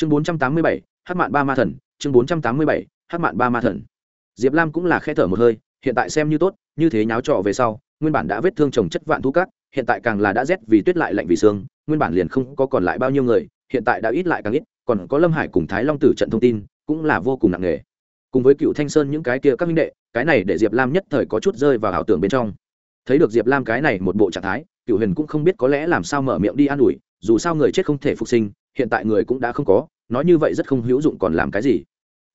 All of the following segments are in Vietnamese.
chương bốn trăm tám mươi bảy hát mạn ba ma thần, chương bốn trăm tám mươi bảy hát mạn ba ma thần. Diệp lam cũng là khe thở một hơi, hiện tại xem như tốt, như thế nháo trọ về sau, nguyên bản đã vết thương trồng chất vạn thu cát, hiện tại càng là đã rét vì tuyết lại lạnh vì xương nguyên bản liền không có còn lại bao nhiêu người, hiện tại đã ít lại càng ít, còn có lâm hải cùng thái long tử trận thông tin, cũng là vô cùng nặng nề. Cùng với cựu thanh sơn những cái kia các minh đệ, cái này để diệp lam nhất thời có chút rơi vào ảo tưởng bên trong. Thấy được diệp lam cái này một bộ trạng thái, cựu huyền cũng không biết có lẽ làm sao mở miệng đi an ủi, dù sao người chết không thể phục sinh hiện tại người cũng đã không có, nói như vậy rất không hữu dụng còn làm cái gì.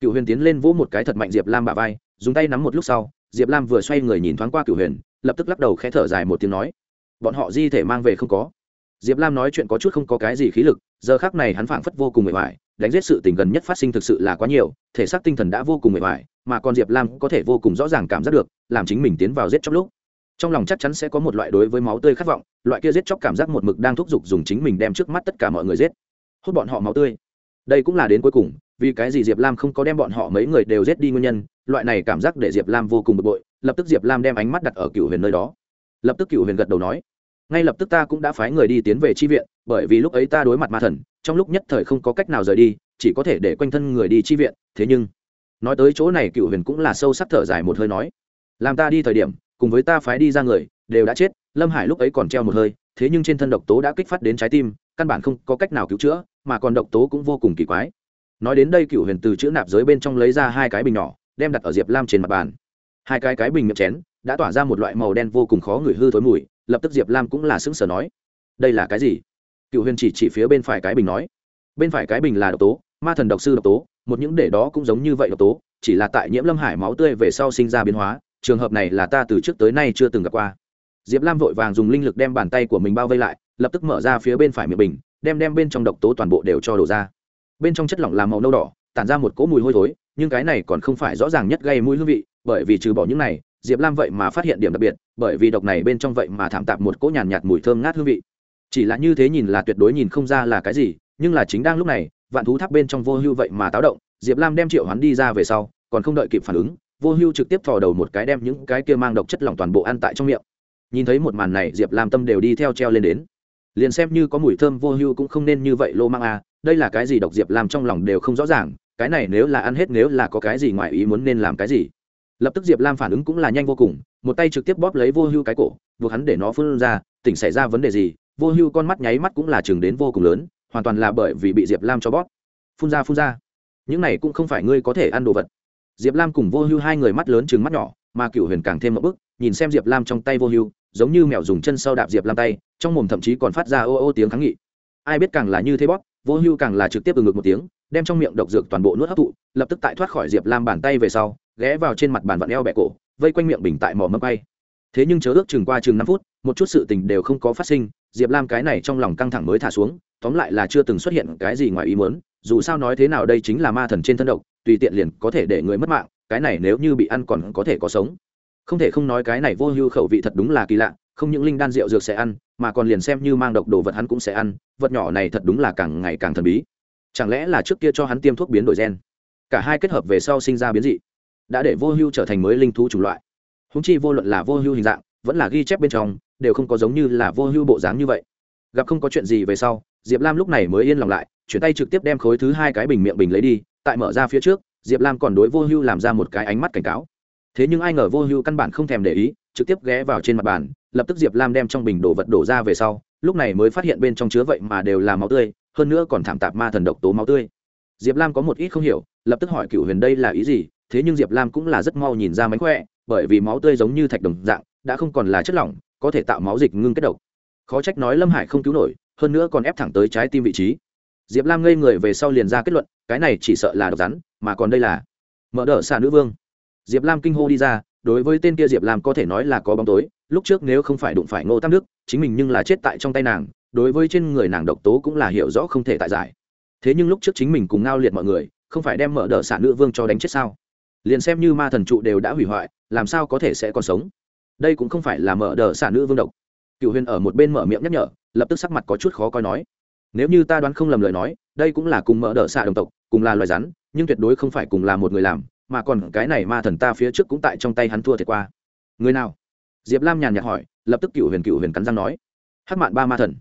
Cựu huyền tiến lên vỗ một cái thật mạnh diệp lam bà vai, dùng tay nắm một lúc sau, diệp lam vừa xoay người nhìn thoáng qua cựu huyền, lập tức lắc đầu khẽ thở dài một tiếng nói, bọn họ di thể mang về không có. Diệp lam nói chuyện có chút không có cái gì khí lực, giờ khác này hắn phảng phất vô cùng mệt mỏi, đánh giết sự tình gần nhất phát sinh thực sự là quá nhiều, thể xác tinh thần đã vô cùng mệt mỏi, mà còn diệp lam có thể vô cùng rõ ràng cảm giác được, làm chính mình tiến vào giết chóc lúc. Trong lòng chắc chắn sẽ có một loại đối với máu tươi khát vọng, loại kia giết chóc cảm giác một mực đang thúc giục dùng chính mình đem trước mắt tất cả mọi người giết hút bọn họ máu tươi. Đây cũng là đến cuối cùng, vì cái gì diệp lam không có đem bọn họ mấy người đều giết đi nguyên nhân, loại này cảm giác để diệp lam vô cùng bực bội, lập tức diệp lam đem ánh mắt đặt ở cựu huyền nơi đó. Lập tức cựu huyền gật đầu nói, ngay lập tức ta cũng đã phái người đi tiến về tri viện, bởi vì lúc ấy ta đối mặt ma thần, trong lúc nhất thời không có cách nào rời đi, chỉ có thể để quanh thân người đi tri viện, thế nhưng nói tới chỗ này cựu huyền cũng là sâu sắc thở dài một hơi nói, làm ta đi thời điểm, cùng với ta phái đi ra người, đều đã chết, lâm hải lúc ấy còn treo một hơi, thế nhưng trên thân độc tố đã kích phát đến trái tim, căn bản không có cách nào cứu chữa mà còn độc tố cũng vô cùng kỳ quái. Nói đến đây cựu huyền từ chữ nạp giới bên trong lấy ra hai cái bình nhỏ, đem đặt ở diệp lam trên mặt bàn. Hai cái cái bình miệng chén, đã tỏa ra một loại màu đen vô cùng khó ngửi hư thối mùi, lập tức diệp lam cũng là sững sờ nói, đây là cái gì? Cựu huyền chỉ chỉ phía bên phải cái bình nói, bên phải cái bình là độc tố, ma thần độc sư độc tố, một những để đó cũng giống như vậy độc tố, chỉ là tại nhiễm lâm hải máu tươi về sau sinh ra biến hóa, trường hợp này là ta từ trước tới nay chưa từng gặp qua. Diệp lam vội vàng dùng linh lực đem bàn tay của mình bao vây lại, lập tức mở ra phía bên phải miệng bình đem đem bên trong độc tố toàn bộ đều cho đổ ra. Bên trong chất lỏng làm màu nâu đỏ tản ra một cỗ mùi hôi thối nhưng cái này còn không phải rõ ràng nhất gây mũi hương vị bởi vì trừ bỏ những này diệp lam vậy mà phát hiện điểm đặc biệt bởi vì độc này bên trong vậy mà thảm tạp một cỗ nhàn nhạt, nhạt mùi thơm ngát hương vị. Chỉ là như thế nhìn là tuyệt đối nhìn không ra là cái gì nhưng là chính đang lúc này vạn thú tháp bên trong vô hưu vậy mà táo động diệp lam đem triệu hắn đi ra về sau còn không đợi kịp phản ứng vô hưu trực tiếp thò đầu một cái đem những cái kia mang độc chất lỏng toàn bộ ăn tại trong miệng. Nhìn thấy một màn này diệp lam tâm đều đi theo treo lên đến liền xem như có mùi thơm vô hưu cũng không nên như vậy lô mang à đây là cái gì độc diệp làm trong lòng đều không rõ ràng, cái này nếu là ăn hết nếu là có cái gì ngoài ý muốn nên làm cái gì. Lập tức diệp lam phản ứng cũng là nhanh vô cùng, một tay trực tiếp bóp lấy vô hưu cái cổ, buộc hắn để nó phun ra, tỉnh xảy ra vấn đề gì, vô hưu con mắt nháy mắt cũng là chừng đến vô cùng lớn, hoàn toàn là bởi vì bị diệp lam cho bóp. Phun ra phun ra. Những này cũng không phải ngươi có thể ăn đồ vật. Diệp lam cùng vô hưu hai người mắt lớn chừng mắt nhỏ, mà cựu huyền càng thêm một bức nhìn xem diệp lam trong tay vô hưu, giống như mèo dùng chân sau đạp diệp lam tay trong mồm thậm chí còn phát ra ô ô tiếng kháng nghị. Ai biết càng là như thế bóp, vô hưu càng là trực tiếp từ ngực một tiếng, đem trong miệng độc dược toàn bộ nuốt hấp thụ, lập tức tại thoát khỏi diệp lam bàn tay về sau, ghé vào trên mặt bàn vặn eo bẹ cổ, vây quanh miệng bình tại mỏ mâm bay. Thế nhưng chớ ước chừng qua chừng năm phút, một chút sự tình đều không có phát sinh, diệp lam cái này trong lòng căng thẳng mới thả xuống, tóm lại là chưa từng xuất hiện cái gì ngoài ý muốn, dù sao nói thế nào đây chính là ma thần trên thân độc, tùy tiện liền có thể để người mất mạng, cái này nếu như bị ăn còn có thể có sống. Không thể không nói cái này vô hưu khẩu vị thật đúng là kỳ lạ, không những linh đan rượu dược sẽ ăn mà còn liền xem như mang độc đồ vật hắn cũng sẽ ăn, vật nhỏ này thật đúng là càng ngày càng thần bí. Chẳng lẽ là trước kia cho hắn tiêm thuốc biến đổi gen? Cả hai kết hợp về sau sinh ra biến dị, đã để vô hưu trở thành mới linh thú chủng loại. Húng chi vô luận là vô hưu hình dạng, vẫn là ghi chép bên trong, đều không có giống như là vô hưu bộ dáng như vậy. Gặp không có chuyện gì về sau, diệp lam lúc này mới yên lòng lại, chuyển tay trực tiếp đem khối thứ hai cái bình miệng bình lấy đi, tại mở ra phía trước, diệp lam còn đối vô hưu làm ra một cái ánh mắt cảnh cáo thế nhưng ai ngờ vô hưu căn bản không thèm để ý, trực tiếp ghé vào trên mặt bàn, lập tức diệp lam đem trong bình đồ vật đổ ra về sau, lúc này mới phát hiện bên trong chứa vậy mà đều là máu tươi, hơn nữa còn thảm tạp ma thần độc tố máu tươi. Diệp lam có một ít không hiểu, lập tức hỏi cựu huyền đây là ý gì, thế nhưng diệp lam cũng là rất mau nhìn ra mánh khỏe, bởi vì máu tươi giống như thạch đồng dạng, đã không còn là chất lỏng, có thể tạo máu dịch ngưng kết độc. Khó trách nói lâm hải không cứu nổi, hơn nữa còn ép thẳng tới trái tim vị trí. Diệp lam ngây người về sau liền ra kết luận, cái này chỉ sợ là độc rắn, mà còn đây là mở đỡ xà nữ vương diệp lam kinh hô đi ra, đối với tên kia diệp lam có thể nói là có bóng tối, lúc trước nếu không phải đụng phải ngô tam đức, chính mình nhưng là chết tại trong tay nàng, đối với trên người nàng độc tố cũng là hiểu rõ không thể tại giải. Thế nhưng lúc trước chính mình cùng ngao liệt mọi người, không phải đem mở đỡ xả nữ vương cho đánh chết sao? Liền xem như ma thần trụ đều đã hủy hoại, làm sao có thể sẽ còn sống? Đây cũng không phải là mở đỡ xả nữ vương độc. Cựu huyền ở một bên mở miệng nhắc nhở, lập tức sắc mặt có chút khó coi nói, nếu như ta đoán không lầm lời nói, đây cũng là cùng mở đỡ xả đồng tộc, cùng là loài rắn, nhưng tuyệt đối không phải cùng là một người làm mà còn cái này ma thần ta phía trước cũng tại trong tay hắn thua thiệt qua. Người nào? Diệp lam nhàn nhạt hỏi, lập tức cựu huyền cựu huyền cắn răng nói hát mạn ba ma thần.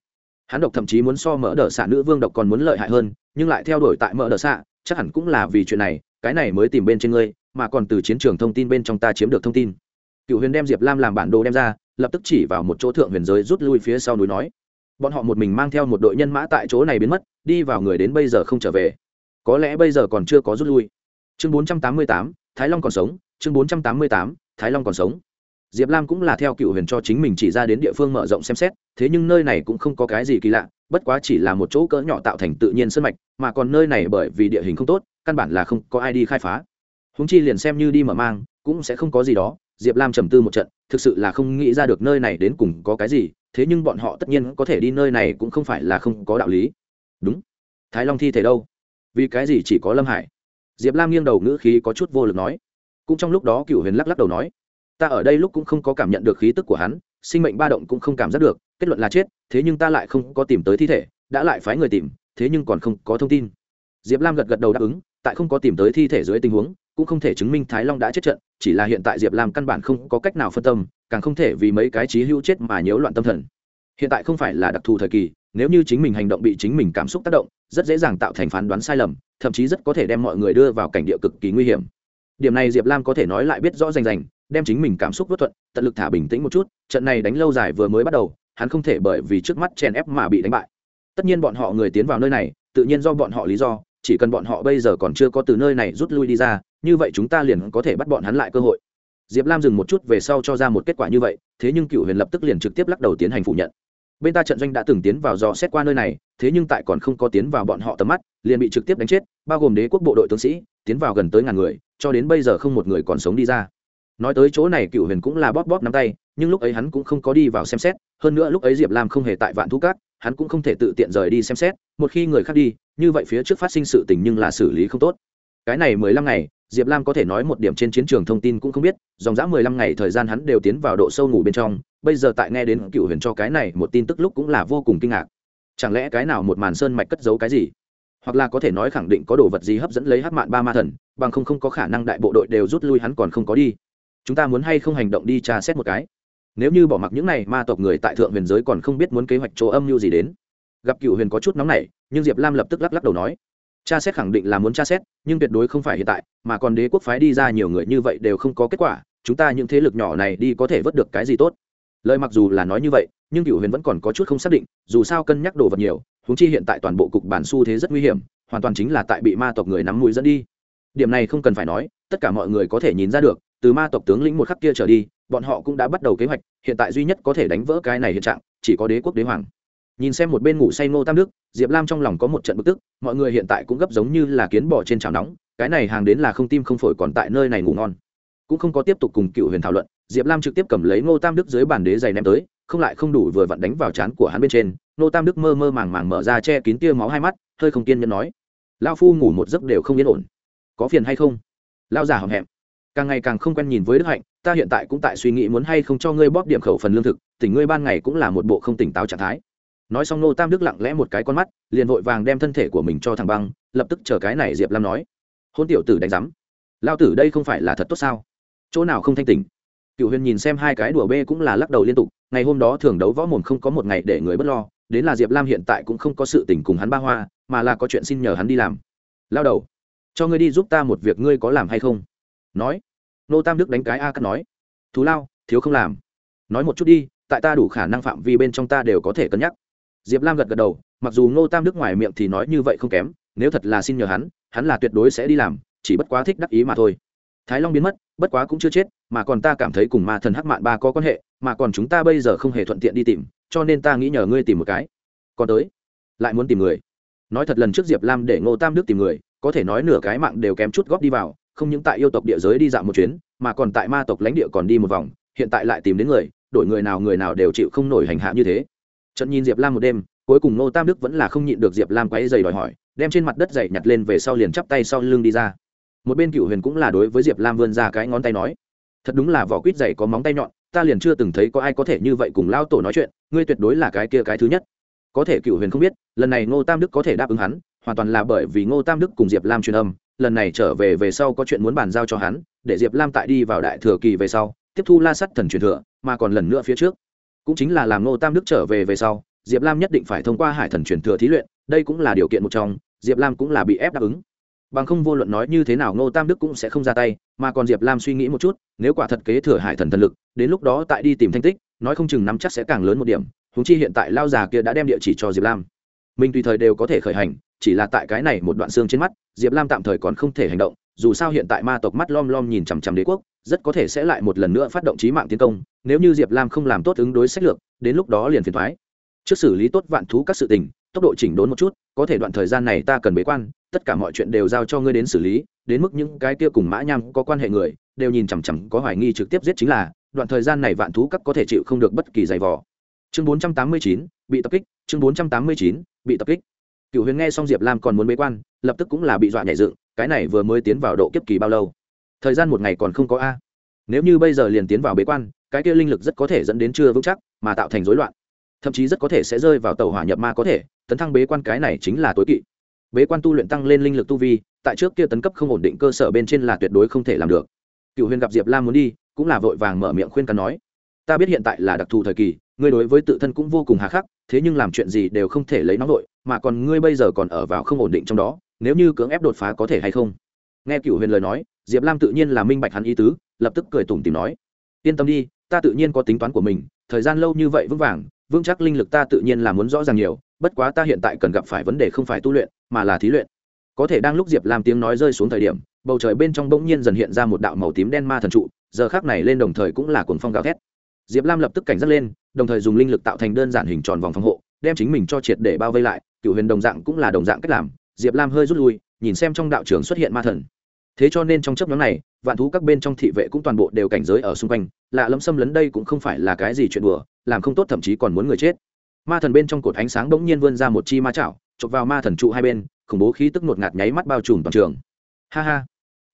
Hắn độc thậm chí muốn so mỡ đỡ xạ nữ vương độc còn muốn lợi hại hơn, nhưng lại theo đuổi tại mỡ đờ xạ, chắc hẳn cũng là vì chuyện này, cái này mới tìm bên trên ngươi, mà còn từ chiến trường thông tin bên trong ta chiếm được thông tin. Cựu huyền đem diệp lam làm bản đồ đem ra, lập tức chỉ vào một chỗ thượng huyền giới rút lui phía sau núi nói, bọn họ một mình mang theo một đội nhân mã tại chỗ này biến mất, đi vào người đến bây giờ không trở về. Có lẽ bây giờ còn chưa có rút lui chương bốn trăm tám mươi tám, thái long còn sống. Chương bốn trăm tám mươi tám, thái long còn sống. Diệp lam cũng là theo cựu huyền cho chính mình chỉ ra đến địa phương mở rộng xem xét, thế nhưng nơi này cũng không có cái gì kỳ lạ, bất quá chỉ là một chỗ cỡ nhỏ tạo thành tự nhiên sân mạch, mà còn nơi này bởi vì địa hình không tốt, căn bản là không có ai đi khai phá. Húng chi liền xem như đi mở mang, cũng sẽ không có gì đó. Diệp lam trầm tư một trận, thực sự là không nghĩ ra được nơi này đến cùng có cái gì, thế nhưng bọn họ tất nhiên có thể đi nơi này cũng không phải là không có đạo lý. Đúng. Thái long thi thể đâu? Vì cái gì chỉ có lâm hải? Diệp lam nghiêng đầu ngữ khí có chút vô lực nói. Cũng trong lúc đó cựu huyền lắc lắc đầu nói, ta ở đây lúc cũng không có cảm nhận được khí tức của hắn, sinh mệnh ba động cũng không cảm giác được, kết luận là chết, thế nhưng ta lại không có tìm tới thi thể, đã lại phái người tìm, thế nhưng còn không có thông tin. Diệp lam gật gật đầu đáp ứng, tại không có tìm tới thi thể dưới tình huống, cũng không thể chứng minh thái long đã chết trận, chỉ là hiện tại diệp lam căn bản không có cách nào phân tâm, càng không thể vì mấy cái trí hữu chết mà nhiễu loạn tâm thần. Hiện tại không phải là đặc thù thời kỳ, nếu như chính mình hành động bị chính mình cảm xúc tác động rất dễ dàng tạo thành phán đoán sai lầm, thậm chí rất có thể đem mọi người đưa vào cảnh địa cực kỳ nguy hiểm. Điểm này diệp lam có thể nói lại biết rõ rành rành, đem chính mình cảm xúc vất thuận, tận lực thả bình tĩnh một chút, trận này đánh lâu dài vừa mới bắt đầu, hắn không thể bởi vì trước mắt chèn ép mà bị đánh bại. Tất nhiên bọn họ người tiến vào nơi này, tự nhiên do bọn họ lý do, chỉ cần bọn họ bây giờ còn chưa có từ nơi này rút lui đi ra, như vậy chúng ta liền có thể bắt bọn hắn lại cơ hội. Diệp lam dừng một chút về sau cho ra một kết quả như vậy, thế nhưng cựu huyền lập tức liền trực tiếp lắc đầu tiến hành phủ nhận bên ta trận doanh đã từng tiến vào dò xét qua nơi này, thế nhưng tại còn không có tiến vào bọn họ tầm mắt, liền bị trực tiếp đánh chết, bao gồm đế quốc bộ đội tướng sĩ, tiến vào gần tới ngàn người, cho đến bây giờ không một người còn sống đi ra. Nói tới chỗ này cựu huyền cũng là bóp bóp nắm tay, nhưng lúc ấy hắn cũng không có đi vào xem xét, hơn nữa lúc ấy diệp lam không hề tại vạn thu cát hắn cũng không thể tự tiện rời đi xem xét, một khi người khác đi, như vậy phía trước phát sinh sự tình nhưng là xử lý không tốt. Cái này mười lăm ngày, diệp lam có thể nói một điểm trên chiến trường thông tin cũng không biết, dòng dã mười lăm ngày thời gian hắn đều tiến vào độ sâu ngủ bên trong bây giờ tại nghe đến cựu huyền cho cái này một tin tức lúc cũng là vô cùng kinh ngạc. Chẳng lẽ cái nào một màn sơn mạch cất giấu cái gì? Hoặc là có thể nói khẳng định có đồ vật gì hấp dẫn lấy hát mạn ba ma thần, bằng không không có khả năng đại bộ đội đều rút lui hắn còn không có đi. Chúng ta muốn hay không hành động đi tra xét một cái? Nếu như bỏ mặc những này, ma tộc người tại thượng huyền giới còn không biết muốn kế hoạch chỗ âm mưu gì đến. Gặp cựu huyền có chút nóng nảy, nhưng diệp lam lập tức lắc lắc đầu nói, tra xét khẳng định là muốn tra xét, nhưng tuyệt đối không phải hiện tại, mà còn đế quốc phái đi ra nhiều người như vậy đều không có kết quả, chúng ta những thế lực nhỏ này đi có thể vớt được cái gì tốt? Lời mặc dù là nói như vậy, nhưng cựu huyền vẫn còn có chút không xác định, dù sao cân nhắc đồ vật nhiều húng chi hiện tại toàn bộ cục bản xu thế rất nguy hiểm, hoàn toàn chính là tại bị ma tộc người nắm mũi dẫn đi. Điểm này không cần phải nói, tất cả mọi người có thể nhìn ra được, từ ma tộc tướng lĩnh một khắc kia trở đi, bọn họ cũng đã bắt đầu kế hoạch, hiện tại duy nhất có thể đánh vỡ cái này hiện trạng, chỉ có đế quốc đế hoàng. Nhìn xem một bên ngủ say ngô tam đức, diệp lam trong lòng có một trận bực tức, mọi người hiện tại cũng gấp giống như là kiến bò trên chảo nóng, cái này hàng đến là không tim không phổi còn tại nơi này ngủ ngon. Cũng không có tiếp tục cùng cựu huyền thảo luận diệp lam trực tiếp cầm lấy ngô tam đức dưới bàn đế giày ném tới, không lại không đủ vừa vặn đánh vào trán của hắn bên trên. Ngô tam đức mơ mơ màng màng mở ra che kín tia máu hai mắt, hơi không kiên nhẫn nói lao phu ngủ một giấc đều không yên ổn. Có phiền hay không? Lao giả hầm hẹm, càng ngày càng không quen nhìn với đức hạnh, ta hiện tại cũng tại suy nghĩ muốn hay không cho ngươi bóp điểm khẩu phần lương thực, tỉnh ngươi ban ngày cũng là một bộ không tỉnh táo trạng thái. Nói xong nô tam đức lặng lẽ một cái con mắt, liền vội vàng đem thân thể của mình cho thằng băng, lập tức chờ cái này diệp lam nói, hôn tiểu tử đánh giám. Lao tử đây không phải là thật tốt sao? Chỗ nào không thanh tỉnh? Cựu huyền nhìn xem hai cái đùa bê cũng là lắc đầu liên tục, ngày hôm đó thường đấu võ mồm không có một ngày để người b ấ t lo, đến là diệp lam hiện tại cũng không có sự tình cùng hắn ba hoa, mà là có chuyện xin nhờ hắn đi làm. Lao đầu, cho ngươi đi giúp ta một việc ngươi có làm hay không? Nói. Nô tam đức đánh cái a cắt nói. Thú lao, thiếu không làm. Nói một chút đi, tại ta đủ khả năng phạm vi bên trong ta đều có thể cân nhắc. Diệp lam gật gật đầu, mặc dù ngô tam đức ngoài miệng thì nói như vậy không kém, nếu thật là xin nhờ hắn hắn là tuyệt đối sẽ đi làm, chỉ bất quá thích đắc ý mà thôi thái long biến mất, bất quá cũng chưa chết, mà còn ta cảm thấy cùng ma thần hắc mạn ba có quan hệ, mà còn chúng ta bây giờ không hề thuận tiện đi tìm, cho nên ta nghĩ nhờ ngươi tìm một cái. Còn tới, lại muốn tìm người. Nói thật lần trước diệp lam để ngô tam đức tìm người, có thể nói nửa cái mạng đều kém chút góp đi vào, không những tại yêu tộc địa giới đi dạo một chuyến, mà còn tại ma tộc lãnh địa còn đi một vòng, hiện tại lại tìm đến người, đổi người nào người nào đều chịu không nổi hành hạ như thế. Trận nhìn diệp lam một đêm, cuối cùng Ngô tam đức vẫn là không nhịn được diệp lam quáy dày đòi hỏi, đem trên mặt đất dày nhặt lên về sau liền chắp tay sau lưng đi ra một bên cựu huyền cũng là đối với diệp lam vươn ra cái ngón tay nói, thật đúng là vỏ quýt dày có móng tay nhọn, ta liền chưa từng thấy có ai có thể như vậy cùng lao tổ nói chuyện, ngươi tuyệt đối là cái kia cái thứ nhất. Có thể cựu huyền không biết, lần này ngô tam đức có thể đáp ứng hắn, hoàn toàn là bởi vì ngô tam đức cùng diệp lam truyền âm, lần này trở về về sau có chuyện muốn bàn giao cho hắn, để diệp lam tại đi vào đại thừa kỳ về sau, tiếp thu la sắt thần truyền thừa, mà còn lần nữa phía trước. Cũng chính là làm ngô tam đức trở về về sau, diệp lam nhất định phải thông qua hải thần truyền thừa thí luyện, đây cũng là điều kiện một trong, diệp lam cũng là bị ép đáp ứng bằng không vô luận nói như thế nào ngô tam đức cũng sẽ không ra tay, mà còn diệp lam suy nghĩ một chút, nếu quả thật kế thừa hải thần thần lực, đến lúc đó tại đi tìm thanh tích, nói không chừng nắm chắc sẽ càng lớn một điểm húng chi hiện tại lao già kia đã đem địa chỉ cho diệp lam. Mình tùy thời đều có thể khởi hành, chỉ là tại cái này một đoạn xương trên mắt, diệp lam tạm thời còn không thể hành động, dù sao hiện tại ma tộc mắt lom lom nhìn chằm chằm đế quốc, rất có thể sẽ lại một lần nữa phát động trí mạng tiến công, nếu như diệp lam không làm tốt ứng đối sách lược, đến lúc đó liền phiền thoái trước xử lý tốt vạn thú các sự tình, tốc độ chỉnh đốn một chút, có thể đoạn thời gian này ta cần bế quan tất cả mọi chuyện đều giao cho ngươi đến xử lý, đến mức những cái kia cùng mã nham có quan hệ người, đều nhìn chằm chằm, có hoài nghi trực tiếp giết chính là, đoạn thời gian này vạn thú các có thể chịu không được bất kỳ giày vò. Chương bốn trăm tám mươi chín, bị tập kích, chương bốn trăm tám mươi chín, bị tập kích. Cựu huyền nghe xong diệp lam còn muốn bế quan, lập tức cũng là bị dọa nhảy dựng, cái này vừa mới tiến vào độ kiếp kỳ bao lâu? Thời gian một ngày còn không có a. Nếu như bây giờ liền tiến vào bế quan, cái kia linh lực rất có thể dẫn đến chưa vững chắc, mà tạo thành rối loạn. Thậm chí rất có thể sẽ rơi vào tàu hỏa nhập ma có thể, tấn thăng bế quan cái này chính là tối kỵ bế quan tu luyện tăng lên linh lực tu vi, tại trước kia tấn cấp không ổn định cơ sở bên trên là tuyệt đối không thể làm được. Cựu huyền gặp diệp lam muốn đi, cũng là vội vàng mở miệng khuyên cắn nói, ta biết hiện tại là đặc thù thời kỳ, ngươi đối với tự thân cũng vô cùng hà khắc, thế nhưng làm chuyện gì đều không thể lấy nóng vội, mà còn ngươi bây giờ còn ở vào không ổn định trong đó, nếu như cưỡng ép đột phá có thể hay không? Nghe cựu huyền lời nói, diệp lam tự nhiên là minh bạch hắn ý tứ, lập tức cười tủm tìm nói, yên tâm đi, ta tự nhiên có tính toán của mình, thời gian lâu như vậy vững vàng, vững chắc linh lực ta tự nhiên là muốn rõ ràng nhiều, bất quá ta hiện tại cần gặp phải vấn đề không phải tu luyện mà là thí luyện. Có thể đang lúc diệp lam tiếng nói rơi xuống thời điểm, bầu trời bên trong bỗng nhiên dần hiện ra một đạo màu tím đen ma thần trụ, giờ khác này lên đồng thời cũng là cuồng phong gào thét. Diệp lam lập tức cảnh giác lên, đồng thời dùng linh lực tạo thành đơn giản hình tròn vòng phòng hộ, đem chính mình cho triệt để bao vây lại, cựu huyền đồng dạng cũng là đồng dạng cách làm. Diệp lam hơi rút lui, nhìn xem trong đạo trường xuất hiện ma thần. Thế cho nên trong chấp nhóm này, vạn thú các bên trong thị vệ cũng toàn bộ đều cảnh giới ở xung quanh, lạ lẫm xâm lấn đây cũng không phải là cái gì chuyện đùa, làm không tốt thậm chí còn muốn người chết ma thần bên trong cột ánh sáng bỗng nhiên vươn ra một chi ma chảo, chụp vào ma thần trụ hai bên, khủng bố khí tức ngột ngạt nháy mắt bao trùm toàn trường. Ha ha.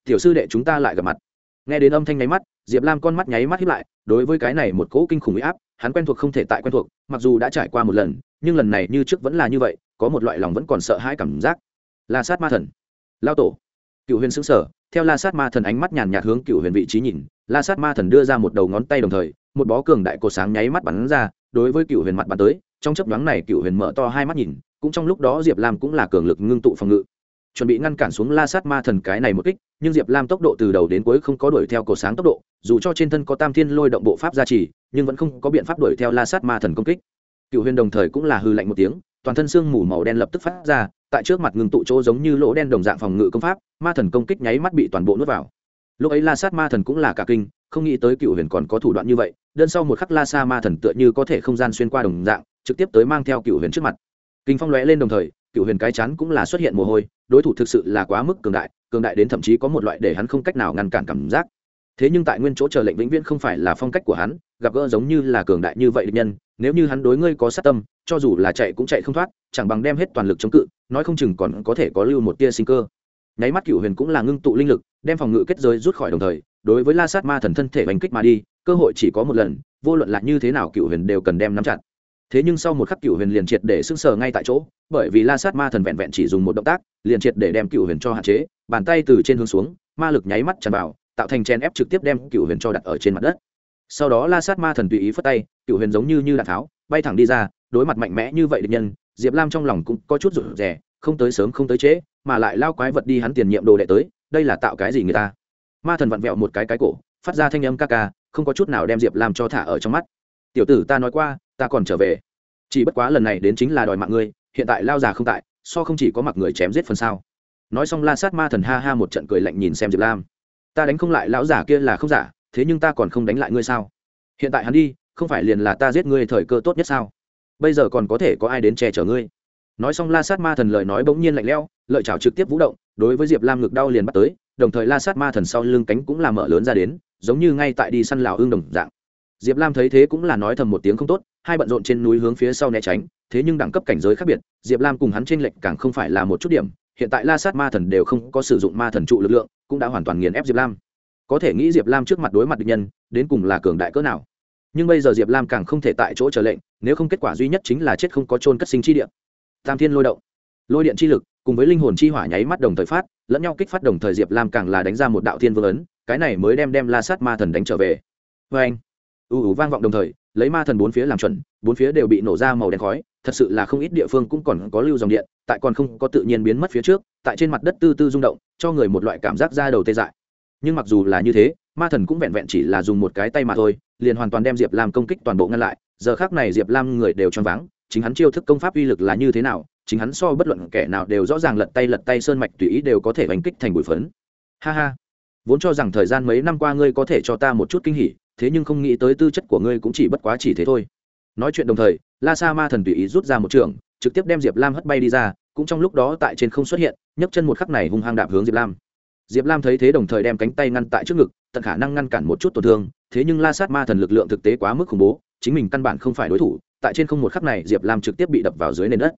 Tiểu sư đệ chúng ta lại gặp mặt. Nghe đến âm thanh nháy mắt, diệp lam con mắt nháy mắt hiếp lại, đối với cái này một cỗ kinh khủng huy áp, hắn quen thuộc không thể tại quen thuộc, mặc dù đã trải qua một lần, nhưng lần này như trước vẫn là như vậy, có một loại lòng vẫn còn sợ hãi cảm giác. La sát ma thần. Lao tổ. Cựu huyền xứng sở theo la sát ma thần ánh mắt nhàn nhạt hướng cựu huyền vị trí nhìn, la sát ma thần đưa ra một đầu ngón tay đồng thời, một bó cường đại cột sáng nháy mắt bắn ra, đối với cựu huyền mặt bắn tới trong chấp nhoáng này cựu huyền mở to hai mắt nhìn, cũng trong lúc đó diệp lam cũng là cường lực ngưng tụ phòng ngự. Chuẩn bị ngăn cản xuống la sát ma thần cái này một kích, nhưng diệp lam tốc độ từ đầu đến cuối không có đuổi theo cổ sáng tốc độ, dù cho trên thân có tam thiên lôi động bộ pháp gia trì, nhưng vẫn không có biện pháp đuổi theo la sát ma thần công kích. Cựu huyền đồng thời cũng là hư lạnh một tiếng, toàn thân xương mù màu đen lập tức phát ra, tại trước mặt ngưng tụ chỗ giống như lỗ đen đồng dạng phòng ngự công pháp, ma thần công kích nháy mắt bị toàn bộ nuốt vào. Lúc ấy la sát ma thần cũng là cả kinh, không nghĩ tới cựu huyền còn có thủ đoạn như vậy, đơn sau một khắc la sa ma thần tựa như có thể không gian xuyên qua đồng dạng trực tiếp tới mang theo cựu huyền trước mặt. Kinh phong lóe lên đồng thời, cựu huyền cái chán cũng là xuất hiện mồ hôi, đối thủ thực sự là quá mức cường đại cường đại đến thậm chí có một loại để hắn không cách nào ngăn cản cảm giác. Thế nhưng tại nguyên chỗ chờ lệnh vĩnh viễn không phải là phong cách của hắn, gặp gỡ giống như là cường đại như vậy địch nhân, nếu như hắn đối ngươi có sát tâm, cho dù là chạy cũng chạy không thoát, chẳng bằng đem hết toàn lực chống cự, nói không chừng còn có thể có lưu một tia sinh cơ. Nháy mắt cựu huyền cũng là ngưng tụ linh lực, đem phòng ngự kết giới rút khỏi đồng thời, đối với la sát ma thần thân thể bánh kích mà đi, cơ hội chỉ có một lần, vô luận là như thế nào cựu huyền đều cần đem nắm chặt thế nhưng sau một khắc cựu huyền liền triệt để sưng sờ ngay tại chỗ, bởi vì la sát ma thần vẹn vẹn chỉ dùng một động tác, liền triệt để đem cựu huyền cho hạn chế, bàn tay từ trên hướng xuống, ma lực nháy mắt tràn vào, tạo thành chen ép trực tiếp đem cựu huyền cho đặt ở trên mặt đất. Sau đó la sát ma thần tùy ý phất tay cựu huyền giống như như đạn tháo, bay thẳng đi ra, đối mặt mạnh mẽ như vậy địch nhân, diệp lam trong lòng cũng có chút rủ rẻ không tới sớm không tới trễ, mà lại lao quái vật đi hắn tiền nhiệm đồ đệ tới, đây là tạo cái gì người ta? Ma thần vặn vẹo một cái cái cổ, phát ra thanh âm ca ca, không có chút nào đem diệp lam cho thả ở trong mắt. Tiểu tử ta nói qua ta còn trở về. Chỉ bất quá lần này đến chính là đòi mạng ngươi, hiện tại lao già không tại, so không chỉ có mặc người chém giết phần sao. Nói xong la sát ma thần ha ha một trận cười lạnh nhìn xem diệp lam. Ta đánh không lại lão giả kia là không giả, thế nhưng ta còn không đánh lại ngươi sao? Hiện tại hắn đi, không phải liền là ta giết ngươi thời cơ tốt nhất sao? Bây giờ còn có thể có ai đến che chở ngươi? Nói xong la sát ma thần lời nói bỗng nhiên lạnh lẽo, lợi chảo trực tiếp vũ động, đối với diệp lam ngực đau liền bắt tới, đồng thời la sát ma thần sau lưng cánh cũng làm mở lớn ra đến, giống như ngay tại đi săn lào ương đồng dạng diệp lam thấy thế cũng là nói thầm một tiếng không tốt, hai bận rộn trên núi hướng phía sau né tránh, thế nhưng đẳng cấp cảnh giới khác biệt, diệp lam cùng hắn t r ê n lệch càng không phải là một chút điểm, hiện tại la sát ma thần đều không có sử dụng ma thần trụ lực lượng, cũng đã hoàn toàn nghiền ép diệp lam. Có thể nghĩ diệp lam trước mặt đối mặt địch nhân, đến cùng là cường đại cỡ nào. Nhưng bây giờ diệp lam càng không thể tại chỗ chờ lệnh, nếu không kết quả duy nhất chính là chết không có trôn cất sinh chi điện tam thiên lôi động. Lôi điện chi lực, cùng với linh hồn chi hỏa nháy mắt đồng thời phát, lẫn nhau kích phát đồng thời diệp lam càng là đánh ra một đạo thiên vương ấn, cái này mới đem đem la sát ma thần đánh trở về. Vê anh ưu ù vang vọng đồng thời, lấy ma thần bốn phía làm chuẩn, bốn phía đều bị nổ ra màu đen khói, thật sự là không ít địa phương cũng còn có lưu dòng điện, tại còn không có tự nhiên biến mất phía trước, tại trên mặt đất tư tư rung động, cho người một loại cảm giác ra đầu tê dại. Nhưng mặc dù là như thế, ma thần cũng vẹn vẹn chỉ là dùng một cái tay mà thôi, liền hoàn toàn đem diệp lam công kích toàn bộ ngăn lại, giờ khác này diệp lam người đều choáng váng, chính hắn chiêu thức công pháp uy lực là như thế nào, chính hắn so bất luận kẻ nào đều rõ ràng lật tay lật tay sơn mạch tùy ý đều có thể đánh kích thành bụi phấn. Ha ha. Vốn cho rằng thời gian mấy năm qua ngươi có thể cho ta một chút kinh hỉ thế nhưng không nghĩ tới tư chất của ngươi cũng chỉ bất quá chỉ thế thôi. Nói chuyện đồng thời, la sa ma thần tùy ý rút ra một trường, trực tiếp đem diệp lam hất bay đi ra, cũng trong lúc đó tại trên không xuất hiện, nhấc chân một khắc này hung hăng đạp hướng diệp lam. Diệp lam thấy thế đồng thời đem cánh tay ngăn tại trước ngực, tận khả năng ngăn cản một chút tổn thương, thế nhưng la sát ma thần lực lượng thực tế quá mức khủng bố, chính mình căn bản không phải đối thủ, tại trên không một khắc này diệp lam trực tiếp bị đập vào dưới nền đất.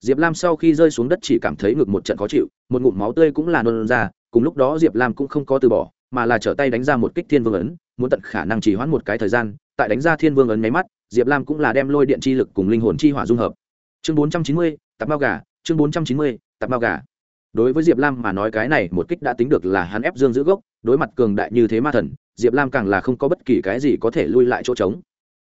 Diệp lam sau khi rơi xuống đất chỉ cảm thấy ngực một trận khó chịu, một ngụm máu tươi cũng là nôn ra, cùng lúc đó diệp lam cũng không có từ bỏ mà là trở tay đánh ra một kích thiên vương ấn, muốn tận khả năng chỉ hoãn một cái thời gian, tại đánh ra thiên vương ấn máy mắt, diệp lam cũng là đem lôi điện chi lực cùng linh hồn chi hỏa dung hợp. Chương bốn trăm chín mươi, tạp bao gà, chương bốn trăm chín mươi, tạp bao gà. Đối với diệp lam mà nói cái này một kích đã tính được là hắn ép dương giữ gốc, đối mặt cường đại như thế ma thần, diệp lam càng là không có bất kỳ cái gì có thể lui lại chỗ trống.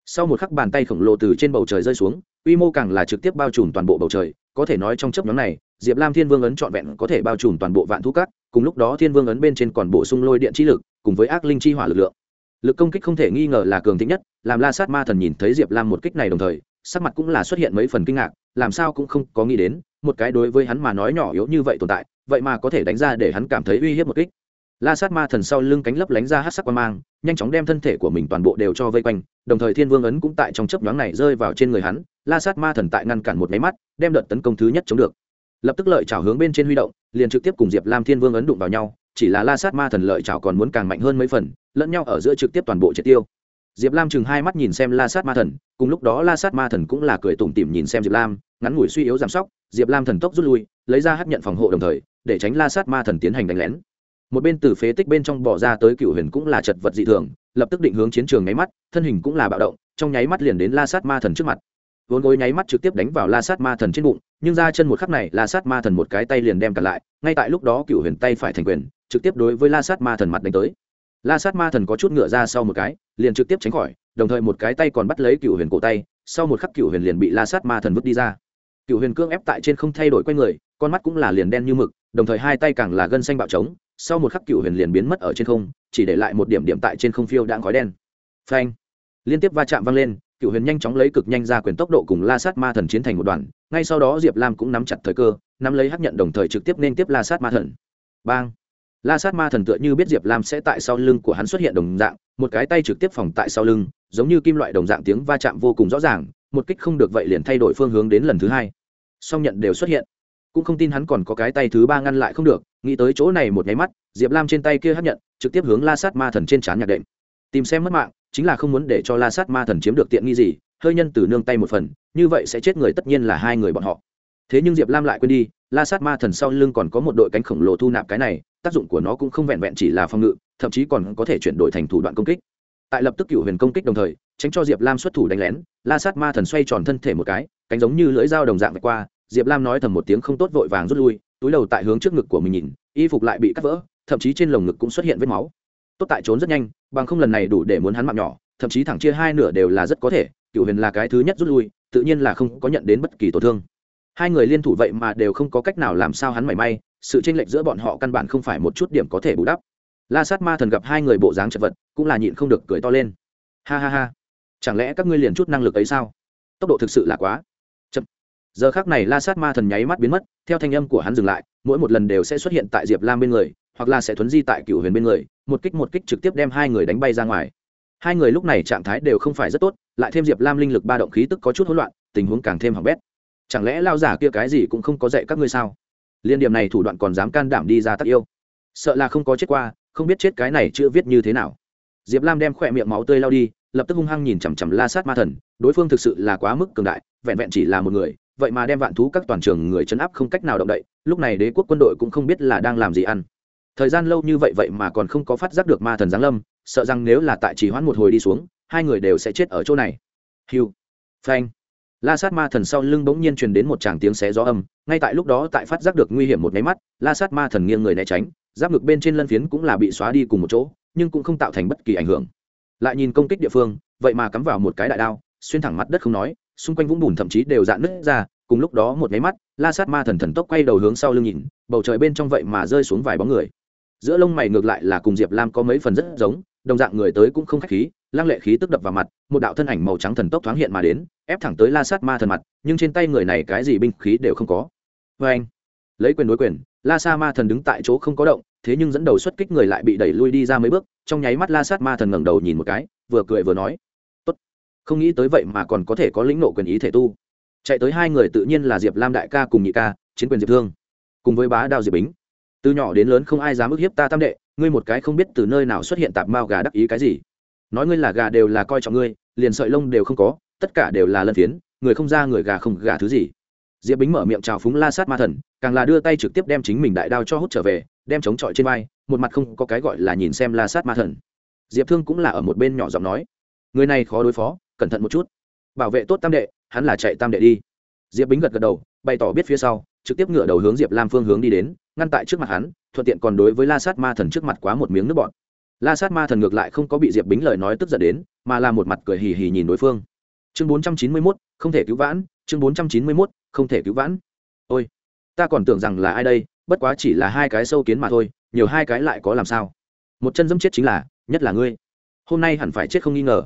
Sau một khắc bàn tay khổng lồ từ trên bầu trời rơi xuống, quy mô càng là trực tiếp bao trùm toàn bộ bầu trời, có thể nói trong chấp nhóm này diệp lam thiên vương ấn trọn vẹn có thể bao trùm toàn bộ vạn thu cát cùng lúc đó thiên vương ấn bên trên còn bổ sung lôi điện chi lực, cùng với ác linh chi hỏa lực lượng. Lực công kích không thể nghi ngờ là cường thịnh nhất, làm la sát ma thần nhìn thấy diệp lam một kích này đồng thời, sắc mặt cũng là xuất hiện mấy phần kinh ngạc, làm sao cũng không có nghĩ đến, một cái đối với hắn mà nói nhỏ yếu như vậy tồn tại, vậy mà có thể đánh ra để hắn cảm thấy uy hiếp một kích. La sát ma thần sau lưng cánh lấp lánh ra hát sắc qua mang, nhanh chóng đem thân thể của mình toàn bộ đều cho vây quanh, đồng thời thiên vương ấn cũng tại trong chấp nhoáng này rơi vào trên người hắn, la sát ma thần tại ngăn cản một máy mắt, đem đợt tấn công thứ nhất chống được lập tức lợi chảo hướng bên trên huy động, liền trực tiếp cùng diệp lam thiên vương ấn đụng vào nhau, chỉ là la sát ma thần lợi chảo còn muốn càng mạnh hơn mấy phần, lẫn nhau ở giữa trực tiếp toàn bộ triệt tiêu. Diệp lam chừng hai mắt nhìn xem la sát ma thần, cùng lúc đó la sát ma thần cũng là cười tủm tỉm nhìn xem diệp lam, ngắn ngủi suy yếu giảm sóc, diệp lam thần tốc rút lui, lấy ra hấp nhận phòng hộ đồng thời, để tránh la sát ma thần tiến hành đánh lén. Một bên từ phế tích bên trong bỏ ra tới cựu huyền cũng là chật vật dị thường, lập tức định hướng chiến trường nháy mắt, thân hình cũng là bạo động, trong nháy mắt liền đến la sát ma thần trước mặt vốn gối nháy mắt trực tiếp đánh vào la sát ma thần trên bụng, nhưng ra chân một khắc này la sát ma thần một cái tay liền đem cả lại, ngay tại lúc đó cựu huyền tay phải thành quyền, trực tiếp đối với la sát ma thần mặt đánh tới. La sát ma thần có chút ngựa ra sau một cái, liền trực tiếp tránh khỏi, đồng thời một cái tay còn bắt lấy cựu huyền cổ tay, sau một khắc cựu huyền liền bị la sát ma thần vứt đi ra. Cựu huyền cương ép tại trên không thay đổi q u a n người, con mắt cũng là liền đen như mực, đồng thời hai tay càng là gân xanh bạo trống, sau một khắc cựu huyền liền biến mất ở trên không, chỉ để lại một điểm điểm tại trên không phiêu đạn khói đen. Phanh! Liên tiếp va chạm vang lên cựu huyền nhanh chóng lấy cực nhanh ra quyền tốc độ cùng la sát ma thần chiến thành một đoàn, ngay sau đó diệp lam cũng nắm chặt thời cơ, nắm lấy hắc nhận đồng thời trực tiếp nên tiếp la sát ma thần. Bang! La sát ma thần tựa như biết diệp lam sẽ tại sau lưng của hắn xuất hiện đồng dạng, một cái tay trực tiếp phòng tại sau lưng, giống như kim loại đồng dạng tiếng va chạm vô cùng rõ ràng, một kích không được vậy liền thay đổi phương hướng đến lần thứ hai. Song nhận đều xuất hiện. Cũng không tin hắn còn có cái tay thứ ba ngăn lại không được, nghĩ tới chỗ này một nháy mắt, diệp lam trên tay kia hấp nhận, trực tiếp hướng la sát ma thần trên trán nhạc đệm. Tìm xem mất mạng chính là không muốn để cho la sát ma thần chiếm được tiện nghi gì, hơi nhân từ nương tay một phần, như vậy sẽ chết người tất nhiên là hai người bọn họ. Thế nhưng diệp lam lại quên đi, la sát ma thần sau lưng còn có một đội cánh khổng lồ thu nạp cái này, tác dụng của nó cũng không vẹn vẹn chỉ là phòng ngự, thậm chí còn có thể chuyển đổi thành thủ đoạn công kích. Tại lập tức cựu huyền công kích đồng thời, tránh cho diệp lam xuất thủ đánh lén, la sát ma thần xoay tròn thân thể một cái, cánh giống như lưỡi dao đồng dạng vạch qua, diệp lam nói thầm một tiếng không tốt vội vàng rút lui, túi đầu tại hướng trước ngực của mình nhìn, y phục lại bị cắt vỡ, thậm chí trên lồng ngực cũng xuất hiện vết máu tốt tại trốn rất nhanh, bằng không lần này đủ để muốn hắn mạng nhỏ, thậm chí thẳng chia hai nửa đều là rất có thể cựu huyền là cái thứ nhất rút lui, tự nhiên là không có nhận đến bất kỳ tổn thương. Hai người liên thủ vậy mà đều không có cách nào làm sao hắn mảy may, sự tranh lệch giữa bọn họ căn bản không phải một chút điểm có thể bù đắp. La sát ma thần gặp hai người bộ dáng chật vật, cũng là nhịn không được cười to lên. Ha ha ha, chẳng lẽ các ngươi liền chút năng lực ấy sao? Tốc độ thực sự là quá chậm. Giờ khác này la sát ma thần nháy mắt biến mất, theo thanh âm của hắn dừng lại, mỗi một lần đều sẽ xuất hiện tại diệp lam bên người hoặc là sẽ thuấn di tại cựu huyền bên người, một kích một kích trực tiếp đem hai người đánh bay ra ngoài. Hai người lúc này trạng thái đều không phải rất tốt, lại thêm diệp lam linh lực ba động khí tức có chút hỗn loạn, tình huống càng thêm hỏng bét. Chẳng lẽ lao giả kia cái gì cũng không có dạy các ngươi sao? Liên điểm này thủ đoạn còn dám can đảm đi ra tắc yêu. Sợ là không có chết qua, không biết chết cái này chưa viết như thế nào. Diệp lam đem khỏe miệng máu tươi lao đi, lập tức hung hăng nhìn chằm chằm la sát ma thần, đối phương thực sự là quá mức cường đại, vẹn vẹn chỉ là một người, vậy mà đem vạn thú các toàn trường người chấn áp không cách nào động đậy, lúc này đế quốc quân đội cũng không biết là đang làm gì ăn thời gian lâu như vậy vậy mà còn không có phát giác được ma thần giáng lâm, sợ rằng nếu là tại chỉ hoãn một hồi đi xuống, hai người đều sẽ chết ở chỗ này. Hiu phanh. La sát ma thần sau lưng bỗng nhiên truyền đến một tràng tiếng xé gió âm, ngay tại lúc đó tại phát giác được nguy hiểm một nháy mắt, la sát ma thần nghiêng người né tránh, giáp ngực bên trên lân phiến cũng là bị xóa đi cùng một chỗ, nhưng cũng không tạo thành bất kỳ ảnh hưởng. Lại nhìn công kích địa phương, vậy mà cắm vào một cái đại đao, xuyên thẳng mặt đất không nói, xung quanh vũng bùn thậm chí đều dạn nứt ra, cùng lúc đó một nháy mắt, la sát ma thần thần tốc quay đầu hướng sau lưng nhìn, bầu trời bên trong vậy mà rơi xuống vài bóng người giữa lông mày ngược lại là cùng diệp lam có mấy phần rất giống, đồng dạng người tới cũng không khách khí, lăng lệ khí tức đập vào mặt, một đạo thân ảnh màu trắng thần tốc thoáng hiện mà đến, ép thẳng tới la sát ma thần mặt, nhưng trên tay người này cái gì binh khí đều không có. Vê anh, lấy quyền đối quyền, la sa ma thần đứng tại chỗ không có động, thế nhưng dẫn đầu xuất kích người lại bị đẩy lui đi ra mấy bước, trong nháy mắt la sát ma thần ngẩng đầu nhìn một cái, vừa cười vừa nói, tốt, không nghĩ tới vậy mà còn có thể có lĩnh nộ quyền ý thể tu. Chạy tới hai người tự nhiên là diệp lam đại ca cùng nhị ca, chiến quyền diệp thương, cùng với bá đao diệp bính từ nhỏ đến lớn không ai dám ức hiếp ta tam đệ, ngươi một cái không biết từ nơi nào xuất hiện tạp mao gà đắc ý cái gì. Nói ngươi là gà đều là coi trọng ngươi, liền sợi lông đều không có, tất cả đều là lân phiến, người không ra người gà không gà thứ gì. Diệp bính mở miệng chào phúng la sát ma thần, càng là đưa tay trực tiếp đem chính mình đại đao cho hút trở về, đem chống chọi trên vai, một mặt không có cái gọi là nhìn xem la sát ma thần. Diệp thương cũng là ở một bên nhỏ giọng nói, người này khó đối phó, cẩn thận một chút. Bảo vệ tốt tam đệ, hắn là chạy tam đệ đi. Diệp bính gật gật đầu, bày tỏ biết phía sau, trực tiếp ngựa đầu hướng diệp lam phương hướng đi đến ngăn tại trước mặt hắn, thuận tiện còn đối với la sát ma thần trước mặt quá một miếng nước bọt. La sát ma thần ngược lại không có bị diệp bính lời nói tức giận đến, mà là một mặt cười hì hì nhìn đối phương. Chương bốn trăm chín mươi mốt, không thể cứu vãn, chương bốn trăm chín mươi mốt, không thể cứu vãn. Ôi, ta còn tưởng rằng là ai đây, bất quá chỉ là hai cái sâu kiến mà thôi, nhiều hai cái lại có làm sao? Một chân dẫm chết chính là, nhất là ngươi. Hôm nay hẳn phải chết không nghi ngờ.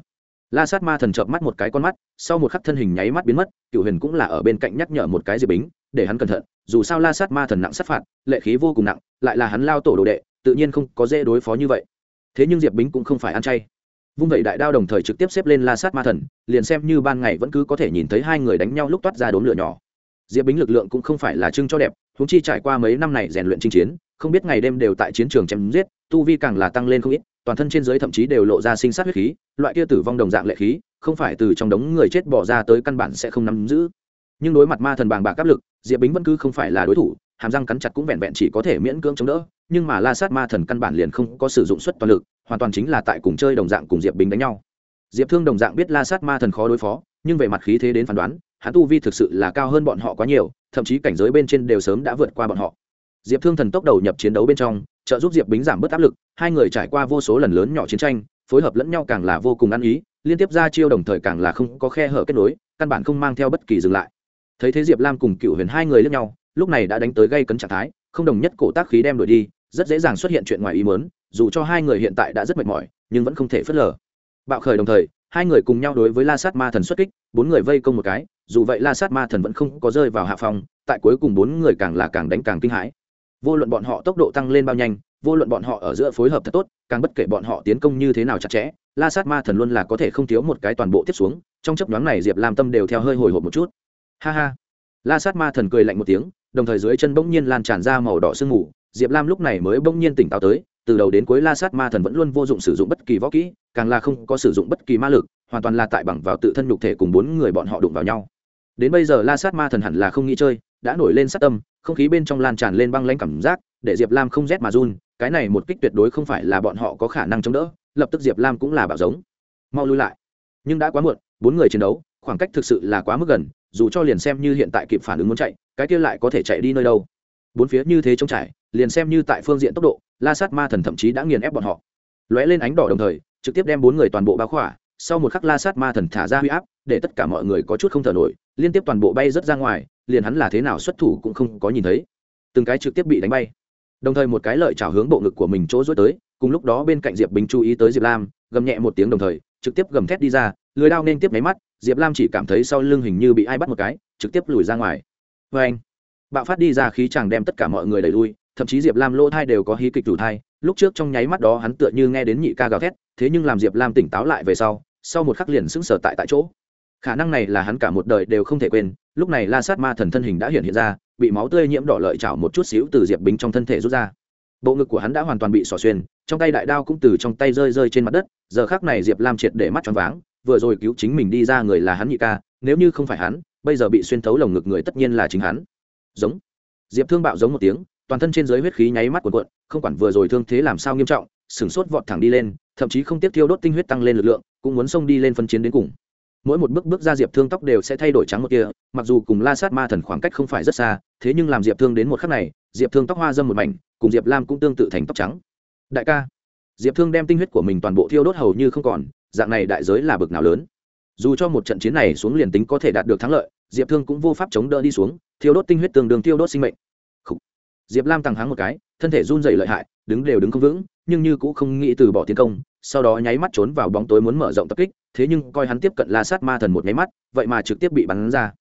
La sát ma thần chợp mắt một cái con mắt, sau một khắc thân hình nháy mắt biến mất cựu huyền cũng là ở bên cạnh nhắc nhở một cái diệp bính, để hắn cẩn thận dù sao la sát ma thần nặng sát phạt, lệ khí vô cùng nặng, lại là hắn lao tổ đồ đệ, tự nhiên không có dễ đối phó như vậy. Thế nhưng diệp bính cũng không phải ăn chay. Vung vậy đại đao đồng thời trực tiếp xếp lên la sát ma thần, liền xem như ban ngày vẫn cứ có thể nhìn thấy hai người đánh nhau lúc toát ra đốn lửa nhỏ. Diệp bính lực lượng cũng không phải là trưng cho đẹp húng chi trải qua mấy năm này rèn luyện chinh chiến, không biết ngày đêm đều tại chiến trường chém giết, tu vi càng là tăng lên không ít, toàn thân trên dưới thậm chí đều lộ ra sinh sát huyết khí, loại kia tử vong đồng dạng lệ khí, không phải từ trong đống người chết bỏ ra tới căn bản sẽ không nắm giữ nhưng đối mặt ma thần bàng bạc áp lực, diệp bính vẫn cứ không phải là đối thủ, hàm răng cắn chặt cũng vẹn vẹn chỉ có thể miễn cưỡng chống đỡ, nhưng mà la sát ma thần căn bản liền không có sử dụng suất toàn lực, hoàn toàn chính là tại cùng chơi đồng dạng cùng diệp bính đánh nhau. Diệp thương đồng dạng biết la sát ma thần khó đối phó, nhưng về mặt khí thế đến phán đoán, hắn tu vi thực sự là cao hơn bọn họ quá nhiều, thậm chí cảnh giới bên trên đều sớm đã vượt qua bọn họ. Diệp thương thần tốc đầu nhập chiến đấu bên trong, trợ giúp diệp bính giảm bớt áp lực, hai người trải qua vô số lần lớn nhỏ chiến tranh, phối hợp lẫn nhau càng là vô cùng ăn ý, liên tiếp ra chiêu đồng thời càng là không có khe hở kết nối, căn bản không mang theo bất kỳ dừng lại thấy thế diệp lam cùng cựu huyền hai người lẫn nhau lúc này đã đánh tới gây cấn trạng thái không đồng nhất cổ tác khí đem đuổi đi rất dễ dàng xuất hiện chuyện ngoài ý mớn dù cho hai người hiện tại đã rất mệt mỏi, nhưng vẫn không thể phớt lờ. Bạo khởi đồng thời, hai người cùng nhau đối với la sát ma thần xuất kích, bốn người vây công một cái, dù vậy la sát ma thần vẫn không có rơi vào hạ phòng tại cuối cùng bốn người càng là càng đánh càng kinh hãi. Vô luận bọn họ tốc độ tăng lên bao nhanh, vô luận bọn họ ở giữa phối hợp thật tốt, càng bất kể bọn họ tiến công như thế nào chặt chẽ, la sát ma thần luôn là có thể không thiếu một cái toàn bộ tiếp xuống, trong chấp nhoáng này diệp lam tâm đều theo hơi hồi hộp một chút ha ha. La sát ma thần cười lạnh một tiếng, đồng thời dưới chân bỗng nhiên lan tràn ra màu đỏ sương mù. Diệp lam lúc này mới bỗng nhiên tỉnh táo tới, từ đầu đến cuối la sát ma thần vẫn luôn vô dụng sử dụng bất kỳ võ kỹ, càng là không có sử dụng bất kỳ ma lực, hoàn toàn là tại bằng vào tự thân nhục thể cùng bốn người bọn họ đụng vào nhau. Đến bây giờ la sát ma thần hẳn là không nghĩ chơi, đã nổi lên sát tâm, không khí bên trong lan tràn lên băng lãnh cảm giác, để diệp lam không rét mà run, cái này một kích tuyệt đối không phải là bọn họ có khả năng chống đỡ, lập tức diệp lam cũng là bảo giống. Mau lui lại. Nhưng đã quá muộn, bốn người chiến đấu, khoảng cách thực sự là quá mức gần dù cho liền xem như hiện tại kịp phản ứng muốn chạy, cái kia lại có thể chạy đi nơi đâu. Bốn phía như thế trống trải, liền xem như tại phương diện tốc độ, la sát ma thần thậm chí đã nghiền ép bọn họ. Lóe lên ánh đỏ đồng thời, trực tiếp đem bốn người toàn bộ bao khỏa, sau một khắc la sát ma thần thả ra huy áp, để tất cả mọi người có chút không thở nổi, liên tiếp toàn bộ bay rớt ra ngoài, liền hắn là thế nào xuất thủ cũng không có nhìn thấy. Từng cái trực tiếp bị đánh bay. Đồng thời một cái lợi trào hướng bộ ngực của mình chỗ dối tới, cùng lúc đó bên cạnh diệp bình chú ý tới diệp lam, gầm nhẹ một tiếng đồng thời, trực tiếp gầm thét đi ra, lưới đao nên tiếp máy mắt diệp lam chỉ cảm thấy sau lưng hình như bị ai bắt một cái, trực tiếp lùi ra ngoài. Vê anh, bạo phát đi ra khí chàng đem tất cả mọi người đẩy lui, thậm chí diệp lam lỗ thai đều có hí kịch đủ thai, lúc trước trong nháy mắt đó hắn tựa như nghe đến nhị ca gào thét, thế nhưng làm diệp lam tỉnh táo lại về sau sau một khắc liền sững sờ tại tại chỗ. Khả năng này là hắn cả một đời đều không thể quên, lúc này la sát ma thần thân hình đã hiện hiện ra, bị máu tươi nhiễm đỏ lợi chảo một chút xíu từ diệp bính trong thân thể rút ra. Bộ ngực của hắn đã hoàn toàn bị xỏ xuyên, trong tay đại đao cũng từ trong tay rơi rơi trên mặt đất, giờ khác này diệp lam triệt để mắt choáng váng vừa rồi cứu chính mình đi ra người là hắn nhị ca, nếu như không phải hắn, bây giờ bị xuyên thấu lồng ngực người tất nhiên là chính hắn. Giống. Diệp thương bạo giống một tiếng, toàn thân trên dưới huyết khí nháy mắt cuộn cuộn, không quản vừa rồi thương thế làm sao nghiêm trọng, sửng sốt vọt thẳng đi lên, thậm chí không tiếp thiêu đốt tinh huyết tăng lên lực lượng, cũng muốn xông đi lên phân chiến đến cùng. Mỗi một bước bước ra diệp thương tóc đều sẽ thay đổi trắng một kia, mặc dù cùng la sát ma thần khoảng cách không phải rất xa, thế nhưng làm diệp thương đến một khắc này, diệp thương tóc hoa dâm một mảnh, cùng diệp lam cũng tương tự thành tóc trắng. Đại ca. Diệp thương đem tinh huyết của mình toàn bộ thiêu đốt hầu như không còn dạng này đại giới là bực nào lớn. Dù cho một trận chiến này xuống liền tính có thể đạt được thắng lợi, diệp thương cũng vô pháp chống đỡ đi xuống, thiêu đốt tinh huyết tương đương tiêu đốt sinh mệnh. Diệp lam tăng háng một cái, thân thể run dày lợi hại, đứng đều đứng không vững, nhưng như cũng không nghĩ từ bỏ tiến công, sau đó nháy mắt trốn vào bóng tối muốn mở rộng tập kích, thế nhưng coi hắn tiếp cận la sát ma thần một nháy mắt, vậy mà trực tiếp bị bắn ra.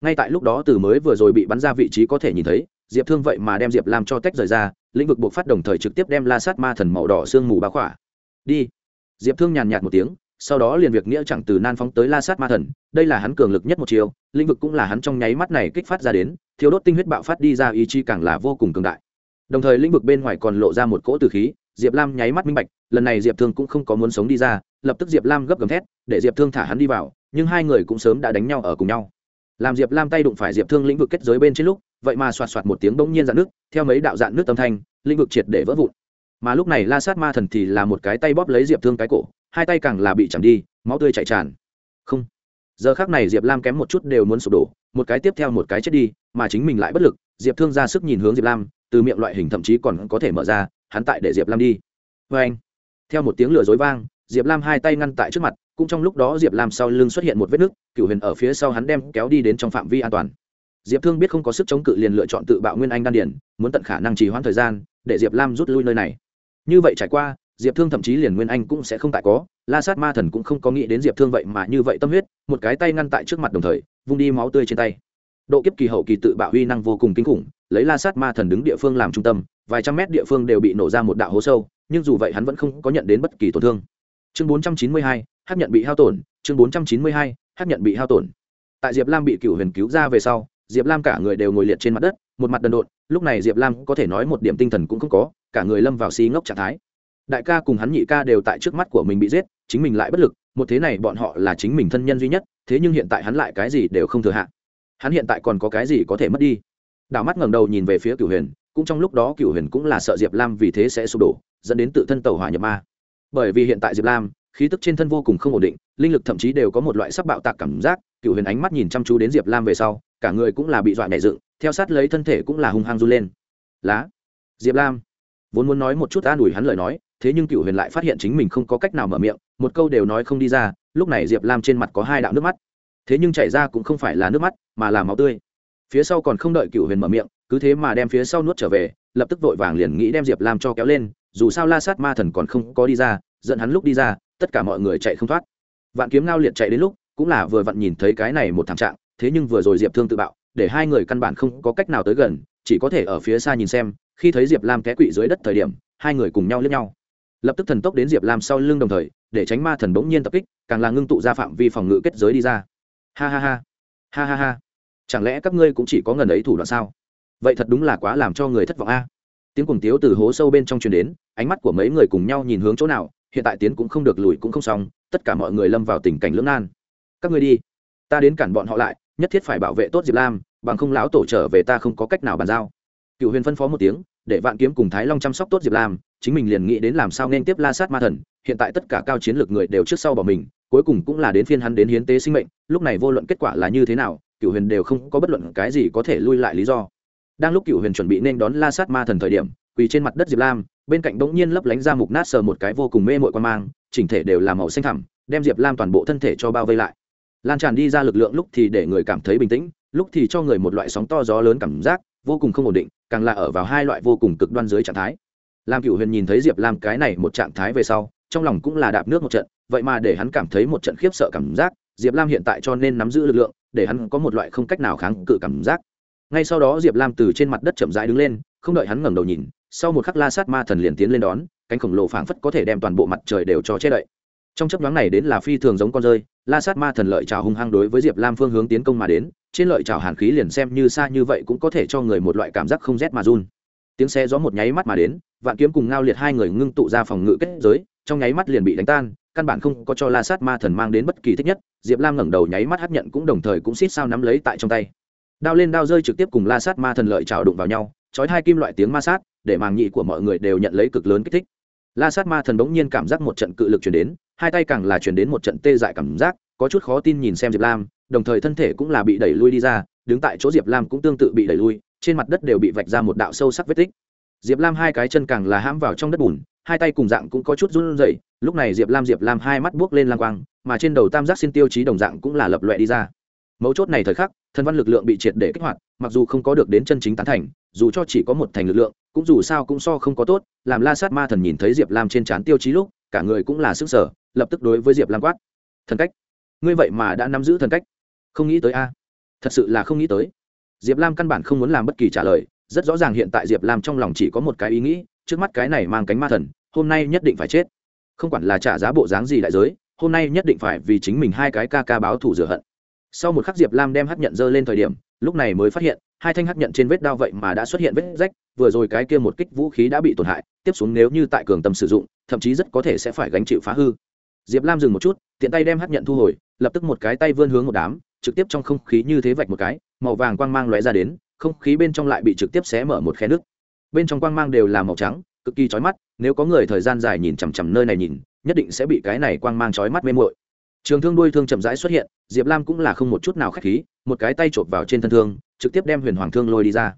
Ngay tại lúc đó từ mới vừa rồi bị bắn ra vị trí có thể nhìn thấy, diệp thương vậy mà đem diệp lam cho tách rời ra, lĩnh vực buộc phát đồng thời trực tiếp đem la sát ma thần màu đỏ sương mù bá khỏa. Đi diệp thương nhàn nhạt một tiếng, sau đó liền việc nghĩa chẳng từ nan phóng tới la sát ma thần, đây là hắn cường lực nhất một chiều lĩnh vực cũng là hắn trong nháy mắt này kích phát ra đến thiếu đốt tinh huyết bạo phát đi ra ý chí càng là vô cùng cường đại. Đồng thời lĩnh vực bên ngoài còn lộ ra một cỗ từ khí, diệp lam nháy mắt minh bạch, lần này diệp thương cũng không có muốn sống đi ra, lập tức diệp lam gấp gầm thét, để diệp thương thả hắn đi vào, nhưng hai người cũng sớm đã đánh nhau ở cùng nhau. Làm diệp lam tay đụng phải diệp thương lĩnh vực kết giới bên trên lúc, vậy mà soạt soạt một tiếng bỗng nhiên dạn nước theo mấy đạo dạn nước tâm thanh, lĩnh vực triệt để vỡ vụn mà lúc này la sát ma thần thì là một cái tay bóp lấy diệp thương cái cổ, hai tay càng là bị chạm đi, máu tươi chảy tràn. Không. Giờ khác này diệp lam kém một chút đều muốn sụp đổ, một cái tiếp theo một cái chết đi, mà chính mình lại bất lực, diệp thương ra sức nhìn hướng diệp lam, từ miệng loại hình thậm chí còn có thể mở ra, hắn tại để diệp lam đi. Vê anh, theo một tiếng lửa dối vang, diệp lam hai tay ngăn tại trước mặt, cũng trong lúc đó diệp lam sau lưng xuất hiện một vết nứt cựu huyền ở phía sau hắn đem kéo đi đến trong phạm vi an toàn. Diệp thương biết không có sức chống cự liền lựa chọn tự bạo nguyên anh đan điển muốn tận khả năng trì hoãn thời gian, để diệp lam rút lui nơi này như vậy trải qua diệp thương thậm chí liền nguyên anh cũng sẽ không tại có. La sát ma thần cũng không có nghĩ đến diệp thương vậy mà như vậy tâm huyết một cái tay ngăn tại trước mặt đồng thời vung đi máu tươi trên tay. Độ kiếp kỳ hậu kỳ tự bạo huy năng vô cùng kinh khủng lấy la sát ma thần đứng địa phương làm trung tâm vài trăm mét địa phương đều bị nổ ra một đạo hố sâu nhưng dù vậy hắn vẫn không có nhận đến bất kỳ tổn thương. Chương 492, hát nhận bị hao tổn chương 492, hát nhận bị hao tổn. Tại diệp lam bị cựu huyền cứu ra về sau diệp lam cả người đều ngồi liệt trên mặt đất một mặt đần độn, lúc này diệp lam có thể nói một điểm tinh thần cũng không có, cả người lâm vào xi ngốc trạng thái. Đại ca cùng hắn nhị ca đều tại trước mắt của mình bị giết, chính mình lại bất lực, một thế này bọn họ là chính mình thân nhân duy nhất, thế nhưng hiện tại hắn lại cái gì đều không thừa hạ. Hắn hiện tại còn có cái gì có thể mất đi? Đảo mắt ngẩng đầu nhìn về phía cửu huyền, cũng trong lúc đó cửu huyền cũng là sợ diệp lam vì thế sẽ sụp đổ, dẫn đến tự thân tàu hỏa nhập ma. Bởi vì hiện tại diệp lam, khí tức trên thân vô cùng không ổn định, linh lực thậm chí đều có một loại sắc bạo tạc cảm giác, cửu huyền ánh mắt nhìn chăm chú đến diệp lam về sau, cả người cũng là bị dọa nhảy dựng theo sát lấy thân thể cũng là hung hăng run lên. Lá, diệp lam. Vốn muốn nói một chút an ủi hắn lời nói, thế nhưng cựu huyền lại phát hiện chính mình không có cách nào mở miệng, một câu đều nói không đi ra, lúc này diệp lam trên mặt có hai đạo nước mắt. Thế nhưng chảy ra cũng không phải là nước mắt, mà là máu tươi. Phía sau còn không đợi cựu huyền mở miệng, cứ thế mà đem phía sau nuốt trở về, lập tức vội vàng liền nghĩ đem diệp lam cho kéo lên, dù sao la sát ma thần còn không có đi ra, dẫn hắn lúc đi ra, tất cả mọi người chạy không thoát. Vạn kiếm ngao liệt chạy đến lúc, cũng là vừa vặn nhìn thấy cái này một thảm trạng, thế nhưng vừa rồi diệp thương tự bạo để hai người căn bản không có cách nào tới gần, chỉ có thể ở phía xa nhìn xem, khi thấy diệp lam té quỵ dưới đất thời điểm, hai người cùng nhau lướt nhau. Lập tức thần tốc đến diệp lam sau lưng đồng thời, để tránh ma thần bỗng nhiên tập kích, càng là ngưng tụ ra phạm vi phòng ngự kết giới đi ra. Ha ha ha. Ha ha ha. Chẳng lẽ các ngươi cũng chỉ có ngần ấy thủ đoạn sao? Vậy thật đúng là quá làm cho người thất vọng a. Tiếng cùng tiếu từ hố sâu bên trong truyền đến, ánh mắt của mấy người cùng nhau nhìn hướng chỗ nào, hiện tại tiến cũng không được, lùi cũng không xong, tất cả mọi người lâm vào tình cảnh lưỡng nan. Các ngươi đi. Ta đến cản bọn họ lại, nhất thiết phải bảo vệ tốt diệp lam bằng không lão tổ trở về ta không có cách nào bàn giao. Cựu huyền phân phó một tiếng, để vạn kiếm cùng thái long chăm sóc tốt diệp lam, chính mình liền nghĩ đến làm sao nên tiếp la sát ma thần, hiện tại tất cả cao chiến lược người đều trước sau bỏ mình, cuối cùng cũng là đến phiên hắn đến hiến tế sinh mệnh, lúc này vô luận kết quả là như thế nào cựu huyền đều không có bất luận cái gì có thể lui lại lý do. Đang lúc cựu huyền chuẩn bị nên đón la sát ma thần thời điểm, quỳ trên mặt đất diệp lam, bên cạnh bỗng nhiên lấp lánh ra mục nát sờ một cái vô cùng mê mội quan mang, chỉnh thể đều là màu xanh thẳm, đem diệp lam toàn bộ thân thể cho bao vây lại. Lan tràn đi ra lực lượng lúc thì để người cảm thấy bình tĩnh lúc thì cho người một loại sóng to gió lớn cảm giác, vô cùng không ổn định, càng là ở vào hai loại vô cùng cực đoan dưới trạng thái. Lam cựu huyền nhìn thấy diệp lam cái này một trạng thái về sau, trong lòng cũng là đạp nước một trận, vậy mà để hắn cảm thấy một trận khiếp sợ cảm giác, diệp lam hiện tại cho nên nắm giữ lực lượng, để hắn có một loại không cách nào kháng cự cảm giác. Ngay sau đó diệp lam từ trên mặt đất chậm rãi đứng lên, không đợi hắn ngẩng đầu nhìn, sau một khắc la sát ma thần liền tiến lên đón, cánh khổng lồ phảng phất có thể đem toàn bộ mặt trời đều cho che đậy trong chấp nhoáng này đến là phi thường giống con rơi, la sát ma thần lợi trào hung hăng đối với diệp lam phương hướng tiến công mà đến, trên lợi trào hàn khí liền xem như xa như vậy cũng có thể cho người một loại cảm giác không rét mà run. Tiếng xe gió một nháy mắt mà đến, vạn kiếm cùng ngao liệt hai người ngưng tụ ra phòng ngự kết giới, trong nháy mắt liền bị đánh tan, căn bản không có cho la sát ma thần mang đến bất kỳ thích nhất, diệp lam ngẩng đầu nháy mắt hấp nhận cũng đồng thời cũng xít sao nắm lấy tại trong tay. Đao lên đao rơi trực tiếp cùng la sát ma thần lợi trào đụng vào nhau, chói hai kim loại tiếng ma sát, để màng nhị của mọi người đều nhận lấy cực lớn kích thích. La sát ma thần bỗng nhiên cảm giác một trận cự lực chuyển đến hai tay càng là chuyển đến một trận tê dại cảm giác, có chút khó tin nhìn xem diệp lam, đồng thời thân thể cũng là bị đẩy lui đi ra, đứng tại chỗ diệp lam cũng tương tự bị đẩy lui, trên mặt đất đều bị vạch ra một đạo sâu sắc vết tích. Diệp lam hai cái chân càng là hãm vào trong đất bùn, hai tay cùng dạng cũng có chút run rẩy, lúc này diệp lam diệp lam hai mắt buốc lên lang quang, mà trên đầu tam giác xin tiêu chí đồng dạng cũng là lập loẹ đi ra. Mấu chốt này thời khắc thần văn lực lượng bị triệt để kích hoạt, mặc dù không có được đến chân chính tán thành, dù cho chỉ có một thành lực lượng, cũng dù sao cũng so không có tốt, làm la sát ma thần nhìn thấy diệp lam trên trán tiêu chí lúc, cả người cũng là sức sở lập tức đối với diệp lam quát. Thần cách? Ngươi vậy mà đã nắm giữ thần cách. Không nghĩ tới a. Thật sự là không nghĩ tới. Diệp lam căn bản không muốn làm bất kỳ trả lời. Rất rõ ràng hiện tại diệp lam trong lòng chỉ có một cái ý nghĩ, trước mắt cái này mang cánh ma thần, hôm nay nhất định phải chết. Không quản là trả giá bộ dáng gì đại giới, hôm nay nhất định phải vì chính mình hai cái ca ca báo thủ rửa hận. Sau một khắc diệp lam đem hắc nhận dơ lên thời điểm, lúc này mới phát hiện, hai thanh hắc nhận trên vết đao vậy mà đã xuất hiện vết rách, vừa rồi cái kia một kích vũ khí đã bị tổn hại, tiếp xuống nếu như tại cường tâm sử dụng, thậm chí rất có thể sẽ phải gánh chịu phá hư diệp lam dừng một chút, tiện tay đem hắc nhận thu hồi, lập tức một cái tay vươn hướng một đám, trực tiếp trong không khí như thế vạch một cái, màu vàng quang mang lóe ra đến, không khí bên trong lại bị trực tiếp xé mở một khe nước. Bên trong quang mang đều là màu trắng, cực kỳ chói mắt, nếu có người thời gian dài nhìn chằm chằm nơi này nhìn, nhất định sẽ bị cái này quang mang chói mắt mê muội. Trường thương đuôi thương chậm rãi xuất hiện, diệp lam cũng là không một chút nào k h á c h khí, một cái tay chộp vào trên thân thương, trực tiếp đem huyền hoàng thương lôi đi ra.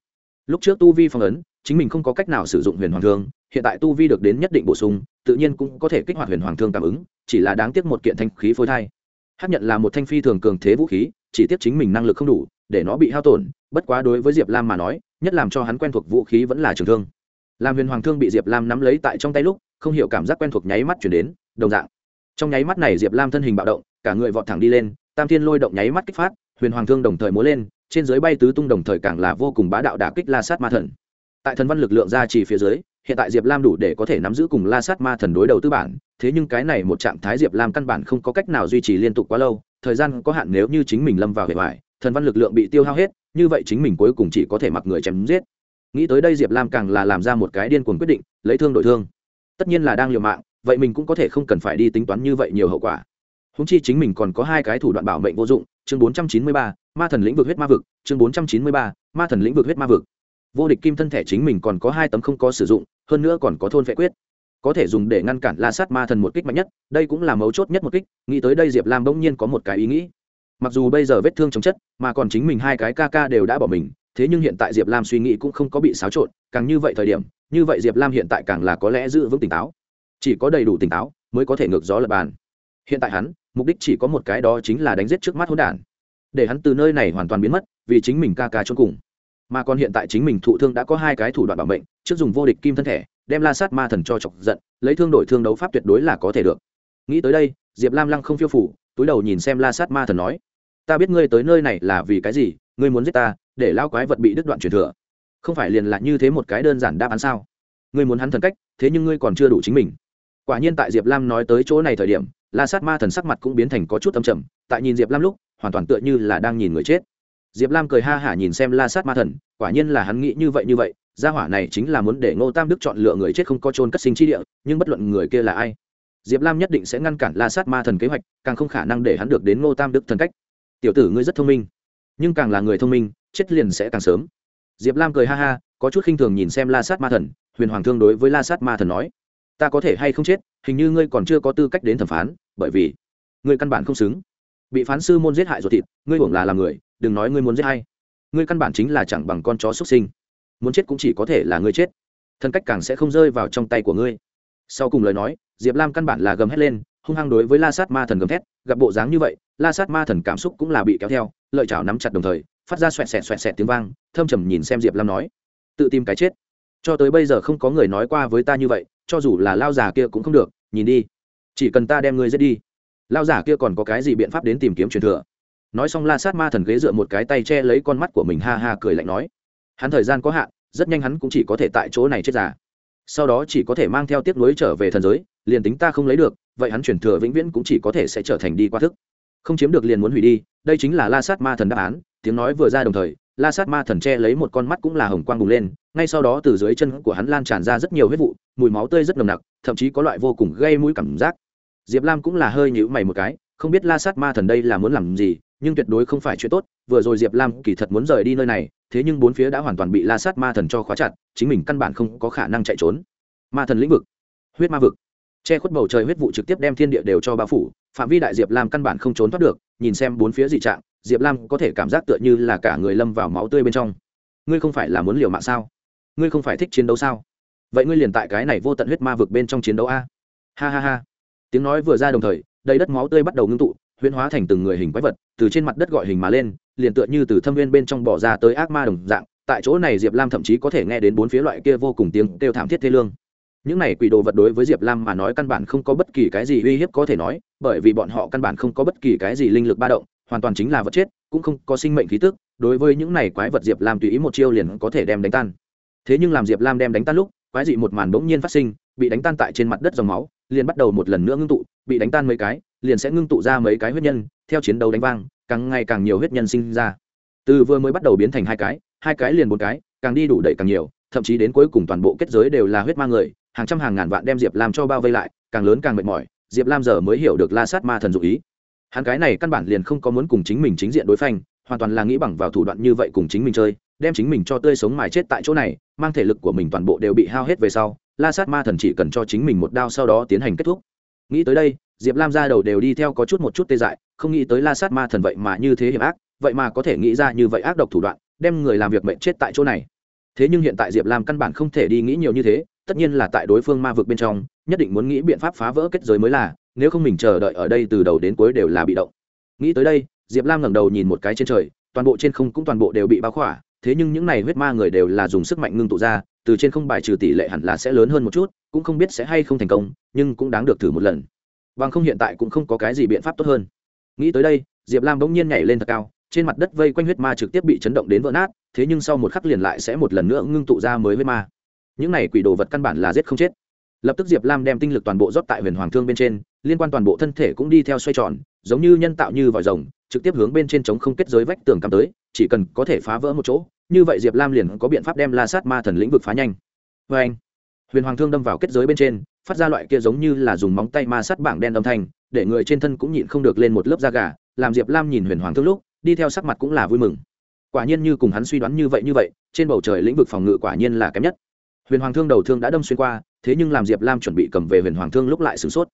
Lúc trước tu vi phong ấn, chính mình không có cách nào sử dụng huyền hoàng thương hiện tại tu vi được đến nhất định bổ sung, tự nhiên cũng có thể kích hoạt huyền hoàng thương cảm ứng, chỉ là đáng tiếc một kiện thanh khí phôi thai. Hát nhận là một thanh phi thường cường thế vũ khí, chỉ tiếc chính mình năng lực không đủ, để nó bị hao tổn, bất quá đối với diệp lam mà nói, nhất làm cho hắn quen thuộc vũ khí vẫn là trường thương. Làm huyền hoàng thương bị diệp lam nắm lấy tại trong tay lúc, không hiểu cảm giác quen thuộc nháy mắt chuyển đến, đồng dạng. Trong nháy mắt này diệp lam thân hình bạo động, cả người vọt thẳng đi lên, tam thiên lôi động nháy mắt kích phát, huyền hoàng thương đồng thời múa lên, trên dưới bay tứ tung đồng thời càng là vô cùng bá đạo đả kích la sát ma thần. Tại thần văn lực lượng ra chỉ phía dưới hiện tại diệp lam đủ để có thể nắm giữ cùng la sát ma thần đối đầu tư bản thế nhưng cái này một trạng thái diệp lam căn bản không có cách nào duy trì liên tục quá lâu thời gian có hạn nếu như chính mình lâm vào hệ vải, thần văn lực lượng bị tiêu hao hết như vậy chính mình cuối cùng chỉ có thể mặc người chém giết. Nghĩ tới đây diệp lam càng là làm ra một cái điên cuồng quyết định lấy thương đổi thương. Tất nhiên là đang liều mạng vậy mình cũng có thể không cần phải đi tính toán như vậy nhiều hậu quả. Húng chi chính mình còn có hai cái thủ đoạn bảo mệnh vô dụng chương bốn trăm chín mươi ba ma thần lĩnh vực huyết ma vực chương bốn trăm chín mươi ba ma thần lĩnh vực huyết ma vực. Vô địch kim thân thể chính mình còn có hai tấm không có sử dụng hơn nữa còn có thôn vệ quyết. Có thể dùng để ngăn cản la sát ma thần một kích mạnh nhất, đây cũng là mấu chốt nhất một kích, nghĩ tới đây diệp lam bỗng nhiên có một cái ý nghĩ. Mặc dù bây giờ vết thương chống chất, mà còn chính mình hai cái ca ca đều đã bỏ mình, thế nhưng hiện tại diệp lam suy nghĩ cũng không có bị xáo trộn, càng như vậy thời điểm, như vậy diệp lam hiện tại càng là có lẽ giữ vững tỉnh táo. Chỉ có đầy đủ tỉnh táo mới có thể ngược gió lập bàn. Hiện tại hắn, mục đích chỉ có một cái đó chính là đánh giết trước mắt hỗn đản. Để hắn từ nơi này hoàn toàn biến mất, vì chính mình ca ca cho cùng mà còn hiện tại chính mình thụ thương đã có hai cái thủ đoạn bảo mệnh, trước dùng vô địch kim thân thể, đem la sát ma thần cho chọc giận, lấy thương đổi thương đấu pháp tuyệt đối là có thể được. Nghĩ tới đây, diệp lam lăng không phiêu phủ, túi đầu nhìn xem la sát ma thần nói, ta biết ngươi tới nơi này là vì cái gì, ngươi muốn giết ta, để lao quái vật bị đứt đoạn truyền thừa. Không phải liền là như thế một cái đơn giản đáp án sao? Ngươi muốn hắn thần cách, thế nhưng ngươi còn chưa đủ chính mình. Quả nhiên tại diệp lam nói tới chỗ này thời điểm, la sát ma thần sắc mặt cũng biến thành có chút âm trầm, tại nhìn diệp lam lúc, hoàn toàn tựa như là đang nhìn người chết diệp lam cười ha hả nhìn xem la sát ma thần, quả nhiên là hắn nghĩ như vậy như vậy, gia hỏa này chính là muốn để ngô tam đức chọn lựa người chết không có trôn cất sinh chi địa, nhưng bất luận người kia là ai, diệp lam nhất định sẽ ngăn cản la sát ma thần kế hoạch, càng không khả năng để hắn được đến ngô tam đức thần cách. Tiểu tử ngươi rất thông minh, nhưng càng là người thông minh, chết liền sẽ càng sớm. Diệp lam cười ha ha, có chút khinh thường nhìn xem la sát ma thần, huyền hoàng thương đối với la sát ma thần nói, ta có thể hay không chết, hình như ngươi còn chưa có tư cách đến thẩm phán, bởi vì ngươi căn bản không xứng. Bị phán sư môn giết hại ruột thịt, ngươi hưởng là làm người đừng nói ngươi muốn giết hay ngươi căn bản chính là chẳng bằng con chó xuất sinh. Muốn chết cũng chỉ có thể là ngươi chết. Thân cách càng sẽ không rơi vào trong tay của ngươi. Sau cùng lời nói, diệp lam căn bản là gầm hét lên, hung hăng đối với la sát ma thần gầm thét, gặp bộ dáng như vậy, la sát ma thần cảm xúc cũng là bị kéo theo, lợi chảo nắm chặt đồng thời, phát ra xoẹt xẹt xoẹt xẹt tiếng vang, thâm trầm nhìn xem diệp lam nói, tự tìm cái chết. Cho tới bây giờ không có người nói qua với ta như vậy, cho dù là lao già kia cũng không được, nhìn đi. Chỉ cần ta đem ngươi giết đi. Lao giả kia còn có cái gì biện pháp đến tìm kiếm truyền thừa? Nói xong la sát ma thần ghế dựa một cái tay che lấy con mắt của mình, ha ha cười lạnh nói. Hắn thời gian có hạn, rất nhanh hắn cũng chỉ có thể tại chỗ này chết già. Sau đó chỉ có thể mang theo tiếc nuối trở về thần giới, liền tính ta không lấy được, vậy hắn chuyển thừa vĩnh viễn cũng chỉ có thể sẽ trở thành đi qua thức. Không chiếm được liền muốn hủy đi, đây chính là la sát ma thần đáp án, tiếng nói vừa ra đồng thời, la sát ma thần che lấy một con mắt cũng là hồng quang bùng lên, ngay sau đó từ dưới chân của hắn lan tràn ra rất nhiều huyết vụ, mùi máu tươi rất nồng nặc, thậm chí có loại vô cùng gây mũi cảm giác. Diệp lam cũng là hơi nhữ mày một cái, không biết la sát ma thần đây là muốn làm gì nhưng tuyệt đối không phải chuyện tốt, vừa rồi diệp lam kỳ thật muốn rời đi nơi này, thế nhưng bốn phía đã hoàn toàn bị la sát ma thần cho khóa chặt, chính mình căn bản không có khả năng chạy trốn. Ma thần lĩnh vực, huyết ma vực. Che khuất bầu trời huyết vụ trực tiếp đem thiên địa đều cho bao phủ, phạm vi đại diệp lam căn bản không trốn thoát được, nhìn xem bốn phía dị trạng, diệp lam có thể cảm giác tựa như là cả người lâm vào máu tươi bên trong. Ngươi không phải là muốn liều mạng sao? Ngươi không phải thích chiến đấu sao? Vậy ngươi liền tại cái này vô tận huyết ma vực bên trong chiến đấu a? Ha ha ha. Tiếng nói vừa ra đồng thời, đầy đất máu tươi bắt đầu ngưng tụ huyễn hóa thành từng người hình quái vật, từ trên mặt đất gọi hình mà lên, liền tựa như từ thâm viên bên trong bỏ ra tới ác ma đồng dạng, tại chỗ này diệp lam thậm chí có thể nghe đến bốn phía loại kia vô cùng tiếng kêu thảm thiết thê lương. Những này quỷ đồ vật đối với diệp lam mà nói căn bản không có bất kỳ cái gì uy hiếp có thể nói, bởi vì bọn họ căn bản không có bất kỳ cái gì linh lực ba động, hoàn toàn chính là vật chết, cũng không có sinh mệnh khí tức, đối với những này quái vật diệp lam tùy ý một chiêu liền có thể đem đánh tan. Thế nhưng làm diệp lam đem đánh tan lúc, quái dị một màn bỗng nhiên phát sinh, bị đánh tan tại trên mặt đất dòng máu, liền bắt đầu một lần nữa ngưng tụ, bị đánh tan mấy cái liền sẽ ngưng tụ ra mấy cái huyết nhân, theo chiến đấu đánh vang, càng ngày càng nhiều huyết nhân sinh ra. Từ vừa mới bắt đầu biến thành hai cái hai cái liền một cái, càng đi đủ đẩy càng nhiều, thậm chí đến cuối cùng toàn bộ kết giới đều là huyết ma người, hàng trăm hàng ngàn vạn đem diệp lam cho bao vây lại, càng lớn càng mệt mỏi, diệp lam giờ mới hiểu được la sát ma thần dụ ý. Hắn cái này căn bản liền không có muốn cùng chính mình chính diện đối phanh, hoàn toàn là nghĩ bằng vào thủ đoạn như vậy cùng chính mình chơi, đem chính mình cho tươi sống mài chết tại chỗ này, mang thể lực của mình toàn bộ đều bị hao hết về sau, la sát ma thần chỉ cần cho chính mình một đao sau đó tiến hành kết thúc. Nghĩ tới đây diệp lam ra đầu đều đi theo có chút một chút tê dại, không nghĩ tới la sát ma thần vậy mà như thế hiểm ác, vậy mà có thể nghĩ ra như vậy ác độc thủ đoạn, đem người làm việc mệnh chết tại chỗ này. Thế nhưng hiện tại diệp lam căn bản không thể đi nghĩ nhiều như thế, tất nhiên là tại đối phương ma vực bên trong, nhất định muốn nghĩ biện pháp phá vỡ kết giới mới là, nếu không mình chờ đợi ở đây từ đầu đến cuối đều là bị động. Nghĩ tới đây, diệp lam ngẩng đầu nhìn một cái trên trời, toàn bộ trên không cũng toàn bộ đều bị bao khỏa, thế nhưng những này huyết ma người đều là dùng sức mạnh ngưng tụ ra, từ trên không bài trừ tỷ lệ hẳn là sẽ lớn hơn một chút, cũng không biết sẽ hay không thành công, nhưng cũng đáng được thử một lần bằng không hiện tại cũng không có cái gì biện pháp tốt hơn. Nghĩ tới đây, diệp lam bỗng nhiên nhảy lên thật cao, trên mặt đất vây quanh huyết ma trực tiếp bị chấn động đến vỡ nát, thế nhưng sau một khắc liền lại sẽ một lần nữa ngưng tụ ra mới huyết ma. Những này quỷ đồ vật căn bản là giết không chết. Lập tức diệp lam đem tinh lực toàn bộ rót tại huyền hoàng thương bên trên, liên quan toàn bộ thân thể cũng đi theo xoay tròn, giống như nhân tạo như vòi rồng, trực tiếp hướng bên trên chống không kết giới vách tường cắm tới, chỉ cần có thể phá vỡ một chỗ, như vậy diệp lam liền có biện pháp đem la sát ma thần lĩnh vực phá nhanh. Vê anh huyền hoàng thương đâm vào kết giới bên trên phát ra loại kia giống như là dùng móng tay ma sát bảng đen âm thanh, để người trên thân cũng nhịn không được lên một lớp da gà, làm diệp lam nhìn huyền hoàng thương lúc, đi theo sắc mặt cũng là vui mừng. Quả nhiên như cùng hắn suy đoán như vậy như vậy, trên bầu trời lĩnh vực phòng ngự quả nhiên là kém nhất. Huyền hoàng thương đầu thương đã đâm xuyên qua, thế nhưng làm diệp lam chuẩn bị cầm về huyền hoàng thương lúc lại sửng sốt.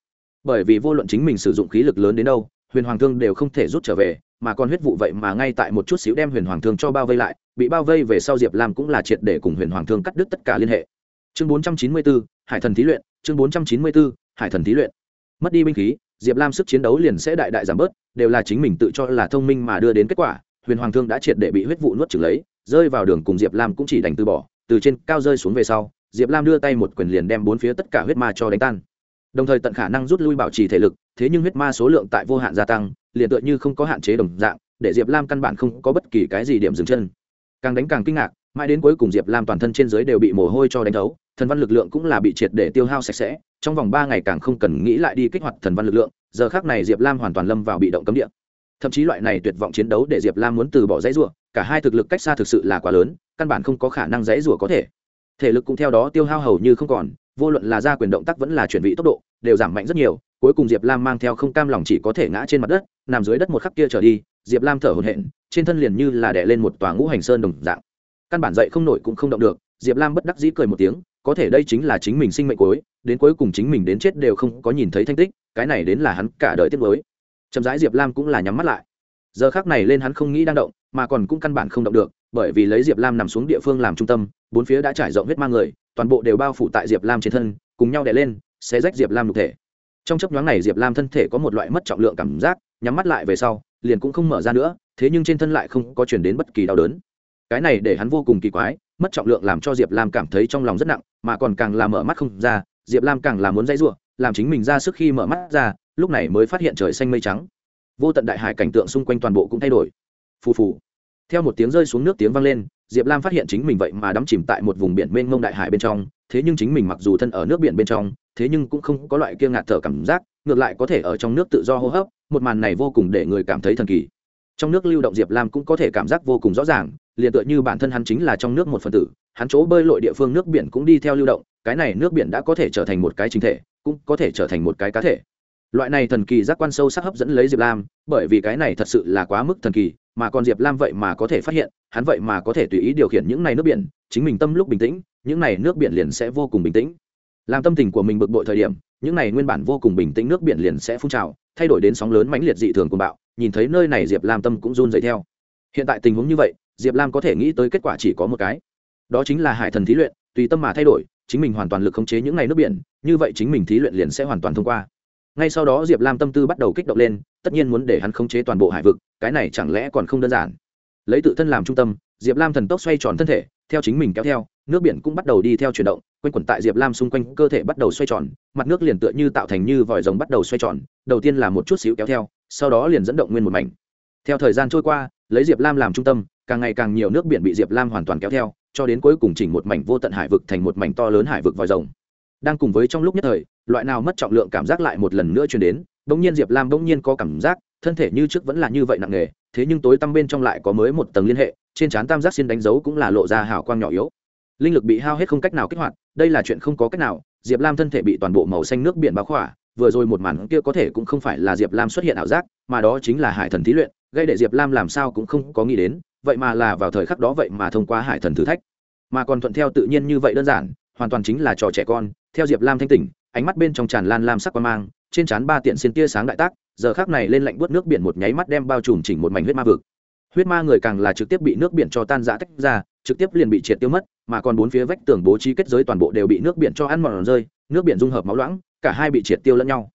Bởi vì vô luận chính mình sử dụng khí lực lớn đến đâu, huyền hoàng thương đều không thể rút trở về, mà còn huyết vụ vậy mà ngay tại một chút xíu đem huyền hoàng thương cho bao vây lại, bị bao vây về sau diệp lam cũng là triệt để cùng huyền hoàng thương cắt đứt tất cả liên hệ. Chương bốn trăm chín mươi bốn hải thần thí luyện, chương bốn trăm chín mươi bốn hải thần thí luyện. Mất đi binh khí, diệp lam sức chiến đấu liền sẽ đại đại giảm bớt, đều là chính mình tự cho là thông minh mà đưa đến kết quả, huyền hoàng thương đã triệt để bị huyết vụ nuốt trừng lấy, rơi vào đường cùng diệp lam cũng chỉ đành từ bỏ, từ trên cao rơi xuống về sau, diệp lam đưa tay một quyền liền đem bốn phía tất cả huyết ma cho đánh tan. Đồng thời tận khả năng rút lui bảo trì thể lực, thế nhưng huyết ma số lượng tại vô hạn gia tăng, liền tựa như không có hạn chế đồng dạng, để diệp lam căn bản không có bất kỳ cái gì điểm dừng chân. Càng đánh càng kinh ngạc mãi đến cuối cùng diệp lam toàn thân trên dưới đều bị mồ hôi cho đánh thấu, thần văn lực lượng cũng là bị triệt để tiêu hao sạch sẽ. Trong vòng ba ngày càng không cần nghĩ lại đi kích hoạt thần văn lực lượng, giờ khác này diệp lam hoàn toàn lâm vào bị động cấm địa. Thậm chí loại này tuyệt vọng chiến đấu để diệp lam muốn từ bỏ dãy rủa, cả hai thực lực cách xa thực sự là quá lớn, căn bản không có khả năng dãy rủa có thể. Thể lực cũng theo đó tiêu hao hầu như không còn, vô luận là ra quyền động tác vẫn là chuyển vị tốc độ, đều giảm mạnh rất nhiều. Cuối cùng diệp lam mang theo không cam lòng chỉ có thể ngã trên mặt đất, nằm dưới đất một khắc kia trở đi, diệp lam thở hổn hển, trên thân liền như là đè lên một tòa ngũ hành sơn đồng dạng căn bản dậy không nổi cũng không động được, diệp lam bất đắc dĩ cười một tiếng, có thể đây chính là chính mình sinh mệnh cuối, đến cuối cùng chính mình đến chết đều không có nhìn thấy thanh tích, cái này đến là hắn cả đời tiết mới chậm rãi diệp lam cũng là nhắm mắt lại. Giờ khác này lên hắn không nghĩ đang động, mà còn cũng căn bản không động được, bởi vì lấy diệp lam nằm xuống địa phương làm trung tâm, bốn phía đã trải rộng huyết mang người, toàn bộ đều bao phủ tại diệp lam trên thân, cùng nhau đè lên sẽ rách diệp lam nhục thể. Trong chấp nhoáng này diệp lam thân thể có một loại mất trọng lượng cảm giác, nhắm mắt lại về sau, liền cũng không mở ra nữa, thế nhưng trên thân lại không có chuyển đến bất kỳ đau đớn cái này để hắn vô cùng kỳ quái, mất trọng lượng làm cho diệp lam cảm thấy trong lòng rất nặng, mà còn càng làm mở mắt không ra, diệp lam càng là muốn dãy r u ộ làm chính mình ra sức khi mở mắt ra, lúc này mới phát hiện trời xanh mây trắng. Vô tận đại hải cảnh tượng xung quanh toàn bộ cũng thay đổi. Phù phù. Theo một tiếng rơi xuống nước tiếng vang lên, diệp lam phát hiện chính mình vậy mà đắm chìm tại một vùng biển mênh mông đại hải bên trong, thế nhưng chính mình mặc dù thân ở nước biển bên trong, thế nhưng cũng không có loại kia ngạt thở cảm giác, ngược lại có thể ở trong nước tự do hô hấp, một màn này vô cùng để người cảm thấy thần kỳ. Trong nước lưu động diệp lam cũng có thể cảm giác vô cùng rõ ràng liền tựa như bản thân hắn chính là trong nước một phần tử, hắn chỗ bơi lội địa phương nước biển cũng đi theo lưu động, cái này nước biển đã có thể trở thành một cái chính thể, cũng có thể trở thành một cái cá thể. Loại này thần kỳ giác quan sâu sắc hấp dẫn lấy diệp lam, bởi vì cái này thật sự là quá mức thần kỳ, mà còn diệp lam vậy mà có thể phát hiện, hắn vậy mà có thể tùy ý điều khiển những này nước biển, chính mình tâm lúc bình tĩnh, những này nước biển liền sẽ vô cùng bình tĩnh. Làm tâm tình của mình bực bội thời điểm, những này nguyên bản vô cùng bình tĩnh nước biển liền sẽ phun trào, thay đổi đến sóng lớn mãnh liệt dị thường của bạo, nhìn thấy nơi này diệp lam tâm cũng run dậy theo. Hiện tại tình huống như vậy diệp lam có thể nghĩ tới kết quả chỉ có một cái. Đó chính là hải thần thí luyện, tùy tâm mà thay đổi, chính mình hoàn toàn lực khống chế những ngày nước biển, như vậy chính mình thí luyện liền sẽ hoàn toàn thông qua. Ngay sau đó diệp lam tâm tư bắt đầu kích động lên, tất nhiên muốn để hắn khống chế toàn bộ hải vực, cái này chẳng lẽ còn không đơn giản? Lấy tự thân làm trung tâm, diệp lam thần tốc xoay tròn thân thể, theo chính mình kéo theo, nước biển cũng bắt đầu đi theo chuyển động, quanh quẩn tại diệp lam xung quanh cơ thể bắt đầu xoay tròn, mặt nước liền tựa như tạo thành như vòi rồng bắt đầu xoay tròn, đầu tiên là một chút xíu kéo theo, sau đó liền dẫn động nguyên một mảnh. Theo thời gian trôi qua, lấy diệp lam làm trung tâm càng ngày càng nhiều nước biển bị diệp lam hoàn toàn kéo theo, cho đến cuối cùng chỉnh một mảnh vô tận hải vực thành một mảnh to lớn hải vực vòi rồng. Đang cùng với trong lúc nhất thời, loại nào mất trọng lượng cảm giác lại một lần nữa chuyển đến, bỗng nhiên diệp lam bỗng nhiên có cảm giác, thân thể như trước vẫn là như vậy nặng nề, thế nhưng tối tăm bên trong lại có mới một tầng liên hệ, trên trán tam giác xin đánh dấu cũng là lộ ra hào quang nhỏ yếu. Linh lực bị hao hết không cách nào kích hoạt, đây là chuyện không có cách nào, diệp lam thân thể bị toàn bộ màu xanh nước biển bao khỏa, vừa rồi một màn kia có thể cũng không phải là diệp lam xuất hiện ảo giác, mà đó chính là hải thần thí luyện, gây để diệp lam làm sao cũng không có nghĩ đến vậy mà là vào thời khắc đó vậy mà thông qua hải thần thử thách. Mà còn thuận theo tự nhiên như vậy đơn giản, hoàn toàn chính là trò trẻ con, theo diệp lam thanh tỉnh, ánh mắt bên trong tràn lan lam sắc quan mang, trên trán ba tiện xin tia sáng đại tác, giờ khác này lên lạnh bớt nước biển một nháy mắt đem bao trùm chỉnh một mảnh huyết ma vực. Huyết ma người càng là trực tiếp bị nước biển cho tan giã tách ra, trực tiếp liền bị triệt tiêu mất, mà còn bốn phía vách tường bố trí kết giới toàn bộ đều bị nước biển cho ăn mòn rơi, nước biển dung hợp máu loãng, cả hai bị triệt tiêu lẫn nhau.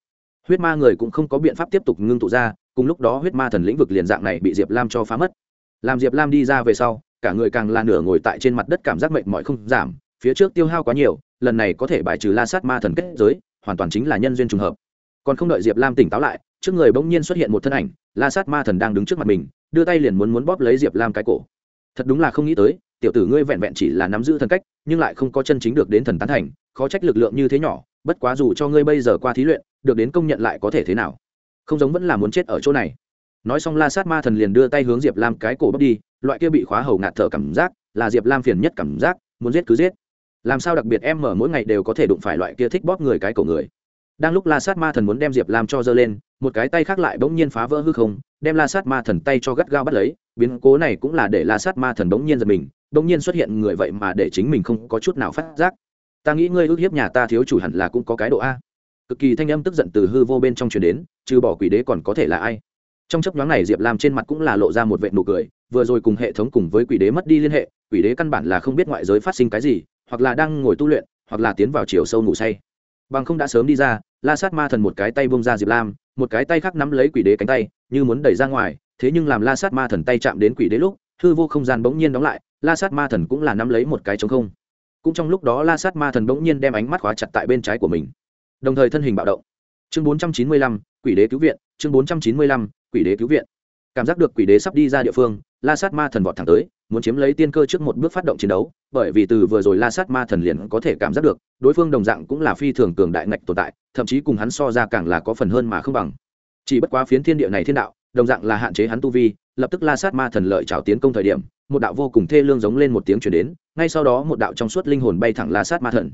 Huyết ma người cũng không có biện pháp tiếp tục ngưng tụ ra, cùng lúc đó huyết ma thần lĩnh vực liền dạng này bị diệp lam cho phá mất làm diệp lam đi ra về sau, cả người càng là nửa ngồi tại trên mặt đất cảm giác mệnh mọi không giảm, phía trước tiêu hao quá nhiều, lần này có thể bài trừ la sát ma thần kết giới, hoàn toàn chính là nhân duyên trùng hợp. Còn không đợi diệp lam tỉnh táo lại, trước người bỗng nhiên xuất hiện một thân ảnh, la sát ma thần đang đứng trước mặt mình, đưa tay liền muốn muốn bóp lấy diệp lam cái cổ. Thật đúng là không nghĩ tới, tiểu tử ngươi vẹn vẹn chỉ là nắm giữ thần cách, nhưng lại không có chân chính được đến thần tán thành, khó trách lực lượng như thế nhỏ, bất quá dù cho ngươi bây giờ qua thí luyện, được đến công nhận lại có thể thế nào? Không giống vẫn là muốn chết ở chỗ này nói xong la sát ma thần liền đưa tay hướng diệp lam cái cổ bóc đi, loại kia bị khóa hầu ngạt thở cảm giác, là diệp lam phiền nhất cảm giác, muốn giết cứ giết. Làm sao đặc biệt em mở mỗi ngày đều có thể đụng phải loại kia thích bóp người cái cổ người. Đang lúc la sát ma thần muốn đem diệp lam cho dơ lên, một cái tay khác lại bỗng nhiên phá vỡ hư không, đem la sát ma thần tay cho gắt gao bắt lấy, biến cố này cũng là để la sát ma thần bỗng nhiên giật mình, bỗng nhiên xuất hiện người vậy mà để chính mình không có chút nào phát giác. Ta nghĩ ngươi ước hiếp nhà ta thiếu chủ hẳn là cũng có cái độ a. Cực kỳ thanh âm tức giận từ hư vô bên trong truyền đến, trừ bỏ quỷ đế còn có thể là ai? trong chấp nhoáng này diệp lam trên mặt cũng là lộ ra một vệ nụ cười vừa rồi cùng hệ thống cùng với quỷ đế mất đi liên hệ quỷ đế căn bản là không biết ngoại giới phát sinh cái gì hoặc là đang ngồi tu luyện hoặc là tiến vào chiều sâu ngủ say. Bằng không đã sớm đi ra la sát ma thần một cái tay bông ra diệp lam một cái tay khác nắm lấy quỷ đế cánh tay như muốn đẩy ra ngoài thế nhưng làm la sát ma thần tay chạm đến quỷ đế lúc hư vô không gian bỗng nhiên đóng lại la sát ma thần cũng là nắm lấy một cái chống không. Cũng trong lúc đó la sát ma thần bỗng nhiên đem ánh mắt khóa chặt tại bên trái của mình đồng thời thân hình bạo động. Chương 495, quỷ đế cứu viện chương 495, quỷ đế cứu viện. Cảm giác được quỷ đế sắp đi ra địa phương, la sát ma thần vọt thẳng tới, muốn chiếm lấy tiên cơ trước một bước phát động chiến đấu, bởi vì từ vừa rồi la sát ma thần liền có thể cảm giác được, đối phương đồng dạng cũng là phi thường cường đại ngạch tồn tại, thậm chí cùng hắn so ra càng là có phần hơn mà không bằng. Chỉ bất quá phiến thiên địa này thiên đạo, đồng dạng là hạn chế hắn tu vi, lập tức la sát ma thần lợi trào tiến công thời điểm, một đạo vô cùng thê lương giống lên một tiếng chuyển đến, ngay sau đó một đạo trong suốt linh hồn bay thẳng la sát ma thần.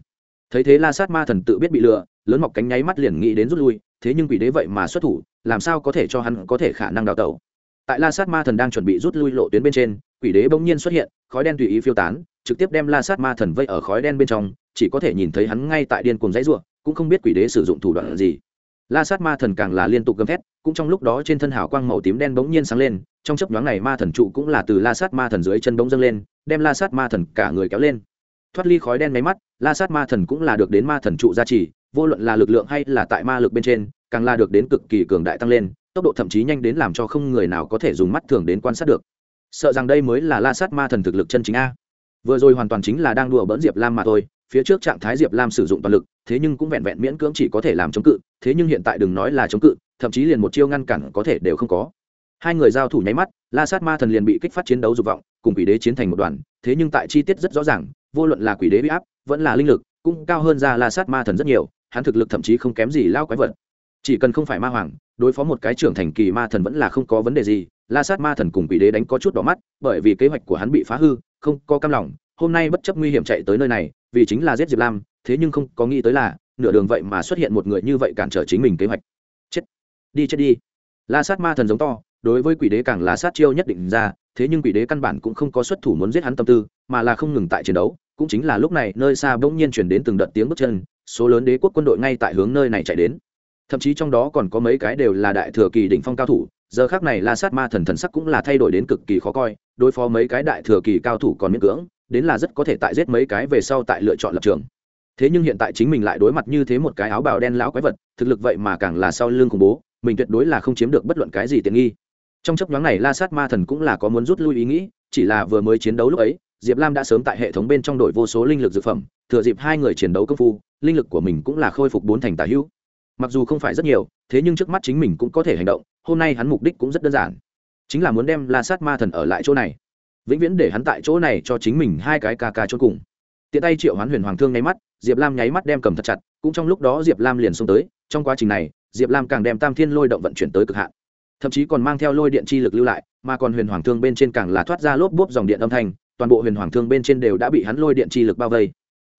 Thấy thế la sát ma thần tự biết bị lừa, lớn mọc cánh nháy mắt liền nghĩ đến rút lui, thế nhưng quỷ đế vậy mà xuất thủ làm sao có thể cho hắn có thể khả năng đào tẩu? Tại la sát ma thần đang chuẩn bị rút lui lộ tuyến bên trên, quỷ đế bỗng nhiên xuất hiện, khói đen tùy ý phiêu tán, trực tiếp đem la sát ma thần vây ở khói đen bên trong, chỉ có thể nhìn thấy hắn ngay tại điên cùng dãy ruộng cũng không biết quỷ đế sử dụng thủ đoạn gì. La sát ma thần càng là liên tục gầm thét, cũng trong lúc đó trên thân hào quang màu tím đen bỗng nhiên sáng lên, trong chấp nhoáng này ma thần trụ cũng là từ la sát ma thần dưới chân bỗng dâng lên, đem la sát ma thần cả người kéo lên. Thoát ly khói đen máy mắt, la sát ma thần cũng là được đến ma thần trụ gia trì, vô luận là lực lượng hay là tại ma lực bên trên càng là được đến cực kỳ cường đại tăng lên, tốc độ thậm chí nhanh đến làm cho không người nào có thể dùng mắt thường đến quan sát được. Sợ rằng đây mới là la sát ma thần thực lực chân chính a. Vừa rồi hoàn toàn chính là đang đùa bỡn diệp lam mà thôi, phía trước trạng thái diệp lam sử dụng toàn lực, thế nhưng cũng vẹn vẹn miễn cưỡng chỉ có thể làm chống cự, thế nhưng hiện tại đừng nói là chống cự, thậm chí liền một chiêu ngăn cản có thể đều không có. Hai người giao thủ nháy mắt, la sát ma thần liền bị kích phát chiến đấu dục vọng, cùng quỷ đế chiến thành một đoàn, thế nhưng tại chi tiết rất rõ ràng, vô luận là quỷ đế bị áp, vẫn là linh lực, cũng cao hơn ra la sát ma thần rất nhiều, hắn thực lực thậm chí không kém gì lao quái vật chỉ cần không phải ma hoàng, đối phó một cái trưởng thành kỳ ma thần vẫn là không có vấn đề gì. La sát ma thần cùng quỷ đế đánh có chút đỏ mắt, bởi vì kế hoạch của hắn bị phá hư, không có cam lòng. Hôm nay bất chấp nguy hiểm chạy tới nơi này, vì chính là giết diệp lam, thế nhưng không có nghĩ tới là, nửa đường vậy mà xuất hiện một người như vậy cản trở chính mình kế hoạch. Chết. Đi chết đi. La sát ma thần giống to, đối với quỷ đế càng là sát chiêu nhất định ra, thế nhưng quỷ đế căn bản cũng không có xuất thủ muốn giết hắn tâm tư, mà là không ngừng tại chiến đấu. Cũng chính là lúc này, nơi xa bỗng nhiên chuyển đến từng đợt tiếng bước chân, số lớn đế quốc quân đội ngay tại hướng nơi này chạy đến thậm chí trong đó còn có mấy cái đều là đại thừa kỳ đỉnh phong cao thủ, giờ khác này la sát ma thần thần sắc cũng là thay đổi đến cực kỳ khó coi, đối phó mấy cái đại thừa kỳ cao thủ còn miễn cưỡng, đến là rất có thể tại giết mấy cái về sau tại lựa chọn lập trường. Thế nhưng hiện tại chính mình lại đối mặt như thế một cái áo bào đen lão quái vật, thực lực vậy mà càng là sau lưng khủng bố, mình tuyệt đối là không chiếm được bất luận cái gì tiện nghi. Trong chấp nhoáng này la sát ma thần cũng là có muốn rút lui ý nghĩ, chỉ là vừa mới chiến đấu lúc ấy, diệp lam đã sớm tại hệ thống bên trong đội vô số linh lực dược phẩm, thừa dịp hai người chiến đấu công phu, linh lực của mình cũng là khôi phục bốn thành tà hữu mặc dù không phải rất nhiều, thế nhưng trước mắt chính mình cũng có thể hành động, hôm nay hắn mục đích cũng rất đơn giản. Chính là muốn đem la sát ma thần ở lại chỗ này. Vĩnh viễn để hắn tại chỗ này cho chính mình hai cái ca ca chôn cùng. Tiện tay triệu hoán huyền hoàng thương nháy mắt, diệp lam nháy mắt đem cầm thật chặt, cũng trong lúc đó diệp lam liền xông tới, trong quá trình này, diệp lam càng đem tam thiên lôi động vận chuyển tới cực hạn. Thậm chí còn mang theo lôi điện chi lực lưu lại, mà còn huyền hoàng thương bên trên càng là thoát ra lốp bốp dòng điện âm thanh, toàn bộ huyền hoàng thương bên trên đều đã bị hắn lôi điện chi lực bao vây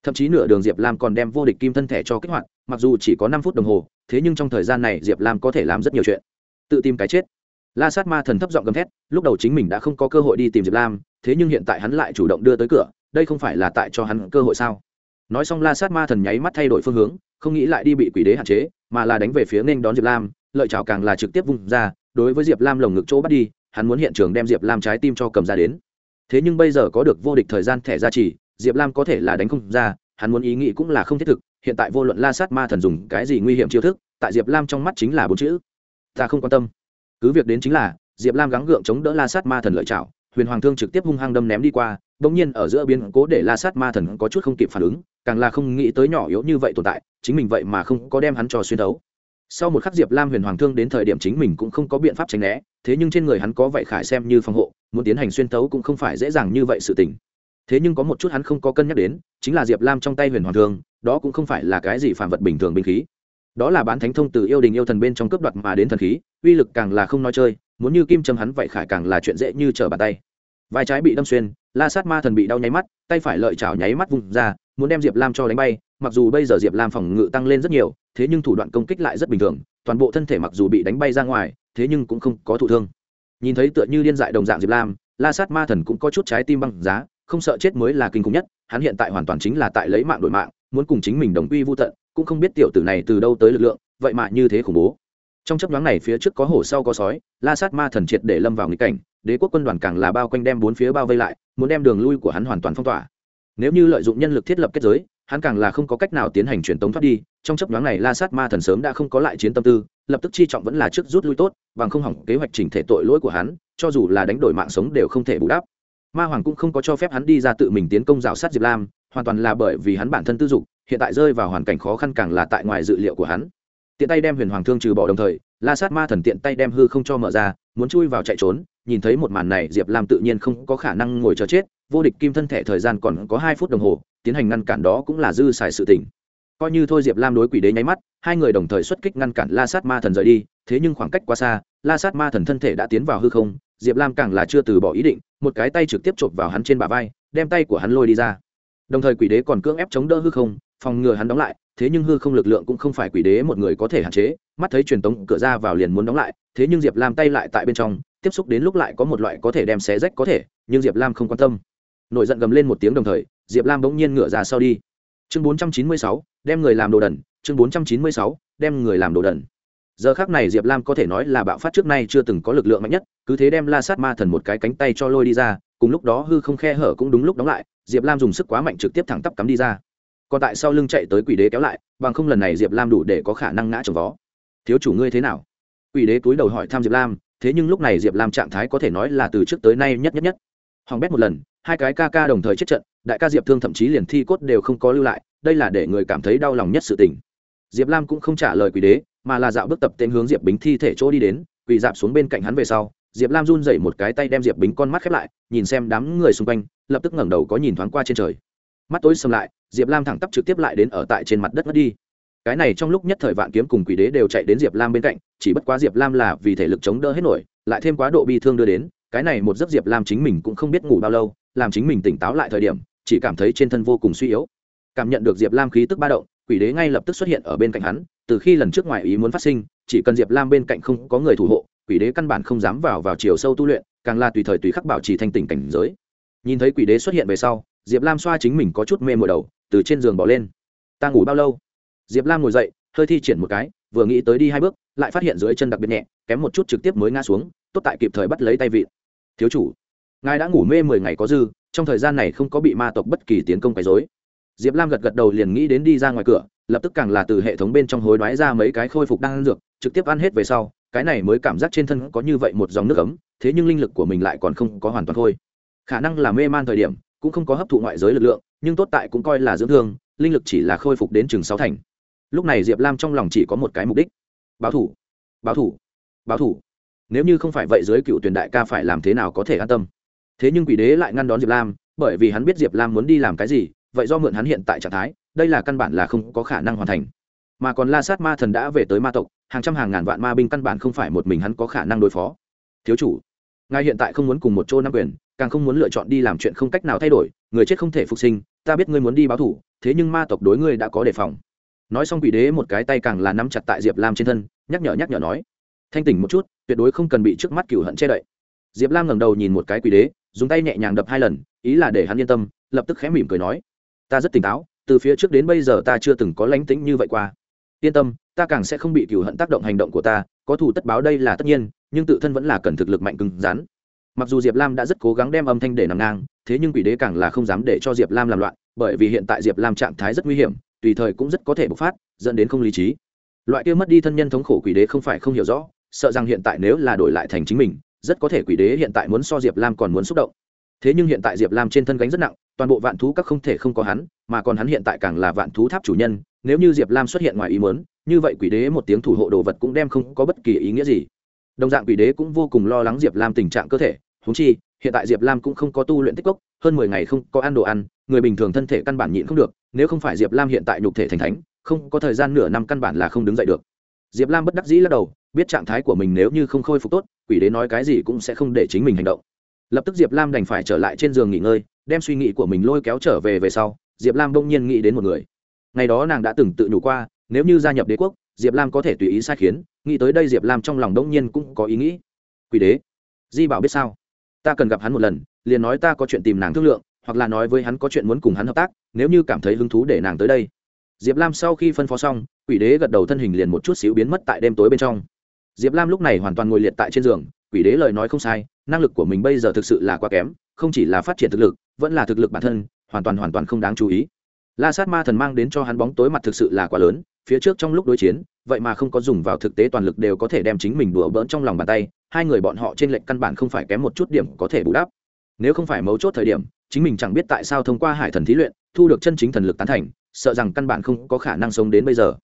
thậm chí nửa đường diệp lam còn đem vô địch kim thân thể cho kích hoạt, mặc dù chỉ có năm phút đồng hồ, thế nhưng trong thời gian này diệp lam có thể làm rất nhiều chuyện. Tự tìm cái chết. La sát ma thần thấp giọng gầm thét, lúc đầu chính mình đã không có cơ hội đi tìm diệp lam, thế nhưng hiện tại hắn lại chủ động đưa tới cửa, đây không phải là tại cho hắn cơ hội sao? Nói xong la sát ma thần nháy mắt thay đổi phương hướng, không nghĩ lại đi bị quỷ đế hạn chế, mà là đánh về phía nên đón diệp lam, lợi chào càng là trực tiếp vung ra, đối với diệp lam lồng ngực chỗ bắt đi, hắn muốn hiện trường đem diệp lam trái tim cho cầm ra đến. Thế nhưng bây giờ có được vô địch thời gian thẻ ra trì diệp lam có thể là đánh không ra, hắn muốn ý nghĩ cũng là không thiết thực, hiện tại vô luận la sát ma thần dùng cái gì nguy hiểm chiêu thức, tại diệp lam trong mắt chính là bốn chữ. Ta không quan tâm. Cứ việc đến chính là, diệp lam gắng gượng chống đỡ la sát ma thần lợi chảo huyền hoàng thương trực tiếp hung hăng đâm ném đi qua, bỗng nhiên ở giữa biến cố để la sát ma thần có chút không kịp phản ứng, càng là không nghĩ tới nhỏ yếu như vậy tồn tại, chính mình vậy mà không có đem hắn cho xuyên đấu sau một khắc diệp lam huyền hoàng thương đến thời điểm chính mình cũng không có biện pháp tránh né, thế nhưng trên người hắn có vậy khải xem như phòng hộ, muốn tiến hành xuyên thấu cũng không phải dễ dàng như vậy sự tình thế nhưng có một chút hắn không có cân nhắc đến, chính là diệp lam trong tay huyền hoàng thương, đó cũng không phải là cái gì phản vật bình thường binh khí. Đó là bán thánh thông từ yêu đình yêu thần bên trong cướp đoạt mà đến thần khí, uy lực càng là không nói chơi, muốn như kim châm hắn vậy khải càng là chuyện dễ như trở bàn tay. Vai trái bị đâm xuyên, la sát ma thần bị đau nháy mắt, tay phải lợi chảo nháy mắt vùng ra, muốn đem diệp lam cho đánh bay, mặc dù bây giờ diệp lam phòng ngự tăng lên rất nhiều, thế nhưng thủ đoạn công kích lại rất bình thường, toàn bộ thân thể mặc dù bị đánh bay ra ngoài, thế nhưng cũng không có thụ thương. Nhìn thấy tựa như điên dại đồng dạng diệp lam, la sát ma thần cũng có chút trái tim băng giá không sợ chết mới là kinh khủng nhất, hắn hiện tại hoàn toàn chính là tại lấy mạng đổi mạng, muốn cùng chính mình đồng quy vô tận, cũng không biết tiểu tử này từ đâu tới lực lượng, vậy mà như thế khủng bố. Trong chấp nhoáng này phía trước có hổ sau có sói, la sát ma thần triệt để lâm vào nghịch cảnh, đế quốc quân đoàn càng là bao quanh đem bốn phía bao vây lại, muốn đem đường lui của hắn hoàn toàn phong tỏa. Nếu như lợi dụng nhân lực thiết lập kết giới, hắn càng là không có cách nào tiến hành truyền tống thoát đi, trong chấp nhoáng này la sát ma thần sớm đã không có lại chiến tâm tư, lập tức chi trọng vẫn là trước rút lui tốt, bằng không hỏng kế hoạch chỉnh thể tội lỗi của hắn, cho dù là đánh đổi mạng sống đều không thể bù đắp ma hoàng cũng không có cho phép hắn đi ra tự mình tiến công rào sát diệp lam, hoàn toàn là bởi vì hắn bản thân tư dục, hiện tại rơi vào hoàn cảnh khó khăn càng là tại ngoài dự liệu của hắn. Tiện tay đem huyền hoàng thương trừ bỏ đồng thời, la sát ma thần tiện tay đem hư không cho mở ra, muốn chui vào chạy trốn, nhìn thấy một màn này, diệp lam tự nhiên không có khả năng ngồi chờ chết, vô địch kim thân thể thời gian còn có hai phút đồng hồ, tiến hành ngăn cản đó cũng là dư xài sự tỉnh coi như thôi diệp lam đối quỷ đế nháy mắt, hai người đồng thời xuất kích ngăn cản la sát ma thần rời đi, thế nhưng khoảng cách quá xa, la sát ma thần thân thể đã tiến vào hư không diệp lam càng là chưa từ bỏ ý định, một cái tay trực tiếp chộp vào hắn trên bả vai, đem tay của hắn lôi đi ra. Đồng thời quỷ đế còn cưỡng ép chống đỡ hư không, phòng ngừa hắn đóng lại, thế nhưng hư không lực lượng cũng không phải quỷ đế một người có thể hạn chế, mắt thấy truyền tống cửa ra vào liền muốn đóng lại, thế nhưng diệp lam tay lại tại bên trong, tiếp xúc đến lúc lại có một loại có thể đem xé rách có thể, nhưng diệp lam không quan tâm. Nổi giận gầm lên một tiếng đồng thời, diệp lam bỗng nhiên ngựa ra sau đi. Chương bốn trăm chín mươi sáu, đem người làm đồ đần, chương bốn trăm chín mươi sáu, đem người làm đồ đần giờ khác này diệp lam có thể nói là bạo phát trước nay chưa từng có lực lượng mạnh nhất, cứ thế đem la sát ma thần một cái cánh tay cho lôi đi ra, cùng lúc đó hư không khe hở cũng đúng lúc đóng lại, diệp lam dùng sức quá mạnh trực tiếp thẳng tắp cắm đi ra. Còn tại sau lưng chạy tới quỷ đế kéo lại, bằng không lần này diệp lam đủ để có khả năng ngã trồng vó. Thiếu chủ ngươi thế nào? Quỷ đế túi đầu hỏi thăm diệp lam, thế nhưng lúc này diệp lam trạng thái có thể nói là từ trước tới nay nhất nhất nhất. Hoàng bét một lần, hai cái ca ca đồng thời chết trận, đại ca diệp thương thậm chí liền thi cốt đều không có lưu lại, đây là để người cảm thấy đau lòng nhất sự tình. Diệp lam cũng không trả lời quỷ đế mà là dạo bước tập tên hướng diệp bính thi thể chỗ đi đến, quỳ dạp xuống bên cạnh hắn về sau, diệp lam run dậy một cái tay đem diệp bính con mắt khép lại, nhìn xem đám người xung quanh, lập tức ngẩng đầu có nhìn thoáng qua trên trời. Mắt tối sầm lại, diệp lam thẳng tắp trực tiếp lại đến ở tại trên mặt đất mất đi. Cái này trong lúc nhất thời vạn kiếm cùng quỷ đế đều chạy đến diệp lam bên cạnh, chỉ bất quá diệp lam là vì thể lực chống đỡ hết nổi, lại thêm quá độ bi thương đưa đến, cái này một giấc diệp lam chính mình cũng không biết ngủ bao lâu, làm chính mình tỉnh táo lại thời điểm, chỉ cảm thấy trên thân vô cùng suy yếu. Cảm nhận được diệp lam khí tức ba động quỷ đế ngay lập tức xuất hiện ở bên cạnh hắn, từ khi lần trước ngoài ý muốn phát sinh, chỉ cần diệp lam bên cạnh không có người thủ hộ, quỷ đế căn bản không dám vào vào chiều sâu tu luyện, càng là tùy thời tùy khắc bảo trì thanh tỉnh cảnh giới. Nhìn thấy quỷ đế xuất hiện về sau, diệp lam xoa chính mình có chút mê mùa đầu, từ trên giường bỏ lên. Ta ngủ bao lâu? Diệp lam ngồi dậy, hơi thi triển một cái, vừa nghĩ tới đi hai bước, lại phát hiện dưới chân đặc biệt nhẹ, kém một chút trực tiếp mới ngã xuống, tốt tại kịp thời bắt lấy tay vị thiếu chủ, ngài đã ngủ mê mười ngày có dư, trong thời gian này không có bị ma tộc bất kỳ tiến công quấy dối diệp lam gật gật đầu liền nghĩ đến đi ra ngoài cửa, lập tức càng là từ hệ thống bên trong hối đoái ra mấy cái khôi phục đang ăn dược, trực tiếp ăn hết về sau, cái này mới cảm giác trên thân có như vậy một dòng nước ấm, thế nhưng linh lực của mình lại còn không có hoàn toàn thôi. Khả năng là mê man thời điểm, cũng không có hấp thụ ngoại giới lực lượng, nhưng tốt tại cũng coi là dưỡng thương, linh lực chỉ là khôi phục đến chừng sáu thành. Lúc này diệp lam trong lòng chỉ có một cái mục đích. Báo thủ báo thủ báo thủ. Nếu như không phải vậy giới cựu tuyển đại ca phải làm thế nào có thể an tâm? Thế nhưng quỷ đế lại ngăn đón diệp lam, bởi vì hắn biết diệp lam muốn đi làm cái gì vậy do mượn hắn hiện tại trạng thái, đây là căn bản là không có khả năng hoàn thành. Mà còn la sát ma thần đã về tới ma tộc, hàng trăm hàng ngàn vạn ma binh căn bản không phải một mình hắn có khả năng đối phó. Thiếu chủ, ngài hiện tại không muốn cùng một chỗ nam quyền, càng không muốn lựa chọn đi làm chuyện không cách nào thay đổi, người chết không thể phục sinh, ta biết ngươi muốn đi báo thủ, thế nhưng ma tộc đối ngươi đã có đề phòng. Nói xong quỷ đế một cái tay càng là nắm chặt tại diệp lam trên thân, nhắc nhở nhắc nhở nói, thanh tỉnh một chút, tuyệt đối không cần bị trước mắt cửu hận che đậy. Diệp lam ngẩng đầu nhìn một cái quỷ đế, dùng tay nhẹ nhàng đập hai lần, ý là để hắn yên tâm, lập tức khẽ mỉm cười nói ta rất tỉnh táo, từ phía trước đến bây giờ ta chưa từng có lánh tĩnh như vậy qua. Yên tâm, ta càng sẽ không bị cửu hận tác động hành động của ta, có thủ tất báo đây là tất nhiên, nhưng tự thân vẫn là cần thực lực mạnh cứng rắn. Mặc dù diệp lam đã rất cố gắng đem âm thanh để nằm ngang, thế nhưng quỷ đế càng là không dám để cho diệp lam làm loạn, bởi vì hiện tại diệp lam trạng thái rất nguy hiểm, tùy thời cũng rất có thể bộc phát, dẫn đến không lý trí. Loại kia mất đi thân nhân thống khổ quỷ đế không phải không hiểu rõ, sợ rằng hiện tại nếu là đổi lại thành chính mình, rất có thể quỷ đế hiện tại muốn so diệp lam còn muốn xúc động. Thế nhưng hiện tại diệp lam trên thân gánh rất nặng toàn bộ vạn thú các không thể không có hắn, mà còn hắn hiện tại càng là vạn thú tháp chủ nhân, nếu như diệp lam xuất hiện ngoài ý muốn, như vậy quỷ đế một tiếng thủ hộ đồ vật cũng đem không có bất kỳ ý nghĩa gì. Đồng dạng quỷ đế cũng vô cùng lo lắng diệp lam tình trạng cơ thể húng chi, hiện tại diệp lam cũng không có tu luyện tích cốc, hơn mười ngày không có ăn đồ ăn, người bình thường thân thể căn bản nhịn không được, nếu không phải diệp lam hiện tại nhục thể thành thánh, không có thời gian nửa năm căn bản là không đứng dậy được. Diệp lam bất đắc dĩ lắc đầu, biết trạng thái của mình nếu như không khôi phục tốt, quỷ đế nói cái gì cũng sẽ không để chính mình hành động. Lập tức diệp lam đành phải trở lại trên giường nghỉ ngơi đem suy nghĩ của mình lôi kéo trở về về sau, diệp lam đông nhiên nghĩ đến một người. Ngày đó nàng đã từng tự nhủ qua, nếu như gia nhập đế quốc, diệp lam có thể tùy ý sai khiến, nghĩ tới đây diệp lam trong lòng đông nhiên cũng có ý nghĩ. Quỷ đế, di bảo biết sao? Ta cần gặp hắn một lần, liền nói ta có chuyện tìm nàng thương lượng, hoặc là nói với hắn có chuyện muốn cùng hắn hợp tác, nếu như cảm thấy hứng thú để nàng tới đây. Diệp lam sau khi phân phó xong, quỷ đế gật đầu thân hình liền một chút xíu biến mất tại đêm tối bên trong. Diệp lam lúc này hoàn toàn ngồi liệt tại trên giường, quỷ đế lời nói không sai, năng lực của mình bây giờ thực sự là quá kém không chỉ là phát triển thực lực, vẫn là thực lực bản thân, hoàn toàn hoàn toàn không đáng chú ý. La sát ma thần mang đến cho hắn bóng tối mặt thực sự là quá lớn, phía trước trong lúc đối chiến, vậy mà không có dùng vào thực tế toàn lực đều có thể đem chính mình đùa bỡn trong lòng bàn tay, hai người bọn họ trên lệnh căn bản không phải kém một chút điểm có thể bù đắp. Nếu không phải mấu chốt thời điểm, chính mình chẳng biết tại sao thông qua hải thần thí luyện, thu được chân chính thần lực tán thành, sợ rằng căn bản không có khả năng sống đến bây giờ.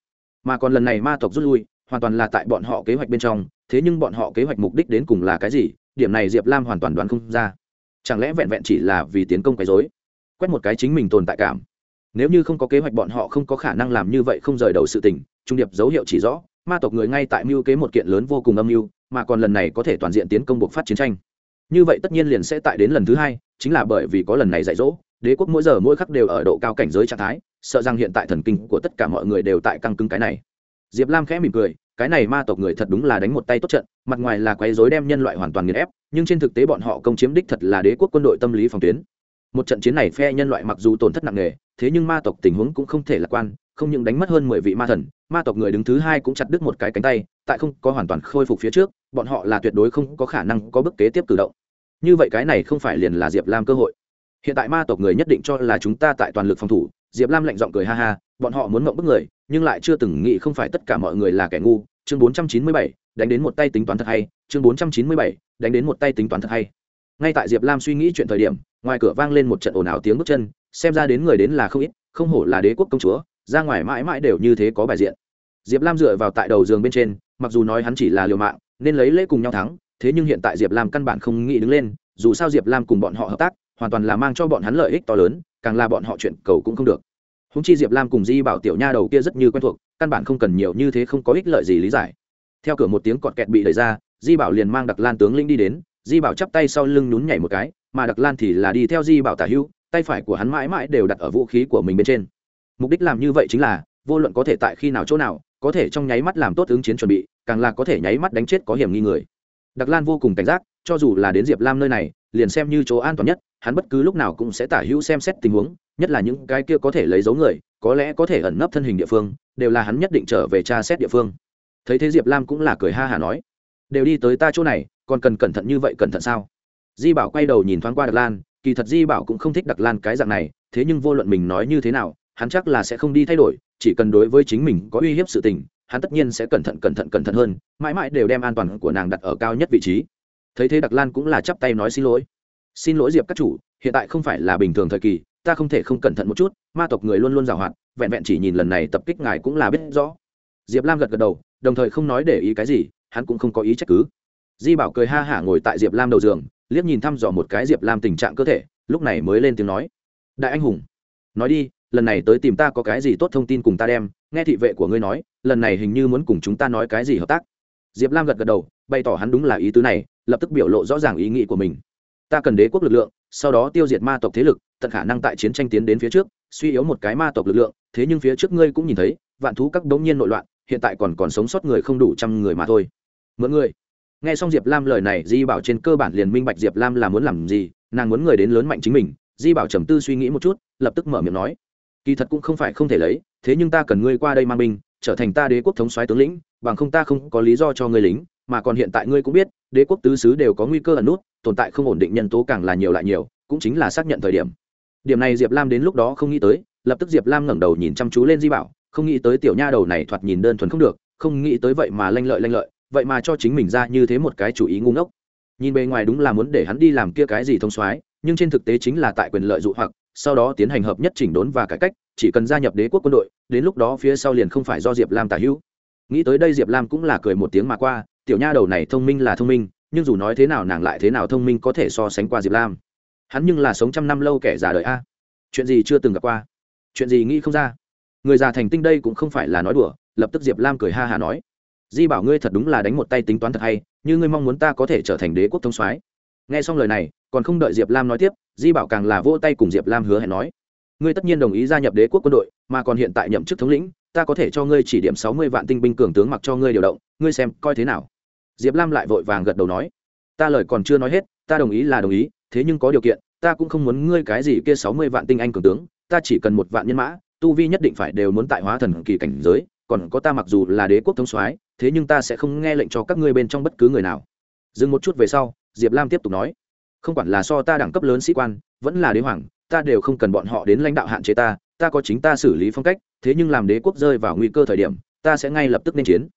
Mà còn lần này ma tộc rút lui, hoàn toàn là tại bọn họ kế hoạch bên trong, thế nhưng bọn họ kế hoạch mục đích đến cùng là cái gì, điểm này diệp lam hoàn toàn đoán không ra chẳng lẽ vẹn vẹn chỉ là vì tiến công quấy dối quét một cái chính mình tồn tại cảm. Nếu như không có kế hoạch bọn họ không có khả năng làm như vậy không rời đầu sự tình, trung điệp dấu hiệu chỉ rõ, ma tộc người ngay tại mưu kế một kiện lớn vô cùng âm mưu, mà còn lần này có thể toàn diện tiến công buộc phát chiến tranh. Như vậy tất nhiên liền sẽ tại đến lần thứ hai, chính là bởi vì có lần này dạy dỗ, đế quốc mỗi giờ mỗi khắc đều ở độ cao cảnh giới trạng thái, sợ rằng hiện tại thần kinh của tất cả mọi người đều tại căng cứng cái này. Diệp lam khẽ mỉm cười cái này ma tộc người thật đúng là đánh một tay tốt trận, mặt ngoài là quấy dối đem nhân loại hoàn toàn nghiền ép, nhưng trên thực tế bọn họ công chiếm đích thật là đế quốc quân đội tâm lý phòng tuyến. Một trận chiến này phe nhân loại mặc dù tổn thất nặng nề, thế nhưng ma tộc tình huống cũng không thể lạc quan, không những đánh mất hơn mười vị ma thần, ma tộc người đứng thứ hai cũng chặt đứt một cái cánh tay, tại không có hoàn toàn khôi phục phía trước, bọn họ là tuyệt đối không có khả năng có bước kế tiếp cử động. Như vậy cái này không phải liền là diệp lam cơ hội. Hiện tại ma tộc người nhất định cho là chúng ta tại toàn lực phòng thủ diệp lam lạnh giọng cười ha ha, bọn họ muốn mộng bức người, nhưng lại chưa từng nghĩ không phải tất cả mọi người là kẻ ngu. Chương bốn trăm chín mươi bảy, đánh đến một tay tính toán thật hay. Chương bốn trăm chín mươi bảy, đánh đến một tay tính toán thật hay. Ngay tại diệp lam suy nghĩ chuyện thời điểm, ngoài cửa vang lên một trận ồn ào tiếng bước chân, xem ra đến người đến là không ít, không hổ là đế quốc công chúa, ra ngoài mãi mãi đều như thế có bài diện. Diệp lam dựa vào tại đầu giường bên trên, mặc dù nói hắn chỉ là liều mạng, nên lấy lễ cùng nhau thắng, thế nhưng hiện tại diệp lam căn bản không nghĩ đứng lên, dù sao diệp lam cùng bọn họ hợp tác, hoàn toàn là mang cho bọn hắn lợi ích to lớn càng là bọn họ chuyện cầu cũng không được. Húng chi diệp lam cùng di bảo tiểu nha đầu kia rất như quen thuộc, căn bản không cần nhiều như thế không có ích lợi gì lý giải. Theo cửa một tiếng cọt kẹt bị đẩy ra, di bảo liền mang đặc lan tướng linh đi đến, di bảo chắp tay sau lưng nhún nhảy một cái, mà đặc lan thì là đi theo di bảo tả hưu, tay phải của hắn mãi mãi đều đặt ở vũ khí của mình bên trên. Mục đích làm như vậy chính là, vô luận có thể tại khi nào chỗ nào, có thể trong nháy mắt làm tốt ứng chiến chuẩn bị, càng là có thể nháy mắt đánh chết có hiểm nghi người. Đặc lan vô cùng cảnh giác, cho dù là đến diệp lam nơi này liền xem như chỗ an toàn nhất, hắn bất cứ lúc nào cũng sẽ tả hữu xem xét tình huống, nhất là những cái kia có thể lấy dấu người, có lẽ có thể ẩn nấp thân hình địa phương, đều là hắn nhất định trở về tra xét địa phương. Thấy thế diệp lam cũng là cười ha hả nói, đều đi tới ta chỗ này, còn cần cẩn thận như vậy cẩn thận sao? Di bảo quay đầu nhìn thoáng qua đặc lan, kỳ thật di bảo cũng không thích đặc lan cái dạng này, thế nhưng vô luận mình nói như thế nào, hắn chắc là sẽ không đi thay đổi, chỉ cần đối với chính mình có uy hiếp sự tình, hắn tất nhiên sẽ cẩn thận cẩn thận cẩn thận hơn, mãi mãi đều đem an toàn của nàng đặt ở cao nhất vị trí thấy thế đặc lan cũng là chắp tay nói xin lỗi. Xin lỗi diệp các chủ, hiện tại không phải là bình thường thời kỳ, ta không thể không cẩn thận một chút, ma tộc người luôn luôn giàu hoạt, vẹn vẹn chỉ nhìn lần này tập kích ngài cũng là biết rõ. Diệp lam gật gật đầu, đồng thời không nói để ý cái gì, hắn cũng không có ý trách cứ. Di bảo cười ha hả ngồi tại diệp lam đầu giường, liếc nhìn thăm dò một cái diệp lam tình trạng cơ thể, lúc này mới lên tiếng nói. Đại anh hùng, nói đi, lần này tới tìm ta có cái gì tốt thông tin cùng ta đem, nghe thị vệ của ngươi nói, lần này hình như muốn cùng chúng ta nói cái gì hợp tác. Diệp lam gật gật đầu, bày tỏ hắn đúng là ý tứ này lập tức biểu lộ rõ ràng ý nghĩ của mình. Ta cần đế quốc lực lượng, sau đó tiêu diệt ma tộc thế lực, tận khả năng tại chiến tranh tiến đến phía trước, suy yếu một cái ma tộc lực lượng, thế nhưng phía trước ngươi cũng nhìn thấy, vạn thú các đống nhiên nội loạn, hiện tại còn còn sống sót người không đủ trăm người mà thôi. Mượn người nghe xong diệp lam lời này, di bảo trên cơ bản liền minh bạch diệp lam là muốn làm gì, nàng muốn người đến lớn mạnh chính mình. Di bảo trầm tư suy nghĩ một chút, lập tức mở miệng nói, kỳ thật cũng không phải không thể lấy, thế nhưng ta cần ngươi qua đây mang binh, trở thành ta đế quốc thống soái tướng lĩnh, bằng không ta không có lý do cho ngươi lính mà còn hiện tại ngươi cũng biết, đế quốc tứ xứ đều có nguy cơ ẩn nút, tồn tại không ổn định nhân tố càng là nhiều lại nhiều, cũng chính là xác nhận thời điểm. Điểm này diệp lam đến lúc đó không nghĩ tới, lập tức diệp lam ngẩng đầu nhìn chăm chú lên di bảo, không nghĩ tới tiểu nha đầu này thoạt nhìn đơn thuần không được, không nghĩ tới vậy mà lanh lợi lanh lợi, vậy mà cho chính mình ra như thế một cái chủ ý ngu ngốc. Nhìn bề ngoài đúng là muốn để hắn đi làm kia cái gì thông soái, nhưng trên thực tế chính là tại quyền lợi dụ hoặc, sau đó tiến hành hợp nhất chỉnh đốn và cải cách, chỉ cần gia nhập đế quốc quân đội, đến lúc đó phía sau liền không phải do diệp lam tả hữu. Nghĩ tới đây diệp lam cũng là cười một tiếng mà qua tiểu nha đầu này thông minh là thông minh, nhưng dù nói thế nào nàng lại thế nào thông minh có thể so sánh qua diệp lam. Hắn nhưng là sống trăm năm lâu kẻ già đời a. Chuyện gì chưa từng gặp qua? Chuyện gì nghĩ không ra? Người già thành tinh đây cũng không phải là nói đùa, lập tức diệp lam cười ha hà nói. Di bảo ngươi thật đúng là đánh một tay tính toán thật hay, như ngươi mong muốn ta có thể trở thành đế quốc thông soái. Nghe xong lời này, còn không đợi diệp lam nói tiếp, di bảo càng là vỗ tay cùng diệp lam hứa hẹn nói. Ngươi tất nhiên đồng ý gia nhập đế quốc quân đội, mà còn hiện tại nhậm chức thống lĩnh, ta có thể cho ngươi chỉ điểm sáu mươi vạn tinh binh cường tướng mặc cho ngươi điều động, ngươi xem coi thế nào diệp lam lại vội vàng gật đầu nói, ta lời còn chưa nói hết, ta đồng ý là đồng ý, thế nhưng có điều kiện, ta cũng không muốn ngươi cái gì kia sáu mươi vạn tinh anh cường tướng, ta chỉ cần một vạn nhân mã, tu vi nhất định phải đều muốn tại hóa thần kỳ cảnh giới, còn có ta mặc dù là đế quốc thống soái, thế nhưng ta sẽ không nghe lệnh cho các ngươi bên trong bất cứ người nào. Dừng một chút về sau, diệp lam tiếp tục nói, không quản là so ta đẳng cấp lớn sĩ quan, vẫn là đế hoàng, ta đều không cần bọn họ đến lãnh đạo hạn chế ta ta có chính ta xử lý phong cách, thế nhưng làm đế quốc rơi vào nguy cơ thời điểm, ta sẽ ngay lập tức nên chiến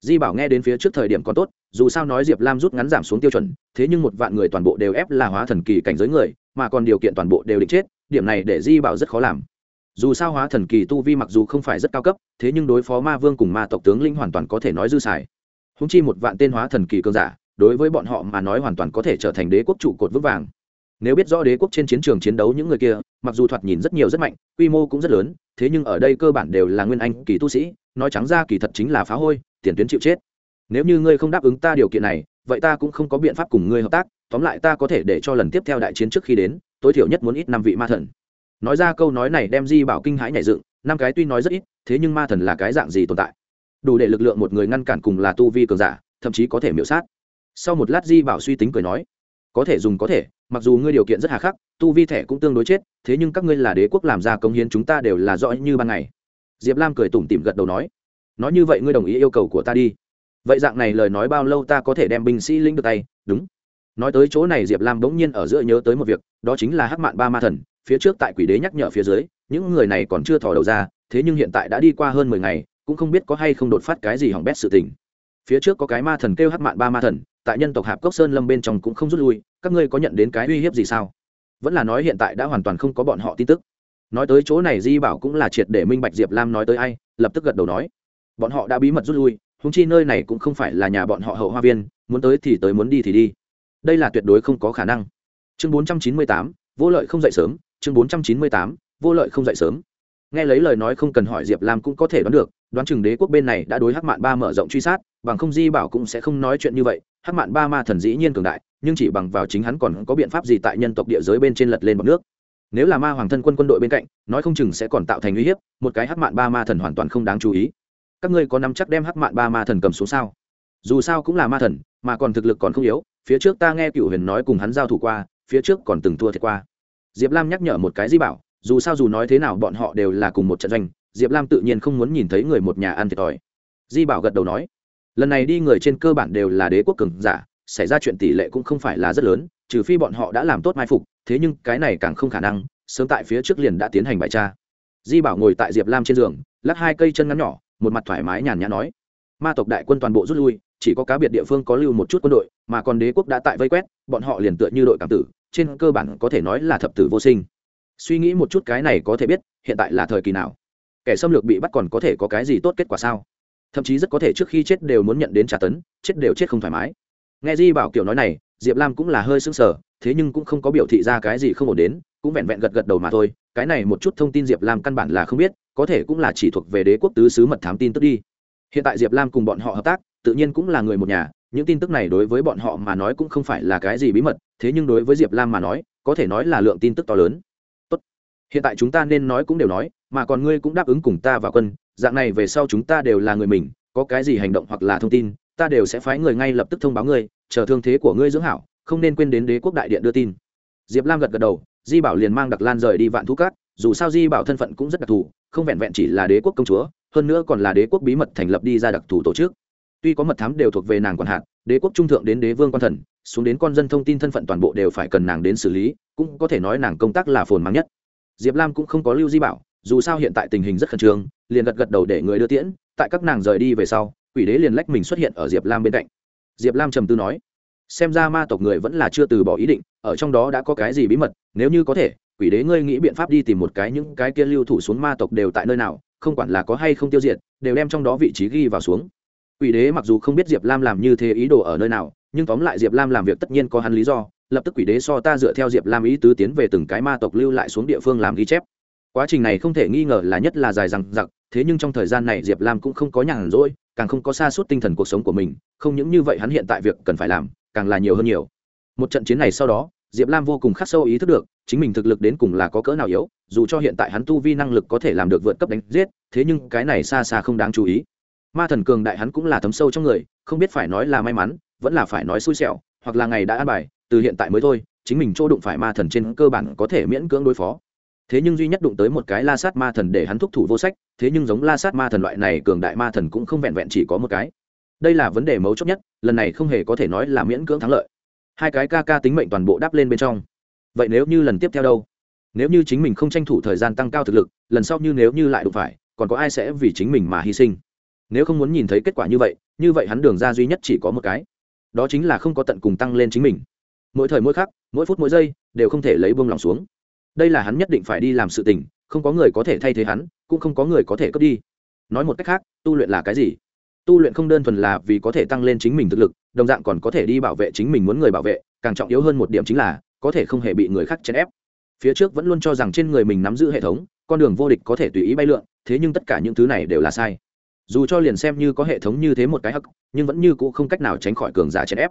di bảo nghe đến phía trước thời điểm còn tốt, dù sao nói diệp lam rút ngắn giảm xuống tiêu chuẩn, thế nhưng một vạn người toàn bộ đều ép là hóa thần kỳ cảnh giới người, mà còn điều kiện toàn bộ đều định chết, điểm này để di bảo rất khó làm. Dù sao hóa thần kỳ tu vi mặc dù không phải rất cao cấp, thế nhưng đối phó ma vương cùng ma tộc tướng linh hoàn toàn có thể nói dư xài. Húng chi một vạn tên hóa thần kỳ cơn giả, đối với bọn họ mà nói hoàn toàn có thể trở thành đế quốc trụ cột vững vàng. Nếu biết rõ đế quốc trên chiến trường chiến đấu những người kia, mặc dù thoạt nhìn rất nhiều rất mạnh, quy mô cũng rất lớn thế nhưng ở đây cơ bản đều là nguyên anh kỳ tu sĩ, nói trắng ra kỳ thật chính là phá hôi, tiền tuyến chịu chết. Nếu như ngươi không đáp ứng ta điều kiện này, vậy ta cũng không có biện pháp cùng ngươi hợp tác, tóm lại ta có thể để cho lần tiếp theo đại chiến trước khi đến, tối thiểu nhất muốn ít năm vị ma thần. Nói ra câu nói này đem di bảo kinh hãi nhảy dựng, năm cái tuy nói rất ít, thế nhưng ma thần là cái dạng gì tồn tại? Đủ để lực lượng một người ngăn cản cùng là tu vi cường giả, thậm chí có thể miễu sát. Sau một lát di bảo suy tính cười nói, có thể dùng có thể mặc dù ngươi điều kiện rất hà khắc, tu vi thẻ cũng tương đối chết, thế nhưng các ngươi là đế quốc làm ra công hiến chúng ta đều là rõ như ban ngày. Diệp lam cười tủm tỉm gật đầu nói nói như vậy ngươi đồng ý yêu cầu của ta đi. Vậy dạng này lời nói bao lâu ta có thể đem binh sĩ lĩnh được tay? Đúng. Nói tới chỗ này diệp lam bỗng nhiên ở giữa nhớ tới một việc, đó chính là hắc mạn ba ma thần, phía trước tại quỷ đế nhắc nhở phía dưới, những người này còn chưa thò đầu ra, thế nhưng hiện tại đã đi qua hơn mười ngày, cũng không biết có hay không đột phát cái gì hỏng bét sự tình. Phía trước có cái ma thần kêu hắc mạn ba ma thần, tại nhân tộc hạp cốc sơn lâm bên trong cũng không rút lui các ngươi có nhận đến cái uy hiếp gì sao? Vẫn là nói hiện tại đã hoàn toàn không có bọn họ tin tức. Nói tới chỗ này di bảo cũng là triệt để minh bạch diệp lam nói tới ai, lập tức gật đầu nói. Bọn họ đã bí mật rút lui húng chi nơi này cũng không phải là nhà bọn họ hậu hoa viên, muốn tới thì tới, muốn đi thì đi. Đây là tuyệt đối không có khả năng. Chương bốn trăm chín mươi tám, vô lợi không dậy sớm. Chương bốn trăm chín mươi tám, vô lợi không dậy sớm. Nghe lấy lời nói không cần hỏi diệp lam cũng có thể đoán được, đoán chừng đế quốc bên này đã đối hắc mạn ba mở rộng truy sát, bằng không di bảo cũng sẽ không nói chuyện như vậy. Hắc mạn ba ma thần dĩ nhiên cường đại nhưng chỉ bằng vào chính hắn còn có biện pháp gì tại nhân tộc địa giới bên trên lật lên bọc nước. Nếu là ma hoàng thân quân quân đội bên cạnh, nói không chừng sẽ còn tạo thành uy hiếp, một cái hắc mạn ba ma thần hoàn toàn không đáng chú ý. Các ngươi có nắm chắc đem hắc mạn ba ma thần cầm xuống sao? Dù sao cũng là ma thần, mà còn thực lực còn không yếu, phía trước ta nghe cựu huyền nói cùng hắn giao thủ qua, phía trước còn từng thua thiệt qua. Diệp lam nhắc nhở một cái di bảo, dù sao dù nói thế nào bọn họ đều là cùng một trận doanh, diệp lam tự nhiên không muốn nhìn thấy người một nhà ăn thiệt thòi. Di bảo gật đầu nói, lần này đi người trên cơ bản đều là đế quốc cường giả xảy ra chuyện tỷ lệ cũng không phải là rất lớn, trừ phi bọn họ đã làm tốt mai phục, thế nhưng cái này càng không khả năng, sớm tại phía trước liền đã tiến hành bài tra. Di bảo ngồi tại diệp lam trên giường, lắc hai cây chân ngắn nhỏ, một mặt thoải mái nhàn nhã nói, ma tộc đại quân toàn bộ rút lui, chỉ có cá biệt địa phương có lưu một chút quân đội, mà còn đế quốc đã tại vây quét, bọn họ liền tựa như đội cảm tử, trên cơ bản có thể nói là thập tử vô sinh. Suy nghĩ một chút cái này có thể biết, hiện tại là thời kỳ nào? Kẻ xâm lược bị bắt còn có thể có cái gì tốt kết quả sao? Thậm chí rất có thể trước khi chết đều muốn nhận đến trả tấn, chết đều chết không thoải mái nghe di bảo kiểu nói này, diệp lam cũng là hơi sững sờ, thế nhưng cũng không có biểu thị ra cái gì không ổn đến, cũng vẹn vẹn gật gật đầu mà thôi. Cái này một chút thông tin diệp lam căn bản là không biết, có thể cũng là chỉ thuộc về đế quốc tứ sứ mật thám tin tức đi. Hiện tại diệp lam cùng bọn họ hợp tác, tự nhiên cũng là người một nhà, những tin tức này đối với bọn họ mà nói cũng không phải là cái gì bí mật, thế nhưng đối với diệp lam mà nói, có thể nói là lượng tin tức to lớn. Tốt. hiện tại chúng ta nên nói cũng đều nói, mà còn ngươi cũng đáp ứng cùng ta vào quân, dạng này về sau chúng ta đều là người mình, có cái gì hành động hoặc là thông tin ta đều sẽ phái người ngay lập tức thông báo ngươi, chờ thương thế của ngươi dưỡng hảo, không nên quên đến đế quốc đại điện đưa tin. Diệp lam gật gật đầu, di bảo liền mang đặc lan rời đi vạn thú cát, dù sao di bảo thân phận cũng rất đặc thù, không vẹn vẹn chỉ là đế quốc công chúa, hơn nữa còn là đế quốc bí mật thành lập đi ra đặc thù tổ chức. Tuy có mật thám đều thuộc về nàng quản hạt, đế quốc trung thượng đến đế vương quan thần, xuống đến con dân thông tin thân phận toàn bộ đều phải cần nàng đến xử lý, cũng có thể nói nàng công tác là phồn mang nhất. Diệp lam cũng không có lưu di bảo, dù sao hiện tại tình hình rất khẩn trương, liền gật gật đầu để người đưa tiễn, tại các nàng rời đi về sau quỷ đế liền lách mình xuất hiện ở diệp lam bên cạnh. Diệp lam trầm tư nói, xem ra ma tộc người vẫn là chưa từ bỏ ý định, ở trong đó đã có cái gì bí mật, nếu như có thể, quỷ đế ngươi nghĩ biện pháp đi tìm một cái những cái kia lưu thủ xuống ma tộc đều tại nơi nào, không quản là có hay không tiêu diệt, đều đem trong đó vị trí ghi vào xuống. Quỷ đế mặc dù không biết diệp lam làm như thế ý đồ ở nơi nào, nhưng tóm lại diệp lam làm việc tất nhiên có hắn lý do, lập tức quỷ đế so ta dựa theo diệp lam ý tứ tiến về từng cái ma tộc lưu lại xuống địa phương làm ghi chép. Quá trình này không thể nghi ngờ là nhất là dài dằng dặc, thế nhưng trong thời gian này diệp lam cũng không có nhàn rỗi càng không có xa suốt tinh thần cuộc sống của mình, không những như vậy hắn hiện tại việc cần phải làm, càng là nhiều hơn nhiều. Một trận chiến này sau đó, diệp lam vô cùng khắc sâu ý thức được, chính mình thực lực đến cùng là có cỡ nào yếu, dù cho hiện tại hắn tu vi năng lực có thể làm được vượt cấp đánh giết, thế nhưng cái này xa xa không đáng chú ý. Ma thần cường đại hắn cũng là thấm sâu trong người, không biết phải nói là may mắn, vẫn là phải nói xui xẻo, hoặc là ngày đã an bài, từ hiện tại mới thôi, chính mình chỗ đụng phải ma thần trên cơ bản có thể miễn cưỡng đối phó thế nhưng duy nhất đụng tới một cái la sát ma thần để hắn thúc thủ vô sách, thế nhưng giống la sát ma thần loại này cường đại ma thần cũng không vẹn vẹn chỉ có một cái. Đây là vấn đề mấu chốt nhất, lần này không hề có thể nói là miễn cưỡng thắng lợi. Hai cái ca ca tính mệnh toàn bộ đáp lên bên trong. Vậy nếu như lần tiếp theo đâu? Nếu như chính mình không tranh thủ thời gian tăng cao thực lực, lần sau như nếu như lại đụng phải, còn có ai sẽ vì chính mình mà hy sinh? Nếu không muốn nhìn thấy kết quả như vậy như vậy hắn đường ra duy nhất chỉ có một cái. Đó chính là không có tận cùng tăng lên chính mình. Mỗi thời mỗi khắc, mỗi phút mỗi giây, đều không thể lấy buông lòng xuống đây là hắn nhất định phải đi làm sự tình, không có người có thể thay thế hắn, cũng không có người có thể cướp đi. Nói một cách khác, tu luyện là cái gì? Tu luyện không đơn thuần là vì có thể tăng lên chính mình thực lực, đồng dạng còn có thể đi bảo vệ chính mình muốn người bảo vệ, càng trọng yếu hơn một điểm chính là, có thể không hề bị người khác chèn ép. Phía trước vẫn luôn cho rằng trên người mình nắm giữ hệ thống, con đường vô địch có thể tùy ý bay lượn, thế nhưng tất cả những thứ này đều là sai. Dù cho liền xem như có hệ thống như thế một cái hắc, nhưng vẫn như c ũ không cách nào tránh khỏi cường giả chèn ép.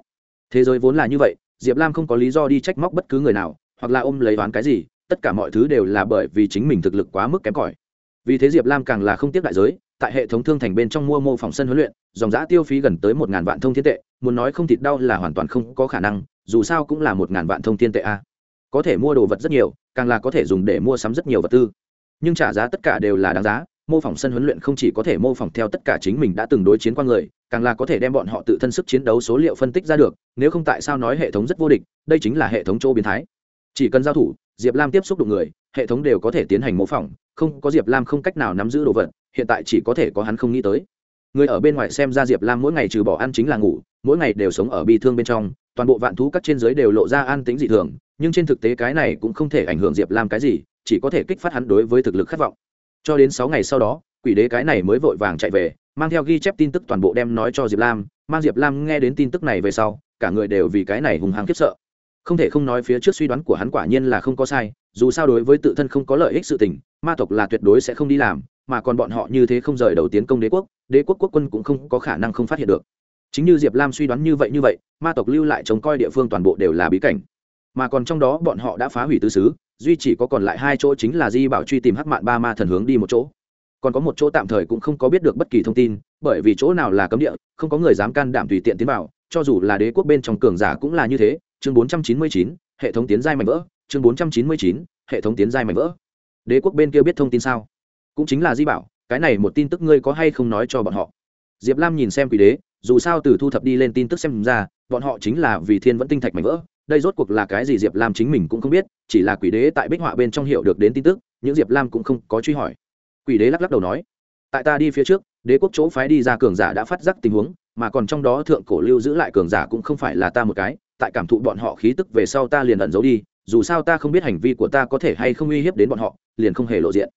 Thế giới vốn là như vậy, diệp lam không có lý do đi trách móc bất cứ người nào, hoặc là ôm lấy đoán cái gì tất cả mọi thứ đều là bởi vì chính mình thực lực quá mức kém cỏi. Vì thế diệp lam càng là không tiếp đại giới, tại hệ thống thương thành bên trong mua mô phòng sân huấn luyện, dòng giã tiêu phí gần tới một ngàn vạn thông thiên tệ, muốn nói không thịt đau là hoàn toàn không có khả năng, dù sao cũng là một ngàn vạn thông thiên tệ a. Có thể mua đồ vật rất nhiều, càng là có thể dùng để mua sắm rất nhiều vật tư. Nhưng trả giá tất cả đều là đáng giá, mô phỏng sân huấn luyện không chỉ có thể mô phỏng theo tất cả chính mình đã từng đối chiến qua người, càng là có thể đem bọn họ tự thân sức chiến đấu số liệu phân tích ra được, nếu không tại sao nói hệ thống rất vô địch, đây chính là hệ thống chỗ biến thái. Chỉ cần giao thủ diệp lam tiếp xúc đụng người, hệ thống đều có thể tiến hành mô phỏng, không có diệp lam không cách nào nắm giữ đồ vật, hiện tại chỉ có thể có hắn không nghĩ tới. Người ở bên ngoài xem ra diệp lam mỗi ngày trừ bỏ ăn chính là ngủ, mỗi ngày đều sống ở bi thương bên trong, toàn bộ vạn thú các trên giới đều lộ ra an tính dị thường, nhưng trên thực tế cái này cũng không thể ảnh hưởng diệp lam cái gì, chỉ có thể kích phát hắn đối với thực lực khát vọng. Cho đến sáu ngày sau đó, quỷ đế cái này mới vội vàng chạy về, mang theo ghi chép tin tức toàn bộ đem nói cho diệp lam, mang diệp lam nghe đến tin tức này về sau, cả người đều vì cái này hùng hăng khiếp sợ không thể không nói phía trước suy đoán của hắn quả nhiên là không có sai, dù sao đối với tự thân không có lợi ích sự tình, ma tộc là tuyệt đối sẽ không đi làm, mà còn bọn họ như thế không rời đầu tiến công đế quốc đế quốc quốc quân cũng không có khả năng không phát hiện được. Chính như diệp lam suy đoán như vậy như vậy, ma tộc lưu lại chống coi địa phương toàn bộ đều là bí cảnh. Mà còn trong đó bọn họ đã phá hủy tứ xứ, duy chỉ có còn lại hai chỗ chính là di bảo truy tìm hắc mạn ba ma thần hướng đi một chỗ. Còn có một chỗ tạm thời cũng không có biết được bất kỳ thông tin, bởi vì chỗ nào là cấm địa, không có người dám can đảm tùy tiện tiến vào, cho dù là đế quốc bên trong cường giả cũng là như thế chương 499, hệ thống tiến giai mạnh vỡ chương 499, hệ thống tiến giai mạnh vỡ. Đế quốc bên kia biết thông tin sao? Cũng chính là di bảo cái này một tin tức ngươi có hay không nói cho bọn họ? Diệp lam nhìn xem quỷ đế dù sao từ thu thập đi lên tin tức xem ra bọn họ chính là vì thiên vẫn tinh thạch mạnh vỡ đây rốt cuộc là cái gì diệp lam chính mình cũng không biết chỉ là quỷ đế tại bích họa bên trong hiểu được đến tin tức những diệp lam cũng không có truy hỏi. Quỷ đế lắc lắc đầu nói tại ta đi phía trước đế quốc chỗ phái đi ra cường giả đã phát giác tình huống mà còn trong đó thượng cổ lưu giữ lại cường giả cũng không phải là ta một cái tại cảm thụ bọn họ khí tức về sau ta liền ẩn giấu đi, dù sao ta không biết hành vi của ta có thể hay không uy hiếp đến bọn họ, liền không hề lộ diện.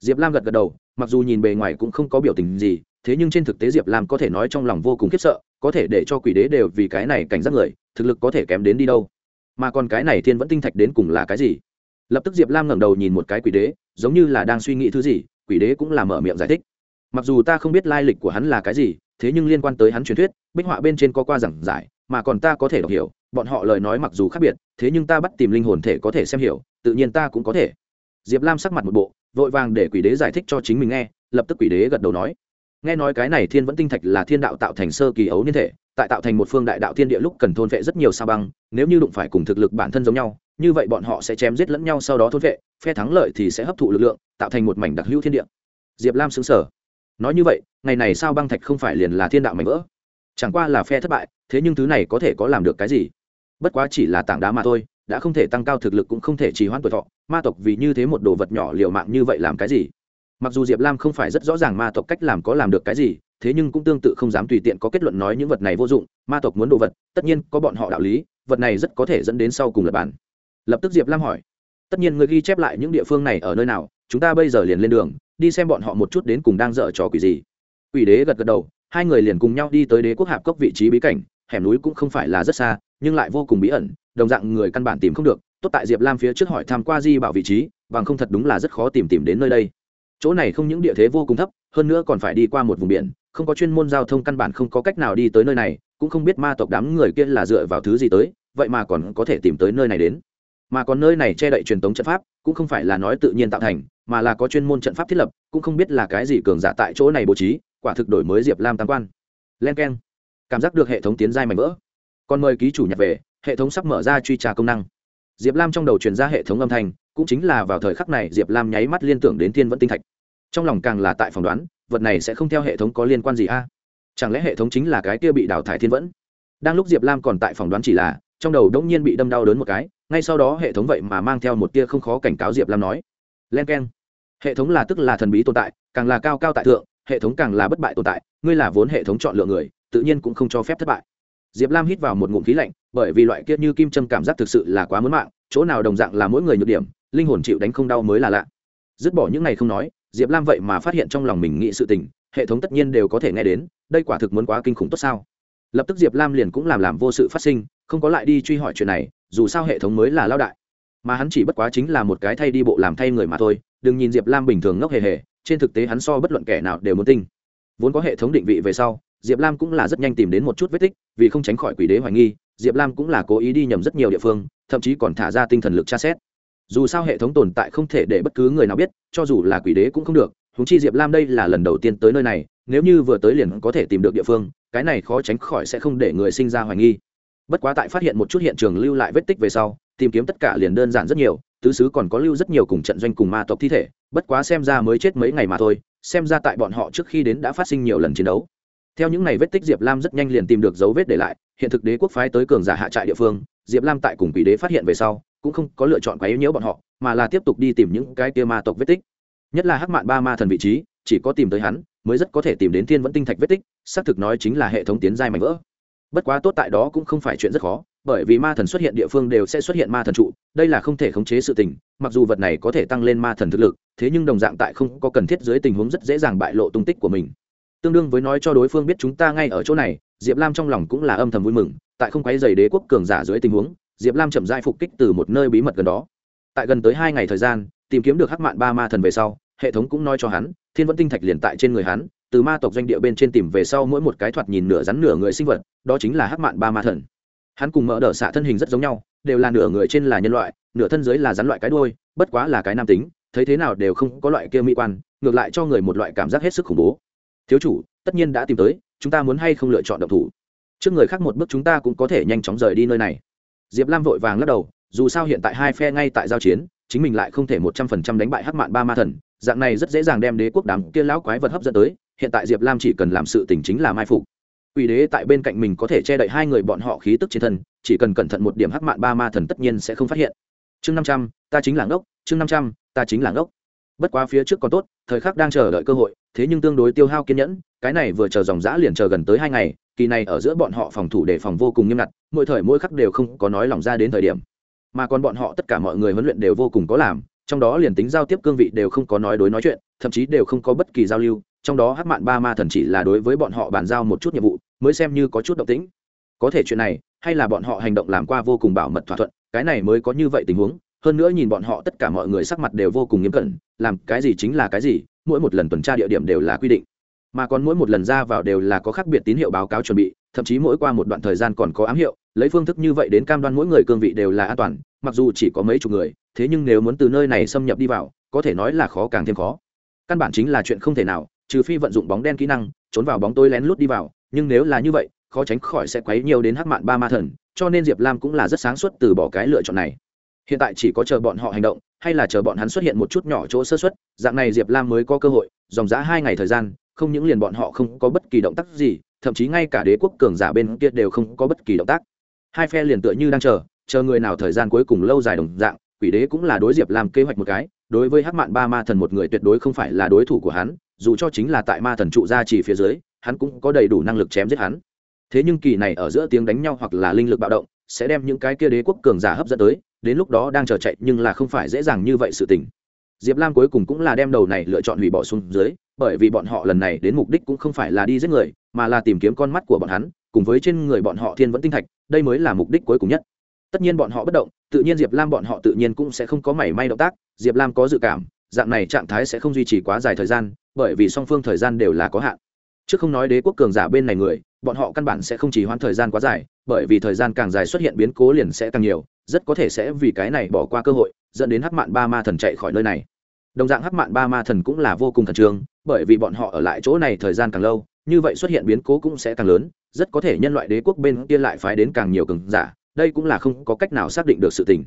Diệp lam gật gật đầu, mặc dù nhìn bề ngoài cũng không có biểu tình gì, thế nhưng trên thực tế diệp lam có thể nói trong lòng vô cùng khiếp sợ, có thể để cho quỷ đế đều vì cái này cảnh giác người, thực lực có thể kém đến đi đâu. Mà còn cái này thiên vẫn tinh thạch đến cùng là cái gì? Lập tức diệp lam ngẩng đầu nhìn một cái quỷ đế, giống như là đang suy nghĩ thứ gì, quỷ đế cũng là mở miệng giải thích. Mặc dù ta không biết lai lịch của hắn là cái gì, thế nhưng liên quan tới hắn truyền thuyết, bích họa bên trên có qua giảng giải, mà còn ta có thể đọc hiểu bọn họ lời nói mặc dù khác biệt, thế nhưng ta bắt tìm linh hồn thể có thể xem hiểu, tự nhiên ta cũng có thể. Diệp lam sắc mặt một bộ, vội vàng để quỷ đế giải thích cho chính mình nghe, lập tức quỷ đế gật đầu nói. Nghe nói cái này thiên vẫn tinh thạch là thiên đạo tạo thành sơ kỳ ấu niên thể, tại tạo thành một phương đại đạo thiên địa lúc cần thôn vệ rất nhiều sao băng, nếu như đụng phải cùng thực lực bản thân giống nhau, như vậy bọn họ sẽ chém giết lẫn nhau sau đó thôn vệ, phe thắng lợi thì sẽ hấp thụ lực lượng, tạo thành một mảnh đặc hữu thiên địa. Diệp lam xứng sở nói như vậy, ngày này sao băng thạch không phải liền là thiên đạo mảnh vỡ? Chẳng qua là phe thất bại, thế nhưng thứ này có thể có làm được cái gì? Bất quá chỉ là tảng đá mà thôi, đã không thể tăng cao thực lực cũng không thể trì hoãn tuổi thọ, ma tộc vì như thế một đồ vật nhỏ liều mạng như vậy làm cái gì? Mặc dù diệp lam không phải rất rõ ràng ma tộc cách làm có làm được cái gì, thế nhưng cũng tương tự không dám tùy tiện có kết luận nói những vật này vô dụng, ma tộc muốn đồ vật, tất nhiên có bọn họ đạo lý, vật này rất có thể dẫn đến sau cùng lập bản. Lập tức diệp lam hỏi, tất nhiên người ghi chép lại những địa phương này ở nơi nào, chúng ta bây giờ liền lên đường, đi xem bọn họ một chút đến cùng đang dở trò quỷ gì. Quỷ đế gật gật đầu hai người liền cùng nhau đi tới đế quốc hạp cốc vị trí bí cảnh, hẻm núi cũng không phải là rất xa, nhưng lại vô cùng bí ẩn, đồng dạng người căn bản tìm không được, tốt tại diệp lam phía trước hỏi tham q u a di bảo vị trí, bằng không thật đúng là rất khó tìm tìm đến nơi đây. Chỗ này không những địa thế vô cùng thấp, hơn nữa còn phải đi qua một vùng biển, không có chuyên môn giao thông căn bản không có cách nào đi tới nơi này, cũng không biết ma tộc đám người kia là dựa vào thứ gì tới, vậy mà còn có thể tìm tới nơi này đến. Mà còn nơi này che đậy truyền thống trận pháp, cũng không phải là nói tự nhiên tạo thành, mà là có chuyên môn trận pháp thiết lập, cũng không biết là cái gì cường giả tại chỗ này bố trí quả thực đổi mới diệp lam tam quan. Len k e n cảm giác được hệ thống tiến giai mạnh vỡ. Còn mời ký chủ nhặt về, hệ thống sắp mở ra truy trà công năng. Diệp lam trong đầu truyền ra hệ thống âm thanh, cũng chính là vào thời khắc này diệp lam nháy mắt liên tưởng đến thiên vẫn tinh thạch. Trong lòng càng là tại phỏng đoán, vật này sẽ không theo hệ thống có liên quan gì a? Chẳng lẽ hệ thống chính là cái kia bị đào thải thiên vẫn đang lúc diệp lam còn tại phỏng đoán chỉ là, trong đầu đống nhiên bị đâm đau đớn một cái, ngay sau đó hệ thống vậy mà mang theo một tia không khó cảnh cáo diệp lam nói. Len k e n hệ thống là tức là thần bí tồn tại, càng là cao cao tại thượng hệ thống càng là bất bại tồn tại, ngươi là vốn hệ thống chọn lựa người, tự nhiên cũng không cho phép thất bại. Diệp lam hít vào một ngụm khí lạnh, bởi vì loại kia như kim châm cảm giác thực sự là quá muốn mạng, chỗ nào đồng dạng là mỗi người nhược điểm, linh hồn chịu đánh không đau mới là lạ. Dứt bỏ những này không nói, diệp lam vậy mà phát hiện trong lòng mình nghĩ sự tình, hệ thống tất nhiên đều có thể nghe đến, đây quả thực muốn quá kinh khủng tốt sao. Lập tức diệp lam liền cũng làm làm vô sự phát sinh, không có lại đi truy hỏi chuyện này, dù sao hệ thống mới là lao đại. Mà hắn chỉ bất quá chính là một cái thay đi bộ làm thay người mà thôi, đừng nhìn diệp lam bình thường ngốc hề hề trên thực tế hắn so bất luận kẻ nào đều muốn tinh. Vốn có hệ thống định vị về sau, diệp lam cũng là rất nhanh tìm đến một chút vết tích, vì không tránh khỏi quỷ đế hoài nghi, diệp lam cũng là cố ý đi nhầm rất nhiều địa phương, thậm chí còn thả ra tinh thần lực tra xét. Dù sao hệ thống tồn tại không thể để bất cứ người nào biết, cho dù là quỷ đế cũng không được húng chi diệp lam đây là lần đầu tiên tới nơi này, nếu như vừa tới liền có thể tìm được địa phương, cái này khó tránh khỏi sẽ không để người sinh ra hoài nghi. Bất quá tại phát hiện một chút hiện trường lưu lại vết tích về sau tìm kiếm tất cả liền đơn giản rất nhiều, tứ xứ còn có lưu rất nhiều cùng trận doanh cùng ma tộc thi thể, bất quá xem ra mới chết mấy ngày mà thôi, xem ra tại bọn họ trước khi đến đã phát sinh nhiều lần chiến đấu. Theo những ngày vết tích diệp lam rất nhanh liền tìm được dấu vết để lại, hiện thực đế quốc phái tới cường giả hạ trại địa phương, diệp lam tại cùng quỷ đế phát hiện về sau, cũng không có lựa chọn quá yếu nhiễu bọn họ, mà là tiếp tục đi tìm những cái kia ma tộc vết tích. Nhất là hắc mạn ba ma thần vị trí, chỉ có tìm tới hắn, mới rất có thể tìm đến thiên vẫn tinh thạch vết tích, xác thực nói chính là hệ thống tiến giai mạnh vỡ. Bất quá tốt tại đó cũng không phải chuyện rất khó bởi vì ma thần xuất hiện địa phương đều sẽ xuất hiện ma thần trụ, đây là không thể khống chế sự tình, mặc dù vật này có thể tăng lên ma thần thực lực, thế nhưng đồng dạng tại không có cần thiết dưới tình huống rất dễ dàng bại lộ tung tích của mình. Tương đương với nói cho đối phương biết chúng ta ngay ở chỗ này, diệp lam trong lòng cũng là âm thầm vui mừng, tại không quáy dày đế quốc cường giả dưới tình huống, diệp lam chậm dai phục kích từ một nơi bí mật gần đó. Tại gần tới hai ngày thời gian, tìm kiếm được hắc mạn ba ma thần về sau, hệ thống cũng nói cho hắn, thiên vẫn tinh thạch liền tại trên người hắn, từ ma tộc doanh địa bên trên tìm về sau mỗi một cái thoạt nhìn nửa rắn nửa người sinh vật, đó chính là hắc mạn ba ma thần hắn cùng mỡ đỡ xạ thân hình rất giống nhau, đều là nửa người trên là nhân loại, nửa thân dưới là rắn loại cái đôi bất quá là cái nam tính, thấy thế nào đều không có loại kia mỹ quan, ngược lại cho người một loại cảm giác hết sức khủng bố. Thiếu chủ, tất nhiên đã tìm tới, chúng ta muốn hay không lựa chọn động thủ? Trước người khác một bước chúng ta cũng có thể nhanh chóng rời đi nơi này. Diệp lam vội vàng lắc đầu, dù sao hiện tại hai phe ngay tại giao chiến, chính mình lại không thể một trăm phần trăm đánh bại hắc mạn ba ma thần, dạng này rất dễ dàng đem đế quốc đám kia lão quái vật hấp dẫn tới, hiện tại diệp lam chỉ cần làm sự tình chính là mai phục. Quỷ đế tại bên cạnh mình có thể che đậy hai người bọn họ khí tức trên thân, chỉ cần cẩn thận một điểm hắc mạn ba ma thần tất nhiên sẽ không phát hiện. Chương năm trăm, ta chính là ngốc, chương năm trăm, ta chính là ngốc. bất quá phía trước còn tốt thời khắc đang chờ đợi cơ hội thế nhưng tương đối tiêu hao kiên nhẫn cái này vừa chờ dòng giã liền chờ gần tới hai ngày kỳ này ở giữa bọn họ phòng thủ đề phòng vô cùng nghiêm ngặt mỗi thời mỗi khắc đều không có nói lòng ra đến thời điểm mà còn bọn họ tất cả mọi người huấn luyện đều vô cùng có làm trong đó liền tính giao tiếp cương vị đều không có nói đối nói chuyện thậm chí đều không có bất kỳ giao lưu trong đó hắc mạn ba ma thần chỉ là đối với bọn họ bàn giao một chút nhiệm vụ, mới xem như có chút động tĩnh. Có thể chuyện này, hay là bọn họ hành động làm qua vô cùng bảo mật thỏa thuận, cái này mới có như vậy tình huống, hơn nữa nhìn bọn họ tất cả mọi người sắc mặt đều vô cùng nghiêm cẩn, làm cái gì chính là cái gì, mỗi một lần tuần tra địa điểm đều là quy định. Mà còn mỗi một lần ra vào đều là có khác biệt tín hiệu báo cáo chuẩn bị, thậm chí mỗi qua một đoạn thời gian còn có ám hiệu, lấy phương thức như vậy đến cam đoan mỗi người cương vị đều là an toàn, mặc dù chỉ có mấy chục người, thế nhưng nếu muốn từ nơi này xâm nhập đi vào, có thể nói là khó càng thêm khó. Căn bản chính là chuyện không thể nào trừ phi vận dụng bóng đen kỹ năng, trốn vào bóng tối lén lút đi vào, nhưng nếu là như vậy, khó tránh khỏi sẽ quấy nhiều đến hắc mạn ba ma thần, cho nên diệp lam cũng là rất sáng suốt từ bỏ cái lựa chọn này. Hiện tại chỉ có chờ bọn họ hành động, hay là chờ bọn hắn xuất hiện một chút nhỏ chỗ sơ xuất dạng này diệp lam mới có cơ hội, dòng giã hai ngày thời gian, không những liền bọn họ không có bất kỳ động tác gì, thậm chí ngay cả đế quốc cường giả bên kia đều không có bất kỳ động tác. Hai phe liền tựa như đang chờ chờ người nào thời gian cuối cùng lâu dài đồng dạng, quỷ đế cũng là đối diệp làm kế hoạch một cái, đối với hắc mạn ba ma thần một người tuyệt đối không phải là đối thủ của hắn dù cho chính là tại ma thần trụ gia chỉ phía dưới, hắn cũng có đầy đủ năng lực chém giết hắn. Thế nhưng kỳ này ở giữa tiếng đánh nhau hoặc là linh lực bạo động, sẽ đem những cái kia đế quốc cường giả hấp dẫn tới, đến lúc đó đang chờ chạy, nhưng là không phải dễ dàng như vậy sự tình. Diệp lam cuối cùng cũng là đem đầu này lựa chọn hủy bỏ xuống dưới, bởi vì bọn họ lần này đến mục đích cũng không phải là đi giết người, mà là tìm kiếm con mắt của bọn hắn, cùng với trên người bọn họ thiên vẫn tinh thạch, đây mới là mục đích cuối cùng nhất. Tất nhiên bọn họ bất động, tự nhiên diệp lam bọn họ tự nhiên cũng sẽ không có mảy may động tác, diệp lam có dự cảm, dạng này trạng thái sẽ không duy trì quá dài thời gian bởi vì song phương thời gian đều là có hạn. Trước không nói đế quốc cường giả bên này người, bọn họ căn bản sẽ không chỉ hoãn thời gian quá dài, bởi vì thời gian càng dài xuất hiện biến cố liền sẽ càng nhiều, rất có thể sẽ vì cái này bỏ qua cơ hội, dẫn đến hắc mạn ba ma thần chạy khỏi nơi này. Đồng dạng hắc mạn ba ma thần cũng là vô cùng thần trường bởi vì bọn họ ở lại chỗ này thời gian càng lâu, như vậy xuất hiện biến cố cũng sẽ càng lớn, rất có thể nhân loại đế quốc bên kia lại phái đến càng nhiều cường giả, đây cũng là không có cách nào xác định được sự tình.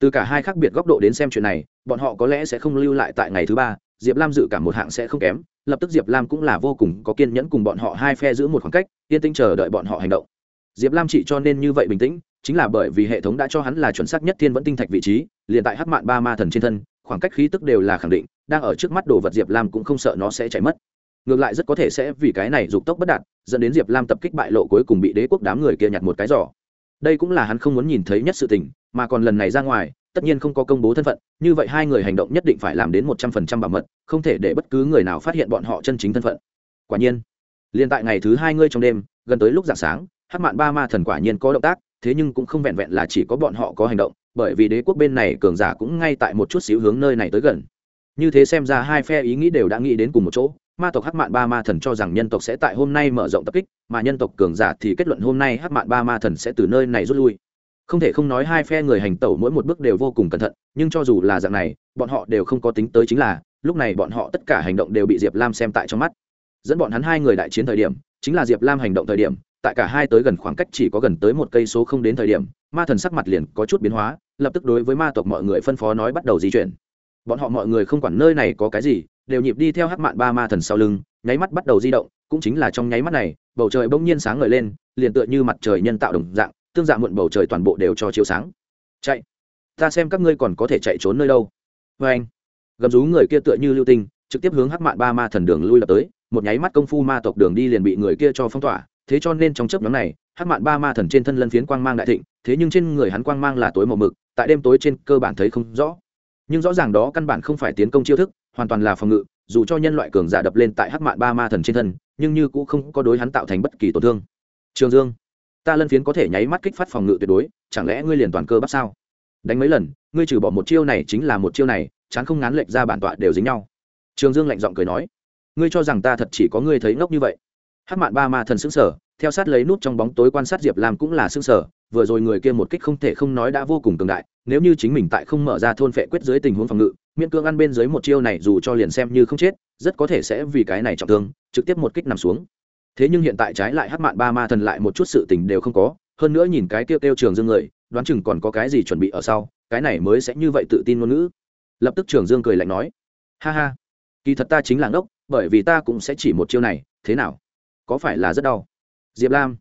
Từ cả hai khác biệt góc độ đến xem chuyện này, bọn họ có lẽ sẽ không lưu lại tại ngày thứ ba diệp lam dự cảm một hạng sẽ không kém, lập tức diệp lam cũng là vô cùng có kiên nhẫn cùng bọn họ hai phe giữ một khoảng cách, yên tĩnh chờ đợi bọn họ hành động. Diệp lam chỉ cho nên như vậy bình tĩnh, chính là bởi vì hệ thống đã cho hắn là chuẩn xác nhất thiên vẫn tinh thạch vị trí, liền tại hắc mạn ba ma thần trên thân, khoảng cách khí tức đều là khẳng định, đang ở trước mắt đồ vật diệp lam cũng không sợ nó sẽ chạy mất. Ngược lại rất có thể sẽ vì cái này dục tốc bất đạt, dẫn đến diệp lam tập kích bại lộ cuối cùng bị đế quốc đám người kia nhặt một cái giỏ. Đây cũng là hắn không muốn nhìn thấy nhất sự tình, mà còn lần này ra ngoài tất nhiên không có công bố thân phận, như vậy hai người hành động nhất định phải làm đến một trăm phần trăm bảo mật, không thể để bất cứ người nào phát hiện bọn họ chân chính thân phận. Quả nhiên, liền tại ngày thứ hai ngươi trong đêm, gần tới lúc dạng sáng hát mạn ba ma thần quả nhiên có động tác, thế nhưng cũng không vẹn vẹn là chỉ có bọn họ có hành động, bởi vì đế quốc bên này cường giả cũng ngay tại một chút xíu hướng nơi này tới gần. Như thế xem ra hai phe ý nghĩ đều đã nghĩ đến cùng một chỗ, ma tộc hắc mạn ba ma thần cho rằng nhân tộc sẽ tại hôm nay mở rộng tập kích, mà nhân tộc cường giả thì kết luận hôm nay hắc mạn ba ma thần sẽ từ nơi này rút lui không thể không nói hai phe người hành tẩu mỗi một bước đều vô cùng cẩn thận, nhưng cho dù là dạng này, bọn họ đều không có tính tới chính là, lúc này bọn họ tất cả hành động đều bị diệp lam xem tại trong mắt. Dẫn bọn hắn hai người đại chiến thời điểm, chính là diệp lam hành động thời điểm, tại cả hai tới gần khoảng cách chỉ có gần tới một cây số không đến thời điểm, ma thần sắc mặt liền có chút biến hóa, lập tức đối với ma tộc mọi người phân phó nói bắt đầu di chuyển. Bọn họ mọi người không quản nơi này có cái gì, đều nhịp đi theo hắc mạn ba ma thần sau lưng, nháy mắt bắt đầu di động, cũng chính là trong nháy mắt này, bầu trời bỗng nhiên sáng ngời lên, liền tựa như mặt trời nhân tạo đồng dạng tương dạng muộn bầu trời toàn bộ đều cho chiếu sáng. Chạy. Ta xem các ngươi còn có thể chạy trốn nơi đâu. Vê anh. Gầm rú người kia tựa như lưu tinh, trực tiếp hướng hắc mạn ba ma thần đường lui lập tới, một nháy mắt công phu ma tộc đường đi liền bị người kia cho phong tỏa, thế cho nên trong chấp nhóm này, hắc mạn ba ma thần trên thân lân phiến quang mang đại thịnh, thế nhưng trên người hắn quang mang là tối màu mực, tại đêm tối trên cơ bản thấy không rõ. Nhưng rõ ràng đó căn bản không phải tiến công chiêu thức, hoàn toàn là phòng ngự, dù cho nhân loại cường giả đập lên tại hắc mạn ba ma thần trên thân, nhưng như cũng không có đối hắn tạo thành bất kỳ tổn thương. Trường dương ta lân phiến có thể nháy mắt kích phát phòng ngự tuyệt đối, chẳng lẽ ngươi liền toàn cơ bắt sao? Đánh mấy lần, ngươi trừ bỏ một chiêu này chính là một chiêu này, chán không ngán lệch ra bản tọa đều dính nhau. Trường dương lạnh giọng cười nói, ngươi cho rằng ta thật chỉ có ngươi thấy ngốc như vậy? Hát mạn ba ma thần xứng sở theo sát lấy nút trong bóng tối quan sát diệp lam cũng là xứng sở vừa rồi người kia một kích không thể không nói đã vô cùng cường đại, nếu như chính mình tại không mở ra thôn phệ quyết dưới tình huống phòng ngự, miễn cương ăn bên dưới một chiêu này dù cho liền xem như không chết, rất có thể sẽ vì cái này trọng thương, trực tiếp một kích nằm xuống thế nhưng hiện tại trái lại hát mạn ba ma thần lại một chút sự tình đều không có, hơn nữa nhìn cái kêu kêu trường dương người, đoán chừng còn có cái gì chuẩn bị ở sau, cái này mới sẽ như vậy tự tin ngôn ngữ. Lập tức trường dương cười lạnh nói, ha ha, kỳ thật ta chính là ngốc, bởi vì ta cũng sẽ chỉ một chiêu này, thế nào? Có phải là rất đau? Diệp lam,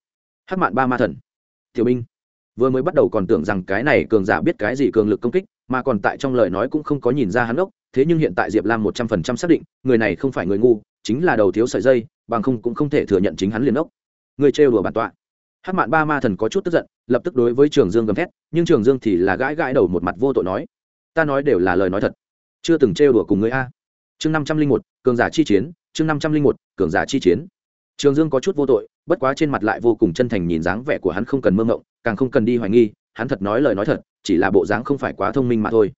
hát mạn ba ma thần. Tiểu binh vừa mới bắt đầu còn tưởng rằng cái này cường giả biết cái gì cường lực công kích, mà còn tại trong lời nói cũng không có nhìn ra hắn ốc thế nhưng hiện tại diệp lam một trăm phần trăm xác định, người này không phải người ngu chính là đầu thiếu sợi dây, bằng không cũng không thể thừa nhận chính hắn liền ốc. Người trêu đùa bản tọa. Hát mạn ba ma thần có chút tức giận, lập tức đối với trường dương gầm thét, nhưng trường dương thì là gãi gãi đầu một mặt vô tội nói, ta nói đều là lời nói thật. Chưa từng trêu đùa cùng người a. Chương năm trăm linh một, cường giả chi chiến, chương năm trăm linh một, cường giả chi chiến. Trường dương có chút vô tội, bất quá trên mặt lại vô cùng chân thành nhìn dáng vẻ của hắn không cần mơ ngộng, càng không cần đi hoài nghi, hắn thật nói lời nói thật, chỉ là bộ dáng không phải quá thông minh mà thôi.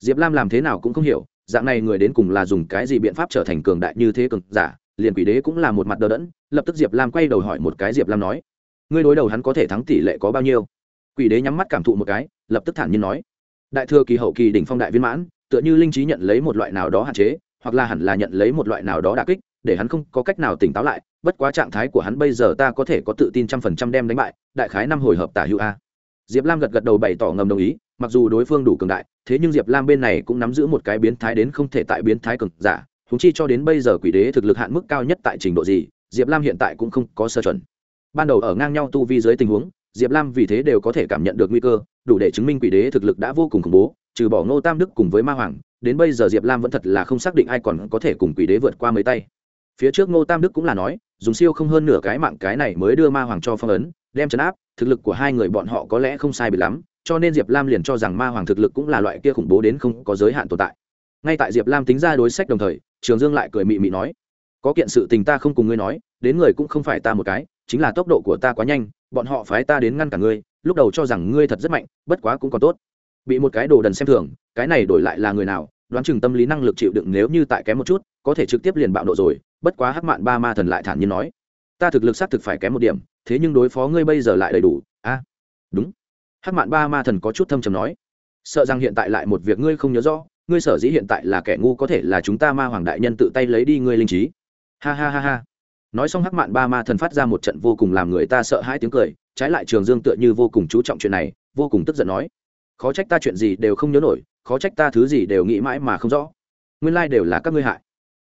Diệp lam làm thế nào cũng không hiểu dạng này người đến cùng là dùng cái gì biện pháp trở thành cường đại như thế cường giả? Liền quỷ đế cũng là một mặt đờ đẫn, lập tức diệp lam quay đầu hỏi một cái diệp lam nói, ngươi đối đầu hắn có thể thắng tỷ lệ có bao nhiêu? Quỷ đế nhắm mắt cảm thụ một cái, lập tức thản nhiên nói, đại thừa kỳ hậu kỳ đỉnh phong đại viên mãn, tựa như linh trí nhận lấy một loại nào đó hạn chế, hoặc là hẳn là nhận lấy một loại nào đó đà kích, để hắn không có cách nào tỉnh táo lại, bất quá trạng thái của hắn bây giờ ta có thể có tự tin trăm phần trăm đem đánh bại, đại khái năm hồi hợp tả hữu a. Diệp lam gật gật đầu bày tỏ ngầm đồng ý mặc dù đối phương đủ cường đại, thế nhưng diệp lam bên này cũng nắm giữ một cái biến thái đến không thể tại biến thái cực giả húng chi cho đến bây giờ quỷ đế thực lực hạn mức cao nhất tại trình độ gì, diệp lam hiện tại cũng không có sơ chuẩn. Ban đầu ở ngang nhau tu vi dưới tình huống, diệp lam vì thế đều có thể cảm nhận được nguy cơ, đủ để chứng minh quỷ đế thực lực đã vô cùng khủng bố, trừ bỏ ngô tam đức cùng với ma hoàng, đến bây giờ diệp lam vẫn thật là không xác định ai còn có thể cùng quỷ đế vượt qua mấy tay. Phía trước ngô tam đức cũng là nói, dùng siêu không hơn nửa cái mạng cái này mới đưa ma hoàng cho phong ấn, đem chấn áp, thực lực của hai người bọn họ có lẽ không sai bị lắm cho nên diệp lam liền cho rằng ma hoàng thực lực cũng là loại kia khủng bố đến không có giới hạn tồn tại. Ngay tại diệp lam tính ra đối sách đồng thời, trường dương lại cười mị mị nói, có kiện sự tình ta không cùng ngươi nói, đến người cũng không phải ta một cái, chính là tốc độ của ta quá nhanh, bọn họ phái ta đến ngăn cả ngươi, lúc đầu cho rằng ngươi thật rất mạnh, bất quá cũng còn tốt. Bị một cái đồ đần xem thường, cái này đổi lại là người nào, đoán chừng tâm lý năng lực chịu đựng nếu như tại kém một chút, có thể trực tiếp liền bạo nộ rồi, bất quá hắc mạn ba ma thần lại thản nhiên nói, ta thực lực xác thực phải kém một điểm, thế nhưng đối phó ngươi bây giờ lại đầy đủ, a? Đúng hắc mạn ba ma thần có chút thâm trầm nói, sợ rằng hiện tại lại một việc ngươi không nhớ rõ, ngươi sở dĩ hiện tại là kẻ ngu có thể là chúng ta ma hoàng đại nhân tự tay lấy đi ngươi linh trí. Ha ha ha ha. Nói xong hắc mạn ba ma thần phát ra một trận vô cùng làm người ta sợ hãi tiếng cười, trái lại trường dương tựa như vô cùng chú trọng chuyện này, vô cùng tức giận nói, khó trách ta chuyện gì đều không nhớ nổi, khó trách ta thứ gì đều nghĩ mãi mà không rõ. Nguyên lai đều là các ngươi hại.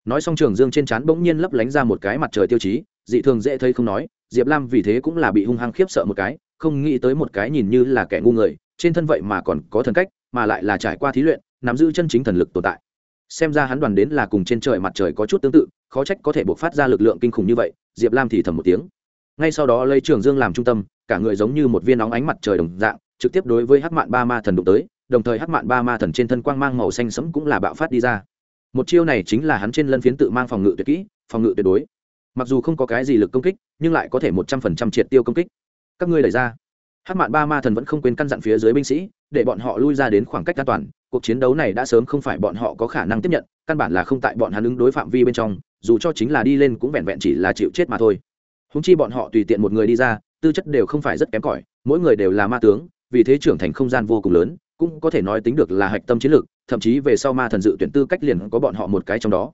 Nói xong trường dương trên trán bỗng nhiên lấp lánh ra một cái mặt trời tiêu chí, dị thường dễ thấy không nói, diệp lam vì thế cũng là bị hung hăng khiếp sợ một cái không nghĩ tới một cái nhìn như là kẻ ngu người, trên thân vậy mà còn có thần cách, mà lại là trải qua thí luyện, nắm giữ chân chính thần lực tồn tại. Xem ra hắn đoàn đến là cùng trên trời mặt trời có chút tương tự, khó trách có thể buộc phát ra lực lượng kinh khủng như vậy, diệp lam thì thầm một tiếng. Ngay sau đó lấy trường dương làm trung tâm, cả người giống như một viên nóng ánh mặt trời đồng dạng, trực tiếp đối với hát mạn ba ma thần đụng tới, đồng thời hát mạn ba ma thần trên thân quang mang màu xanh sẫm cũng là bạo phát đi ra. Một chiêu này chính là hắn trên lân phiến tự mang phòng ngự tuyệt kỹ, phòng ngự tuyệt đối. Mặc dù không có cái gì lực công kích, nhưng lại có thể một trăm phần trăm triệt tiêu công kích các ngươi đẩy ra. Hắc mạn ba ma thần vẫn không quên căn dặn phía dưới binh sĩ, để bọn họ lui ra đến khoảng cách an toàn. Cuộc chiến đấu này đã sớm không phải bọn họ có khả năng tiếp nhận, căn bản là không tại bọn hắn ứng đối phạm vi bên trong, dù cho chính là đi lên cũng vẹn vẹn chỉ là chịu chết mà thôi. Húng chi bọn họ tùy tiện một người đi ra, tư chất đều không phải rất kém cỏi, mỗi người đều là ma tướng, vì thế trưởng thành không gian vô cùng lớn, cũng có thể nói tính được là hạch tâm chiến lược, thậm chí về sau ma thần dự tuyển tư cách liền có bọn họ một cái trong đó.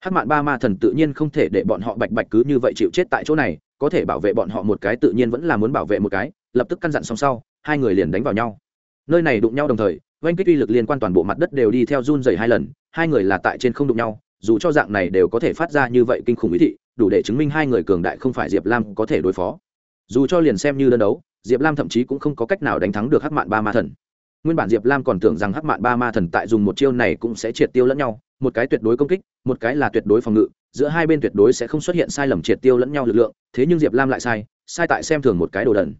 Hát mạn ba ma thần tự nhiên không thể để bọn họ bạch bạch cứ như vậy chịu chết tại chỗ này có thể bảo vệ bọn họ một cái tự nhiên vẫn là muốn bảo vệ một cái, lập tức căn dặn xong sau, hai người liền đánh vào nhau. Nơi này đụng nhau đồng thời, oanh kích uy lực liên quan toàn bộ mặt đất đều đi theo run dày hai lần, hai người là tại trên không đụng nhau, dù cho dạng này đều có thể phát ra như vậy kinh khủng ý thị, đủ để chứng minh hai người cường đại không phải diệp lam có thể đối phó. Dù cho liền xem như đơn đấu, diệp lam thậm chí cũng không có cách nào đánh thắng được hắc mạn ba ma thần. Nguyên bản diệp lam còn tưởng rằng hắc mạn ba ma thần tại dùng một chiêu này cũng sẽ triệt tiêu lẫn nhau, một cái tuyệt đối công kích, một cái là tuyệt đối phòng ngự giữa hai bên tuyệt đối sẽ không xuất hiện sai lầm triệt tiêu lẫn nhau lực lượng, thế nhưng diệp lam lại sai sai tại xem thường một cái đồ đần.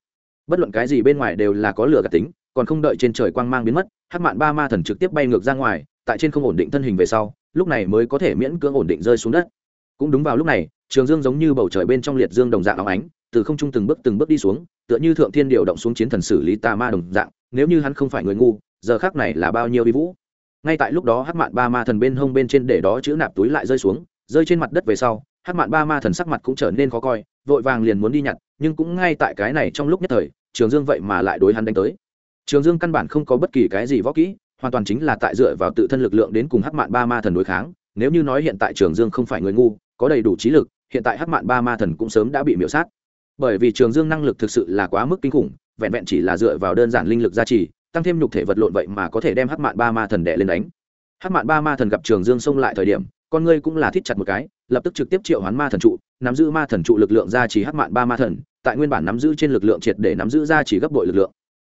Bất luận cái gì bên ngoài đều là có lửa gạt tính, còn không đợi trên trời quang mang biến mất, hắc mạn ba ma thần trực tiếp bay ngược ra ngoài, tại trên không ổn định thân hình về sau, lúc này mới có thể miễn cưỡng ổn định rơi xuống đất. Cũng đúng vào lúc này, trường dương giống như bầu trời bên trong liệt dương đồng dạng óng ánh, từ không trung từng bước từng bước đi xuống, tựa như thượng thiên điều động xuống chiến thần xử lý tà ma đồng dạng, nếu như hắn không phải người ngu, giờ khác này là bao nhiêu vi vũ. Ngay tại lúc đó hắc mạn ba ma thần bên hông bên trên để đó chữ nạp túi lại rơi xuống rơi trên mặt đất về sau, hắc mạn ba ma thần sắc mặt cũng trở nên khó coi, vội vàng liền muốn đi nhặt, nhưng cũng ngay tại cái này trong lúc nhất thời, trường dương vậy mà lại đối hắn đánh tới. Trường dương căn bản không có bất kỳ cái gì võ kỹ, hoàn toàn chính là tại dựa vào tự thân lực lượng đến cùng hắc mạn ba ma thần đối kháng, nếu như nói hiện tại trường dương không phải người ngu, có đầy đủ trí lực, hiện tại hắc mạn ba ma thần cũng sớm đã bị miễu sát. Bởi vì trường dương năng lực thực sự là quá mức kinh khủng, vẹn vẹn chỉ là dựa vào đơn giản linh lực gia trì, tăng thêm nhục thể vật lộn vậy mà có thể đem hắc mạn ba ma thần đẻ lên đánh. Hắc mạn ba ma thần gặp trường dương xông lại thời điểm con ngươi cũng là thít chặt một cái, lập tức trực tiếp triệu hoán ma thần trụ, nắm giữ ma thần trụ lực lượng gia trì hắc mạn ba ma thần, tại nguyên bản nắm giữ trên lực lượng triệt để nắm giữ gia trì gấp bội lực lượng.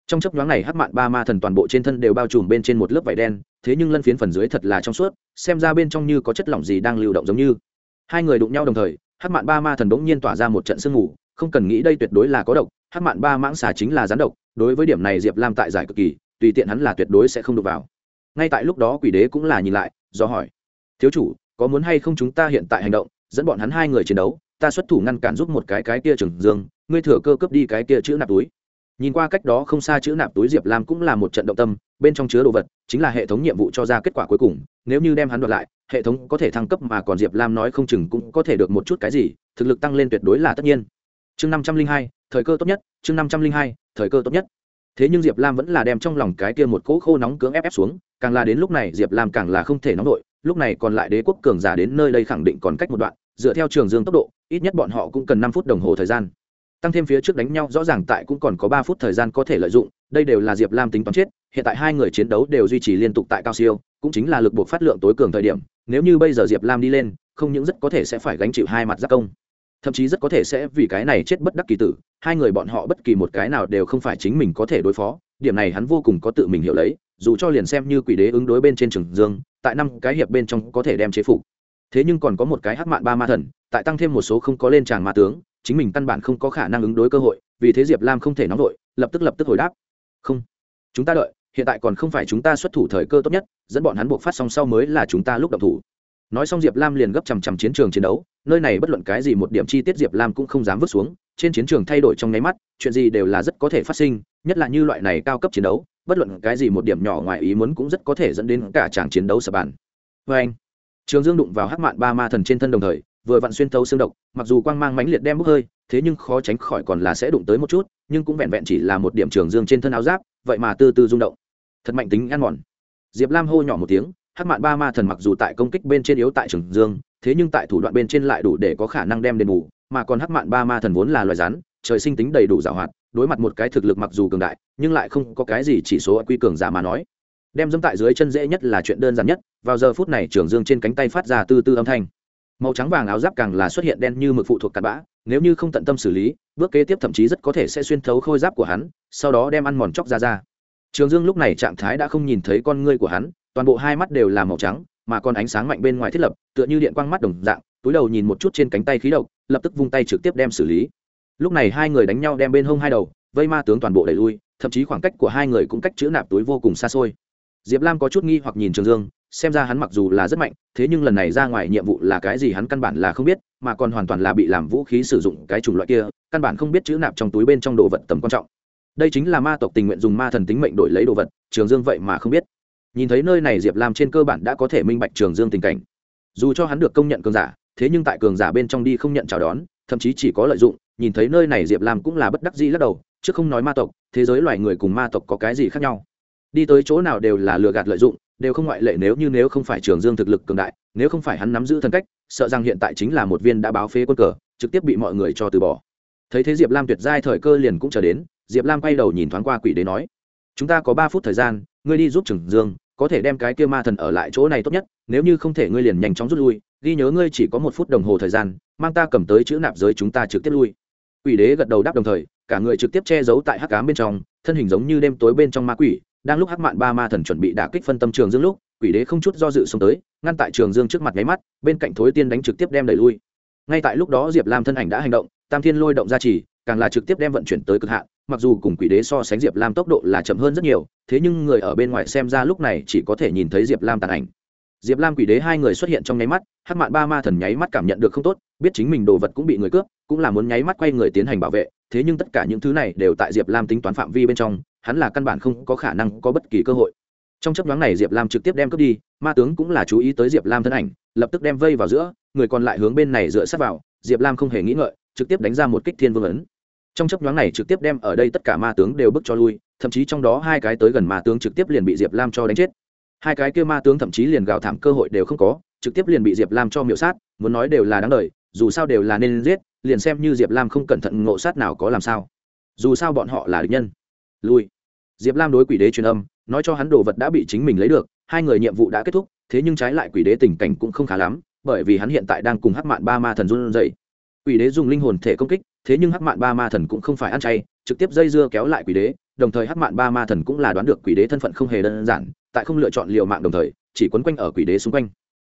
Trong chấp nhoáng này hắc mạn ba ma thần toàn bộ trên thân đều bao trùm bên trên một lớp vải đen, thế nhưng lân phiến phần dưới thật là trong suốt, xem ra bên trong như có chất lỏng gì đang lưu động giống như. Hai người đụng nhau đồng thời, hắc mạn ba ma thần bỗng nhiên tỏa ra một trận sương mù, không cần nghĩ đây tuyệt đối là có độc, hắc mạn ba mãng xà chính là rắn độc, đối với điểm này diệp lam tại giải cực kỳ, tùy tiện hắn là tuyệt đối sẽ không đụng vào. Ngay tại lúc đó quỷ đế cũng là nhìn lại, do hỏi, thiếu chủ có muốn hay không chúng ta hiện tại hành động, dẫn bọn hắn hai người chiến đấu, ta xuất thủ ngăn cản giúp một cái cái kia trừng dương, ngươi thừa cơ cướp đi cái kia chữ nạp túi. Nhìn qua cách đó không xa chữ nạp túi diệp lam cũng là một trận động tâm, bên trong chứa đồ vật chính là hệ thống nhiệm vụ cho ra kết quả cuối cùng, nếu như đem hắn đoạt lại, hệ thống có thể thăng cấp mà còn diệp lam nói không chừng cũng có thể được một chút cái gì, thực lực tăng lên tuyệt đối là tất nhiên. Chương năm trăm linh hai, thời cơ tốt nhất, chương năm trăm linh hai, thời cơ tốt nhất. Thế nhưng diệp lam vẫn là đem trong lòng cái kia một cỗ khô nóng cưỡng ép ép xuống, càng là đến lúc này diệp lam càng là không thể nóng đội lúc này còn lại đế quốc cường giả đến nơi đây khẳng định còn cách một đoạn, dựa theo trường dương tốc độ, ít nhất bọn họ cũng cần năm phút đồng hồ thời gian. Tăng thêm phía trước đánh nhau, rõ ràng tại cũng còn có ba phút thời gian có thể lợi dụng, đây đều là diệp lam tính toán chết, hiện tại hai người chiến đấu đều duy trì liên tục tại cao siêu, cũng chính là lực buộc phát lượng tối cường thời điểm, nếu như bây giờ diệp lam đi lên, không những rất có thể sẽ phải gánh chịu hai mặt giác công, thậm chí rất có thể sẽ vì cái này chết bất đắc kỳ tử, hai người bọn họ bất kỳ một cái nào đều không phải chính mình có thể đối phó, điểm này hắn vô cùng có tự mình hiểu lấy, dù cho liền xem như quỷ đế ứng đối bên trên trường dương tại năm cái hiệp bên trong có thể đem chế phục. Thế nhưng còn có một cái hắc mạn ba ma thần, tại tăng thêm một số không có lên tràng ma tướng, chính mình căn bản không có khả năng ứng đối cơ hội, vì thế diệp lam không thể nóng vội, lập tức lập tức hồi đáp. Không, chúng ta đợi, hiện tại còn không phải chúng ta xuất thủ thời cơ tốt nhất, dẫn bọn hắn buộc phát song sau mới là chúng ta lúc động thủ. Nói xong diệp lam liền gấp chằm chằm chiến trường chiến đấu, nơi này bất luận cái gì một điểm chi tiết diệp lam cũng không dám vứt xuống, trên chiến trường thay đổi trong nháy mắt, chuyện gì đều là rất có thể phát sinh, nhất là như loại này cao cấp chiến đấu bất luận cái gì một điểm nhỏ ngoài ý muốn cũng rất có thể dẫn đến cả tràng chiến đấu sập bàn. Vê anh. Trường dương đụng vào hắc mạn ba ma thần trên thân đồng thời, vừa vặn xuyên thấu xương độc, mặc dù quang mang mãnh liệt đem bốc hơi, thế nhưng khó tránh khỏi còn là sẽ đụng tới một chút, nhưng cũng vẹn vẹn chỉ là một điểm trường dương trên thân áo giáp, vậy mà từ từ rung động. Thật mạnh tính ăn mòn. Diệp lam hô nhỏ một tiếng, hắc mạn ba ma thần mặc dù tại công kích bên trên yếu tại trường dương, thế nhưng tại thủ đoạn bên trên lại đủ để có khả năng đem đền bù, mà còn hắc mạn ba ma thần vốn là loài rắn, trời sinh tính đầy đủ giảo hoạt đối mặt một cái thực lực mặc dù cường đại, nhưng lại không có cái gì chỉ số quy cường giả mà nói. Đem dẫm tại dưới chân dễ nhất là chuyện đơn giản nhất, vào giờ phút này trường dương trên cánh tay phát ra tư tư âm thanh. Màu trắng vàng áo giáp càng là xuất hiện đen như mực phụ thuộc cặn bã, nếu như không tận tâm xử lý, bước kế tiếp thậm chí rất có thể sẽ xuyên thấu khôi giáp của hắn, sau đó đem ăn mòn chóc ra ra. Trường dương lúc này trạng thái đã không nhìn thấy con ngươi của hắn, toàn bộ hai mắt đều là màu trắng, mà còn ánh sáng mạnh bên ngoài thiết lập, tựa như điện quang mắt đồng dạng, túi đầu nhìn một chút trên cánh tay khí độc, lập tức vung tay trực tiếp đem xử lý lúc này hai người đánh nhau đem bên hông hai đầu, vây ma tướng toàn bộ đẩy lui, thậm chí khoảng cách của hai người cũng cách chữ nạp túi vô cùng xa xôi. Diệp lam có chút nghi hoặc nhìn trường dương, xem ra hắn mặc dù là rất mạnh, thế nhưng lần này ra ngoài nhiệm vụ là cái gì hắn căn bản là không biết, mà còn hoàn toàn là bị làm vũ khí sử dụng cái chủng loại kia, căn bản không biết chữ nạp trong túi bên trong đồ vật tầm quan trọng. Đây chính là ma tộc tình nguyện dùng ma thần tính mệnh đổi lấy đồ vật, trường dương vậy mà không biết. Nhìn thấy nơi này diệp lam trên cơ bản đã có thể minh bạch trường dương tình cảnh. Dù cho hắn được công nhận cường giả, thế nhưng tại cường giả bên trong đi không nhận chào đón thậm chí chỉ có lợi dụng, nhìn thấy nơi này diệp lam cũng là bất đắc dĩ lắc đầu, chứ không nói ma tộc, thế giới loài người cùng ma tộc có cái gì khác nhau. Đi tới chỗ nào đều là lừa gạt lợi dụng, đều không ngoại lệ nếu như nếu không phải trường dương thực lực cường đại, nếu không phải hắn nắm giữ thân cách, sợ rằng hiện tại chính là một viên đã báo phế quân cờ, trực tiếp bị mọi người cho từ bỏ. Thấy thế diệp lam tuyệt giai thời cơ liền cũng chờ đến, diệp lam quay đầu nhìn thoáng qua quỷ đế nói, chúng ta có ba phút thời gian, ngươi đi giúp trường dương, có thể đem cái kia ma thần ở lại chỗ này tốt nhất, nếu như không thể ngươi liền nhanh chóng rút lui ghi nhớ ngươi chỉ có một phút đồng hồ thời gian, mang ta cầm tới chữ nạp giới chúng ta trực tiếp lui. Quỷ đế gật đầu đáp đồng thời, cả người trực tiếp che giấu tại hắc cám bên trong, thân hình giống như đêm tối bên trong ma quỷ, đang lúc hắc mạn ba ma thần chuẩn bị đả kích phân tâm trường dương lúc, quỷ đế không chút do dự xông tới, ngăn tại trường dương trước mặt nháy mắt, bên cạnh thối tiên đánh trực tiếp đem đẩy lui. Ngay tại lúc đó diệp lam thân ảnh đã hành động, tam thiên lôi động ra chỉ, càng là trực tiếp đem vận chuyển tới cực hạn, mặc dù cùng quỷ đế so sánh diệp lam tốc độ là chậm hơn rất nhiều, thế nhưng người ở bên ngoài xem ra lúc này chỉ có thể nhìn thấy diệp lam tàn ảnh diệp lam quỷ đế hai người xuất hiện trong nháy mắt, hắc mạn ba ma thần nháy mắt cảm nhận được không tốt, biết chính mình đồ vật cũng bị người cướp, cũng là muốn nháy mắt quay người tiến hành bảo vệ, thế nhưng tất cả những thứ này đều tại diệp lam tính toán phạm vi bên trong, hắn là căn bản không có khả năng có bất kỳ cơ hội. Trong chấp nhoáng này diệp lam trực tiếp đem cướp đi, ma tướng cũng là chú ý tới diệp lam thân ảnh, lập tức đem vây vào giữa, người còn lại hướng bên này dựa sát vào, diệp lam không hề nghĩ ngợi, trực tiếp đánh ra một kích thiên vương ấn. Trong chấp nhoáng này trực tiếp đem ở đây tất cả ma tướng đều bức cho lui, thậm chí trong đó hai cái tới gần ma tướng trực tiếp liền bị diệp lam cho đánh chết hai cái kia ma tướng thậm chí liền gào thảm cơ hội đều không có, trực tiếp liền bị diệp lam cho miệu sát, muốn nói đều là đáng đời, dù sao đều là nên giết, liền xem như diệp lam không cẩn thận ngộ sát nào có làm sao. Dù sao bọn họ là địch nhân. Lui. Diệp lam đối quỷ đế truyền âm, nói cho hắn đồ vật đã bị chính mình lấy được, hai người nhiệm vụ đã kết thúc, thế nhưng trái lại quỷ đế tình cảnh cũng không khá lắm, bởi vì hắn hiện tại đang cùng hắc mạn ba ma thần run dậy quỷ đế dùng linh hồn thể công kích, thế nhưng hắc mạn ba ma thần cũng không phải ăn chay, trực tiếp dây dưa kéo lại quỷ đế, đồng thời hắc mạn ba ma thần cũng là đoán được quỷ đế thân phận không hề đơn giản tại không lựa chọn liều mạng đồng thời, chỉ quấn quanh ở quỷ đế xung quanh.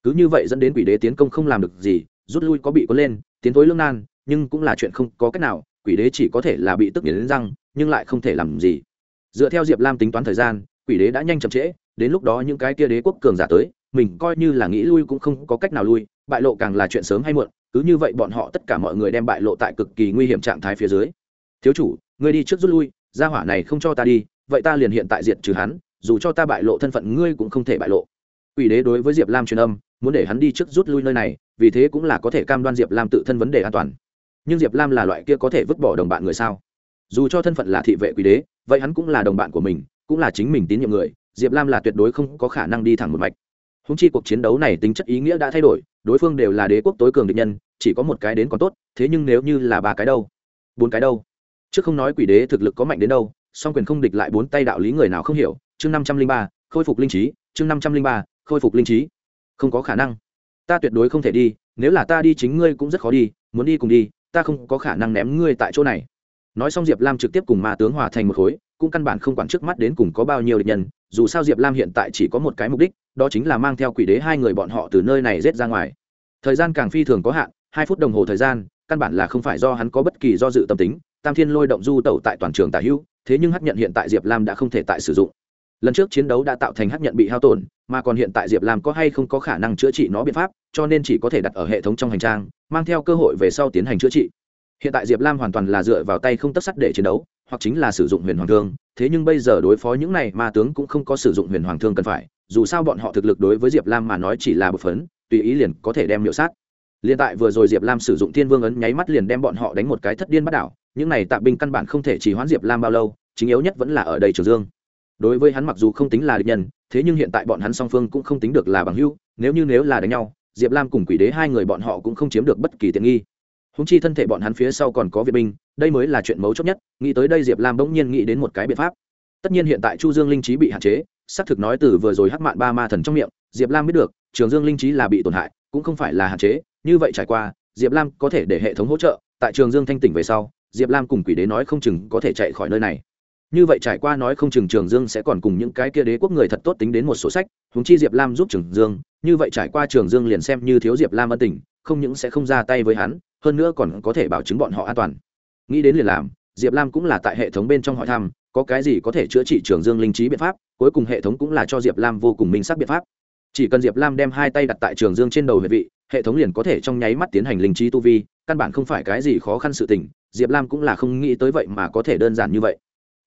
Cứ như vậy dẫn đến quỷ đế tiến công không làm được gì, rút lui có bị quấn lên, tiến thối lương nan, nhưng cũng là chuyện không có cách nào, quỷ đế chỉ có thể là bị tức nghiến răng, nhưng lại không thể làm gì. Dựa theo diệp lam tính toán thời gian, quỷ đế đã nhanh chậm trễ, đến lúc đó những cái kia đế quốc cường giả tới, mình coi như là nghĩ lui cũng không có cách nào lui, bại lộ càng là chuyện sớm hay muộn, cứ như vậy bọn họ tất cả mọi người đem bại lộ tại cực kỳ nguy hiểm trạng thái phía dưới. Thiếu chủ, ngươi đi trước rút lui, gia hỏa này không cho ta đi, vậy ta liền hiện tại diệt trừ hắn dù cho ta bại lộ thân phận ngươi cũng không thể bại lộ Quỷ đế đối với Diệp Lam truyền âm, muốn để hắn đi trước rút lui nơi này, vì thế cũng là có thể cam đoan Diệp Lam tự thân vấn đề an toàn. Nhưng Diệp Lam là loại kia có thể vứt bỏ đồng bạn người sao? Dù cho thân phận là thị vệ quỷ đế, vậy hắn cũng là đồng bạn của mình, cũng là chính mình tín nhiệm người, Diệp Lam là tuyệt đối không có khả năng đi thẳng một mạch. Húng chi cuộc chiến đấu này tính chất ý nghĩa đã thay đổi, đối phương đều là đế quốc tối cường địch nhân, chỉ có một cái đến còn tốt, thế nhưng nếu như là ba cái đâu? Bốn cái đâu? Chứ không nói quỷ đế thực lực có mạnh đến đâu, song quyền không địch lại bốn tay đạo lý người nào không hiểu, chương năm trăm linh ba khôi phục linh trí, chương năm trăm linh ba khôi phục linh trí. Không có khả năng. Ta tuyệt đối không thể đi nếu là ta đi chính ngươi cũng rất khó đi muốn đi cùng đi ta không có khả năng ném ngươi tại chỗ này. Nói xong diệp lam trực tiếp cùng ma tướng hòa thành một khối cũng căn bản không quản trước mắt đến cùng có bao nhiêu địch nhân dù sao diệp lam hiện tại chỉ có một cái mục đích đó chính là mang theo quỷ đế hai người bọn họ từ nơi này rết ra ngoài. Thời gian càng phi thường có hạn hai phút đồng hồ thời gian căn bản là không phải do hắn có bất kỳ do dự tâm tính tam thiên lôi động du tẩu tại toàn trường tả hữu thế nhưng hắc nhận hiện tại diệp lam đã không thể tại sử dụng lần trước chiến đấu đã tạo thành hắc nhận bị hao tổn mà còn hiện tại diệp lam có hay không có khả năng chữa trị nó biện pháp cho nên chỉ có thể đặt ở hệ thống trong hành trang mang theo cơ hội về sau tiến hành chữa trị. Hiện tại diệp lam hoàn toàn là dựa vào tay không tất sắt để chiến đấu hoặc chính là sử dụng huyền hoàng thương. Thế nhưng bây giờ đối phó những này ma tướng cũng không có sử dụng huyền hoàng thương cần phải dù sao bọn họ thực lực đối với diệp lam mà nói chỉ là một phấn tùy ý liền có thể đem liệu sát. Liên tại vừa rồi Diệp Lam sử dụng Thiên Vương ấn nháy mắt liền đem bọn họ đánh một cái thất điên bắt đảo, những này tạ binh căn bản không thể chỉ hoãn Diệp Lam bao lâu, chính yếu nhất vẫn là ở đây Trường Dương đối với hắn mặc dù không tính là địch nhân, thế nhưng hiện tại bọn hắn song phương cũng không tính được là bằng hữu, nếu như nếu là đánh nhau, diệp lam cùng quỷ đế hai người bọn họ cũng không chiếm được bất kỳ tiện nghi. Húng chi thân thể bọn hắn phía sau còn có viện binh, đây mới là chuyện mấu chốt nhất, nghĩ tới đây diệp lam bỗng nhiên nghĩ đến một cái biện pháp. Tất nhiên hiện tại chu dương linh trí bị hạn chế, xác thực nói từ vừa rồi hắc mạn ba ma thần trong miệng, diệp lam biết được, trường dương linh trí là bị tổn hại, cũng không phải là hạn chế, như vậy trải qua, diệp lam có thể để hệ thống hỗ trợ, tại trường dương thanh tỉnh về sau, diệp lam cùng quỷ đế nói không chừng có thể chạy khỏi nơi này như vậy trải qua nói không chừng trường dương sẽ còn cùng những cái kia đế quốc người thật tốt tính đến một số sách húng chi diệp lam giúp trường dương, như vậy trải qua trường dương liền xem như thiếu diệp lam ân tình, không những sẽ không ra tay với hắn, hơn nữa còn có thể bảo chứng bọn họ an toàn. Nghĩ đến liền làm, diệp lam cũng là tại hệ thống bên trong hỏi thăm, có cái gì có thể chữa trị trường dương linh trí biện pháp, cuối cùng hệ thống cũng là cho diệp lam vô cùng minh sắc biện pháp. Chỉ cần diệp lam đem hai tay đặt tại trường dương trên đầu hệ vị, hệ thống liền có thể trong nháy mắt tiến hành linh trí tu vi, căn bản không phải cái gì khó khăn sự tình, diệp lam cũng là không nghĩ tới vậy mà có thể đơn giản như vậy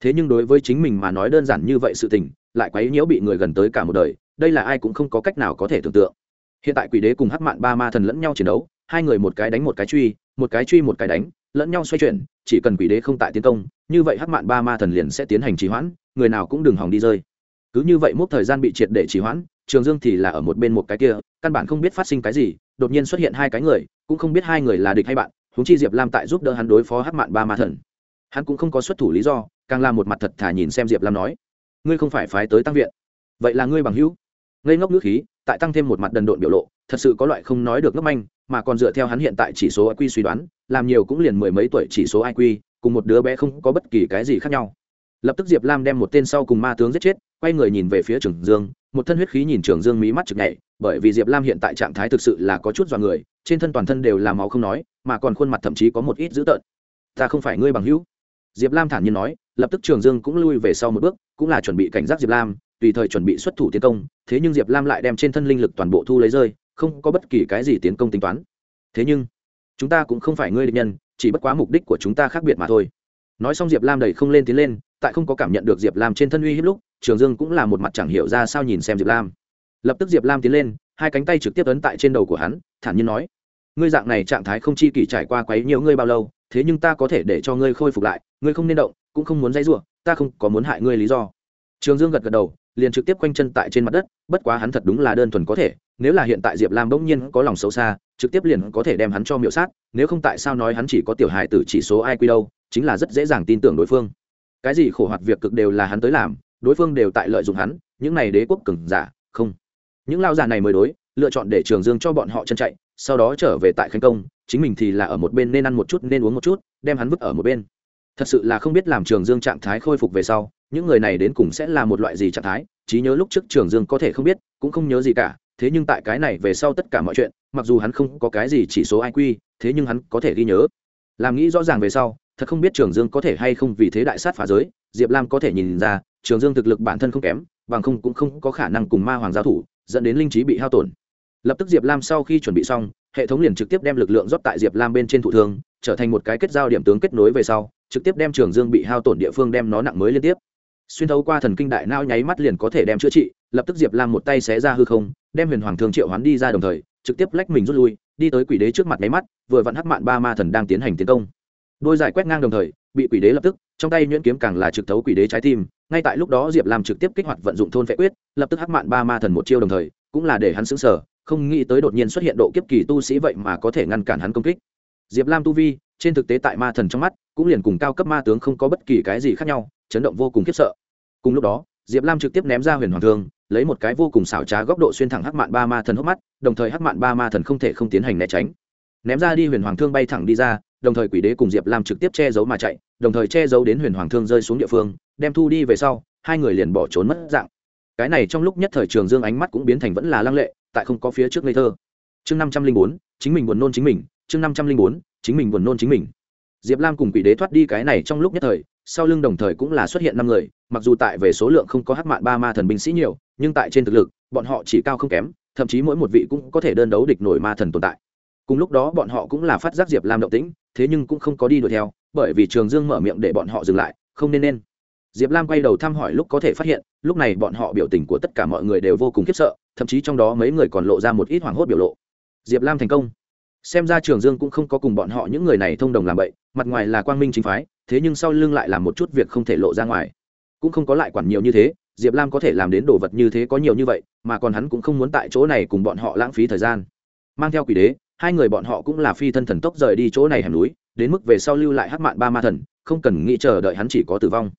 thế nhưng đối với chính mình mà nói đơn giản như vậy sự tình, lại quấy nhiễu bị người gần tới cả một đời, đây là ai cũng không có cách nào có thể tưởng tượng. Hiện tại quỷ đế cùng hắc mạn ba ma thần lẫn nhau chiến đấu, hai người một cái đánh một cái truy, một cái truy một cái đánh, lẫn nhau xoay chuyển, chỉ cần quỷ đế không tại tiến công, như vậy hắc mạn ba ma thần liền sẽ tiến hành trì hoãn, người nào cũng đừng hòng đi rơi. Cứ như vậy mốc thời gian bị triệt để trì hoãn, trường dương thì là ở một bên một cái kia, căn bản không biết phát sinh cái gì, đột nhiên xuất hiện hai cái người, cũng không biết hai người là địch hay bạn húng chi diệp lam tại giúp đỡ hắn đối phó hắc mạn ba ma thần. Hắn cũng không có xuất thủ lý do càng là một mặt thật thà nhìn xem diệp lam nói ngươi không phải phái tới tăng viện vậy là ngươi bằng hữu ngây ngốc nước khí tại tăng thêm một mặt đần độn biểu lộ thật sự có loại không nói được ngốc manh mà còn dựa theo hắn hiện tại chỉ số iq suy đoán làm nhiều cũng liền mười mấy tuổi chỉ số iq cùng một đứa bé không có bất kỳ cái gì khác nhau lập tức diệp lam đem một tên sau cùng ma tướng giết chết quay người nhìn về phía trường dương một thân huyết khí nhìn trường dương mí mắt chực nhảy bởi vì diệp lam hiện tại trạng thái thực sự là có chút dọa người trên thân toàn thân đều là máu không nói mà còn khuôn mặt thậm chí có một ít dữ tợn ta không phải ngươi bằng hữu diệp lam thản nhiên nói, lập tức trường dương cũng lui về sau một bước, cũng là chuẩn bị cảnh giác diệp lam, tùy thời chuẩn bị xuất thủ tiến công, thế nhưng diệp lam lại đem trên thân linh lực toàn bộ thu lấy rơi, không có bất kỳ cái gì tiến công tính toán. Thế nhưng, chúng ta cũng không phải ngươi địch nhân, chỉ bất quá mục đích của chúng ta khác biệt mà thôi. Nói xong diệp lam đẩy không lên tiến lên, tại không có cảm nhận được diệp lam trên thân uy hiếp lúc, trường dương cũng là một mặt chẳng hiểu ra sao nhìn xem diệp lam. Lập tức diệp lam tiến lên, hai cánh tay trực tiếp ấn tại trên đầu của hắn, thản nhiên nói ngươi dạng này trạng thái không chi kỷ trải qua quấy nhiều ngươi bao lâu, thế nhưng ta có thể để cho ngươi khôi phục lại, ngươi không nên động, cũng không muốn dãy rủa, ta không có muốn hại ngươi lý do. Trường dương gật gật đầu, liền trực tiếp quanh chân tại trên mặt đất, bất quá hắn thật đúng là đơn thuần có thể, nếu là hiện tại diệp lam bỗng nhiên có lòng xấu xa, trực tiếp liền có thể đem hắn cho miệu sát, nếu không tại sao nói hắn chỉ có tiểu hài tử chỉ số ai quy đâu, chính là rất dễ dàng tin tưởng đối phương. Cái gì khổ hoạt việc cực đều là hắn tới làm, đối phương đều tại lợi dụng hắn, những này đế quốc cừng giả, không. Những lao giả này mới đối, lựa chọn để trường dương cho bọn họ chân chạy sau đó trở về tại khánh công, chính mình thì là ở một bên nên ăn một chút, nên uống một chút, đem hắn vứt ở một bên. Thật sự là không biết làm trường dương trạng thái khôi phục về sau, những người này đến cùng sẽ là một loại gì trạng thái, trí nhớ lúc trước trường dương có thể không biết, cũng không nhớ gì cả, thế nhưng tại cái này về sau tất cả mọi chuyện, mặc dù hắn không có cái gì chỉ số iq thế nhưng hắn có thể ghi nhớ. Làm nghĩ rõ ràng về sau, thật không biết trường dương có thể hay không vì thế đại sát phá giới, diệp lam có thể nhìn ra, trường dương thực lực bản thân không kém, bằng không cũng không có khả năng cùng ma hoàng giao thủ, dẫn đến linh trí bị hao tổn lập tức diệp lam sau khi chuẩn bị xong, hệ thống liền trực tiếp đem lực lượng rót tại diệp lam bên trên thủ thương, trở thành một cái kết giao điểm tướng kết nối về sau, trực tiếp đem trường dương bị hao tổn địa phương đem nó nặng mới liên tiếp. Xuyên thấu qua thần kinh đại nao nháy mắt liền có thể đem chữa trị, lập tức diệp lam một tay xé ra hư không, đem huyền hoàng thương triệu hoán đi ra đồng thời, trực tiếp lách mình rút lui, đi tới quỷ đế trước mặt nháy mắt, vừa vặn hắc mạn ba ma thần đang tiến hành tiến công. Đôi giải quét ngang đồng thời, bị quỷ đế lập tức, trong tay nhuyễn kiếm càng là trực thấu quỷ đế trái tim, ngay tại lúc đó diệp lam trực tiếp kích hoạt vận dụng thôn vệ quyết, lập tức hắc mạn ba ma thần một chiêu đồng thời, cũng là để hắn xứng sở không nghĩ tới đột nhiên xuất hiện độ kiếp kỳ tu sĩ vậy mà có thể ngăn cản hắn công kích. Diệp lam tu vi, trên thực tế tại ma thần trong mắt, cũng liền cùng cao cấp ma tướng không có bất kỳ cái gì khác nhau, chấn động vô cùng khiếp sợ. Cùng lúc đó, diệp lam trực tiếp ném ra huyền hoàng thương, lấy một cái vô cùng xảo trá góc độ xuyên thẳng hắc mạn ba ma thần hốc mắt, đồng thời hắc mạn ba ma thần không thể không tiến hành né tránh. Ném ra đi huyền hoàng thương bay thẳng đi ra, đồng thời quỷ đế cùng diệp lam trực tiếp che giấu mà chạy, đồng thời che giấu đến huyền hoàng thương rơi xuống địa phương, đem thu đi về sau, hai người liền bỏ trốn mất dạng. Cái này trong lúc nhất thời trường dương ánh mắt cũng biến thành vẫn là lăng lệ tại không có phía trước ngây thơ. Chương năm trăm linh bốn, chính mình buồn nôn chính mình, chương năm trăm linh bốn, chính mình buồn nôn chính mình. Diệp lam cùng quỷ đế thoát đi cái này trong lúc nhất thời, sau lưng đồng thời cũng là xuất hiện năm người, mặc dù tại về số lượng không có hắc mạn ba ma thần binh sĩ nhiều, nhưng tại trên thực lực, bọn họ chỉ cao không kém, thậm chí mỗi một vị cũng có thể đơn đấu địch nổi ma thần tồn tại. Cùng lúc đó bọn họ cũng là phát giác diệp lam động tĩnh, thế nhưng cũng không có đi đuổi theo, bởi vì trường dương mở miệng để bọn họ dừng lại, không nên nên. Diệp lam quay đầu thăm hỏi lúc có thể phát hiện, lúc này bọn họ biểu tình của tất cả mọi người đều vô cùng khiếp sợ thậm chí trong đó mấy người còn lộ ra một ít hoảng hốt biểu lộ. Diệp lam thành công. Xem ra trường dương cũng không có cùng bọn họ những người này thông đồng làm vậy mặt ngoài là quang minh chính phái, thế nhưng sau lưng lại làm một chút việc không thể lộ ra ngoài. Cũng không có lại quản nhiều như thế, diệp lam có thể làm đến đồ vật như thế có nhiều như vậy, mà còn hắn cũng không muốn tại chỗ này cùng bọn họ lãng phí thời gian. Mang theo quỷ đế, hai người bọn họ cũng là phi thân thần tốc rời đi chỗ này hẻm núi, đến mức về sau lưu lại hắc mạn ba ma thần, không cần nghĩ chờ đợi hắn chỉ có tử vong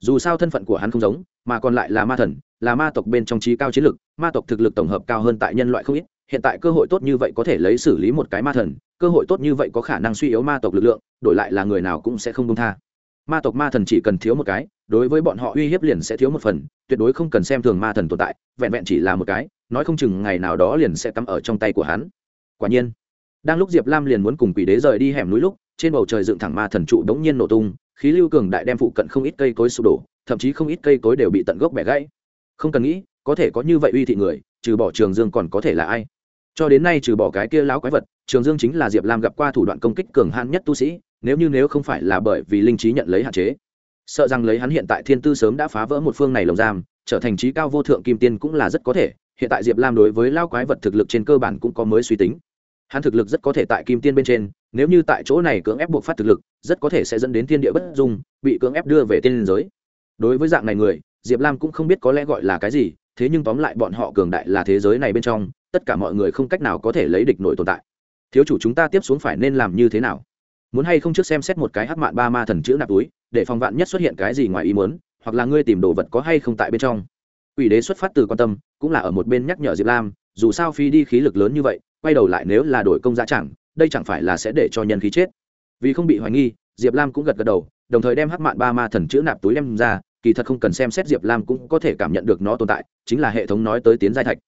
dù sao thân phận của hắn không giống, mà còn lại là ma thần, là ma tộc bên trong trí cao chiến lực, ma tộc thực lực tổng hợp cao hơn tại nhân loại không ít, hiện tại cơ hội tốt như vậy có thể lấy xử lý một cái ma thần, cơ hội tốt như vậy có khả năng suy yếu ma tộc lực lượng, đổi lại là người nào cũng sẽ không công tha. Ma tộc ma thần chỉ cần thiếu một cái, đối với bọn họ uy hiếp liền sẽ thiếu một phần, tuyệt đối không cần xem thường ma thần tồn tại, vẹn vẹn chỉ là một cái, nói không chừng ngày nào đó liền sẽ tắm ở trong tay của hắn. Quả nhiên, đang lúc diệp lam liền muốn cùng quỷ đế rời đi hẻm núi lúc trên bầu trời dựng thẳng ma thần trụ đống nhiên nổ tung, khí lưu cường đại đem phụ cận không ít cây cối sụp đổ, thậm chí không ít cây cối đều bị tận gốc bẻ gãy. Không cần nghĩ, có thể có như vậy uy thị người, trừ bỏ trường dương còn có thể là ai? Cho đến nay trừ bỏ cái kia lão quái vật, trường dương chính là diệp lam gặp qua thủ đoạn công kích cường hạn nhất tu sĩ, nếu như nếu không phải là bởi vì linh trí nhận lấy hạn chế. Sợ rằng lấy hắn hiện tại thiên tư sớm đã phá vỡ một phương này lồng giam, trở thành trí cao vô thượng kim tiên cũng là rất có thể, hiện tại diệp lam đối với lao quái vật thực lực trên cơ bản cũng có mới suy tính hắn thực lực rất có thể tại kim tiên bên trên, nếu như tại chỗ này cưỡng ép buộc phát thực lực, rất có thể sẽ dẫn đến thiên địa bất dung, bị cưỡng ép đưa về tiên liên giới. Đối với dạng này người, diệp lam cũng không biết có lẽ gọi là cái gì, thế nhưng tóm lại bọn họ cường đại là thế giới này bên trong, tất cả mọi người không cách nào có thể lấy địch nổi tồn tại. Thiếu chủ chúng ta tiếp xuống phải nên làm như thế nào? Muốn hay không trước xem xét một cái hắc mạn ba ma thần chữ nạp túi, để phòng vạn nhất xuất hiện cái gì ngoài ý muốn, hoặc là ngươi tìm đồ vật có hay không tại bên trong. Ủy đế xuất phát từ quan tâm, cũng là ở một bên nhắc nhở diệp lam, dù sao phi đi khí lực lớn như vậy quay đầu lại nếu là đổi công giá chẳng, đây chẳng phải là sẽ để cho nhân khí chết. Vì không bị hoài nghi, diệp lam cũng gật gật đầu, đồng thời đem hắc mạn ba ma thần chữ nạp túi đem ra, kỳ thật không cần xem xét diệp lam cũng có thể cảm nhận được nó tồn tại, chính là hệ thống nói tới tiến giai thạch.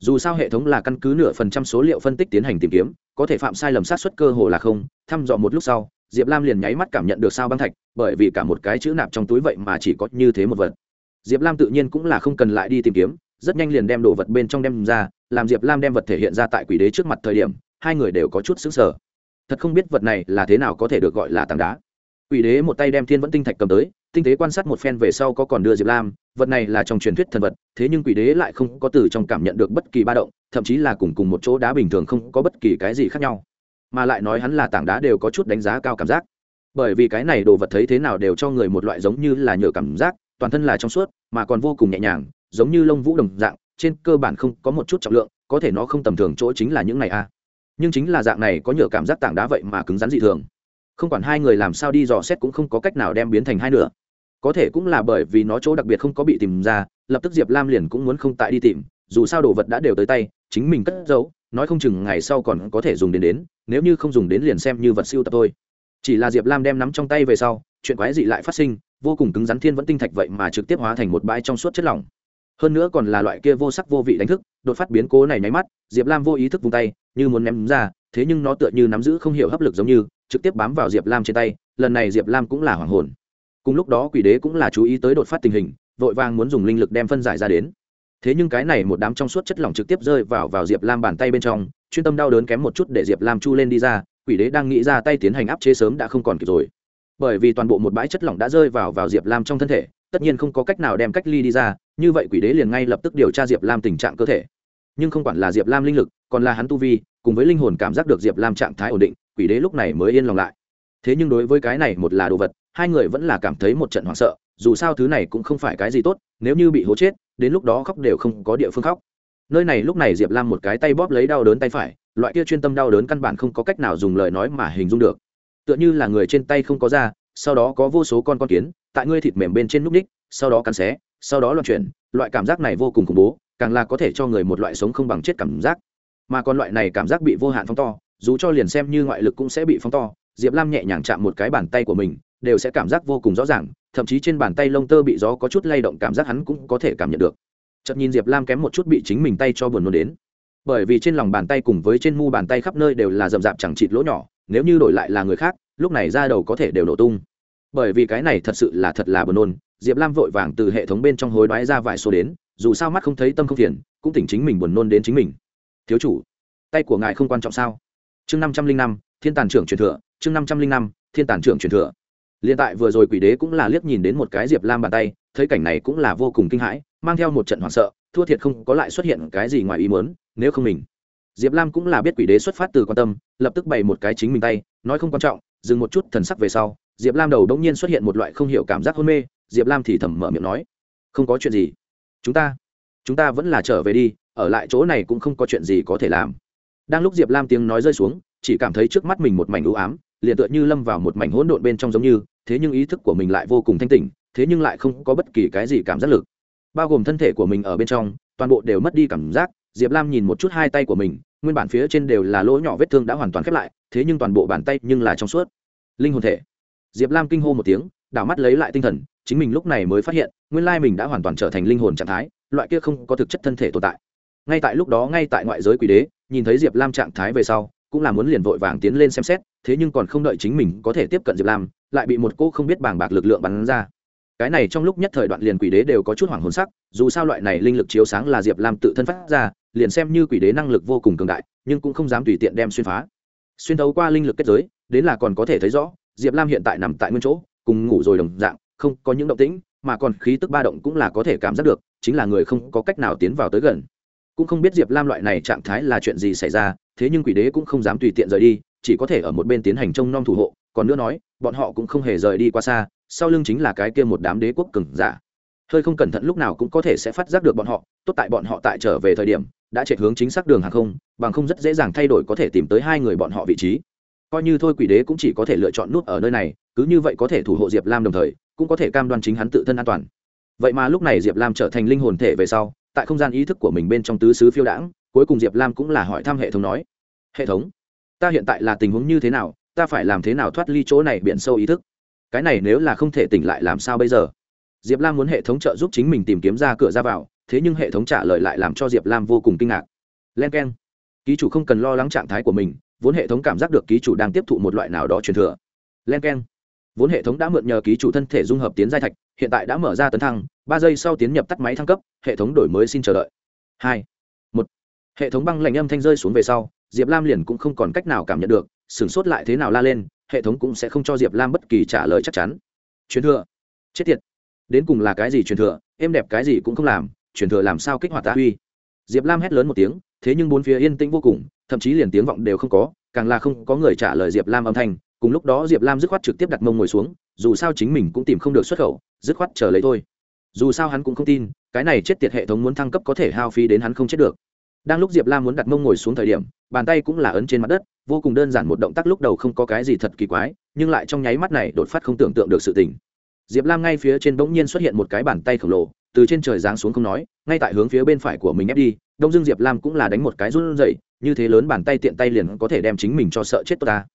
Dù sao hệ thống là căn cứ nửa phần trăm số liệu phân tích tiến hành tìm kiếm, có thể phạm sai lầm sát xuất cơ hồ là không, thăm dò một lúc sau, diệp lam liền nháy mắt cảm nhận được sao băng thạch, bởi vì cả một cái chữ nạp trong túi vậy mà chỉ có như thế một vật. Diệp lam tự nhiên cũng là không cần lại đi tìm kiếm, rất nhanh liền đem đồ vật bên trong đem ra làm diệp lam đem vật thể hiện ra tại quỷ đế trước mặt thời điểm, hai người đều có chút xứng sở thật không biết vật này là thế nào có thể được gọi là tảng đá. Quỷ đế một tay đem thiên vẫn tinh thạch cầm tới, tinh tế quan sát một phen về sau có còn đưa diệp lam, vật này là trong truyền thuyết thần vật, thế nhưng quỷ đế lại không có từ trong cảm nhận được bất kỳ ba động, thậm chí là cùng cùng một chỗ đá bình thường không có bất kỳ cái gì khác nhau. Mà lại nói hắn là tảng đá đều có chút đánh giá cao cảm giác. Bởi vì cái này đồ vật thấy thế nào đều cho người một loại giống như là nhựa cảm giác, toàn thân là trong suốt, mà còn vô cùng nhẹ nhàng, giống như lông vũ đồng dạng trên cơ bản không có một chút trọng lượng, có thể nó không tầm thường chỗ chính là những này a nhưng chính là dạng này có nhựa cảm giác tảng đá vậy mà cứng rắn dị thường. Không quản hai người làm sao đi dò xét cũng không có cách nào đem biến thành hai nửa. Có thể cũng là bởi vì nó chỗ đặc biệt không có bị tìm ra, lập tức diệp lam liền cũng muốn không tại đi tìm, dù sao đồ vật đã đều tới tay, chính mình cất giấu, nói không chừng ngày sau còn có thể dùng đến đến, nếu như không dùng đến liền xem như vật siêu tập thôi. Chỉ là diệp lam đem nắm trong tay về sau, chuyện quái dị lại phát sinh, vô cùng cứng rắn thiên vẫn tinh thạch vậy mà trực tiếp hóa thành một bãi trong suốt chất lỏng hơn nữa còn là loại kia vô sắc vô vị đánh thức, đột phát biến cố này nháy mắt, diệp lam vô ý thức vung tay, như muốn ném ra, thế nhưng nó tựa như nắm giữ không hiểu hấp lực giống như, trực tiếp bám vào diệp lam trên tay, lần này diệp lam cũng là hoàng hồn. Cùng lúc đó quỷ đế cũng là chú ý tới đột phát tình hình, vội vàng muốn dùng linh lực đem phân giải ra đến. Thế nhưng cái này một đám trong suốt chất lỏng trực tiếp rơi vào vào diệp lam bàn tay bên trong, chuyên tâm đau đớn kém một chút để diệp lam chu lên đi ra, quỷ đế đang nghĩ ra tay tiến hành áp chế sớm đã không còn kịp rồi bởi vì toàn bộ một bãi chất lỏng đã rơi vào vào diệp lam trong thân thể, tất nhiên không có cách nào đem cách ly đi ra, như vậy quỷ đế liền ngay lập tức điều tra diệp lam tình trạng cơ thể. Nhưng không quản là diệp lam linh lực, còn là hắn tu vi, cùng với linh hồn cảm giác được diệp lam trạng thái ổn định, quỷ đế lúc này mới yên lòng lại. Thế nhưng đối với cái này một là đồ vật, hai người vẫn là cảm thấy một trận hoảng sợ, dù sao thứ này cũng không phải cái gì tốt, nếu như bị hố chết, đến lúc đó khóc đều không có địa phương khóc. Nơi này lúc này diệp lam một cái tay bóp lấy đau đớn tay phải, loại kia chuyên tâm đau đớn căn bản không có cách nào dùng lời nói mà hình dung được tựa như là người trên tay không có da, sau đó có vô số con con kiến, tại ngươi thịt mềm bên trên núc ních, sau đó cắn xé, sau đó loạn chuyển, loại cảm giác này vô cùng khủng bố, càng là có thể cho người một loại sống không bằng chết cảm giác. Mà còn loại này cảm giác bị vô hạn phóng to, dù cho liền xem như ngoại lực cũng sẽ bị phóng to, diệp lam nhẹ nhàng chạm một cái bàn tay của mình, đều sẽ cảm giác vô cùng rõ ràng, thậm chí trên bàn tay lông tơ bị gió có chút lay động cảm giác hắn cũng có thể cảm nhận được. Chợt nhìn diệp lam kém một chút bị chính mình tay cho buồn nôn đến. Bởi vì trên lòng bàn tay cùng với trên mu bàn tay khắp nơi đều là rậm rạp chẳng chịt lỗ nhỏ nếu như đổi lại là người khác, lúc này ra đầu có thể đều nổ tung. Bởi vì cái này thật sự là thật là buồn nôn, diệp lam vội vàng từ hệ thống bên trong hối đoái ra vài số đến, dù sao mắt không thấy tâm không phiền, cũng tỉnh chính mình buồn nôn đến chính mình. Thiếu chủ, tay của ngài không quan trọng sao? Chương năm trăm linh năm, thiên tàn trưởng truyền thừa, chương năm trăm linh năm, thiên tàn trưởng truyền thừa. Liên tại vừa rồi quỷ đế cũng là liếc nhìn đến một cái diệp lam bàn tay, thấy cảnh này cũng là vô cùng kinh hãi, mang theo một trận hoảng sợ, thua thiệt không có lại xuất hiện cái gì ngoài ý muốn, nếu không mình diệp lam cũng là biết quỷ đế xuất phát từ quan tâm, lập tức bày một cái chính mình tay, nói không quan trọng, dừng một chút thần sắc về sau, diệp lam đầu đ ỗ n g nhiên xuất hiện một loại không hiểu cảm giác hôn mê, diệp lam thì thầm mở miệng nói, không có chuyện gì, chúng ta chúng ta vẫn là trở về đi, ở lại chỗ này cũng không có chuyện gì có thể làm. Đang lúc diệp lam tiếng nói rơi xuống, chỉ cảm thấy trước mắt mình một mảnh ưu ám, liền tựa như lâm vào một mảnh hỗn độn bên trong giống như, thế nhưng ý thức của mình lại vô cùng thanh tỉnh, thế nhưng lại không có bất kỳ cái gì cảm giác lực. Bao gồm thân thể của mình ở bên trong, toàn bộ đều mất đi cảm giác diệp lam nhìn một chút hai tay của mình, nguyên bản phía trên đều là lỗ nhỏ vết thương đã hoàn toàn khép lại, thế nhưng toàn bộ bàn tay nhưng là trong suốt. Linh hồn thể. Diệp lam kinh hô một tiếng, đảo mắt lấy lại tinh thần, chính mình lúc này mới phát hiện, nguyên lai mình đã hoàn toàn trở thành linh hồn trạng thái, loại kia không có thực chất thân thể tồn tại. Ngay tại lúc đó, ngay tại ngoại giới quỷ đế, nhìn thấy diệp lam trạng thái về sau, cũng là muốn liền vội vàng tiến lên xem xét, thế nhưng còn không đợi chính mình có thể tiếp cận diệp lam, lại bị một cô không biết bàng bạc lực lượng bắn ra cái này trong lúc nhất thời đoạn liền quỷ đế đều có chút hoảng hồn sắc, dù sao loại này linh lực chiếu sáng là diệp lam tự thân phát ra, liền xem như quỷ đế năng lực vô cùng cường đại, nhưng cũng không dám tùy tiện đem xuyên phá. Xuyên thấu qua linh lực kết giới, đến là còn có thể thấy rõ, diệp lam hiện tại nằm tại nguyên chỗ, cùng ngủ rồi đồng dạng, không có những động tĩnh, mà còn khí tức ba động cũng là có thể cảm giác được, chính là người không có cách nào tiến vào tới gần. Cũng không biết diệp lam loại này trạng thái là chuyện gì xảy ra, thế nhưng quỷ đế cũng không dám tùy tiện rời đi, chỉ có thể ở một bên tiến hành trông nom thủ hộ, còn nữa nói bọn họ cũng không hề rời đi qua xa, sau lưng chính là cái kia một đám đế quốc cừng giả. Hơi không cẩn thận lúc nào cũng có thể sẽ phát giác được bọn họ, tốt tại bọn họ tại trở về thời điểm, đã chạy hướng chính xác đường hàng không, bằng không rất dễ dàng thay đổi có thể tìm tới hai người bọn họ vị trí. Coi như thôi quỷ đế cũng chỉ có thể lựa chọn nút ở nơi này, cứ như vậy có thể thủ hộ diệp lam đồng thời, cũng có thể cam đoan chính hắn tự thân an toàn. Vậy mà lúc này diệp lam trở thành linh hồn thể về sau, tại không gian ý thức của mình bên trong tứ xứ phiêu đãng, cuối cùng diệp lam cũng là hỏi thăm hệ thống nói, hệ thống, ta hiện tại là tình huống như thế nào? Ta phải làm thế nào thoát ly chỗ này biển sâu ý thức? Cái này nếu là không thể tỉnh lại làm sao bây giờ? Diệp lam muốn hệ thống trợ giúp chính mình tìm kiếm ra cửa ra vào, thế nhưng hệ thống trả lời lại làm cho diệp lam vô cùng kinh ngạc. Len k e n ký chủ không cần lo lắng trạng thái của mình, vốn hệ thống cảm giác được ký chủ đang tiếp thụ một loại nào đó truyền thừa. Len k e n vốn hệ thống đã mượn nhờ ký chủ thân thể dung hợp tiến giai thạch, hiện tại đã mở ra tấn thăng, ba giây sau tiến nhập tắt máy thăng cấp, hệ thống đổi mới xin chờ đợi. Hai, một, hệ thống băng lạnh âm thanh rơi xuống về sau, diệp lam liền cũng không còn cách nào cảm nhận được sửng sốt lại thế nào la lên, hệ thống cũng sẽ không cho diệp lam bất kỳ trả lời chắc chắn. Truyền thừa. Chết tiệt. Đến cùng là cái gì truyền thừa, em đẹp cái gì cũng không làm, truyền thừa làm sao kích hoạt ta uy. Diệp lam hét lớn một tiếng, thế nhưng bốn phía yên tĩnh vô cùng, thậm chí liền tiếng vọng đều không có, càng là không có người trả lời diệp lam âm thanh. Cùng lúc đó diệp lam dứt khoát trực tiếp đặt mông ngồi xuống, dù sao chính mình cũng tìm không được xuất khẩu, dứt khoát chờ lấy thôi. Dù sao hắn cũng không tin, cái này chết tiệt hệ thống muốn thăng cấp có thể hao phí đến hắn không chết được. Đang lúc diệp lam muốn đặt mông ngồi xuống thời điểm, bàn tay cũng là ấn trên mặt đất vô cùng đơn giản một động tác lúc đầu không có cái gì thật kỳ quái, nhưng lại trong nháy mắt này đột phát không tưởng tượng được sự tình. Diệp lam ngay phía trên bỗng nhiên xuất hiện một cái bàn tay khổng lồ, từ trên trời giáng xuống không nói, ngay tại hướng phía bên phải của mình ép đi, đông dương diệp lam cũng là đánh một cái run dậy như thế lớn bàn tay tiện tay liền có thể đem chính mình cho sợ chết tôi ta.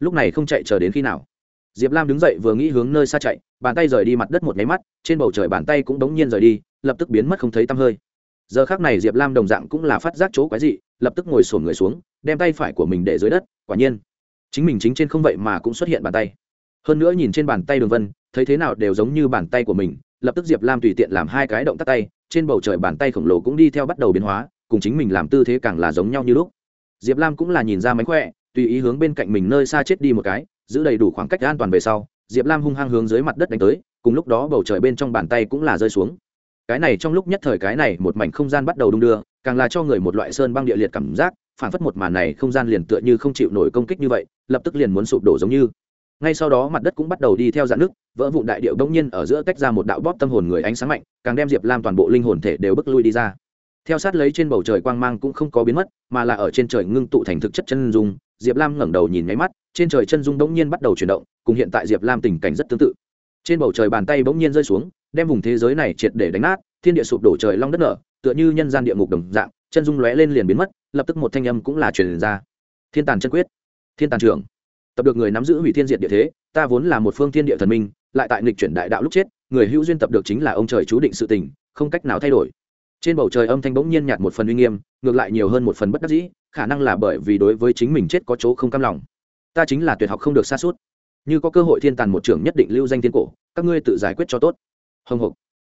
Lúc này không chạy chờ đến khi nào? Diệp lam đứng dậy vừa nghĩ hướng nơi xa chạy, bàn tay rời đi mặt đất một nháy mắt, trên bầu trời bàn tay cũng đống nhiên rời đi, lập tức biến mất không thấy tăm hơi. Giờ khác này diệp lam đồng dạng cũng là phát giác chỗ quái dị lập tức ngồi sổn người xuống, đem tay phải của mình để dưới đất, quả nhiên. Chính mình chính trên không vậy mà cũng xuất hiện bàn tay. Hơn nữa nhìn trên bàn tay đường vân, thấy thế nào đều giống như bàn tay của mình, lập tức diệp lam tùy tiện làm hai cái động tác tay, trên bầu trời bàn tay khổng lồ cũng đi theo bắt đầu biến hóa, cùng chính mình làm tư thế càng là giống nhau như lúc. Diệp lam cũng là nhìn ra mánh khỏe, tùy ý hướng bên cạnh mình nơi xa chết đi một cái, giữ đầy đủ khoảng cách an toàn về sau, diệp lam hung hăng hướng dưới mặt đất đánh tới, cùng lúc đó bầu trời bên trong bàn tay cũng là rơi xuống. Cái này trong lúc nhất thời cái này một mảnh không gian bắt đầu đung đưa càng là cho người một loại sơn băng địa liệt cảm giác, phản phất một màn này không gian liền tựa như không chịu nổi công kích như vậy, lập tức liền muốn sụp đổ giống như. Ngay sau đó mặt đất cũng bắt đầu đi theo dạng nước, vỡ vụn đại điệu đông nhiên ở giữa tách ra một đạo bóp tâm hồn người ánh sáng mạnh, càng đem diệp lam toàn bộ linh hồn thể đều bước lui đi ra. Theo sát lấy trên bầu trời quang mang cũng không có biến mất, mà là ở trên trời ngưng tụ thành thực chất chân dung, diệp lam ngẩng đầu nhìn nháy mắt, trên trời chân dung đông nhiên bắt đầu chuyển động, cùng hiện tại diệp lam tình cảnh rất tương tự. Trên bầu trời bàn tay bỗng nhiên rơi xuống, đem vùng thế giới này triệt để đánh nát, thiên địa sụp đổ trời long đất nở tựa như nhân gian địa ngục đồng dạng, chân dung lóe lên liền biến mất, lập tức một thanh âm cũng là truyền ra. Thiên tàn chân quyết, thiên tàn trưởng. Tập được người nắm giữ hủy thiên diệt địa thế, ta vốn là một phương thiên địa thần minh, lại tại nghịch chuyển đại đạo lúc chết, người hữu duyên tập được chính là ông trời chú định sự tình, không cách nào thay đổi. Trên bầu trời âm thanh bỗng nhiên nhạt một phần uy nghiêm, ngược lại nhiều hơn một phần bất đắc dĩ, khả năng là bởi vì đối với chính mình chết có chỗ không cam lòng. Ta chính là tuyệt học không được xa suốt. Như có cơ hội thiên tàn một trưởng nhất định lưu danh thiên cổ, các ngươi tự giải quyết cho tốt. Hồng hộc.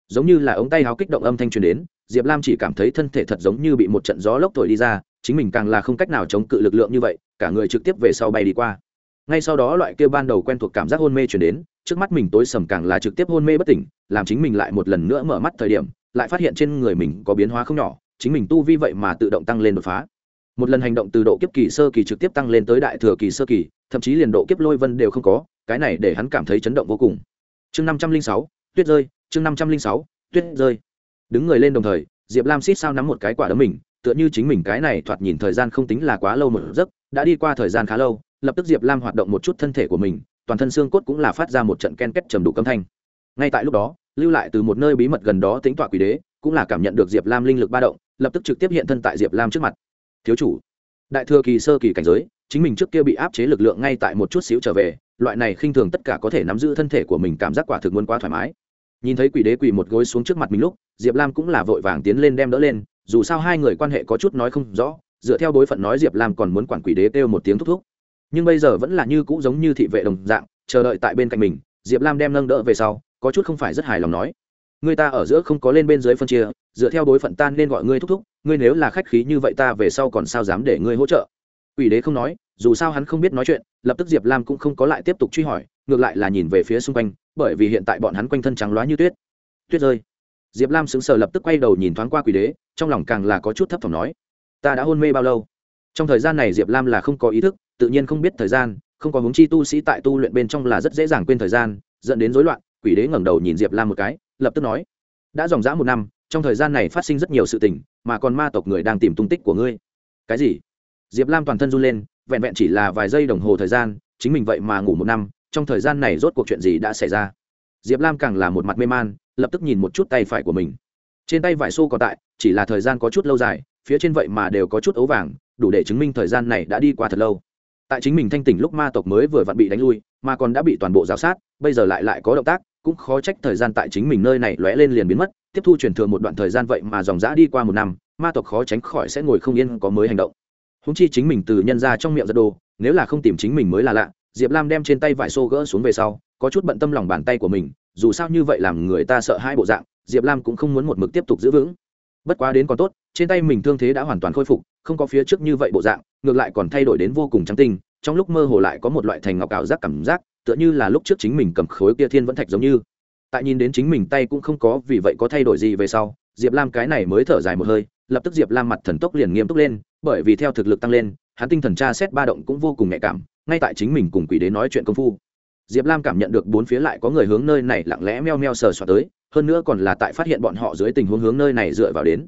Giống như là ống tay háo kích động âm thanh truyền đến diệp lam chỉ cảm thấy thân thể thật giống như bị một trận gió lốc thổi đi ra, chính mình càng là không cách nào chống cự lực lượng như vậy, cả người trực tiếp về sau bay đi qua. Ngay sau đó loại kia ban đầu quen thuộc cảm giác hôn mê chuyển đến, trước mắt mình tối sầm càng là trực tiếp hôn mê bất tỉnh, làm chính mình lại một lần nữa mở mắt thời điểm, lại phát hiện trên người mình có biến hóa không nhỏ, chính mình tu vi vậy mà tự động tăng lên đột phá. Một lần hành động từ độ kiếp kỳ sơ kỳ trực tiếp tăng lên tới đại thừa kỳ sơ kỳ, thậm chí liền độ kiếp lôi vân đều không có, cái này để hắn cảm thấy chấn động vô cùng. Chương năm trăm linh sáu, tuyết rơi, chương năm trăm linh sáu, tuyết rơi đứng người lên đồng thời, diệp lam xít sao nắm một cái quả đấm mình, tựa như chính mình cái này thoạt nhìn thời gian không tính là quá lâu một giấc, đã đi qua thời gian khá lâu, lập tức diệp lam hoạt động một chút thân thể của mình, toàn thân xương cốt cũng là phát ra một trận ken kết trầm đủ âm thanh. Ngay tại lúc đó, lưu lại từ một nơi bí mật gần đó tính tọa quỷ đế, cũng là cảm nhận được diệp lam linh lực ba động, lập tức trực tiếp hiện thân tại diệp lam trước mặt. Thiếu chủ. Đại thừa kỳ sơ kỳ cảnh giới, chính mình trước kia bị áp chế lực lượng ngay tại một chút xíu trở về, loại này khinh thường tất cả có thể nắm giữ thân thể của mình cảm giác quả thực muốn quá thoải mái nhìn thấy quỷ đế quỳ một gối xuống trước mặt mình lúc, diệp lam cũng là vội vàng tiến lên đem đỡ lên, dù sao hai người quan hệ có chút nói không rõ, dựa theo đối phận nói diệp lam còn muốn quản quỷ đế kêu một tiếng thúc thúc. Nhưng bây giờ vẫn là như cũ giống như thị vệ đồng dạng, chờ đợi tại bên cạnh mình, diệp lam đem nâng đỡ về sau, có chút không phải rất hài lòng nói, người ta ở giữa không có lên bên dưới phân chia, dựa theo đối phận tan nên gọi ngươi thúc thúc, ngươi nếu là khách khí như vậy ta về sau còn sao dám để ngươi hỗ trợ? Quỷ đế không nói, dù sao hắn không biết nói chuyện, lập tức diệp lam cũng không có lại tiếp tục truy hỏi ngược lại là nhìn về phía xung quanh, bởi vì hiện tại bọn hắn quanh thân trắng loá như tuyết. Tuyết rơi. Diệp lam sững sờ lập tức quay đầu nhìn thoáng qua quỷ đế, trong lòng càng là có chút thấp thỏm nói, ta đã hôn mê bao lâu? Trong thời gian này diệp lam là không có ý thức, tự nhiên không biết thời gian, không có hướng chi tu sĩ tại tu luyện bên trong là rất dễ dàng quên thời gian, dẫn đến rối loạn, quỷ đế ngẩng đầu nhìn diệp lam một cái, lập tức nói, đã dòng dã một năm, trong thời gian này phát sinh rất nhiều sự tình, mà còn ma tộc người đang tìm tung tích của ngươi. Cái gì? Diệp lam toàn thân run lên, vẹn vẹn chỉ là vài giây đồng hồ thời gian, chính mình vậy mà ngủ một năm trong thời gian này rốt cuộc chuyện gì đã xảy ra? Diệp lam càng là một mặt mê man, lập tức nhìn một chút tay phải của mình. Trên tay vải xô còn tại, chỉ là thời gian có chút lâu dài, phía trên vậy mà đều có chút ấu vàng, đủ để chứng minh thời gian này đã đi qua thật lâu. Tại chính mình thanh tỉnh lúc ma tộc mới vừa vặn bị đánh lui, mà còn đã bị toàn bộ giáo sát, bây giờ lại lại có động tác, cũng khó trách thời gian tại chính mình nơi này lóe lên liền biến mất, tiếp thu truyền thừa một đoạn thời gian vậy mà dòng dã đi qua một năm, ma tộc khó tránh khỏi sẽ ngồi không yên có mới hành động. Húng chi chính mình từ nhân ra trong miệng giật đồ, nếu là không tìm chính mình mới là lạ diệp lam đem trên tay vải xô gỡ xuống về sau, có chút bận tâm lòng bàn tay của mình, dù sao như vậy làm người ta sợ hai bộ dạng, diệp lam cũng không muốn một mực tiếp tục giữ vững. Bất quá đến còn tốt, trên tay mình thương thế đã hoàn toàn khôi phục, không có phía trước như vậy bộ dạng, ngược lại còn thay đổi đến vô cùng trắng tinh, trong lúc mơ hồ lại có một loại thành ngọc ảo giác cảm giác, tựa như là lúc trước chính mình cầm khối kia thiên vẫn thạch giống như. Tại nhìn đến chính mình tay cũng không có vì vậy có thay đổi gì về sau, diệp lam cái này mới thở dài một hơi, lập tức diệp lam mặt thần tốc liền nghiêm túc lên, bởi vì theo thực lực tăng lên, hắn tinh thần tra xét ba động cũng vô cùng nhạy cảm ngay tại chính mình cùng quỷ đế nói chuyện công phu. Diệp lam cảm nhận được bốn phía lại có người hướng nơi này lặng lẽ meo meo sờ soạt tới, hơn nữa còn là tại phát hiện bọn họ dưới tình huống hướng nơi này dựa vào đến.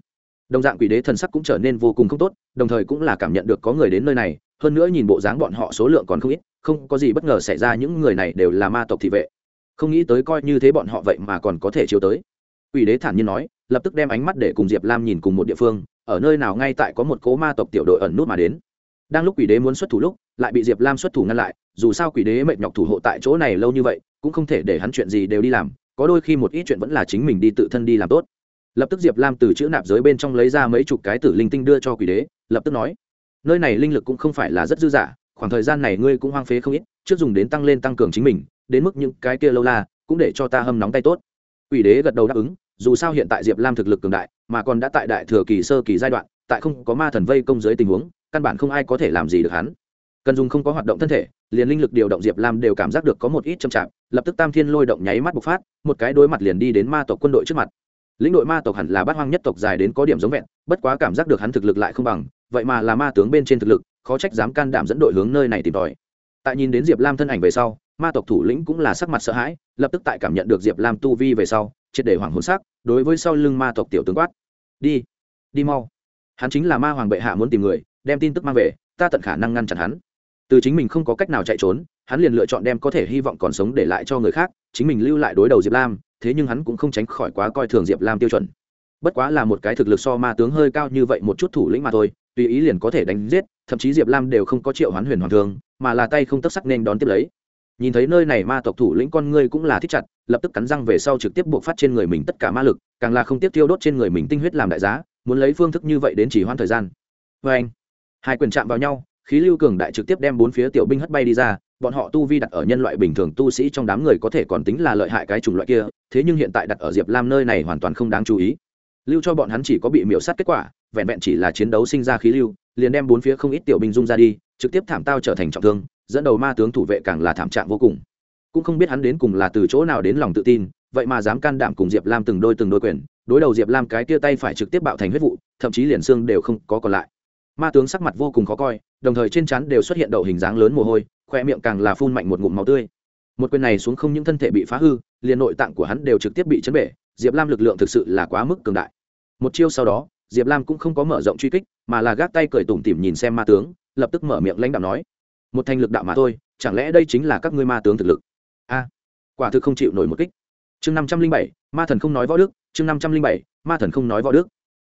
Đồng dạng quỷ đế thần sắc cũng trở nên vô cùng không tốt, đồng thời cũng là cảm nhận được có người đến nơi này, hơn nữa nhìn bộ dáng bọn họ số lượng còn không ít, không có gì bất ngờ xảy ra, những người này đều là ma tộc thị vệ. Không nghĩ tới coi như thế bọn họ vậy mà còn có thể chiếu tới. Quỷ đế thản nhiên nói, lập tức đem ánh mắt để cùng diệp lam nhìn cùng một địa phương, ở nơi nào ngay tại có một cố ma tộc tiểu đội ẩn nút mà đến đang lúc quỷ đế muốn xuất thủ lúc, lại bị diệp lam xuất thủ ngăn lại, dù sao quỷ đế mệt nhọc thủ hộ tại chỗ này lâu như vậy, cũng không thể để hắn chuyện gì đều đi làm, có đôi khi một ít chuyện vẫn là chính mình đi tự thân đi làm tốt. Lập tức diệp lam từ chữ nạp giới bên trong lấy ra mấy chục cái tử linh tinh đưa cho quỷ đế, lập tức nói, nơi này linh lực cũng không phải là rất dư dả, khoảng thời gian này ngươi cũng hoang phế không ít, trước dùng đến tăng lên tăng cường chính mình, đến mức những cái kia lâu la, cũng để cho ta hâm nóng tay tốt. Quỷ đế gật đầu đáp ứng, dù sao hiện tại diệp lam thực lực cường đại, mà còn đã tại đại thừa kỳ sơ kỳ giai đoạn, tại không có ma thần vây công giới tình huống căn bản không ai có thể làm gì được hắn. Cần dùng không có hoạt động thân thể, liền linh lực điều động diệp lam đều cảm giác được có một ít chậm chạp, lập tức tam thiên lôi động nháy mắt bộc phát, một cái đối mặt liền đi đến ma tộc quân đội trước mặt. Lĩnh đội ma tộc hẳn là bát hoang nhất tộc dài đến có điểm giống vẹn, bất quá cảm giác được hắn thực lực lại không bằng, vậy mà là ma tướng bên trên thực lực, khó trách dám can đảm dẫn đội hướng nơi này tìm tòi. Tại nhìn đến diệp lam thân ảnh về sau, ma tộc thủ lĩnh cũng là sắc mặt sợ hãi, lập tức tại cảm nhận được diệp lam tu vi về sau, triệt để hoảng hồn sắc, đối với sau lưng ma tộc tiểu tướng quát, đi đi mau. Hắn chính là ma hoàng bệ hạ muốn tìm người đem tin tức mang về, ta tận khả năng ngăn chặn hắn. Từ chính mình không có cách nào chạy trốn, hắn liền lựa chọn đem có thể hy vọng còn sống để lại cho người khác, chính mình lưu lại đối đầu diệp lam, thế nhưng hắn cũng không tránh khỏi quá coi thường diệp lam tiêu chuẩn. Bất quá là một cái thực lực so ma tướng hơi cao như vậy một chút thủ lĩnh mà thôi, tùy ý liền có thể đánh giết, thậm chí diệp lam đều không có triệu hoán huyền hoàng thường mà là tay không tất sắc nên đón tiếp lấy. Nhìn thấy nơi này ma tộc thủ lĩnh con ngươi cũng là thích chặt, lập tức cắn răng về sau trực tiếp buộc phát trên người mình tất cả ma lực, càng là không tiếp tiêu đốt trên người mình tinh huyết làm đại giá, muốn lấy phương thức như vậy đến chỉ hoãn thời gian. Vê anh hai quyền chạm vào nhau, khí lưu cường đại trực tiếp đem bốn phía tiểu binh hất bay đi ra, bọn họ tu vi đặt ở nhân loại bình thường tu sĩ trong đám người có thể còn tính là lợi hại cái chủng loại kia, thế nhưng hiện tại đặt ở diệp lam nơi này hoàn toàn không đáng chú ý. Lưu cho bọn hắn chỉ có bị miễu sát kết quả, vẹn vẹn chỉ là chiến đấu sinh ra khí lưu, liền đem bốn phía không ít tiểu binh dung ra đi, trực tiếp thảm tao trở thành trọng thương, dẫn đầu ma tướng thủ vệ càng là thảm trạng vô cùng. Cũng không biết hắn đến cùng là từ chỗ nào đến lòng tự tin, vậy mà dám can đảm cùng diệp lam từng đôi từng đôi quyền, đối đầu diệp lam cái tia tay phải trực tiếp bạo thành huyết vụ, thậm chí liền xương đều không có còn lại ma tướng sắc mặt vô cùng khó coi, đồng thời trên chắn đều xuất hiện đậu hình dáng lớn mồ hôi khoe miệng càng là phun mạnh một ngụm máu tươi. Một quyền này xuống không những thân thể bị phá hư, liền nội tạng của hắn đều trực tiếp bị chấn bể, diệp lam lực lượng thực sự là quá mức cường đại. Một chiêu sau đó, diệp lam cũng không có mở rộng truy kích, mà là gác tay cởi tủm tỉm nhìn xem ma tướng, lập tức mở miệng lãnh đạo nói, một thành lực đạo mà thôi, chẳng lẽ đây chính là các ngươi ma tướng thực lực? A, quả thực không chịu nổi một kích. Chương năm trăm linh bảy, ma thần không nói võ đức, chương năm trăm linh bảy, ma thần không nói võ đức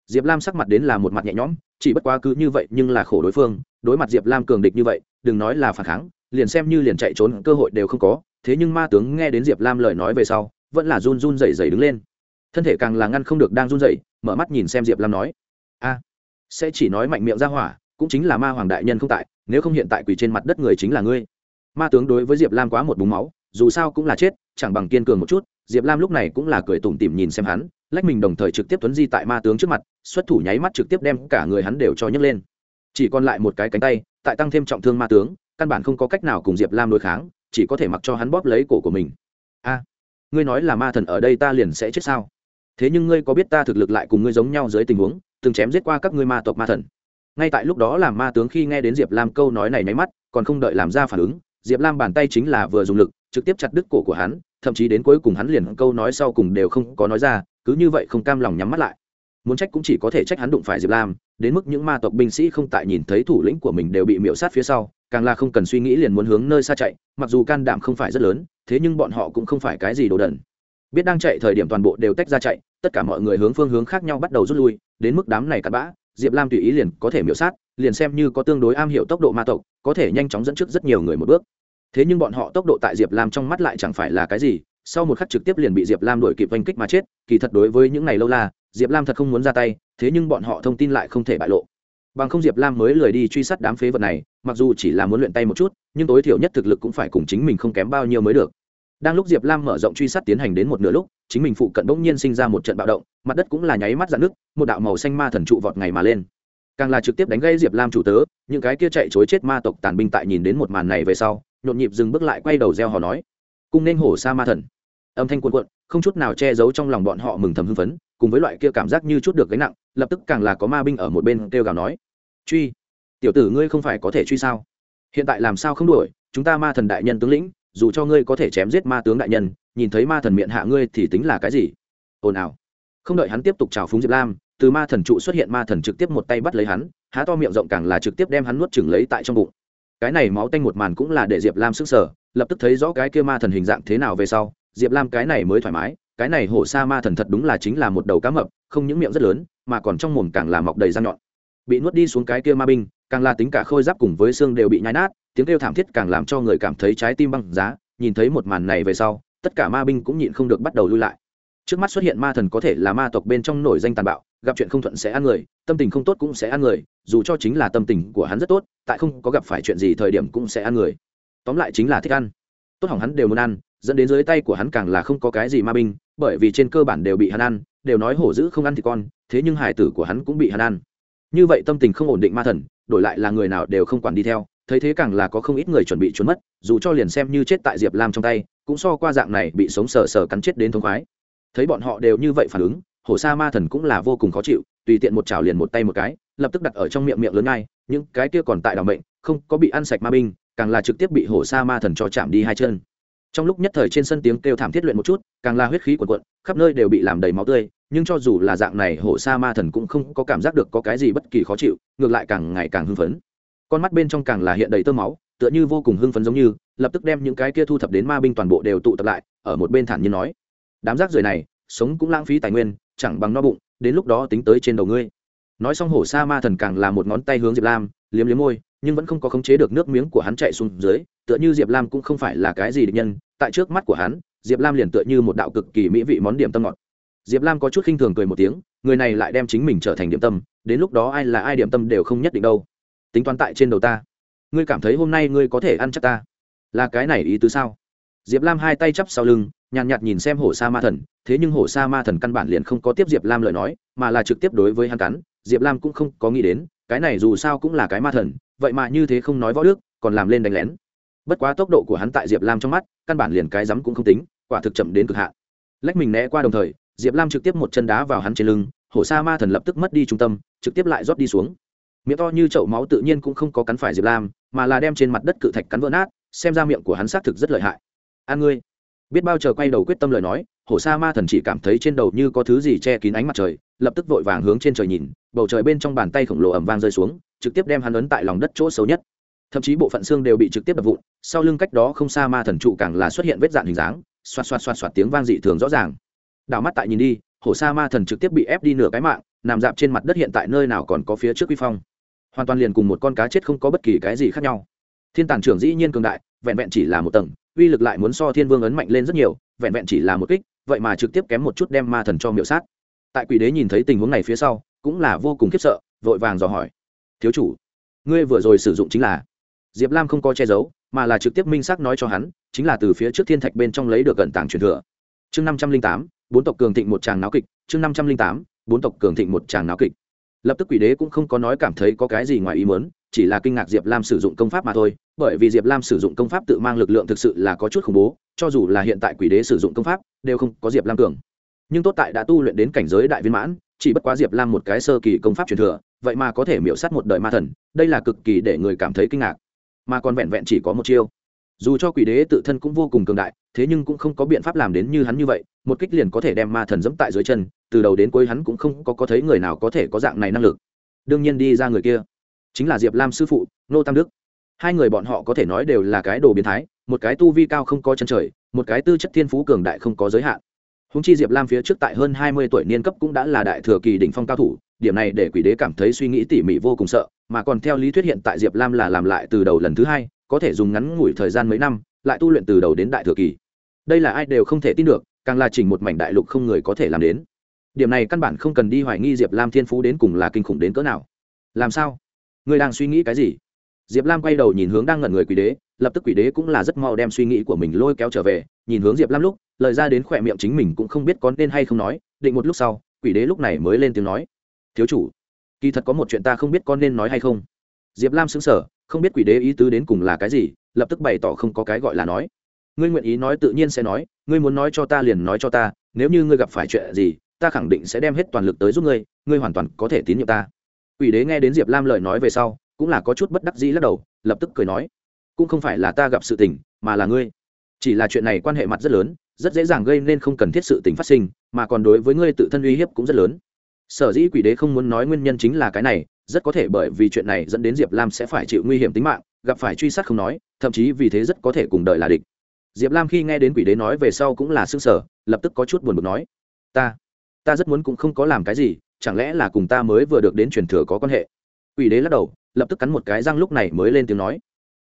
diệp lam sắc mặt đến là một mặt nhẹ nhõm chỉ bất quá cứ như vậy nhưng là khổ đối phương đối mặt diệp lam cường địch như vậy đừng nói là phản kháng liền xem như liền chạy trốn cơ hội đều không có thế nhưng ma tướng nghe đến diệp lam lời nói về sau vẫn là run run rẩy rẩy đứng lên. Thân thể càng là ngăn không được đang run rẩy, mở mắt nhìn xem diệp lam nói a sẽ chỉ nói mạnh miệng ra hỏa cũng chính là ma hoàng đại nhân không tại nếu không hiện tại quỳ trên mặt đất người chính là ngươi. Ma tướng đối với diệp lam quá một búng máu dù sao cũng là chết chẳng bằng kiên cường một chút diệp lam lúc này cũng là cười tủm tỉm nhìn xem hắn lách mình đồng thời trực tiếp tuấn di tại ma tướng trước mặt, xuất thủ nháy mắt trực tiếp đem cả người hắn đều cho nhấc lên. Chỉ còn lại một cái cánh tay, tại tăng thêm trọng thương ma tướng, căn bản không có cách nào cùng diệp lam đối kháng, chỉ có thể mặc cho hắn bóp lấy cổ của mình. A, ngươi nói là ma thần ở đây ta liền sẽ chết sao? Thế nhưng ngươi có biết ta thực lực lại cùng ngươi giống nhau dưới tình huống, từng chém giết qua các ngươi ma tộc ma thần? Ngay tại lúc đó làm ma tướng khi nghe đến diệp lam câu nói này nháy mắt, còn không đợi làm ra phản ứng, diệp lam bàn tay chính là vừa dùng lực, trực tiếp chặt đứt cổ của hắn, thậm chí đến cuối cùng hắn liền câu nói sau cùng đều không có nói ra cứ như vậy không cam lòng nhắm mắt lại. Muốn trách cũng chỉ có thể trách hắn đụng phải diệp lam, đến mức những ma tộc binh sĩ không tại nhìn thấy thủ lĩnh của mình đều bị miễu sát phía sau, càng là không cần suy nghĩ liền muốn hướng nơi xa chạy, mặc dù can đảm không phải rất lớn, thế nhưng bọn họ cũng không phải cái gì đồ đần. Biết đang chạy thời điểm toàn bộ đều tách ra chạy, tất cả mọi người hướng phương hướng khác nhau bắt đầu rút lui, đến mức đám này cắt bã, diệp lam tùy ý liền có thể miễu sát, liền xem như có tương đối am hiểu tốc độ ma tộc, có thể nhanh chóng dẫn trước rất nhiều người một bước. Thế nhưng bọn họ tốc độ tại diệp lam trong mắt lại chẳng phải là cái gì sau một khắc trực tiếp liền bị diệp lam đuổi kịp oanh kích mà chết, kỳ thật đối với những ngày lâu la, diệp lam thật không muốn ra tay, thế nhưng bọn họ thông tin lại không thể bại lộ. Bằng không diệp lam mới lười đi truy sát đám phế vật này, mặc dù chỉ là muốn luyện tay một chút, nhưng tối thiểu nhất thực lực cũng phải cùng chính mình không kém bao nhiêu mới được. Đang lúc diệp lam mở rộng truy sát tiến hành đến một nửa lúc, chính mình phụ cận bỗng nhiên sinh ra một trận bạo động, mặt đất cũng là nháy mắt dạn nước một đạo màu xanh ma thần trụ vọt ngày mà lên. Càng là trực tiếp đánh gây diệp lam chủ tớ, những cái kia chạy chối chết ma tộc tàn binh tại nhìn đến một màn này về sau, nhộn nhịp dừng bước lại quay đầu reo hò nói cung nên hổ sa ma thần. Âm thanh cuộn cuộn, không chút nào che giấu trong lòng bọn họ mừng thầm hưng phấn, cùng với loại kia cảm giác như chút được gánh nặng, lập tức càng là có ma binh ở một bên kêu gào nói, truy, tiểu tử ngươi không phải có thể truy sao? Hiện tại làm sao không đuổi, chúng ta ma thần đại nhân tướng lĩnh, dù cho ngươi có thể chém giết ma tướng đại nhân, nhìn thấy ma thần miệng hạ ngươi thì tính là cái gì? Ồn ào. Không đợi hắn tiếp tục trào phúng diệp lam, từ ma thần trụ xuất hiện ma thần trực tiếp một tay bắt lấy hắn, há to miệng rộng càng là trực tiếp đem hắn nuốt chừng lấy tại trong bụng. Cái này máu tanh một màn cũng là để diệp lam sức sở lập tức thấy rõ cái kia ma thần hình dạng thế nào về sau, diệp lam cái này mới thoải mái, cái này hổ sa ma thần thật đúng là chính là một đầu cá mập, không những miệng rất lớn, mà còn trong mồm càng là mọc đầy răng nhọn. Bị nuốt đi xuống cái kia ma binh, càng là tính cả khôi giáp cùng với xương đều bị nhai nát, tiếng kêu thảm thiết càng làm cho người cảm thấy trái tim băng giá, nhìn thấy một màn này về sau, tất cả ma binh cũng nhịn không được bắt đầu lui lại. Trước mắt xuất hiện ma thần có thể là ma tộc bên trong nổi danh tàn bạo, gặp chuyện không thuận sẽ ăn người, tâm tình không tốt cũng sẽ ăn người, dù cho chính là tâm tình của hắn rất tốt, tại không có gặp phải chuyện gì thời điểm cũng sẽ ăn người tóm lại chính là thích ăn. Tốt hỏng hắn đều muốn ăn, dẫn đến dưới tay của hắn càng là không có cái gì ma binh, bởi vì trên cơ bản đều bị hắn ăn, đều nói hổ dữ không ăn thì con, thế nhưng hải tử của hắn cũng bị hắn ăn. Như vậy tâm tình không ổn định ma thần, đổi lại là người nào đều không quản đi theo, thấy thế càng là có không ít người chuẩn bị trốn mất, dù cho liền xem như chết tại diệp lam trong tay, cũng so qua dạng này bị sống sờ sờ cắn chết đến thống khoái. Thấy bọn họ đều như vậy phản ứng, hổ sa ma thần cũng là vô cùng khó chịu, tùy tiện một chảo liền một tay một cái, lập tức đặt ở trong miệng miệng lớn ngay, những cái kia còn tại đ ả mệnh, không có bị ăn sạch ma binh càng là trực tiếp bị hổ sa ma thần cho chạm đi hai chân. Trong lúc nhất thời trên sân tiếng kêu thảm thiết luyện một chút, càng là huyết khí quần quận khắp nơi đều bị làm đầy máu tươi, nhưng cho dù là dạng này, hổ sa ma thần cũng không có cảm giác được có cái gì bất kỳ khó chịu, ngược lại càng ngày càng hưng phấn. Con mắt bên trong càng là hiện đầy tơ máu, tựa như vô cùng hưng phấn giống như, lập tức đem những cái kia thu thập đến ma binh toàn bộ đều tụ tập lại, ở một bên thản nhiên nói, đám rác rưởi này, sống cũng lãng phí tài nguyên, chẳng bằng no bụng, đến lúc đó tính tới trên đầu ngươi. Nói xong hổ sa ma thần càng là một ngón tay hướng diệp lam, liếm liếm môi nhưng vẫn không có khống chế được nước miếng của hắn chạy xuống dưới, tựa như diệp lam cũng không phải là cái gì địch nhân, tại trước mắt của hắn, diệp lam liền tựa như một đạo cực kỳ mỹ vị món điểm tâm ngọt. Diệp lam có chút khinh thường cười một tiếng, người này lại đem chính mình trở thành điểm tâm, đến lúc đó ai là ai điểm tâm đều không nhất định đâu. Tính toán tại trên đầu ta. Ngươi cảm thấy hôm nay ngươi có thể ăn chắc ta? Là cái này ý tứ sao? Diệp lam hai tay chắp sau lưng, nhàn nhạt nhìn xem hổ sa ma thần, thế nhưng hổ sa ma thần căn bản liền không có tiếp diệp lam lời nói, mà là trực tiếp đối với hắn cắn. Diệp lam cũng không có nghĩ đến, cái này dù sao cũng là cái ma thần vậy mà như thế không nói võ đức, còn làm lên đánh lén. Bất quá tốc độ của hắn tại diệp lam trong mắt, căn bản liền cái rắm cũng không tính, quả thực chậm đến cực hạn. Lách mình né qua đồng thời, diệp lam trực tiếp một chân đá vào hắn trên lưng, hổ sa ma thần lập tức mất đi trung tâm, trực tiếp lại rót đi xuống. Miệng to như chậu máu tự nhiên cũng không có cắn phải diệp lam, mà là đem trên mặt đất cự thạch cắn vỡ nát, xem ra miệng của hắn xác thực rất lợi hại. An ngươi. Biết bao chờ quay đầu quyết tâm lời nói, hổ sa ma thần chỉ cảm thấy trên đầu như có thứ gì che kín ánh mặt trời, lập tức vội vàng hướng trên trời nhìn, bầu trời bên trong bàn tay khổng lồ ẩm vang rơi xuống trực tiếp đem hắn ấn tại lòng đất chỗ xấu nhất. Thậm chí bộ phận xương đều bị trực tiếp đập vụn, sau lưng cách đó không xa ma thần trụ càng là xuất hiện vết dạn hình dáng, xoạt xoạt xoạt xoạt tiếng vang dị thường rõ ràng. Đảo mắt tại nhìn đi, hổ sa ma thần trực tiếp bị ép đi nửa cái mạng, nằm dạp trên mặt đất hiện tại nơi nào còn có phía trước quy phong. Hoàn toàn liền cùng một con cá chết không có bất kỳ cái gì khác nhau. Thiên tản trưởng dĩ nhiên cường đại, vẹn vẹn chỉ là một tầng, uy lực lại muốn so thiên vương ấn mạnh lên rất nhiều, vẹn vẹn chỉ là một kích, vậy mà trực tiếp kém một chút đem ma thần cho miệu sát. Tại quỷ đế nhìn thấy tình huống này phía sau, cũng là vô cùng khiếp sợ, vội vàng dò hỏi thiếu chủ. Ngươi vừa rồi sử dụng chính là diệp lam không có che giấu, mà là trực tiếp minh xác nói cho hắn, chính là từ phía trước thiên thạch bên trong lấy được cận tảng truyền thừa. Chương năm trăm linh tám, bốn tộc cường thịnh một tràng náo kịch. Chương năm trăm linh tám, bốn tộc cường thịnh một tràng náo kịch. Lập tức quỷ đế cũng không có nói cảm thấy có cái gì ngoài ý muốn, chỉ là kinh ngạc diệp lam sử dụng công pháp mà thôi, bởi vì diệp lam sử dụng công pháp tự mang lực lượng thực sự là có chút khủng bố, cho dù là hiện tại quỷ đế sử dụng công pháp, đều không có diệp lam cường. Nhưng tốt tại đã tu luyện đến cảnh giới đại viên mãn, chỉ bất quá diệp lam một cái sơ kỳ công pháp truyền thừa vậy mà có thể miễu sát một đời ma thần đây là cực kỳ để người cảm thấy kinh ngạc. Mà còn vẹn vẹn chỉ có một chiêu. Dù cho quỷ đế tự thân cũng vô cùng cường đại thế nhưng cũng không có biện pháp làm đến như hắn như vậy một kích liền có thể đem ma thần dẫm tại dưới chân từ đầu đến cuối hắn cũng không có, có thấy người nào có thể có dạng này năng lực. Đương nhiên đi ra người kia chính là diệp lam sư phụ nô tam đức. Hai người bọn họ có thể nói đều là cái đồ biến thái một cái tu vi cao không có chân trời một cái tư chất thiên phú cường đại không có giới hạn. Húng chi diệp lam phía trước tại hơn hai mươi tuổi niên cấp cũng đã là đại thừa kỳ đỉnh phong cao thủ điểm này để quỷ đế cảm thấy suy nghĩ tỉ mỉ vô cùng sợ, mà còn theo lý thuyết hiện tại diệp lam là làm lại từ đầu lần thứ hai, có thể dùng ngắn ngủi thời gian mấy năm, lại tu luyện từ đầu đến đại thừa kỳ. Đây là ai đều không thể tin được, càng là chỉnh một mảnh đại lục không người có thể làm đến. Điểm này căn bản không cần đi hoài nghi diệp lam thiên phú đến cùng là kinh khủng đến cỡ nào. Làm sao? Người đang suy nghĩ cái gì? Diệp lam quay đầu nhìn hướng đang ngẩn người quỷ đế, lập tức quỷ đế cũng là rất mau đem suy nghĩ của mình lôi kéo trở về, nhìn hướng diệp lam lúc, lời ra đến khỏe miệng chính mình cũng không biết có nên hay không nói, định một lúc sau, quỷ đế lúc này mới lên tiếng nói thiếu chủ kỳ thật có một chuyện ta không biết con nên nói hay không diệp lam xứng sở không biết quỷ đế ý tứ đến cùng là cái gì lập tức bày tỏ không có cái gọi là nói ngươi nguyện ý nói tự nhiên sẽ nói ngươi muốn nói cho ta liền nói cho ta nếu như ngươi gặp phải chuyện gì ta khẳng định sẽ đem hết toàn lực tới giúp ngươi ngươi hoàn toàn có thể tín nhiệm ta Quỷ đế nghe đến Diệp Lam lời nói về sau, cũng là có chút bất đắc dĩ lắc đầu, lập tức cười nói, cũng không phải là ta gặp sự tình, mà là ngươi. Chỉ là chuyện này quan hệ mặt rất lớn, rất dễ dàng gây nên không cần thiết sự tình phát sinh, mà còn đối với ngươi tự thân uy hiếp cũng rất lớn. Sở dĩ Quỷ đế không muốn nói nguyên nhân chính là cái này, rất có thể bởi vì chuyện này dẫn đến Diệp Lam sẽ phải chịu nguy hiểm tính mạng, gặp phải truy sát không nói, thậm chí vì thế rất có thể cùng đợi là địch. Diệp Lam khi nghe đến Quỷ đế nói về sau cũng là sửng sở, lập tức có chút buồn bực nói, ta, ta rất muốn cũng không có làm cái gì, chẳng lẽ là cùng ta mới vừa được đến truyền thừa có quan hệ? Quỷ đế lắc đầu lập tức cắn một cái răng lúc này mới lên tiếng nói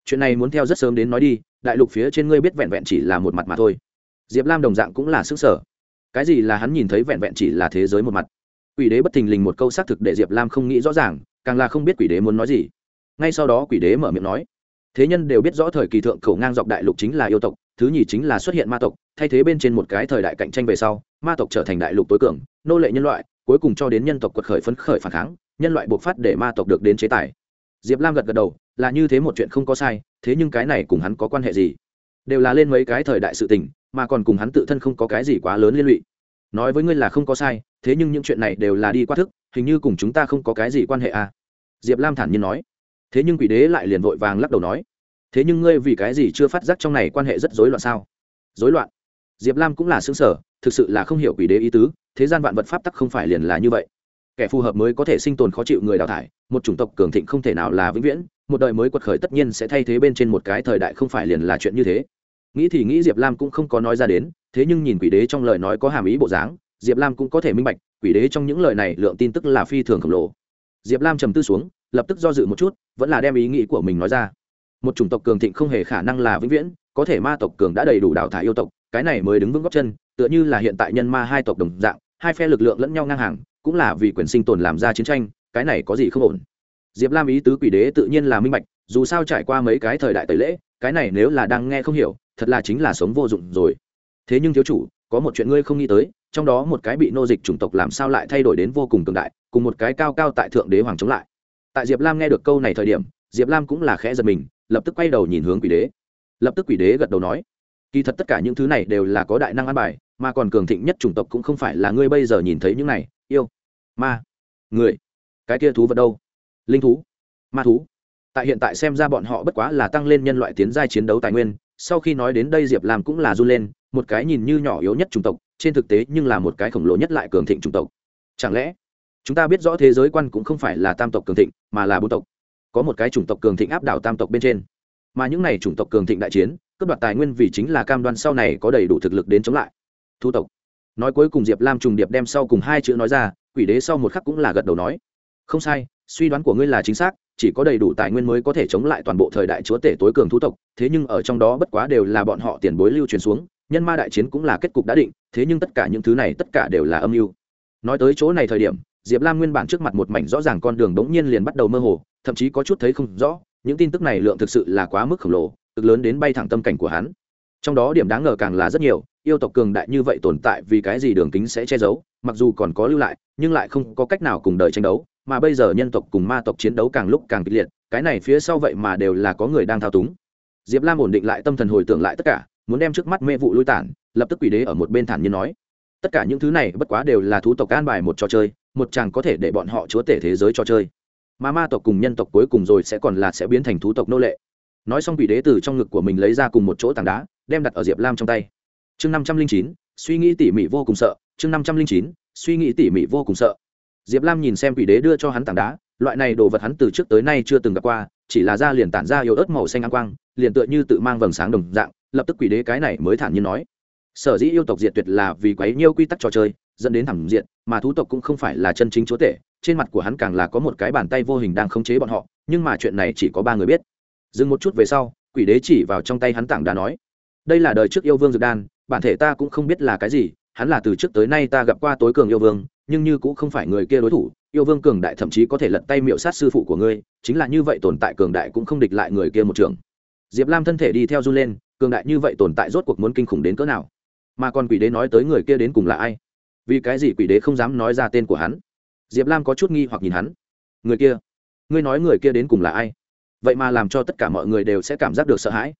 chuyện này muốn theo rất sớm đến nói đi đại lục phía trên ngươi biết vẹn vẹn chỉ là một mặt mà thôi. Diệp lam đồng dạng cũng là sức sở cái gì là hắn nhìn thấy vẹn vẹn chỉ là thế giới một mặt? Quỷ đế bất thình lình một câu xác thực để diệp lam không nghĩ rõ ràng, càng là không biết quỷ đế muốn nói gì. Ngay sau đó quỷ đế mở miệng nói, thế nhân đều biết rõ thời kỳ thượng khẩu ngang dọc đại lục chính là yêu tộc, thứ nhì chính là xuất hiện ma tộc, thay thế bên trên một cái thời đại cạnh tranh về sau, ma tộc trở thành đại lục tối cường, nô lệ nhân loại, cuối cùng cho đến nhân tộc quật khởi phấn khởi phản kháng, nhân loại buộc phát để ma tộc được đến chế tài. Diệp lam gật gật đầu, là như thế một chuyện không có sai, thế nhưng cái này cùng hắn có quan hệ gì? Đều là lên mấy cái thời đại sự tình, mà còn cùng hắn tự thân không có cái gì quá lớn liên lụy nói với ngươi là không có sai, thế nhưng những chuyện này đều là đi qua thức, hình như cùng chúng ta không có cái gì quan hệ à? Diệp lam thản nhiên nói. Thế nhưng quỷ đế lại liền vội vàng lắc đầu nói. Thế nhưng ngươi vì cái gì chưa phát giác trong này quan hệ rất rối loạn sao? Rối loạn? Diệp lam cũng là xứng sở thực sự là không hiểu quỷ đế ý tứ, thế gian vạn vật pháp tắc không phải liền là như vậy. Kẻ phù hợp mới có thể sinh tồn khó chịu người đào thải, một chủng tộc cường thịnh không thể nào là vĩnh viễn, một đời mới quật khởi tất nhiên sẽ thay thế bên trên một cái thời đại không phải liền là chuyện như thế. Nghĩ thì nghĩ diệp lam cũng không có nói ra đến thế nhưng nhìn quỷ đế trong lời nói có hàm ý bộ dáng, diệp lam cũng có thể minh bạch, quỷ đế trong những lời này lượng tin tức là phi thường khổng lồ. Diệp lam trầm tư xuống, lập tức do dự một chút, vẫn là đem ý nghĩ của mình nói ra. Một chủng tộc cường thịnh không hề khả năng là vĩnh viễn, có thể ma tộc cường đã đầy đủ đào thải yêu tộc, cái này mới đứng vững góc chân, tựa như là hiện tại nhân ma hai tộc đồng dạng, hai phe lực lượng lẫn nhau ngang hàng, cũng là vì quyền sinh tồn làm ra chiến tranh, cái này có gì không ổn. Diệp lam ý tứ quỷ đế tự nhiên là minh bạch, dù sao trải qua mấy cái thời đại tẩy lễ, cái này nếu là đang nghe không hiểu, thật là chính là sống vô dụng rồi thế nhưng thiếu chủ, có một chuyện ngươi không nghĩ tới, trong đó một cái bị nô dịch chủng tộc làm sao lại thay đổi đến vô cùng cường đại, cùng một cái cao cao tại thượng đế hoàng chống lại. Tại diệp lam nghe được câu này thời điểm, diệp lam cũng là khẽ giật mình, lập tức quay đầu nhìn hướng quỷ đế. Lập tức quỷ đế gật đầu nói, kỳ thật tất cả những thứ này đều là có đại năng an bài, mà còn cường thịnh nhất chủng tộc cũng không phải là ngươi bây giờ nhìn thấy những này, yêu, ma, người. Cái kia thú vật đâu? Linh thú, ma thú. Tại hiện tại xem ra bọn họ bất quá là tăng lên nhân loại tiến giai chiến đấu tài nguyên, sau khi nói đến đây diệp lam cũng là run lên một cái nhìn như nhỏ yếu nhất chủng tộc, trên thực tế nhưng là một cái khổng lồ nhất lại cường thịnh chủng tộc. Chẳng lẽ, chúng ta biết rõ thế giới quan cũng không phải là tam tộc cường thịnh, mà là bốn tộc? Có một cái chủng tộc cường thịnh áp đảo tam tộc bên trên. Mà những này chủng tộc cường thịnh đại chiến, cướp đoạt tài nguyên vì chính là cam đoan sau này có đầy đủ thực lực đến chống lại. Thu tộc. Nói cuối cùng diệp lam trùng điệp đem sau cùng hai chữ nói ra, quỷ đế sau một khắc cũng là gật đầu nói. Không sai, suy đoán của ngươi là chính xác, chỉ có đầy đủ tài nguyên mới có thể chống lại toàn bộ thời đại chúa tể tối cường thu tộc, thế nhưng ở trong đó bất quá đều là bọn họ tiền bối lưu truyền xuống nhân ma đại chiến cũng là kết cục đã định, thế nhưng tất cả những thứ này tất cả đều là âm mưu. Nói tới chỗ này thời điểm, diệp lam nguyên bản trước mặt một mảnh rõ ràng con đường đống nhiên liền bắt đầu mơ hồ, thậm chí có chút thấy không rõ, những tin tức này lượng thực sự là quá mức khổng lồ, cực lớn đến bay thẳng tâm cảnh của hắn. Trong đó điểm đáng ngờ càng là rất nhiều, yêu tộc cường đại như vậy tồn tại vì cái gì đường kính sẽ che giấu, mặc dù còn có lưu lại, nhưng lại không có cách nào cùng đời tranh đấu, mà bây giờ nhân tộc cùng ma tộc chiến đấu càng lúc càng kịch liệt, cái này phía sau vậy mà đều là có người đang thao túng. Diệp lam ổn định lại tâm thần hồi tưởng lại tất cả muốn đem trước mắt mê vụ lui tản, lập tức quỷ đế ở một bên thản nhiên nói. Tất cả những thứ này bất quá đều là thú tộc an bài một trò chơi, một chàng có thể để bọn họ chúa tể thế giới trò chơi. Mà ma tộc cùng nhân tộc cuối cùng rồi sẽ còn là sẽ biến thành thú tộc nô lệ. Nói xong quỷ đế từ trong ngực của mình lấy ra cùng một chỗ tảng đá, đem đặt ở diệp lam trong tay. Chương năm trăm linh chín, suy nghĩ tỉ mỉ vô cùng sợ. Chương năm trăm linh chín, suy nghĩ tỉ mỉ vô cùng sợ. Diệp lam nhìn xem quỷ đế đưa cho hắn tảng đá, loại này đồ vật hắn từ trước tới nay chưa từng gặp qua, chỉ là da liền tản ra yếu ớt màu xanh ăn quang, liền tựa như tự mang vầng sáng đồng dạng lập tức quỷ đế cái này mới thản nhiên nói. Sở dĩ yêu tộc diệt tuyệt là vì quấy nhiêu quy tắc trò chơi, dẫn đến thảm diện mà thú tộc cũng không phải là chân chính chúa tể, trên mặt của hắn càng là có một cái bàn tay vô hình đang khống chế bọn họ, nhưng mà chuyện này chỉ có ba người biết. Dừng một chút về sau, quỷ đế chỉ vào trong tay hắn tảng đá nói, đây là đời trước yêu vương dược đan, bản thể ta cũng không biết là cái gì, hắn là từ trước tới nay ta gặp qua tối cường yêu vương, nhưng như cũng không phải người kia đối thủ, yêu vương cường đại thậm chí có thể lật tay miệu sát sư phụ của ngươi, chính là như vậy tồn tại cường đại cũng không địch lại người kia một trường. Diệp lam thân thể đi theo du lên cường đại như vậy tồn tại rốt cuộc muốn kinh khủng đến cỡ nào? Mà còn quỷ đế nói tới người kia đến cùng là ai? Vì cái gì quỷ đế không dám nói ra tên của hắn? Diệp lam có chút nghi hoặc nhìn hắn. Người kia? Ngươi nói người kia đến cùng là ai? Vậy mà làm cho tất cả mọi người đều sẽ cảm giác được sợ hãi.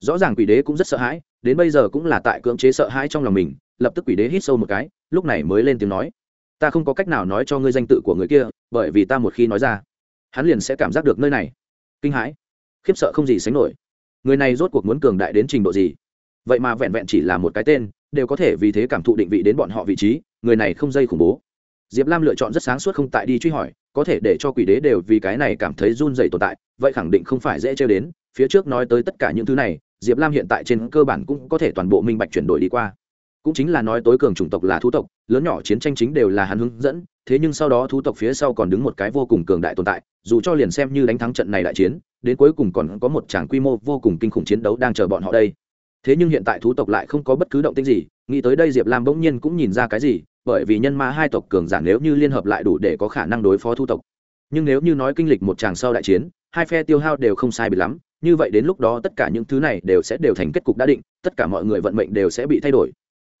Rõ ràng quỷ đế cũng rất sợ hãi, đến bây giờ cũng là tại cưỡng chế sợ hãi trong lòng mình, lập tức quỷ đế hít sâu một cái, lúc này mới lên tiếng nói. Ta không có cách nào nói cho ngươi danh tự của người kia, bởi vì ta một khi nói ra, hắn liền sẽ cảm giác được nơi này. Kinh hãi. Khiếp sợ không gì sánh nổi người này rốt cuộc muốn cường đại đến trình độ gì? Vậy mà vẹn vẹn chỉ là một cái tên, đều có thể vì thế cảm thụ định vị đến bọn họ vị trí, người này không dây khủng bố. Diệp lam lựa chọn rất sáng suốt không tại đi truy hỏi, có thể để cho quỷ đế đều vì cái này cảm thấy run dày tồn tại, vậy khẳng định không phải dễ trêu đến, phía trước nói tới tất cả những thứ này, diệp lam hiện tại trên cơ bản cũng có thể toàn bộ minh bạch chuyển đổi đi qua. Cũng chính là nói tối cường chủng tộc là thú tộc, lớn nhỏ chiến tranh chính đều là hắn hướng dẫn thế nhưng sau đó thú tộc phía sau còn đứng một cái vô cùng cường đại tồn tại, dù cho liền xem như đánh thắng trận này đại chiến, đến cuối cùng còn có một tràng quy mô vô cùng kinh khủng chiến đấu đang chờ bọn họ đây. Thế nhưng hiện tại thú tộc lại không có bất cứ động tĩnh gì, nghĩ tới đây diệp lam bỗng nhiên cũng nhìn ra cái gì, bởi vì nhân ma hai tộc cường giả nếu như liên hợp lại đủ để có khả năng đối phó thu tộc. Nhưng nếu như nói kinh lịch một tràng sau đại chiến, hai phe tiêu hao đều không sai bị lắm, như vậy đến lúc đó tất cả những thứ này đều sẽ đều thành kết cục đã định, tất cả mọi người vận mệnh đều sẽ bị thay đổi.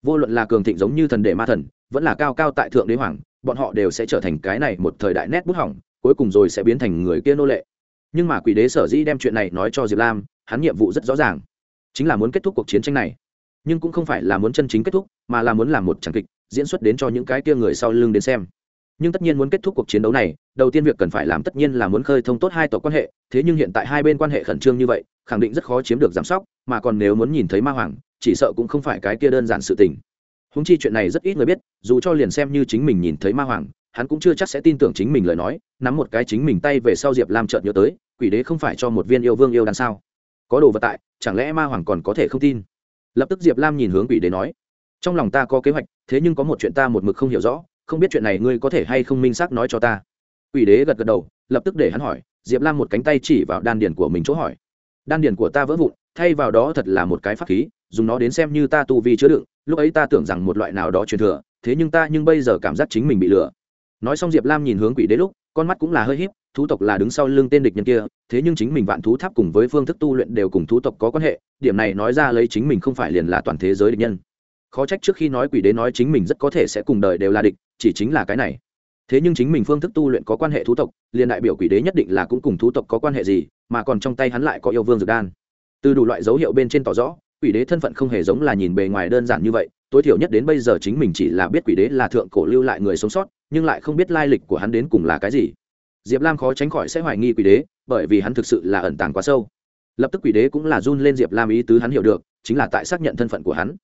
Vô luận là cường thịnh giống như thần đệ ma thần, vẫn là cao cao tại thượng đế hoàng bọn họ đều sẽ trở thành cái này một thời đại nét bút hỏng, cuối cùng rồi sẽ biến thành người kia nô lệ. Nhưng mà quỷ đế sở dĩ đem chuyện này nói cho diệp lam, hắn nhiệm vụ rất rõ ràng. Chính là muốn kết thúc cuộc chiến tranh này. Nhưng cũng không phải là muốn chân chính kết thúc, mà là muốn làm một tràng kịch, diễn xuất đến cho những cái kia người sau lưng đến xem. Nhưng tất nhiên muốn kết thúc cuộc chiến đấu này, đầu tiên việc cần phải làm tất nhiên là muốn khơi thông tốt hai tộc quan hệ, thế nhưng hiện tại hai bên quan hệ khẩn trương như vậy, khẳng định rất khó chiếm được giám sóc, mà còn nếu muốn nhìn thấy ma hoàng, chỉ sợ cũng không phải cái kia đơn giản sự tình húng chi chuyện này rất ít người biết, dù cho liền xem như chính mình nhìn thấy ma hoàng, hắn cũng chưa chắc sẽ tin tưởng chính mình lời nói, nắm một cái chính mình tay về sau diệp lam chợt nhớ tới, quỷ đế không phải cho một viên yêu vương yêu đằng sao? Có đồ vật tại, chẳng lẽ ma hoàng còn có thể không tin? Lập tức diệp lam nhìn hướng quỷ đế nói, trong lòng ta có kế hoạch, thế nhưng có một chuyện ta một mực không hiểu rõ, không biết chuyện này ngươi có thể hay không minh xác nói cho ta? Quỷ đế gật gật đầu, lập tức để hắn hỏi, diệp lam một cánh tay chỉ vào đan điền của mình chỗ hỏi, đan điền của ta vỡ vụn, thay vào đó thật là một cái pháp khí dùng nó đến xem như ta tu vi chứa đựng, lúc ấy ta tưởng rằng một loại nào đó truyền thừa, thế nhưng ta nhưng bây giờ cảm giác chính mình bị lừa. Nói xong diệp lam nhìn hướng quỷ đế lúc, con mắt cũng là hơi híp, thú tộc là đứng sau lưng tên địch nhân kia, thế nhưng chính mình vạn thú tháp cùng với phương thức tu luyện đều cùng thú tộc có quan hệ, điểm này nói ra lấy chính mình không phải liền là toàn thế giới địch nhân. Khó trách trước khi nói quỷ đế nói chính mình rất có thể sẽ cùng đời đều là địch, chỉ chính là cái này. Thế nhưng chính mình phương thức tu luyện có quan hệ thú tộc, liền đại biểu quỷ đế nhất định là cũng cùng thú tộc có quan hệ gì, mà còn trong tay hắn lại có yêu vương dược đan. Từ đủ loại dấu hiệu bên trên tỏ rõ quỷ đế thân phận không hề giống là nhìn bề ngoài đơn giản như vậy, tối thiểu nhất đến bây giờ chính mình chỉ là biết quỷ đế là thượng cổ lưu lại người sống sót, nhưng lại không biết lai lịch của hắn đến cùng là cái gì. Diệp lam khó tránh khỏi sẽ hoài nghi quỷ đế, bởi vì hắn thực sự là ẩn tàng quá sâu. Lập tức quỷ đế cũng là run lên diệp lam ý tứ hắn hiểu được, chính là tại xác nhận thân phận của hắn.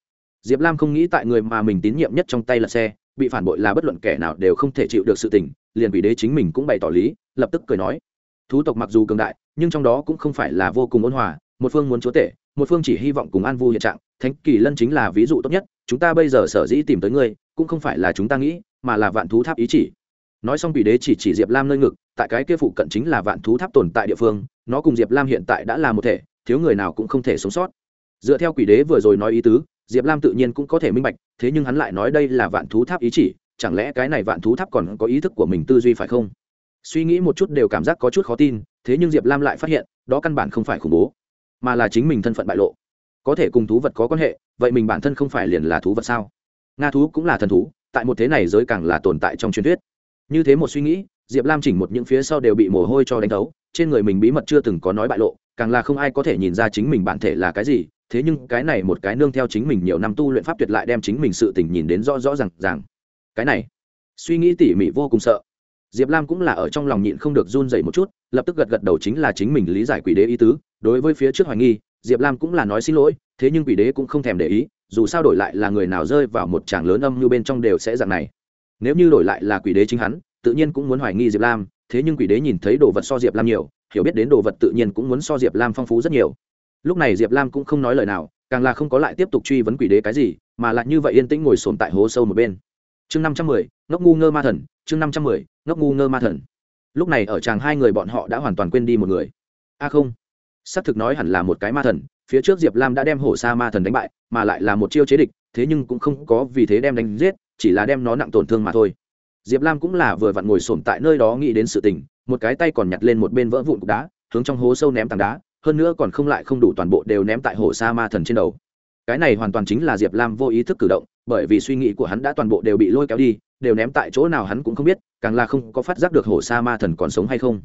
Diệp lam không nghĩ tại người mà mình tín nhiệm nhất trong tay là xe, bị phản bội là bất luận kẻ nào đều không thể chịu được sự tình, liền quỷ đế chính mình cũng bày tỏ lý, lập tức cười nói. Thú tộc mặc dù cường đại, nhưng trong đó cũng không phải là vô cùng ôn hòa một phương muốn chúa tể, một phương chỉ hy vọng cùng an vui hiện trạng. Thánh kỳ lân chính là ví dụ tốt nhất, chúng ta bây giờ sở dĩ tìm tới ngươi, cũng không phải là chúng ta nghĩ, mà là vạn thú tháp ý chỉ. Nói xong quỷ đế chỉ chỉ diệp lam nơi ngực, tại cái kia phụ cận chính là vạn thú tháp tồn tại địa phương, nó cùng diệp lam hiện tại đã là một thể, thiếu người nào cũng không thể sống sót. Dựa theo quỷ đế vừa rồi nói ý tứ, diệp lam tự nhiên cũng có thể minh bạch, thế nhưng hắn lại nói đây là vạn thú tháp ý chỉ, chẳng lẽ cái này vạn thú tháp còn có ý thức của mình tư duy phải không? Suy nghĩ một chút đều cảm giác có chút khó tin, thế nhưng diệp lam lại phát hiện, đó căn bản không phải khủng bố mà là chính mình thân phận bại lộ. Có thể cùng thú vật có quan hệ, vậy mình bản thân không phải liền là thú vật sao? Nga thú cũng là thần thú, tại một thế này giới càng là tồn tại trong truyền thuyết. Như thế một suy nghĩ, diệp lam chỉnh một những phía sau đều bị mồ hôi cho đánh thấu, trên người mình bí mật chưa từng có nói bại lộ, càng là không ai có thể nhìn ra chính mình bản thể là cái gì, thế nhưng cái này một cái nương theo chính mình nhiều năm tu luyện pháp tuyệt lại đem chính mình sự tình nhìn đến rõ rõ r à n g ràng. Cái này, suy nghĩ tỉ mỉ vô cùng sợ. Diệp lam cũng là ở trong lòng nhịn không được run dậy một chút, lập tức gật gật đầu chính là chính mình lý giải quỷ đế ý tứ đối với phía trước hoài nghi, diệp lam cũng là nói xin lỗi, thế nhưng quỷ đế cũng không thèm để ý, dù sao đổi lại là người nào rơi vào một tràng lớn âm như bên trong đều sẽ dạng này. Nếu như đổi lại là quỷ đế chính hắn, tự nhiên cũng muốn hoài nghi diệp lam, thế nhưng quỷ đế nhìn thấy đồ vật so diệp lam nhiều, hiểu biết đến đồ vật tự nhiên cũng muốn so diệp lam phong phú rất nhiều. Lúc này diệp lam cũng không nói lời nào, càng là không có lại tiếp tục truy vấn quỷ đế cái gì, mà lại như vậy yên tĩnh ngồi sồn tại hố sâu một bên. Chương năm trăm mười, ngốc ngu ngơ ma thần, chương năm trăm mười, ngốc ngu ngơ ma thần. Lúc này ở chàng hai người bọn họ đã hoàn toàn quên đi một người. A không xác thực nói hẳn là một cái ma thần, phía trước diệp lam đã đem hổ sa ma thần đánh bại, mà lại là một chiêu chế địch, thế nhưng cũng không có vì thế đem đánh giết, chỉ là đem nó nặng tổn thương mà thôi. Diệp lam cũng là vừa vặn ngồi s tại nơi đó nghĩ đến sự tình, một cái tay còn nhặt lên một bên vỡ vụn cục đá, hướng trong hố sâu ném tảng đá, hơn nữa còn không lại không đủ toàn bộ đều ném tại Hổ sa ma thần trên đầu. Cái này hoàn toàn chính là diệp lam vô ý thức cử động, bởi vì suy nghĩ của hắn đã toàn bộ đều bị lôi kéo đi, đều ném tại chỗ nào hắn cũng không biết, càng là không có phát giác được Hổ sa ma thần còn sống hay không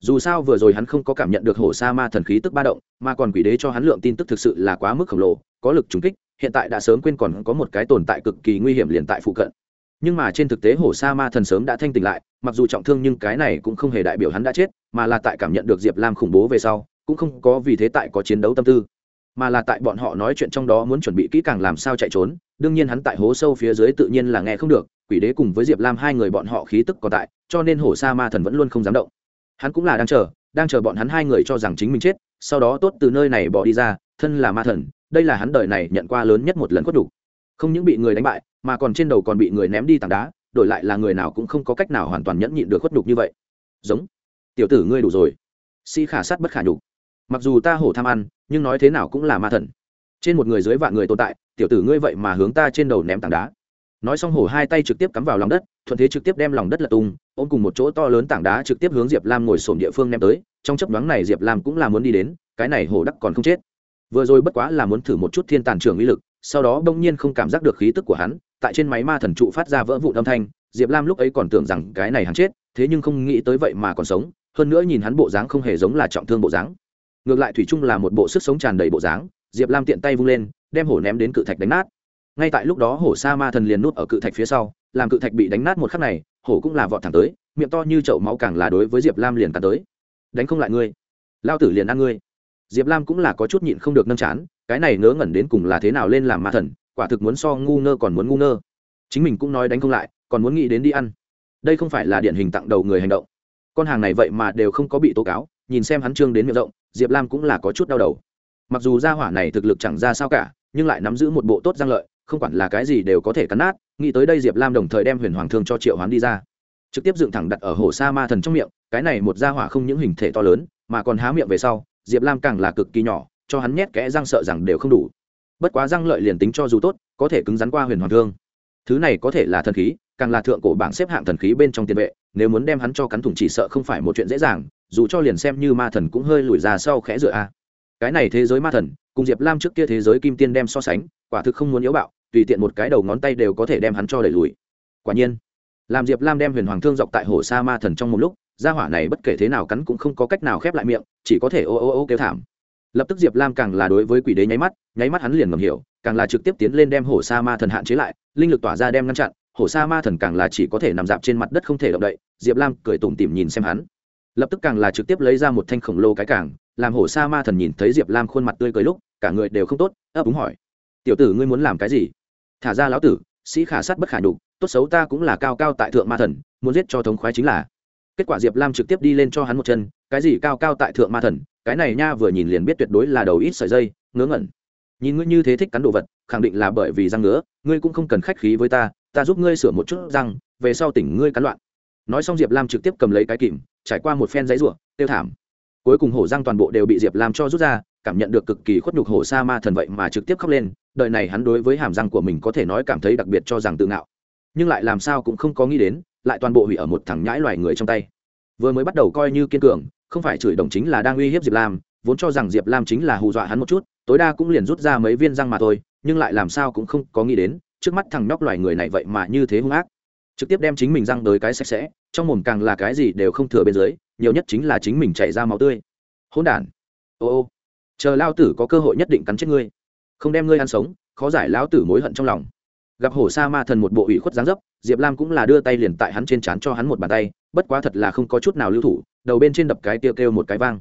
dù sao vừa rồi hắn không có cảm nhận được Hổ sa ma thần khí tức ba động, mà còn quỷ đế cho hắn lượng tin tức thực sự là quá mức khổng lồ, có lực trúng kích, hiện tại đã sớm quên còn có một cái tồn tại cực kỳ nguy hiểm liền tại phụ cận. Nhưng mà trên thực tế Hổ sa ma thần sớm đã thanh tỉnh lại, mặc dù trọng thương nhưng cái này cũng không hề đại biểu hắn đã chết, mà là tại cảm nhận được diệp lam khủng bố về sau, cũng không có vì thế tại có chiến đấu tâm tư, mà là tại bọn họ nói chuyện trong đó muốn chuẩn bị kỹ càng làm sao chạy trốn. Đương nhiên hắn tại hố sâu phía dưới tự nhiên là nghe không được, quỷ đế cùng với diệp lam hai người bọn họ khí tức còn tại, cho nên hổ sa ma thần vẫn luôn không dám động hắn cũng là đang chờ đang chờ bọn hắn hai người cho rằng chính mình chết, sau đó tốt từ nơi này bỏ đi ra, thân là ma thần, đây là hắn đời này nhận qua lớn nhất một lần khuất đủ không những bị người đánh bại, mà còn trên đầu còn bị người ném đi tảng đá, đổi lại là người nào cũng không có cách nào hoàn toàn nhẫn nhịn được khuất nhục như vậy. Giống. Tiểu tử ngươi đủ rồi. Si khả sát bất khả nhục. Mặc dù ta hổ tham ăn, nhưng nói thế nào cũng là ma thần. Trên một người dưới vạn người tồn tại, tiểu tử ngươi vậy mà hướng ta trên đầu ném tảng đá. Nói xong hổ hai tay trực tiếp cắm vào lòng đất thuận thế trực tiếp đem lòng đất lật tung, ôm cùng một chỗ to lớn tảng đá trực tiếp hướng diệp lam ngồi sổm địa phương ném tới, trong chấp đoán này diệp lam cũng là muốn đi đến, cái này hổ đắc còn không chết. Vừa rồi bất quá là muốn thử một chút thiên tàn trường uy lực, sau đó bỗng nhiên không cảm giác được khí tức của hắn, tại trên máy ma thần trụ phát ra vỡ vụn âm thanh, diệp lam lúc ấy còn tưởng rằng cái này hắn chết, thế nhưng không nghĩ tới vậy mà còn sống, hơn nữa nhìn hắn bộ dáng không hề giống là trọng thương bộ dáng. Ngược lại thủy trung là một bộ sức sống tràn đầy bộ dáng, diệp lam tiện tay vung lên, đem hổ ném đến cự thạch đánh nát ngay tại lúc đó hổ sa ma thần liền nút ở cự thạch phía sau, làm cự thạch bị đánh nát một khắc này, hổ cũng là vọt thẳng tới, miệng to như chậu máu càng là đối với diệp lam liền tàn tới. Đánh không lại ngươi. Lao tử liền ăn ngươi. Diệp lam cũng là có chút nhịn không được nâng chán, cái này ngớ ngẩn đến cùng là thế nào lên làm ma thần, quả thực muốn so ngu ngơ còn muốn ngu ngơ. Chính mình cũng nói đánh không lại, còn muốn nghĩ đến đi ăn. Đây không phải là điển hình tặng đầu người hành động. Con hàng này vậy mà đều không có bị tố cáo, nhìn xem hắn trương đến miệng rộng, diệp lam cũng là có chút đau đầu. Mặc dù gia hỏa này thực lực chẳng ra sao cả, nhưng lại nắm giữ một bộ tốt giang lợi không quản là cái gì đều có thể cắn nát, nghĩ tới đây diệp lam đồng thời đem huyền hoàng thương cho triệu hoán đi ra. Trực tiếp dựng thẳng đặt ở hồ sa ma thần trong miệng, cái này một gia hỏa không những hình thể to lớn, mà còn há miệng về sau, diệp lam càng là cực kỳ nhỏ, cho hắn nhét kẽ răng sợ rằng đều không đủ. Bất quá răng lợi liền tính cho dù tốt, có thể cứng rắn qua huyền hoàng thương. Thứ này có thể là thần khí, càng là thượng cổ bảng xếp hạng thần khí bên trong tiền vệ, nếu muốn đem hắn cho cắn thủng chỉ sợ không phải một chuyện dễ dàng, dù cho liền xem như ma thần cũng hơi lùi ra sau khẽ dựa a. Cái này thế giới ma thần, cùng diệp lam trước kia thế giới kim tiên đem so sánh, quả thực không muốn yếu bạo tùy tiện một cái đầu ngón tay đều có thể đem hắn cho đẩy lùi. Quả nhiên làm diệp lam đem huyền hoàng thương dọc tại hồ sa ma thần trong một lúc, gia hỏa này bất kể thế nào cắn cũng không có cách nào khép lại miệng, chỉ có thể ô ô ô kêu thảm. Lập tức diệp lam càng là đối với quỷ đế nháy mắt nháy mắt hắn liền ngầm hiểu, càng là trực tiếp tiến lên đem hổ sa ma thần hạn chế lại, linh lực tỏa ra đem ngăn chặn hổ sa ma thần càng là chỉ có thể nằm dạp trên mặt đất không thể động đậy, diệp lam cười tủm tỉm nhìn xem hắn. Lập tức càng là trực tiếp lấy ra một thanh khổng lồ cái càng, làm hổ sa ma thần nhìn thấy diệp lam khuôn mặt tươi cười lúc, cả người đều không tốt, ấp úng hỏi, tiểu tử ngươi muốn làm cái gì? Thả ra lão tử, sĩ khả sát bất khả nhục, tốt xấu ta cũng là cao cao tại thượng ma thần, muốn giết cho thống khoái chính là. Kết quả diệp lam trực tiếp đi lên cho hắn một chân, cái gì cao cao tại thượng ma thần, cái này nha vừa nhìn liền biết tuyệt đối là đầu ít sợi dây, ngớ ngẩn. Nhìn ngươi như thế thích cắn đồ vật, khẳng định là bởi vì răng ngứa, ngươi cũng không cần khách khí với ta ta giúp ngươi sửa một chút răng, về sau tỉnh ngươi cắn loạn. Nói xong diệp lam trực tiếp cầm lấy cái kìm, trải qua một phen giấy ruộng tiêu thảm. Cuối cùng hổ răng toàn bộ đều bị diệp lam cho rút ra cảm nhận được cực kỳ khuất nhục hổ sa ma thần vậy mà trực tiếp khóc lên, đời này hắn đối với hàm răng của mình có thể nói cảm thấy đặc biệt cho rằng tự ngạo. Nhưng lại làm sao cũng không có nghĩ đến, lại toàn bộ hủy ở một thằng nhãi loài người trong tay. Vừa mới bắt đầu coi như kiên cường, không phải chửi đồng chính là đang uy hiếp diệp lam, vốn cho rằng diệp lam chính là hù dọa hắn một chút, tối đa cũng liền rút ra mấy viên răng mà thôi, nhưng lại làm sao cũng không có nghĩ đến, trước mắt thằng nhóc loài người này vậy mà như thế hung ác. Trực tiếp đem chính mình răng tới cái sạch sẽ, trong mồm càng là cái gì đều không thừa bên dưới, nhiều nhất chính là chính mình chảy ra máu tươi. Hỗn đản. Ô ô chờ lao tử có cơ hội nhất định cắn chết ngươi. Không đem ngươi ăn sống, khó giải lão tử mối hận trong lòng. Gặp hổ sa ma thần một bộ ủy khuất dáng dấp, diệp lam cũng là đưa tay liền tại hắn trên trán cho hắn một bàn tay, bất quá thật là không có chút nào lưu thủ, đầu bên trên đập cái tiêu kêu một cái vang.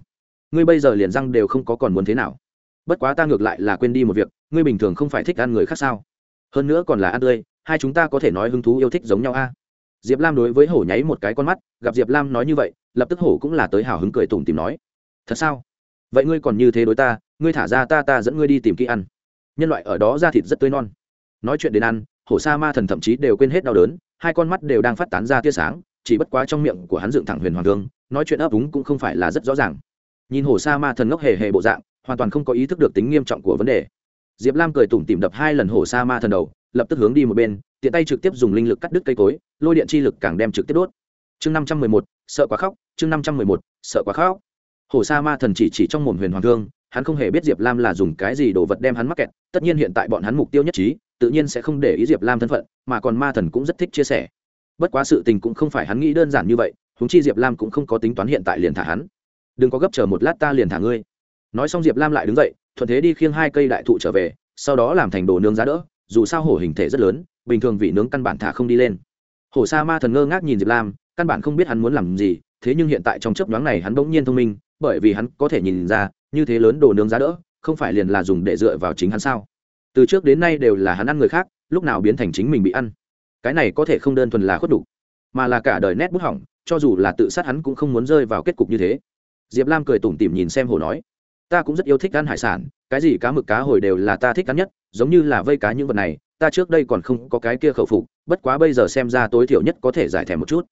Ngươi bây giờ liền răng đều không có còn muốn thế nào. Bất quá ta ngược lại là quên đi một việc, ngươi bình thường không phải thích ăn người khác sao? Hơn nữa còn là ăn tươi, hai chúng ta có thể nói hứng thú yêu thích giống nhau a. Diệp lam đối với hổ nháy một cái con mắt, gặp diệp lam nói như vậy, lập tức hổ cũng là tới hào hứng cười tủm tìm nói. Thật sao? Vậy ngươi còn như thế đối ta, ngươi thả ra ta ta dẫn ngươi đi tìm kỹ ăn nhân loại ở đó da thịt rất tươi non. Nói chuyện đến ăn, hổ sa ma thần thậm chí đều quên hết đau đớn, hai con mắt đều đang phát tán ra tia sáng, chỉ bất quá trong miệng của hắn dựng thẳng huyền hoàng thương nói chuyện ấp úng cũng không phải là rất rõ ràng. Nhìn hổ sa ma thần ngốc hề hề bộ dạng, hoàn toàn không có ý thức được tính nghiêm trọng của vấn đề. Diệp lam cười tủm tìm đập hai lần hổ sa ma thần đầu, lập tức hướng đi một bên, tiện tay trực tiếp dùng linh lực cắt đứt cây cối, lôi điện chi lực càng đem trực tiếp đốt. Chương năm trăm mười một, sợ quá khóc, chương năm trăm mười một, sợ quá khóc hổ sa ma thần chỉ chỉ trong mồm huyền hoàng thương, hắn không hề biết diệp lam là dùng cái gì đồ vật đem hắn mắc kẹt, tất nhiên hiện tại bọn hắn mục tiêu nhất trí, tự nhiên sẽ không để ý diệp lam thân phận, mà còn ma thần cũng rất thích chia sẻ. Bất quá sự tình cũng không phải hắn nghĩ đơn giản như vậy húng chi diệp lam cũng không có tính toán hiện tại liền thả hắn. Đừng có gấp chờ một lát ta liền thả ngươi. Nói xong diệp lam lại đứng dậy, thuận thế đi khiêng hai cây đại thụ trở về, sau đó làm thành đồ nướng giá đỡ, dù sao hổ hình thể rất lớn, bình thường vị nướng căn bản thả không đi lên. Hổ sa ma thần ngơ ngác nhìn diệp lam, căn bản không biết hắn muốn làm gì, thế nhưng hiện tại trong chấp nhoáng này hắn bỗng nhiên thông minh bởi vì hắn có thể nhìn ra, như thế lớn đồ nướng giá đỡ, không phải liền là dùng để dựa vào chính hắn sao? Từ trước đến nay đều là hắn ăn người khác, lúc nào biến thành chính mình bị ăn. Cái này có thể không đơn thuần là khuất đủ, mà là cả đời nét bút hỏng, cho dù là tự sát hắn cũng không muốn rơi vào kết cục như thế. Diệp lam cười tủm tỉm nhìn xem hồ nói, ta cũng rất yêu thích ăn hải sản, cái gì cá mực cá hồi đều là ta thích ăn nhất, giống như là vây cá những vật này, ta trước đây còn không có cái kia khẩu phục, bất quá bây giờ xem ra tối thiểu nhất có thể giải thèm một chút.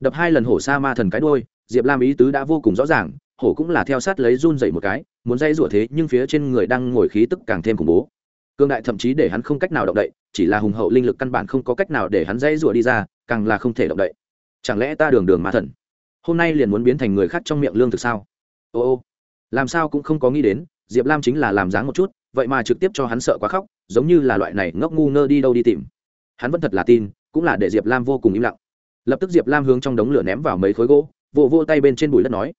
Đập hai lần hổ sa ma thần cái đôi diệp lam ý tứ đã vô cùng rõ ràng hổ cũng là theo sát lấy run dậy một cái, muốn dây rủa thế, nhưng phía trên người đang ngồi khí tức càng thêm khủng bố. Cương đại thậm chí để hắn không cách nào động đậy, chỉ là hùng hậu linh lực căn bản không có cách nào để hắn dây rủa đi ra, càng là không thể động đậy. Chẳng lẽ ta đường đường ma thần? Hôm nay liền muốn biến thành người khác trong miệng lương thực sao? Ô ô, làm sao cũng không có nghĩ đến, diệp lam chính là làm dáng một chút, vậy mà trực tiếp cho hắn sợ quá khóc, giống như là loại này ngốc ngu ngơ đi đâu đi tìm. Hắn vẫn thật là tin, cũng là để diệp lam vô cùng im lặng. Lập tức diệp lam hướng trong đống lửa ném vào mấy khối gỗ, vỗ vô tay bên trên bụi đất nói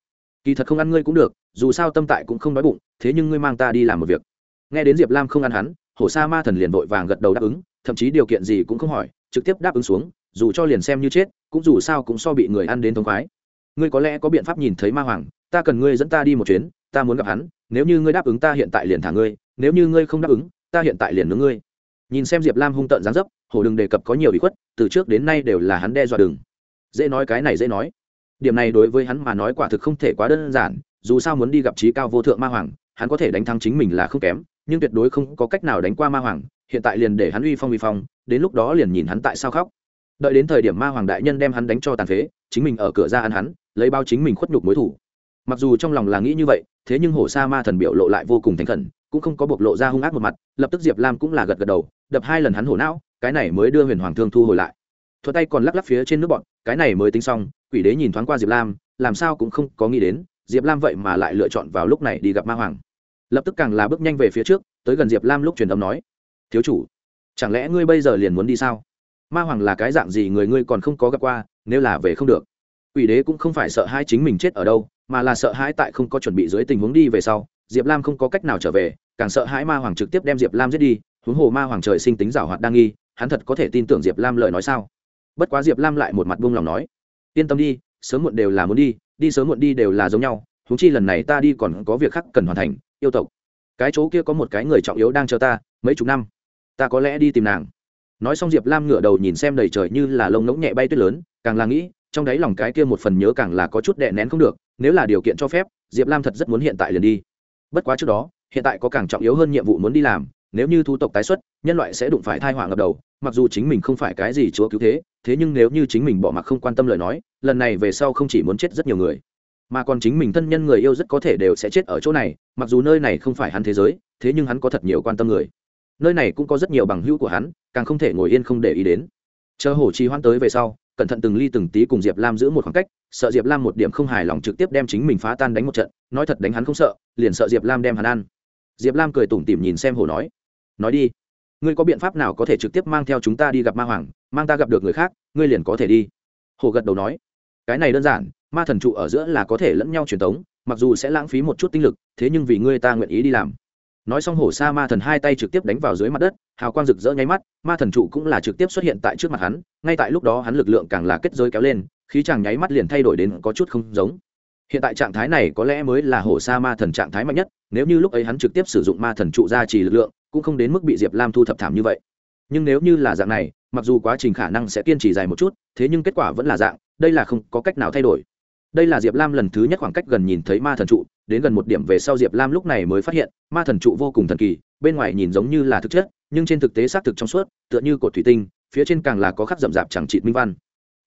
kỳ thật không ăn ngươi cũng được, dù sao tâm tại cũng không đói bụng, thế nhưng ngươi mang ta đi làm một việc. Nghe đến diệp lam không ăn hắn, hổ sa ma thần liền vội vàng gật đầu đáp ứng, thậm chí điều kiện gì cũng không hỏi, trực tiếp đáp ứng xuống, dù cho liền xem như chết, cũng dù sao cũng so bị người ăn đến thống khoái. Ngươi có lẽ có biện pháp nhìn thấy ma hoàng, ta cần ngươi dẫn ta đi một chuyến, ta muốn gặp hắn, nếu như ngươi đáp ứng ta hiện tại liền thả ngươi, nếu như ngươi không đáp ứng, ta hiện tại liền nướng ngươi. Nhìn xem diệp lam hung tợn dáng dấp, hổ đừng đề cập có nhiều bị khuất, từ trước đến nay đều là hắn đe dọa đừng dễ nói cái này dễ nói điểm này đối với hắn mà nói quả thực không thể quá đơn giản, dù sao muốn đi gặp trí cao vô thượng ma hoàng, hắn có thể đánh thắng chính mình là không kém, nhưng tuyệt đối không có cách nào đánh qua ma hoàng, hiện tại liền để hắn uy phong uy phong, đến lúc đó liền nhìn hắn tại sao khóc. Đợi đến thời điểm ma hoàng đại nhân đem hắn đánh cho tàn phế, chính mình ở cửa ra ăn hắn, lấy bao chính mình khuất nhục mối thủ. Mặc dù trong lòng là nghĩ như vậy, thế nhưng hổ sa ma thần biểu lộ lại vô cùng thành khẩn, cũng không có bộc lộ ra hung ác một mặt, lập tức diệp lam cũng là gật gật đầu, đập hai lần hắn hổ não, cái này mới đưa huyền hoàng thương thu hồi lại thuật tay còn lắc lắc phía trên nước bọn, cái này mới tính xong, quỷ đế nhìn thoáng qua diệp lam, làm sao cũng không có nghĩ đến, diệp lam vậy mà lại lựa chọn vào lúc này đi gặp ma hoàng. Lập tức càng là bước nhanh về phía trước, tới gần diệp lam lúc truyền âm nói, thiếu chủ, chẳng lẽ ngươi bây giờ liền muốn đi sao? Ma hoàng là cái dạng gì người ngươi còn không có gặp qua, nếu là về không được. Quỷ đế cũng không phải sợ hai chính mình chết ở đâu, mà là sợ hãi tại không có chuẩn bị dưới tình huống đi về sau, diệp lam không có cách nào trở về, càng sợ hãi ma hoàng trực tiếp đem diệp lam giết đi, huống hồ ma hoàng trời sinh tính giảo hoạt đa nghi, hắn thật có thể tin tưởng diệp lam lời nói sao? Bất quá diệp lam lại một mặt buông lòng nói, yên tâm đi, sớm muộn đều là muốn đi đi sớm muộn đi đều là giống nhau, huống chi lần này ta đi còn có việc khác cần hoàn thành, yêu tộc. Cái chỗ kia có một cái người trọng yếu đang chờ ta, mấy chục năm. Ta có lẽ đi tìm nàng. Nói xong diệp lam ngửa đầu nhìn xem đầy trời như là lông ngỗng nhẹ bay tuyết lớn, càng là nghĩ, trong đáy lòng cái kia một phần nhớ càng là có chút đè nén không được, nếu là điều kiện cho phép, diệp lam thật rất muốn hiện tại liền đi. Bất quá trước đó, hiện tại có càng trọng yếu hơn nhiệm vụ muốn đi làm nếu như thu tộc tái xuất, nhân loại sẽ đụng phải thai họa ngập đầu, mặc dù chính mình không phải cái gì chúa cứu thế thế nhưng nếu như chính mình bỏ mặc không quan tâm lời nói, lần này về sau không chỉ muốn chết rất nhiều người, mà còn chính mình thân nhân người yêu rất có thể đều sẽ chết ở chỗ này, mặc dù nơi này không phải hắn thế giới, thế nhưng hắn có thật nhiều quan tâm người. Nơi này cũng có rất nhiều bằng hữu của hắn, càng không thể ngồi yên không để ý đến. Chờ hổ chi hoan tới về sau, cẩn thận từng ly từng tí cùng diệp lam giữ một khoảng cách, sợ diệp lam một điểm không hài lòng trực tiếp đem chính mình phá tan đánh một trận, nói thật đánh hắn không sợ, liền sợ diệp lam đem hắn ăn. Diệp lam cười tủm tỉm nhìn xem hổ nói nói đi. Ngươi có biện pháp nào có thể trực tiếp mang theo chúng ta đi gặp ma hoàng, mang ta gặp được người khác, ngươi liền có thể đi. Hồ gật đầu nói. Cái này đơn giản, ma thần trụ ở giữa là có thể lẫn nhau truyền tống, mặc dù sẽ lãng phí một chút tinh lực, thế nhưng vì ngươi ta nguyện ý đi làm. Nói xong hổ sa ma thần hai tay trực tiếp đánh vào dưới mặt đất, hào quang rực rỡ nháy mắt, ma thần trụ cũng là trực tiếp xuất hiện tại trước mặt hắn, ngay tại lúc đó hắn lực lượng càng là kết giới kéo lên, khí chàng nháy mắt liền thay đổi đến có chút không giống. Hiện tại trạng thái này có lẽ mới là hổ sa ma thần trạng thái mạnh nhất nếu như lúc ấy hắn trực tiếp sử dụng ma thần trụ gia trì lực lượng, cũng không đến mức bị diệp lam thu thập thảm như vậy. Nhưng nếu như là dạng này, mặc dù quá trình khả năng sẽ kiên trì dài một chút, thế nhưng kết quả vẫn là dạng, đây là không có cách nào thay đổi. Đây là diệp lam lần thứ nhất khoảng cách gần nhìn thấy ma thần trụ, đến gần một điểm về sau diệp lam lúc này mới phát hiện, ma thần trụ vô cùng thần kỳ, bên ngoài nhìn giống như là thực chất, nhưng trên thực tế xác thực trong suốt, tựa như cột thủy tinh, phía trên càng là có khắc rậm rạp chẳng trị minh văn.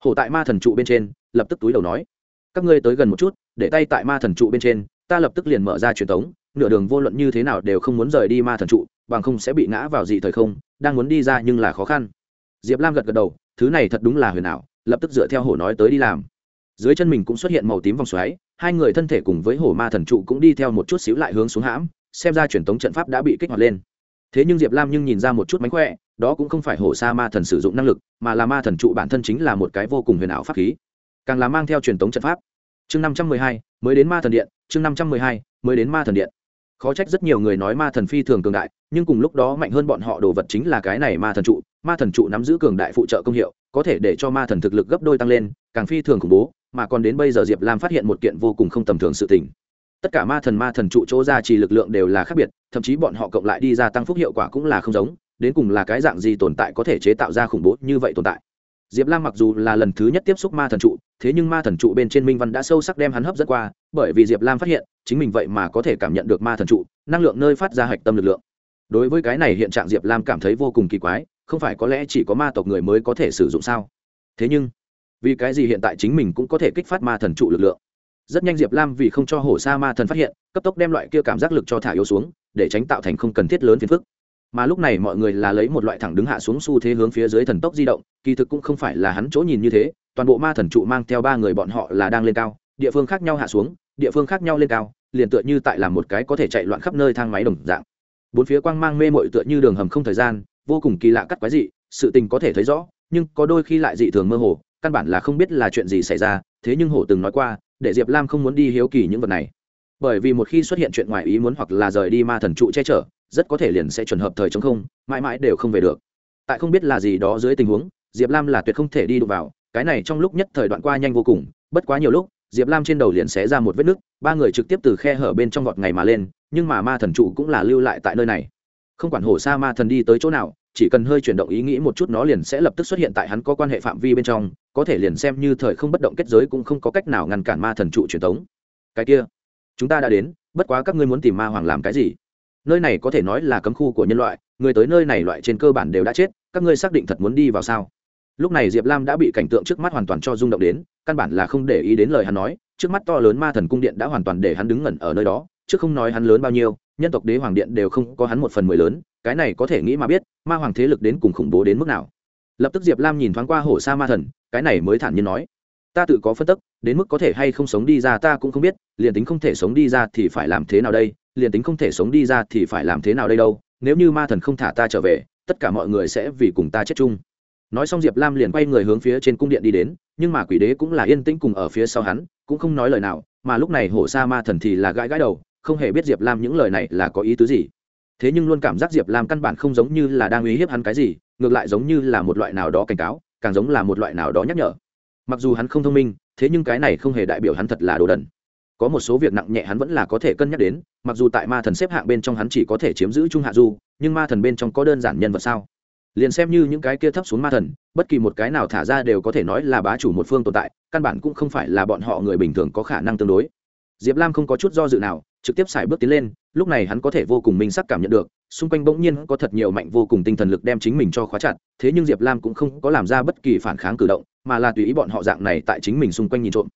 Hổ tại ma thần trụ bên trên, lập tức túi đầu nói, các ngươi tới gần một chút, để tay tại ma thần trụ bên trên, ta lập tức liền mở ra truyền thống nửa đường vô luận như thế nào đều không muốn rời đi ma thần trụ, bằng không sẽ bị ngã vào dị thời không, đang muốn đi ra nhưng là khó khăn. Diệp lam gật gật đầu, thứ này thật đúng là huyền ảo, lập tức dựa theo hổ nói tới đi làm. Dưới chân mình cũng xuất hiện màu tím vòng xoáy, hai người thân thể cùng với hổ ma thần trụ cũng đi theo một chút xíu lại hướng xuống hãm, xem ra truyền thống trận pháp đã bị kích hoạt lên. Thế nhưng diệp lam nhưng nhìn ra một chút mánh khỏe, đó cũng không phải hổ sa ma thần sử dụng năng lực, mà là ma thần trụ bản thân chính là một cái vô cùng huyền ảo pháp khí. Càng là mang theo truyền thống trận pháp. Chương năm trăm mười hai, mới đến ma thần điện, chương năm trăm mười hai, mới đến ma thần điện khó trách rất nhiều người nói ma thần phi thường cường đại, nhưng cùng lúc đó mạnh hơn bọn họ đồ vật chính là cái này ma thần trụ. Ma thần trụ nắm giữ cường đại phụ trợ công hiệu, có thể để cho ma thần thực lực gấp đôi tăng lên, càng phi thường khủng bố, mà còn đến bây giờ diệp lam phát hiện một kiện vô cùng không tầm thường sự tình. Tất cả ma thần ma thần trụ chỗ ra chỉ lực lượng đều là khác biệt, thậm chí bọn họ cộng lại đi ra tăng phúc hiệu quả cũng là không giống, đến cùng là cái dạng gì tồn tại có thể chế tạo ra khủng bố như vậy tồn tại diệp lam mặc dù là lần thứ nhất tiếp xúc ma thần trụ, thế nhưng ma thần trụ bên trên minh văn đã sâu sắc đem hắn hấp dẫn qua, bởi vì diệp lam phát hiện, chính mình vậy mà có thể cảm nhận được ma thần trụ, năng lượng nơi phát ra hạch tâm lực lượng. Đối với cái này hiện trạng diệp lam cảm thấy vô cùng kỳ quái, không phải có lẽ chỉ có ma tộc người mới có thể sử dụng sao? Thế nhưng, vì cái gì hiện tại chính mình cũng có thể kích phát ma thần trụ lực lượng? Rất nhanh diệp lam vì không cho hổ sa ma thần phát hiện, cấp tốc đem loại kia cảm giác lực cho thả yếu xuống, để tránh tạo thành không cần thiết lớn phiền phức mà lúc này mọi người là lấy một loại thẳng đứng hạ xuống xu thế hướng phía dưới thần tốc di động, kỳ thực cũng không phải là hắn chỗ nhìn như thế, toàn bộ ma thần trụ mang theo ba người bọn họ là đang lên cao, địa phương khác nhau hạ xuống, địa phương khác nhau lên cao, liền tựa như tại là một cái có thể chạy loạn khắp nơi thang máy đồng dạng. Bốn phía quang mang mê mội tựa như đường hầm không thời gian, vô cùng kỳ lạ cắt quái dị, sự tình có thể thấy rõ, nhưng có đôi khi lại dị thường mơ hồ, căn bản là không biết là chuyện gì xảy ra, thế nhưng hổ từng nói qua, để diệp lam không muốn đi hiếu kỳ những vật này. Bởi vì một khi xuất hiện chuyện ngoài ý muốn hoặc là rời đi ma thần trụ che chở rất có thể liền sẽ chuẩn hợp thời chống không, mãi mãi đều không về được. Tại không biết là gì đó dưới tình huống, diệp lam là tuyệt không thể đi đụng vào, cái này trong lúc nhất thời đoạn qua nhanh vô cùng, bất quá nhiều lúc, diệp lam trên đầu liền xé ra một vết nứt, ba người trực tiếp từ khe hở bên trong vọt ngày mà lên, nhưng mà ma thần trụ cũng là lưu lại tại nơi này. Không quản hổ sa ma thần đi tới chỗ nào, chỉ cần hơi chuyển động ý nghĩ một chút nó liền sẽ lập tức xuất hiện tại hắn có quan hệ phạm vi bên trong, có thể liền xem như thời không bất động kết giới cũng không có cách nào ngăn cản ma thần trụ truyền thống. Cái kia, chúng ta đã đến, bất quá các ngươi muốn tìm ma hoàng làm cái gì? Nơi này có thể nói là cấm khu của nhân loại, người tới nơi này loại trên cơ bản đều đã chết, các ngươi xác định thật muốn đi vào sao? Lúc này diệp lam đã bị cảnh tượng trước mắt hoàn toàn cho rung động đến, căn bản là không để ý đến lời hắn nói, trước mắt to lớn ma thần cung điện đã hoàn toàn để hắn đứng ngẩn ở nơi đó, chứ không nói hắn lớn bao nhiêu, nhân tộc đế hoàng điện đều không có hắn một phần mười lớn, cái này có thể nghĩ mà biết, ma hoàng thế lực đến cùng khủng bố đến mức nào. Lập tức diệp lam nhìn thoáng qua hổ sa ma thần, cái này mới thản nhiên nói ta tự có phân tức, đến mức có thể hay không sống đi ra ta cũng không biết, liền tính không thể sống đi ra thì phải làm thế nào đây, liền tính không thể sống đi ra thì phải làm thế nào đây đâu, nếu như ma thần không thả ta trở về, tất cả mọi người sẽ vì cùng ta chết chung. Nói xong diệp lam liền quay người hướng phía trên cung điện đi đến, nhưng mà quỷ đế cũng là yên tĩnh cùng ở phía sau hắn, cũng không nói lời nào, mà lúc này hổ sa ma thần thì là gãi gãi đầu, không hề biết diệp lam những lời này là có ý tứ gì. Thế nhưng luôn cảm giác diệp lam căn bản không giống như là đang uy hiếp hắn cái gì, ngược lại giống như là một loại nào đó cảnh cáo, càng giống là một loại nào đó nhắc nhở mặc dù hắn không thông minh, thế nhưng cái này không hề đại biểu hắn thật là đồ đần. Có một số việc nặng nhẹ hắn vẫn là có thể cân nhắc đến, mặc dù tại ma thần xếp hạng bên trong hắn chỉ có thể chiếm giữ trung hạ du, nhưng ma thần bên trong có đơn giản nhân vật sao? Liền xem như những cái kia thấp xuống ma thần, bất kỳ một cái nào thả ra đều có thể nói là bá chủ một phương tồn tại, căn bản cũng không phải là bọn họ người bình thường có khả năng tương đối. Diệp lam không có chút do dự nào, trực tiếp xài bước tiến lên, lúc này hắn có thể vô cùng minh sắc cảm nhận được, xung quanh bỗng nhiên có thật nhiều mạnh vô cùng tinh thần lực đem chính mình cho khóa chặt, thế nhưng diệp lam cũng không có làm ra bất kỳ phản kháng cử động mà là tùy ý bọn họ dạng này tại chính mình xung quanh nhìn trộm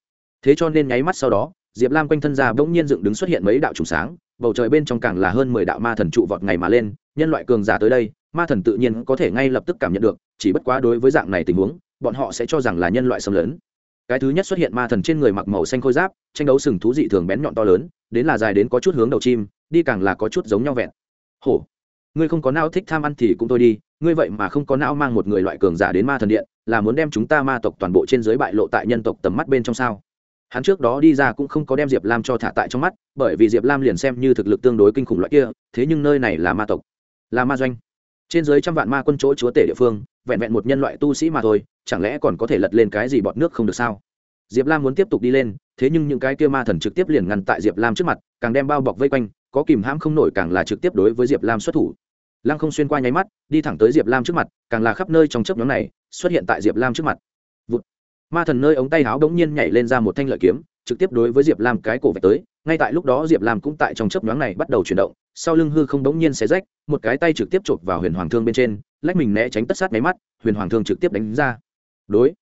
thế cho nên nháy mắt sau đó, diệp lam quanh thân ra bỗng nhiên dựng đứng xuất hiện mấy đạo trùng sáng, bầu trời bên trong càng là hơn mười đạo ma thần trụ vọt ngày mà lên, nhân loại cường giả tới đây, ma thần tự nhiên có thể ngay lập tức cảm nhận được, chỉ bất quá đối với dạng này tình huống, bọn họ sẽ cho rằng là nhân loại xâm lớn. cái thứ nhất xuất hiện ma thần trên người mặc màu xanh khôi giáp, tranh đấu sừng thú dị thường bén nhọn to lớn, đến là dài đến có chút hướng đầu chim, đi càng là có chút giống nhau vẹn hổ, ngươi không có não thích tham ăn thì cũng thôi đi ngươi vậy mà không có não mang một người loại cường giả đến ma thần điện, là muốn đem chúng ta ma tộc toàn bộ trên giới bại lộ tại nhân tộc tầm mắt bên trong sao? Hắn trước đó đi ra cũng không có đem diệp lam cho thả tại trong mắt, bởi vì diệp lam liền xem như thực lực tương đối kinh khủng loại kia, thế nhưng nơi này là ma tộc, là ma doanh. Trên dưới trăm vạn ma quân chỗ chúa tể địa phương, vẹn vẹn một nhân loại tu sĩ mà thôi, chẳng lẽ còn có thể lật lên cái gì bọt nước không được sao? Diệp lam muốn tiếp tục đi lên, thế nhưng những cái kia ma thần trực tiếp liền ngăn tại diệp lam trước mặt, càng đem bao bọc vây quanh, có kìm hãm không nổi càng là trực tiếp đối với diệp lam xuất thủ lăng không xuyên qua nháy mắt, đi thẳng tới diệp lam trước mặt, càng là khắp nơi trong chấp nhóm này, xuất hiện tại diệp lam trước mặt. Vụt. ma thần nơi ống tay áo đống nhiên nhảy lên ra một thanh lợi kiếm, trực tiếp đối với diệp lam cái cổ vạch tới, ngay tại lúc đó diệp lam cũng tại trong chấp nhóm này bắt đầu chuyển động, sau lưng hư không đống nhiên xé rách, một cái tay trực tiếp chộp vào huyền hoàng thương bên trên, lách mình né tránh tất sát máy mắt, huyền hoàng thương trực tiếp đánh ra. Đối.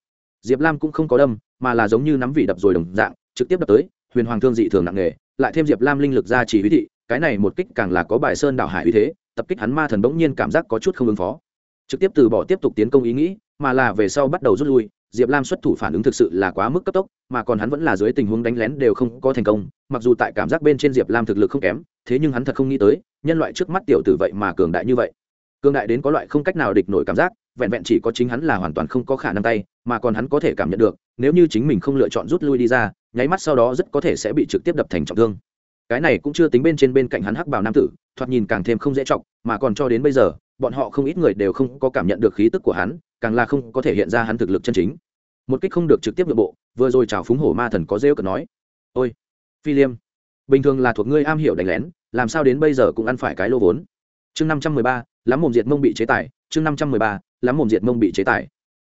Diệp lam cũng không có đâm, mà là giống như nắm vị đập rồi đồng dạng, trực tiếp đập tới, huyền hoàng thương dị thường nặng nề, lại thêm diệp lam linh lực ra chỉ huy thị cái này một kích càng là có bài sơn đảo hải uy thế, tập kích hắn ma thần bỗng nhiên cảm giác có chút không ứng phó. Trực tiếp từ bỏ tiếp tục tiến công ý nghĩ, mà là về sau bắt đầu rút lui. Diệp lam xuất thủ phản ứng thực sự là quá mức cấp tốc, mà còn hắn vẫn là dưới tình huống đánh lén đều không có thành công, mặc dù tại cảm giác bên trên diệp lam thực lực không kém, thế nhưng hắn thật không nghĩ tới, nhân loại trước mắt tiểu tử vậy mà cường đại như vậy. Cường đại đến có loại không cách nào địch nổi cảm giác, vẹn vẹn chỉ có chính hắn là hoàn toàn không có khả năng tay, mà còn hắn có thể cảm nhận được, nếu như chính mình không lựa chọn rút lui đi ra, nháy mắt sau đó rất có thể sẽ bị trực tiếp đập thành trọng thương cái này cũng chưa tính bên trên bên cạnh hắn hắc bảo nam tử, thoạt nhìn càng thêm không dễ trọng mà còn cho đến bây giờ, bọn họ không ít người đều không có cảm nhận được khí tức của hắn, càng là không có thể hiện ra hắn thực lực chân chính. Một kích không được trực tiếp nội bộ, vừa rồi chào phúng hổ ma thần có rêu cần nói, ôi, phi liêm, bình thường là thuộc ngươi am hiểu đánh lén, làm sao đến bây giờ cũng ăn phải cái lô vốn. Chương năm trăm mười ba, lắm mồm diệt mông bị chế tài chương năm trăm mười ba, lắm mồm diệt mông bị chế tài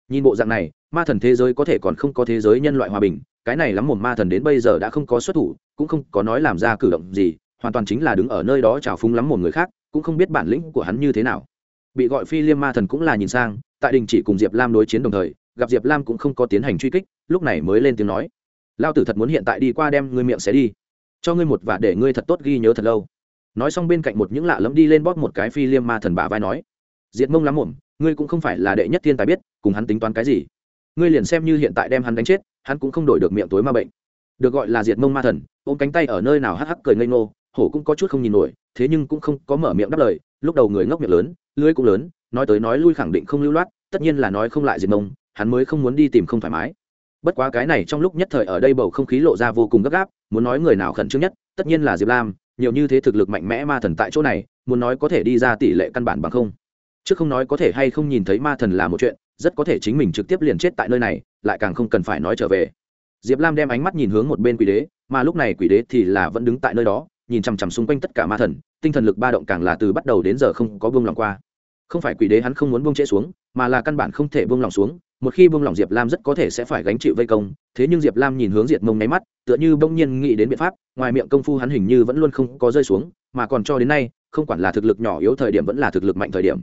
nhìn bộ dạng này, ma thần thế giới có thể còn không có thế giới nhân loại hòa bình cái này lắm mồm ma thần đến bây giờ đã không có xuất thủ, cũng không có nói làm ra cử động gì, hoàn toàn chính là đứng ở nơi đó trào phúng lắm một người khác, cũng không biết bản lĩnh của hắn như thế nào. Bị gọi phi liêm ma thần cũng là nhìn sang, tại đình chỉ cùng diệp lam đối chiến đồng thời, gặp diệp lam cũng không có tiến hành truy kích, lúc này mới lên tiếng nói lao tử thật muốn hiện tại đi qua đem ngươi miệng xé đi, cho ngươi một và để ngươi thật tốt ghi nhớ thật lâu. Nói xong bên cạnh một những lạ lẫm đi lên bóp một cái phi liêm ma thần bả vai nói, diệt mông lắm mồm, ngươi cũng không phải là đệ nhất thiên tài biết, cùng hắn tính toán cái gì. Ngươi liền xem như hiện tại đem hắn đánh chết hắn cũng không đổi được miệng tối ma bệnh. Được gọi là diệt mông ma thần, ôm cánh tay ở nơi nào hắc hắc cười ngây ngô, hổ cũng có chút không nhìn nổi, thế nhưng cũng không có mở miệng đáp lời, lúc đầu người ngốc miệng lớn lưỡi cũng lớn, nói tới nói lui khẳng định không lưu loát, tất nhiên là nói không lại diệt mông, hắn mới không muốn đi tìm không thoải mái. Bất quá cái này trong lúc nhất thời ở đây bầu không khí lộ ra vô cùng gấp gáp, muốn nói người nào khẩn trương nhất, tất nhiên là diệp lam, nhiều như thế thực lực mạnh mẽ ma thần tại chỗ này, muốn nói có thể đi ra tỷ lệ căn bản bằng không. Chứ không nói có thể hay không nhìn thấy ma thần là một chuyện rất có thể chính mình trực tiếp liền chết tại nơi này, lại càng không cần phải nói trở về. Diệp lam đem ánh mắt nhìn hướng một bên quỷ đế, mà lúc này quỷ đế thì là vẫn đứng tại nơi đó, nhìn chằm chằm xung quanh tất cả ma thần, tinh thần lực ba động càng là từ bắt đầu đến giờ không có buông lòng qua. Không phải quỷ đế hắn không muốn buông trễ xuống, mà là căn bản không thể buông lòng xuống, một khi buông lòng diệp lam rất có thể sẽ phải gánh chịu vây công, thế nhưng diệp lam nhìn hướng diệt mông nháy mắt, tựa như bỗng nhiên nghĩ đến biện pháp, ngoài miệng công phu hắn hình như vẫn luôn không có rơi xuống, mà còn cho đến nay, không quản là thực lực nhỏ yếu thời điểm vẫn là thực lực mạnh thời điểm.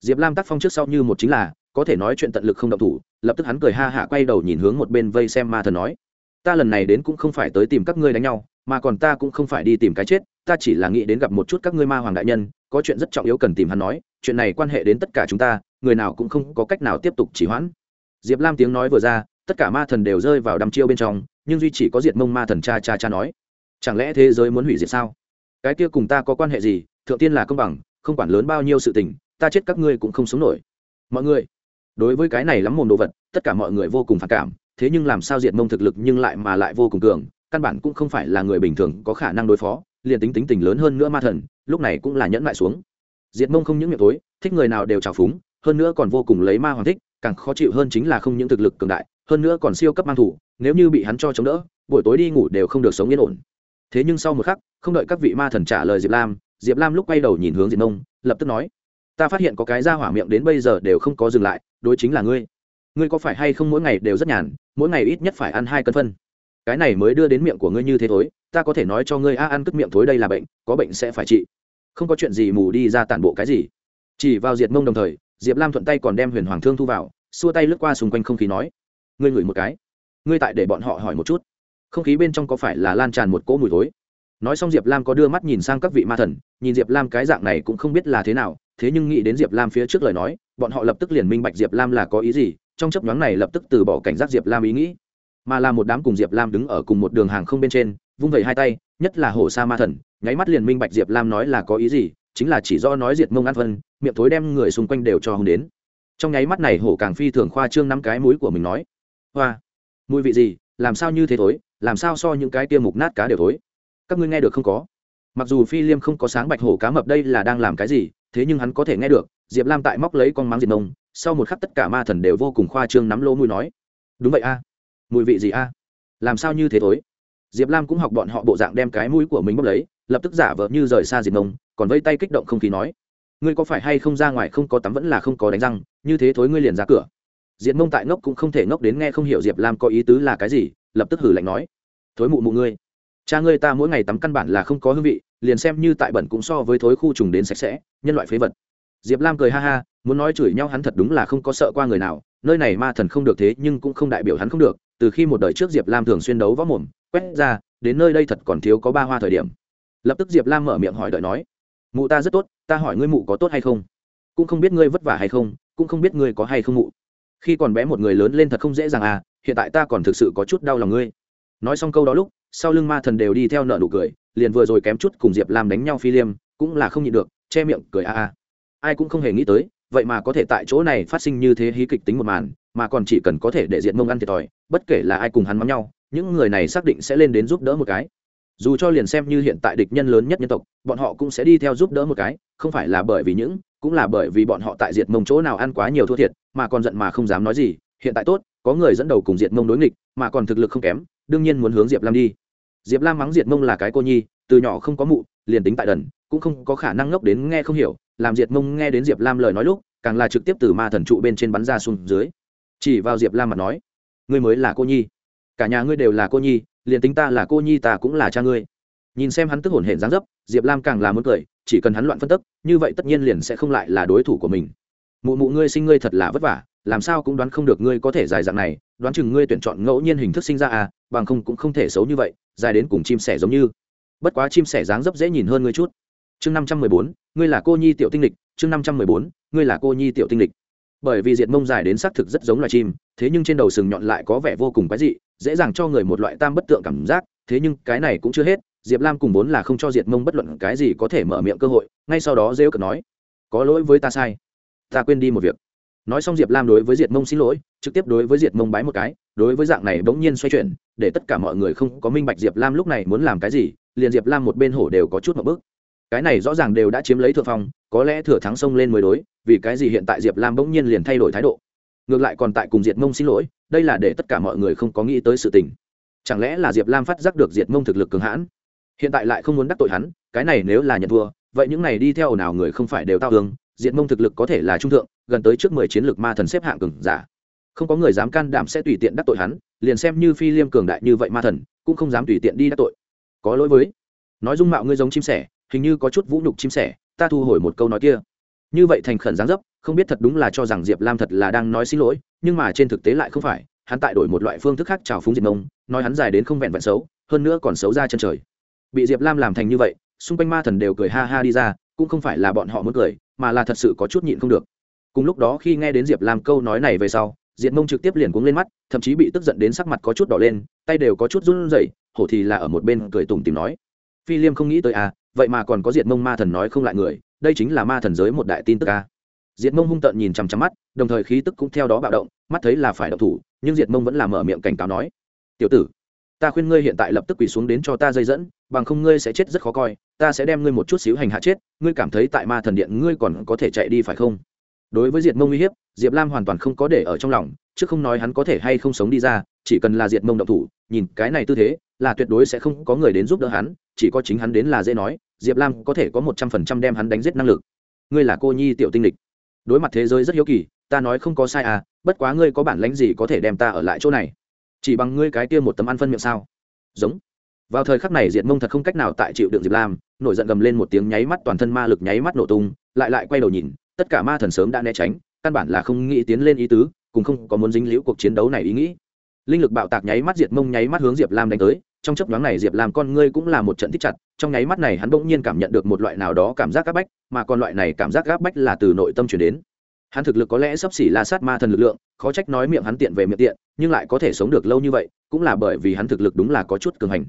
Diệp lam tác phong trước sau như một chính là có thể nói chuyện tận lực không động thủ, lập tức hắn cười ha hạ quay đầu nhìn hướng một bên vây xem ma thần nói, ta lần này đến cũng không phải tới tìm các ngươi đánh nhau, mà còn ta cũng không phải đi tìm cái chết, ta chỉ là nghĩ đến gặp một chút các ngươi ma hoàng đại nhân, có chuyện rất trọng yếu cần tìm hắn nói, chuyện này quan hệ đến tất cả chúng ta, người nào cũng không có cách nào tiếp tục chỉ hoãn. Diệp lam tiếng nói vừa ra, tất cả ma thần đều rơi vào đăm chiêu bên trong, nhưng duy chỉ có diệt mông ma thần cha cha cha nói, chẳng lẽ thế giới muốn hủy diệt sao? Cái kia cùng ta có quan hệ gì? Thượng tiên là công bằng, không quản lớn bao nhiêu sự tình, ta chết các ngươi cũng không sống nổi. Mọi người đối với cái này lắm mồm đồ vật, tất cả mọi người vô cùng phản cảm, thế nhưng làm sao diệt mông thực lực nhưng lại mà lại vô cùng cường, căn bản cũng không phải là người bình thường có khả năng đối phó, liền tính tính tình lớn hơn nữa ma thần, lúc này cũng là nhẫn lại xuống. Diệt mông không những miệng tối, thích người nào đều trào phúng, hơn nữa còn vô cùng lấy ma hoàng thích, càng khó chịu hơn chính là không những thực lực cường đại, hơn nữa còn siêu cấp mang thủ, nếu như bị hắn cho chống đỡ, buổi tối đi ngủ đều không được sống yên ổn. Thế nhưng sau một khắc, không đợi các vị ma thần trả lời diệp lam diệp lam lúc quay đầu nhìn hướng diệp mông, lập tức nói ta phát hiện có cái ra hỏa miệng đến bây giờ đều không có dừng lại, đối chính là ngươi. Ngươi có phải hay không mỗi ngày đều rất nhàn, mỗi ngày ít nhất phải ăn hai cân phân? Cái này mới đưa đến miệng của ngươi như thế thối, ta có thể nói cho ngươi a, ăn cất miệng thối đây là bệnh, có bệnh sẽ phải trị. Không có chuyện gì mù đi ra tản bộ cái gì. Chỉ vào diệt mông đồng thời, diệp lam thuận tay còn đem huyền hoàng thương thu vào, xua tay lướt qua xung quanh không khí nói, ngươi ngửi một cái. Ngươi tại để bọn họ hỏi một chút. Không khí bên trong có phải là lan tràn một cỗ mùi thối? Nói xong diệp lam có đưa mắt nhìn sang các vị ma thần, nhìn diệp lam cái dạng này cũng không biết là thế nào thế nhưng nghĩ đến diệp lam phía trước lời nói, bọn họ lập tức liền minh bạch diệp lam là có ý gì, trong chấp nhoáng này lập tức từ bỏ cảnh giác diệp lam ý nghĩ. Mà là một đám cùng diệp lam đứng ở cùng một đường hàng không bên trên, vung vẩy hai tay, nhất là hổ sa ma thần, nháy mắt liền minh bạch diệp lam nói là có ý gì, chính là chỉ do nói diệt mông an vân, miệng thối đem người xung quanh đều cho hông đến. Trong nháy mắt này hổ càng phi thường khoa trương năm cái mũi của mình nói, hoa, mùi vị gì, làm sao như thế thối, làm sao so những cái tiêu mục nát cá đều thối? Các ngươi nghe được không có? Mặc dù phi liêm không có sáng bạch hổ cá mập đây là đang làm cái gì thế nhưng hắn có thể nghe được, diệp lam tại móc lấy con mắng diệt mông, sau một khắc tất cả ma thần đều vô cùng khoa trương nắm lỗ mùi nói, đúng vậy a, mùi vị gì a? Làm sao như thế thối? Diệp lam cũng học bọn họ bộ dạng đem cái mũi của mình bốc lấy, lập tức giả vờ như rời xa diệt mông, còn vây tay kích động không khí nói, ngươi có phải hay không ra ngoài không có tắm vẫn là không có đánh răng, như thế thối ngươi liền ra cửa. Diệt mông tại ngốc cũng không thể ngốc đến nghe không hiểu diệp lam có ý tứ là cái gì, lập tức hử lạnh nói, thối mụ mụ ngươi cha ngươi ta mỗi ngày tắm căn bản là không có hương vị, liền xem như tại bẩn cũng so với thối khu trùng đến sạch sẽ, nhân loại phế vật. Diệp lam cười ha ha, muốn nói chửi nhau hắn thật đúng là không có sợ qua người nào, nơi này ma thần không được thế nhưng cũng không đại biểu hắn không được, từ khi một đời trước diệp lam thường xuyên đấu võ mồm, quét ra, đến nơi đây thật còn thiếu có ba hoa thời điểm. Lập tức diệp lam mở miệng hỏi đợi nói, mụ ta rất tốt, ta hỏi ngươi mụ có tốt hay không? Cũng không biết ngươi vất vả hay không, cũng không biết ngươi có hay không mụ. Khi còn bé một người lớn lên thật không dễ dàng à hiện tại ta còn thực sự có chút đau lòng ngươi. Nói xong câu đó lúc sau lưng ma thần đều đi theo nợ nụ cười, liền vừa rồi kém chút cùng diệp lam đánh nhau phi liêm, cũng là không nhịn được, che miệng cười a a. Ai cũng không hề nghĩ tới, vậy mà có thể tại chỗ này phát sinh như thế hí kịch tính một màn, mà còn chỉ cần có thể để diện mông ăn thiệt thòi, bất kể là ai cùng hắn mắm nhau, những người này xác định sẽ lên đến giúp đỡ một cái. Dù cho liền xem như hiện tại địch nhân lớn nhất nhân tộc, bọn họ cũng sẽ đi theo giúp đỡ một cái, không phải là bởi vì những, cũng là bởi vì bọn họ tại diệt mông chỗ nào ăn quá nhiều thua thiệt, mà còn giận mà không dám nói gì, hiện tại tốt, có người dẫn đầu cùng diệt mông đối nghịch, mà còn thực lực không kém đương nhiên muốn hướng diệp lam đi. Diệp lam mắng diệt mông là cái cô nhi, từ nhỏ không có mụ, liền tính tại đần, cũng không có khả năng ngốc đến nghe không hiểu, làm diệt mông nghe đến diệp lam lời nói lúc, càng là trực tiếp từ ma thần trụ bên trên bắn ra xuống dưới. Chỉ vào diệp lam mà nói, ngươi mới là cô nhi. Cả nhà ngươi đều là cô nhi, liền tính ta là cô nhi ta cũng là cha ngươi. Nhìn xem hắn tức hổn hển dáng dấp, diệp lam càng là muốn cười, chỉ cần hắn loạn phân tức, như vậy tất nhiên liền sẽ không lại là đối thủ của mình mụ mụ ngươi sinh ngươi thật là vất vả, làm sao cũng đoán không được ngươi có thể dài dạng này, đoán chừng ngươi tuyển chọn ngẫu nhiên hình thức sinh ra à bằng không cũng không thể xấu như vậy, dài đến cùng chim sẻ giống như. Bất quá chim sẻ dáng dấp dễ nhìn hơn ngươi chút. Chương năm trăm mười bốn, ngươi là cô nhi tiểu tinh lịch, chương năm trăm mười bốn, ngươi là cô nhi tiểu tinh lịch. Bởi vì diệt mông dài đến xác thực rất giống loài chim, thế nhưng trên đầu sừng nhọn lại có vẻ vô cùng quái dị, dễ dàng cho người một loại tam bất tượng cảm giác, thế nhưng cái này cũng chưa hết, diệp lam cùng vốn là không cho diệt mông bất luận cái gì có thể mở miệng cơ hội, ngay sau đó rêu cợt nói, có lỗi với ta sai ta quên đi một việc. Nói xong diệp lam đối với diệt mông xin lỗi, trực tiếp đối với diệt mông bái một cái, đối với dạng này bỗng nhiên xoay chuyển, để tất cả mọi người không có minh bạch diệp lam lúc này muốn làm cái gì, liền diệp lam một bên hổ đều có chút một bước. Cái này rõ ràng đều đã chiếm lấy thượng phong, có lẽ thừa thắng sông lên mới đối, vì cái gì hiện tại diệp lam bỗng nhiên liền thay đổi thái độ. Ngược lại còn tại cùng diệt mông xin lỗi, đây là để tất cả mọi người không có nghĩ tới sự tình. Chẳng lẽ là diệp lam phát giác được diệt mông thực lực cường hãn? Hiện tại lại không muốn đắc tội hắn, cái này nếu là nhận thua, vậy những này đi theo nào người không phải đều tao hướng diệt mông thực lực có thể là trung thượng, gần tới trước mười chiến lược ma thần xếp hạng cường giả. Không có người dám can đảm sẽ tùy tiện đắc tội hắn, liền xem như phi liêm cường đại như vậy ma thần, cũng không dám tùy tiện đi đắc tội. Có lỗi với. Nói dung mạo ngươi giống chim sẻ, hình như có chút vũ nhục chim sẻ, ta thu hồi một câu nói kia. Như vậy thành khẩn giáng dấp, không biết thật đúng là cho rằng diệp lam thật là đang nói xin lỗi, nhưng mà trên thực tế lại không phải, hắn tại đổi một loại phương thức khác trào phúng diệt mông, nói hắn dài đến không vẹn vẹn xấu, hơn nữa còn xấu ra chân trời. Bị diệp lam làm thành như vậy, xung quanh ma thần đều cười ha ha đi ra, cũng không phải là bọn họ muốn cười mà là thật sự có chút nhịn không được cùng lúc đó khi nghe đến diệp lam câu nói này về sau diệt mông trực tiếp liền cuống lên mắt, thậm chí bị tức giận đến sắc mặt có chút đỏ lên, tay đều có chút run rẩy, hổ thì là ở một bên cười Tùng tìm nói, phi liêm không nghĩ tới à vậy mà còn có diệt mông ma thần nói không lại người, đây chính là ma thần giới một đại tin tức à. diệt mông hung tợn nhìn chằm chằm mắt, đồng thời khí tức cũng theo đó bạo động, mắt thấy là phải đậu thủ, nhưng diệt mông vẫn là mở miệng cảnh cáo nói, tiểu tử ta khuyên ngươi hiện tại lập tức quỳ xuống đến cho ta dây dẫn, bằng không ngươi sẽ chết rất khó coi, ta sẽ đem ngươi một chút xíu hành hạ chết, ngươi cảm thấy tại ma thần điện ngươi còn có thể chạy đi phải không? Đối với diệt mông uy hiếp, diệp lam hoàn toàn không có để ở trong lòng, chứ không nói hắn có thể hay không sống đi ra, chỉ cần là diệt mông động thủ, nhìn cái này tư thế, là tuyệt đối sẽ không có người đến giúp đỡ hắn, chỉ có chính hắn đến là dễ nói, diệp lam có thể có một trăm phần trăm đem hắn đánh giết năng lực. Ngươi là cô nhi tiểu tinh lịch. Đối mặt thế giới rất hiếu kỳ, ta nói không có sai à bất quá ngươi có bản lánh gì có thể đem ta ở lại chỗ này? Chỉ bằng ngươi cái kia một tấm ăn phân miệng sao? Giống. Vào thời khắc này, diệt mông thật không cách nào tại chịu đựng diệp lam, nổi giận gầm lên một tiếng nháy mắt, toàn thân ma lực nháy mắt nổ tung, lại lại quay đầu nhìn, tất cả ma thần sớm đã né tránh, căn bản là không nghĩ tiến lên ý tứ cũng không có muốn dính liễu cuộc chiến đấu này ý nghĩ. Linh lực bạo tạc nháy mắt diệt mông nháy mắt hướng diệp lam đánh tới, trong chấp nhoáng này, diệp lam con ngươi cũng là một trận thích chặt, trong nháy mắt này hắn bỗng nhiên cảm nhận được một loại nào đó cảm giác áp bách, mà còn loại này cảm giác áp bách là từ nội tâm chuyển đến hắn thực lực có lẽ sắp xỉ la sát ma thần lực lượng, khó trách nói miệng hắn tiện về miệng tiện, nhưng lại có thể sống được lâu như vậy, cũng là bởi vì hắn thực lực đúng là có chút cường hành.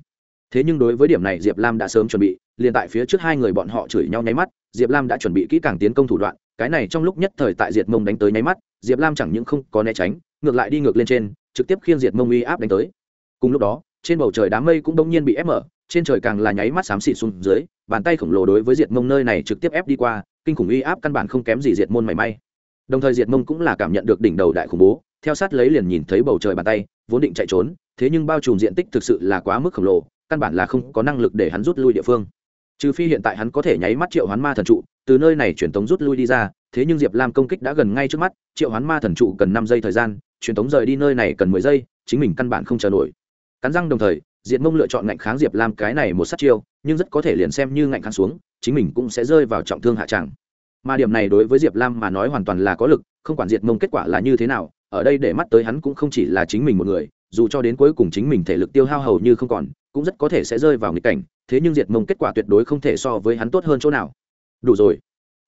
Thế nhưng đối với điểm này diệp lam đã sớm chuẩn bị, liền tại phía trước hai người bọn họ chửi nhau nháy mắt, diệp lam đã chuẩn bị kỹ càng tiến công thủ đoạn, cái này trong lúc nhất thời tại diệt mông đánh tới nháy mắt, diệp lam chẳng những không có né tránh, ngược lại đi ngược lên trên, trực tiếp khiêng diệt mông uy áp đánh tới. Cùng lúc đó, trên bầu trời đám mây cũng đông nhiên bị ép mở, trên trời càng là nháy mắt xám xịt xuống dưới, bàn tay khổng lồ đối với diệt mông nơi này trực tiếp ép đi qua, kinh khủng uy áp căn bản không kém gì diệt môn mảy may đồng thời diệt mông cũng là cảm nhận được đỉnh đầu đại khủng bố, theo sát lấy liền nhìn thấy bầu trời bàn tay, vốn định chạy trốn, thế nhưng bao trùm diện tích thực sự là quá mức khổng lồ, căn bản là không có năng lực để hắn rút lui địa phương. Trừ phi hiện tại hắn có thể nháy mắt triệu hoán ma thần trụ, từ nơi này truyền tống rút lui đi ra, thế nhưng diệp lam công kích đã gần ngay trước mắt, triệu hoán ma thần trụ cần năm giây thời gian, truyền tống rời đi nơi này cần mười giây, chính mình căn bản không chờ nổi. Cắn răng đồng thời, diệt mông lựa chọn ngạnh kháng diệp lam cái này một sát chiêu, nhưng rất có thể liền xem như ngạnh kháng xuống, chính mình cũng sẽ rơi vào trọng thương hạ tràng mà điểm này đối với diệp lam mà nói hoàn toàn là có lực, không quản diệt mông kết quả là như thế nào, ở đây để mắt tới hắn cũng không chỉ là chính mình một người, dù cho đến cuối cùng chính mình thể lực tiêu hao hầu như không còn, cũng rất có thể sẽ rơi vào nghịch cảnh, thế nhưng diệt mông kết quả tuyệt đối không thể so với hắn tốt hơn chỗ nào. Đủ rồi.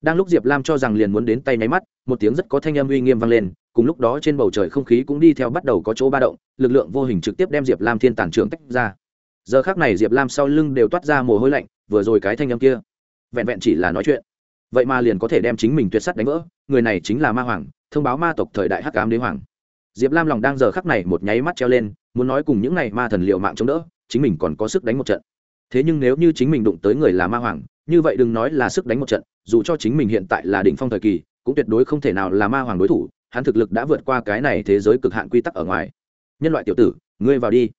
Đang lúc diệp lam cho rằng liền muốn đến tay nháy mắt, một tiếng rất có thanh âm uy nghiêm vang lên, cùng lúc đó trên bầu trời không khí cũng đi theo bắt đầu có chỗ ba động, lực lượng vô hình trực tiếp đem diệp lam thiên tản trưởng tách ra. Giờ khác này diệp lam sau lưng đều toát ra mồ hôi lạnh, vừa rồi cái thanh âm kia, vẹn vẹn chỉ là nói chuyện vậy mà liền có thể đem chính mình tuyệt sắt đánh vỡ, người này chính là ma hoàng, thông báo ma tộc thời đại hắc cám đế hoàng. Diệp lam lòng đang giờ khắc này một nháy mắt treo lên, muốn nói cùng những n à y ma thần liệu mạng chống đỡ, chính mình còn có sức đánh một trận. Thế nhưng nếu như chính mình đụng tới người là ma hoàng, như vậy đừng nói là sức đánh một trận, dù cho chính mình hiện tại là đỉnh phong thời kỳ, cũng tuyệt đối không thể nào là ma hoàng đối thủ, hắn thực lực đã vượt qua cái này thế giới cực hạn quy tắc ở ngoài. Nhân loại tiểu tử, ngươi vào đi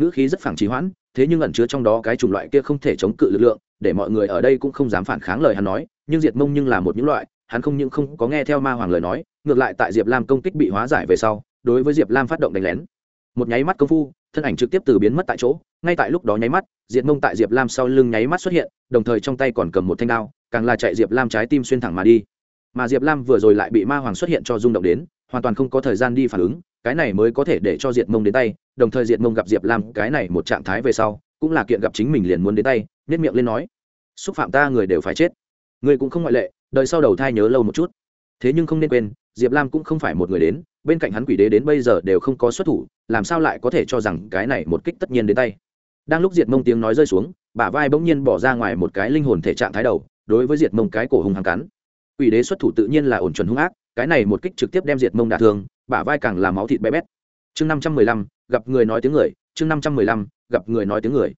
ngữ khí rất phản trí hoãn, thế nhưng ẩn chứa trong đó cái chủng loại kia không thể chống cự lực lượng, để mọi người ở đây cũng không dám phản kháng lời hắn nói, nhưng diệt mông nhưng là một những loại, hắn không những không có nghe theo ma hoàng lời nói, ngược lại tại diệp lam công kích bị hóa giải về sau, đối với diệp lam phát động đánh lén. Một nháy mắt công phu, thân ảnh trực tiếp từ biến mất tại chỗ, ngay tại lúc đó nháy mắt, diệp mông tại diệp lam sau lưng nháy mắt xuất hiện, đồng thời trong tay còn cầm một thanh đao, càng là chạy diệp lam trái tim xuyên thẳng mà đi. Mà diệp lam vừa rồi lại bị ma hoàng xuất hiện cho rung động đến hoàn toàn không có thời gian đi phản ứng, cái này mới có thể để cho diệt mông đến tay, đồng thời diệt mông gặp diệp lam cái này một trạng thái về sau, cũng là kiện gặp chính mình liền muốn đến tay nếp miệng lên nói, xúc phạm ta người đều phải chết. Người cũng không ngoại lệ đợi sau đầu thai nhớ lâu một chút. Thế nhưng không nên quên, diệp lam cũng không phải một người đến, bên cạnh hắn quỷ đế đến bây giờ đều không có xuất thủ, làm sao lại có thể cho rằng cái này một kích tất nhiên đến tay. Đang lúc diệt mông tiếng nói rơi xuống, bả vai bỗng nhiên bỏ ra ngoài một cái linh hồn thể trạng thái đầu, đối với diệt mông cái cổ hùng hăng cắn. Quỷ đế xuất thủ tự nhiên là ổn chuẩn hung ác cái này một kích trực tiếp đem diệt mông đả thương, bả vai càng làm máu thịt bé bét. Chương năm trăm mười lăm, gặp người nói tiếng người, chương năm trăm mười lăm, gặp người nói tiếng người.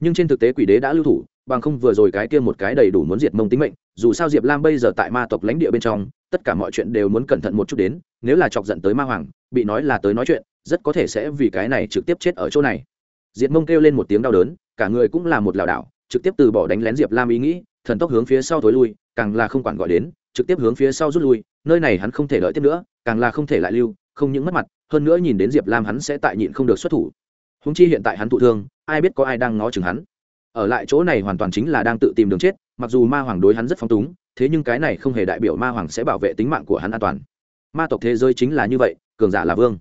Nhưng trên thực tế quỷ đế đã lưu thủ, bằng không vừa rồi cái kia một cái đầy đủ muốn diệt mông tính mệnh, dù sao diệp lam bây giờ tại ma tộc lãnh địa bên trong, tất cả mọi chuyện đều muốn cẩn thận một chút đến, nếu là chọc giận tới ma hoàng, bị nói là tới nói chuyện, rất có thể sẽ vì cái này trực tiếp chết ở chỗ này. Diệt mông kêu lên một tiếng đau đớn, cả người cũng là một lảo đảo, trực tiếp từ bỏ đánh lén diệp lam ý nghĩ, thần tốc hướng phía sau thối lui, càng là không quản gọi đến, trực tiếp hướng phía sau rút lui nơi này hắn không thể đợi tiếp nữa, càng là không thể lại lưu, không những mất mặt, hơn nữa nhìn đến diệp lam hắn sẽ tại nhịn không được xuất thủ. Húng chi hiện tại hắn thụ thương, ai biết có ai đang ngó chừng hắn. Ở lại chỗ này hoàn toàn chính là đang tự tìm đường chết, mặc dù ma hoàng đối hắn rất phong túng, thế nhưng cái này không hề đại biểu ma hoàng sẽ bảo vệ tính mạng của hắn an toàn. Ma tộc thế giới chính là như vậy, cường giả là vương.